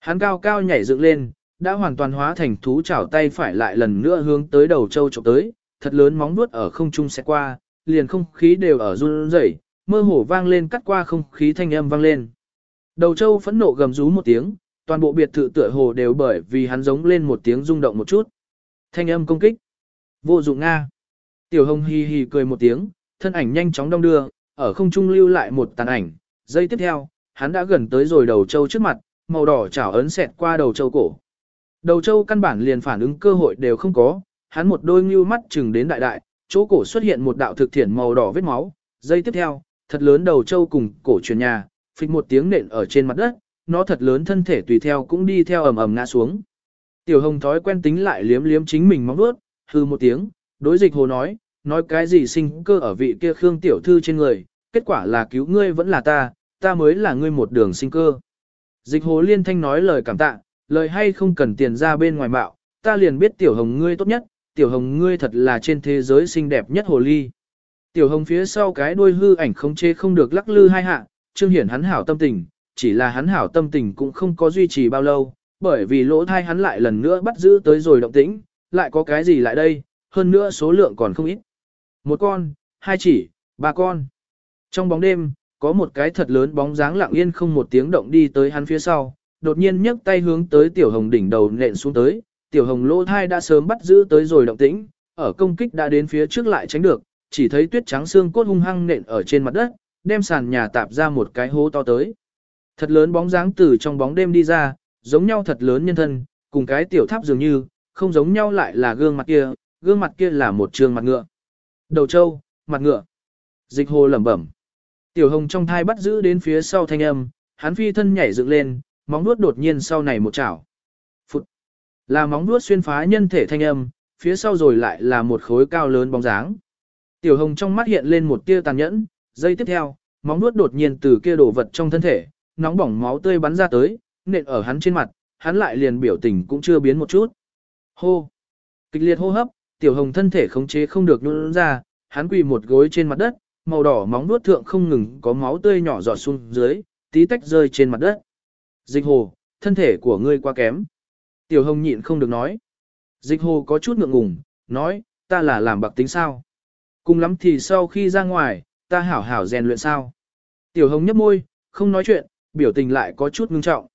Hắn cao cao nhảy dựng lên, đã hoàn toàn hóa thành thú chảo tay phải lại lần nữa hướng tới đầu châu trộm tới, thật lớn móng vuốt ở không trung sẽ qua, liền không khí đều ở run rẩy, mơ hồ vang lên cắt qua không khí thanh âm vang lên. Đầu châu phẫn nộ gầm rú một tiếng, toàn bộ biệt thự tựa hồ đều bởi vì hắn giống lên một tiếng rung động một chút. Thanh âm công kích. Vô dụng Nga. Tiểu hồng hi hi cười một tiếng, thân ảnh nhanh chóng đông đưa, ở không trung lưu lại một tàn ảnh. Giây tiếp theo, hắn đã gần tới rồi đầu châu trước mặt, màu đỏ chảo ấn xẹt qua đầu châu cổ. Đầu châu căn bản liền phản ứng cơ hội đều không có, hắn một đôi ngưu mắt chừng đến đại đại, chỗ cổ xuất hiện một đạo thực thiển màu đỏ vết máu. Giây tiếp theo, thật lớn đầu châu cùng cổ truyền nhà, phịch một tiếng nện ở trên mặt đất, nó thật lớn thân thể tùy theo cũng đi theo ầm ầm ngã xuống. Tiểu hồng thói quen tính lại liếm liếm chính mình móng vuốt, hư một tiếng, đối dịch hồ nói, nói cái gì sinh cơ ở vị kia khương tiểu thư trên người, kết quả là cứu ngươi vẫn là ta, ta mới là ngươi một đường sinh cơ. Dịch hồ liên thanh nói lời cảm tạ, lời hay không cần tiền ra bên ngoài mạo, ta liền biết tiểu hồng ngươi tốt nhất, tiểu hồng ngươi thật là trên thế giới xinh đẹp nhất hồ ly. Tiểu hồng phía sau cái đuôi hư ảnh không chê không được lắc lư hai hạ, trương hiển hắn hảo tâm tình, chỉ là hắn hảo tâm tình cũng không có duy trì bao lâu, bởi vì lỗ thai hắn lại lần nữa bắt giữ tới rồi động tĩnh, lại có cái gì lại đây, hơn nữa số lượng còn không ít. Một con, hai chỉ, ba con. Trong bóng đêm, có một cái thật lớn bóng dáng lặng yên không một tiếng động đi tới hắn phía sau, đột nhiên nhấc tay hướng tới tiểu hồng đỉnh đầu nện xuống tới, tiểu hồng lỗ thai đã sớm bắt giữ tới rồi động tĩnh, ở công kích đã đến phía trước lại tránh được, chỉ thấy tuyết trắng xương cốt hung hăng nện ở trên mặt đất, đem sàn nhà tạp ra một cái hố to tới. Thật lớn bóng dáng từ trong bóng đêm đi ra, giống nhau thật lớn nhân thân, cùng cái tiểu tháp dường như, không giống nhau lại là gương mặt kia, gương mặt kia là một trường mặt ngựa. Đầu trâu, mặt ngựa. Dịch hồ lẩm bẩm. Tiểu hồng trong thai bắt giữ đến phía sau thanh âm, hắn phi thân nhảy dựng lên, móng nuốt đột nhiên sau này một chảo. Phụt. Là móng nuốt xuyên phá nhân thể thanh âm, phía sau rồi lại là một khối cao lớn bóng dáng. Tiểu hồng trong mắt hiện lên một tia tàn nhẫn, giây tiếp theo, móng nuốt đột nhiên từ kia đổ vật trong thân thể, nóng bỏng máu tươi bắn ra tới, nện ở hắn trên mặt, hắn lại liền biểu tình cũng chưa biến một chút. Hô! Kịch liệt hô hấp, tiểu hồng thân thể khống chế không được nhún ra, hắn quỳ một gối trên mặt đất, màu đỏ móng nuốt thượng không ngừng có máu tươi nhỏ giọt xuống dưới, tí tách rơi trên mặt đất. Dịch hồ, thân thể của ngươi quá kém. Tiểu hồng nhịn không được nói. Dịch hồ có chút ngượng ngùng, nói, ta là làm bạc tính sao. Cùng lắm thì sau khi ra ngoài, ta hảo hảo rèn luyện sao. Tiểu hồng nhấp môi, không nói chuyện, biểu tình lại có chút ngưng trọng.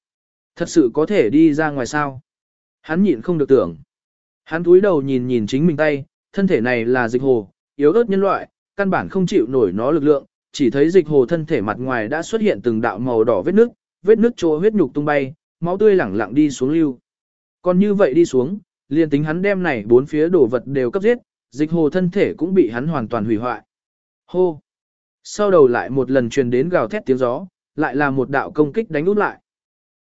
Thật sự có thể đi ra ngoài sao? Hắn nhịn không được tưởng. Hắn túi đầu nhìn nhìn chính mình tay, thân thể này là dịch hồ, yếu ớt nhân loại, căn bản không chịu nổi nó lực lượng, chỉ thấy dịch hồ thân thể mặt ngoài đã xuất hiện từng đạo màu đỏ vết nước, vết nước chỗ huyết nhục tung bay, máu tươi lẳng lặng đi xuống lưu. Còn như vậy đi xuống, liền tính hắn đem này bốn phía đồ vật đều cấp giết, dịch hồ thân thể cũng bị hắn hoàn toàn hủy hoại. Hô! Sau đầu lại một lần truyền đến gào thét tiếng gió, lại là một đạo công kích đánh út lại.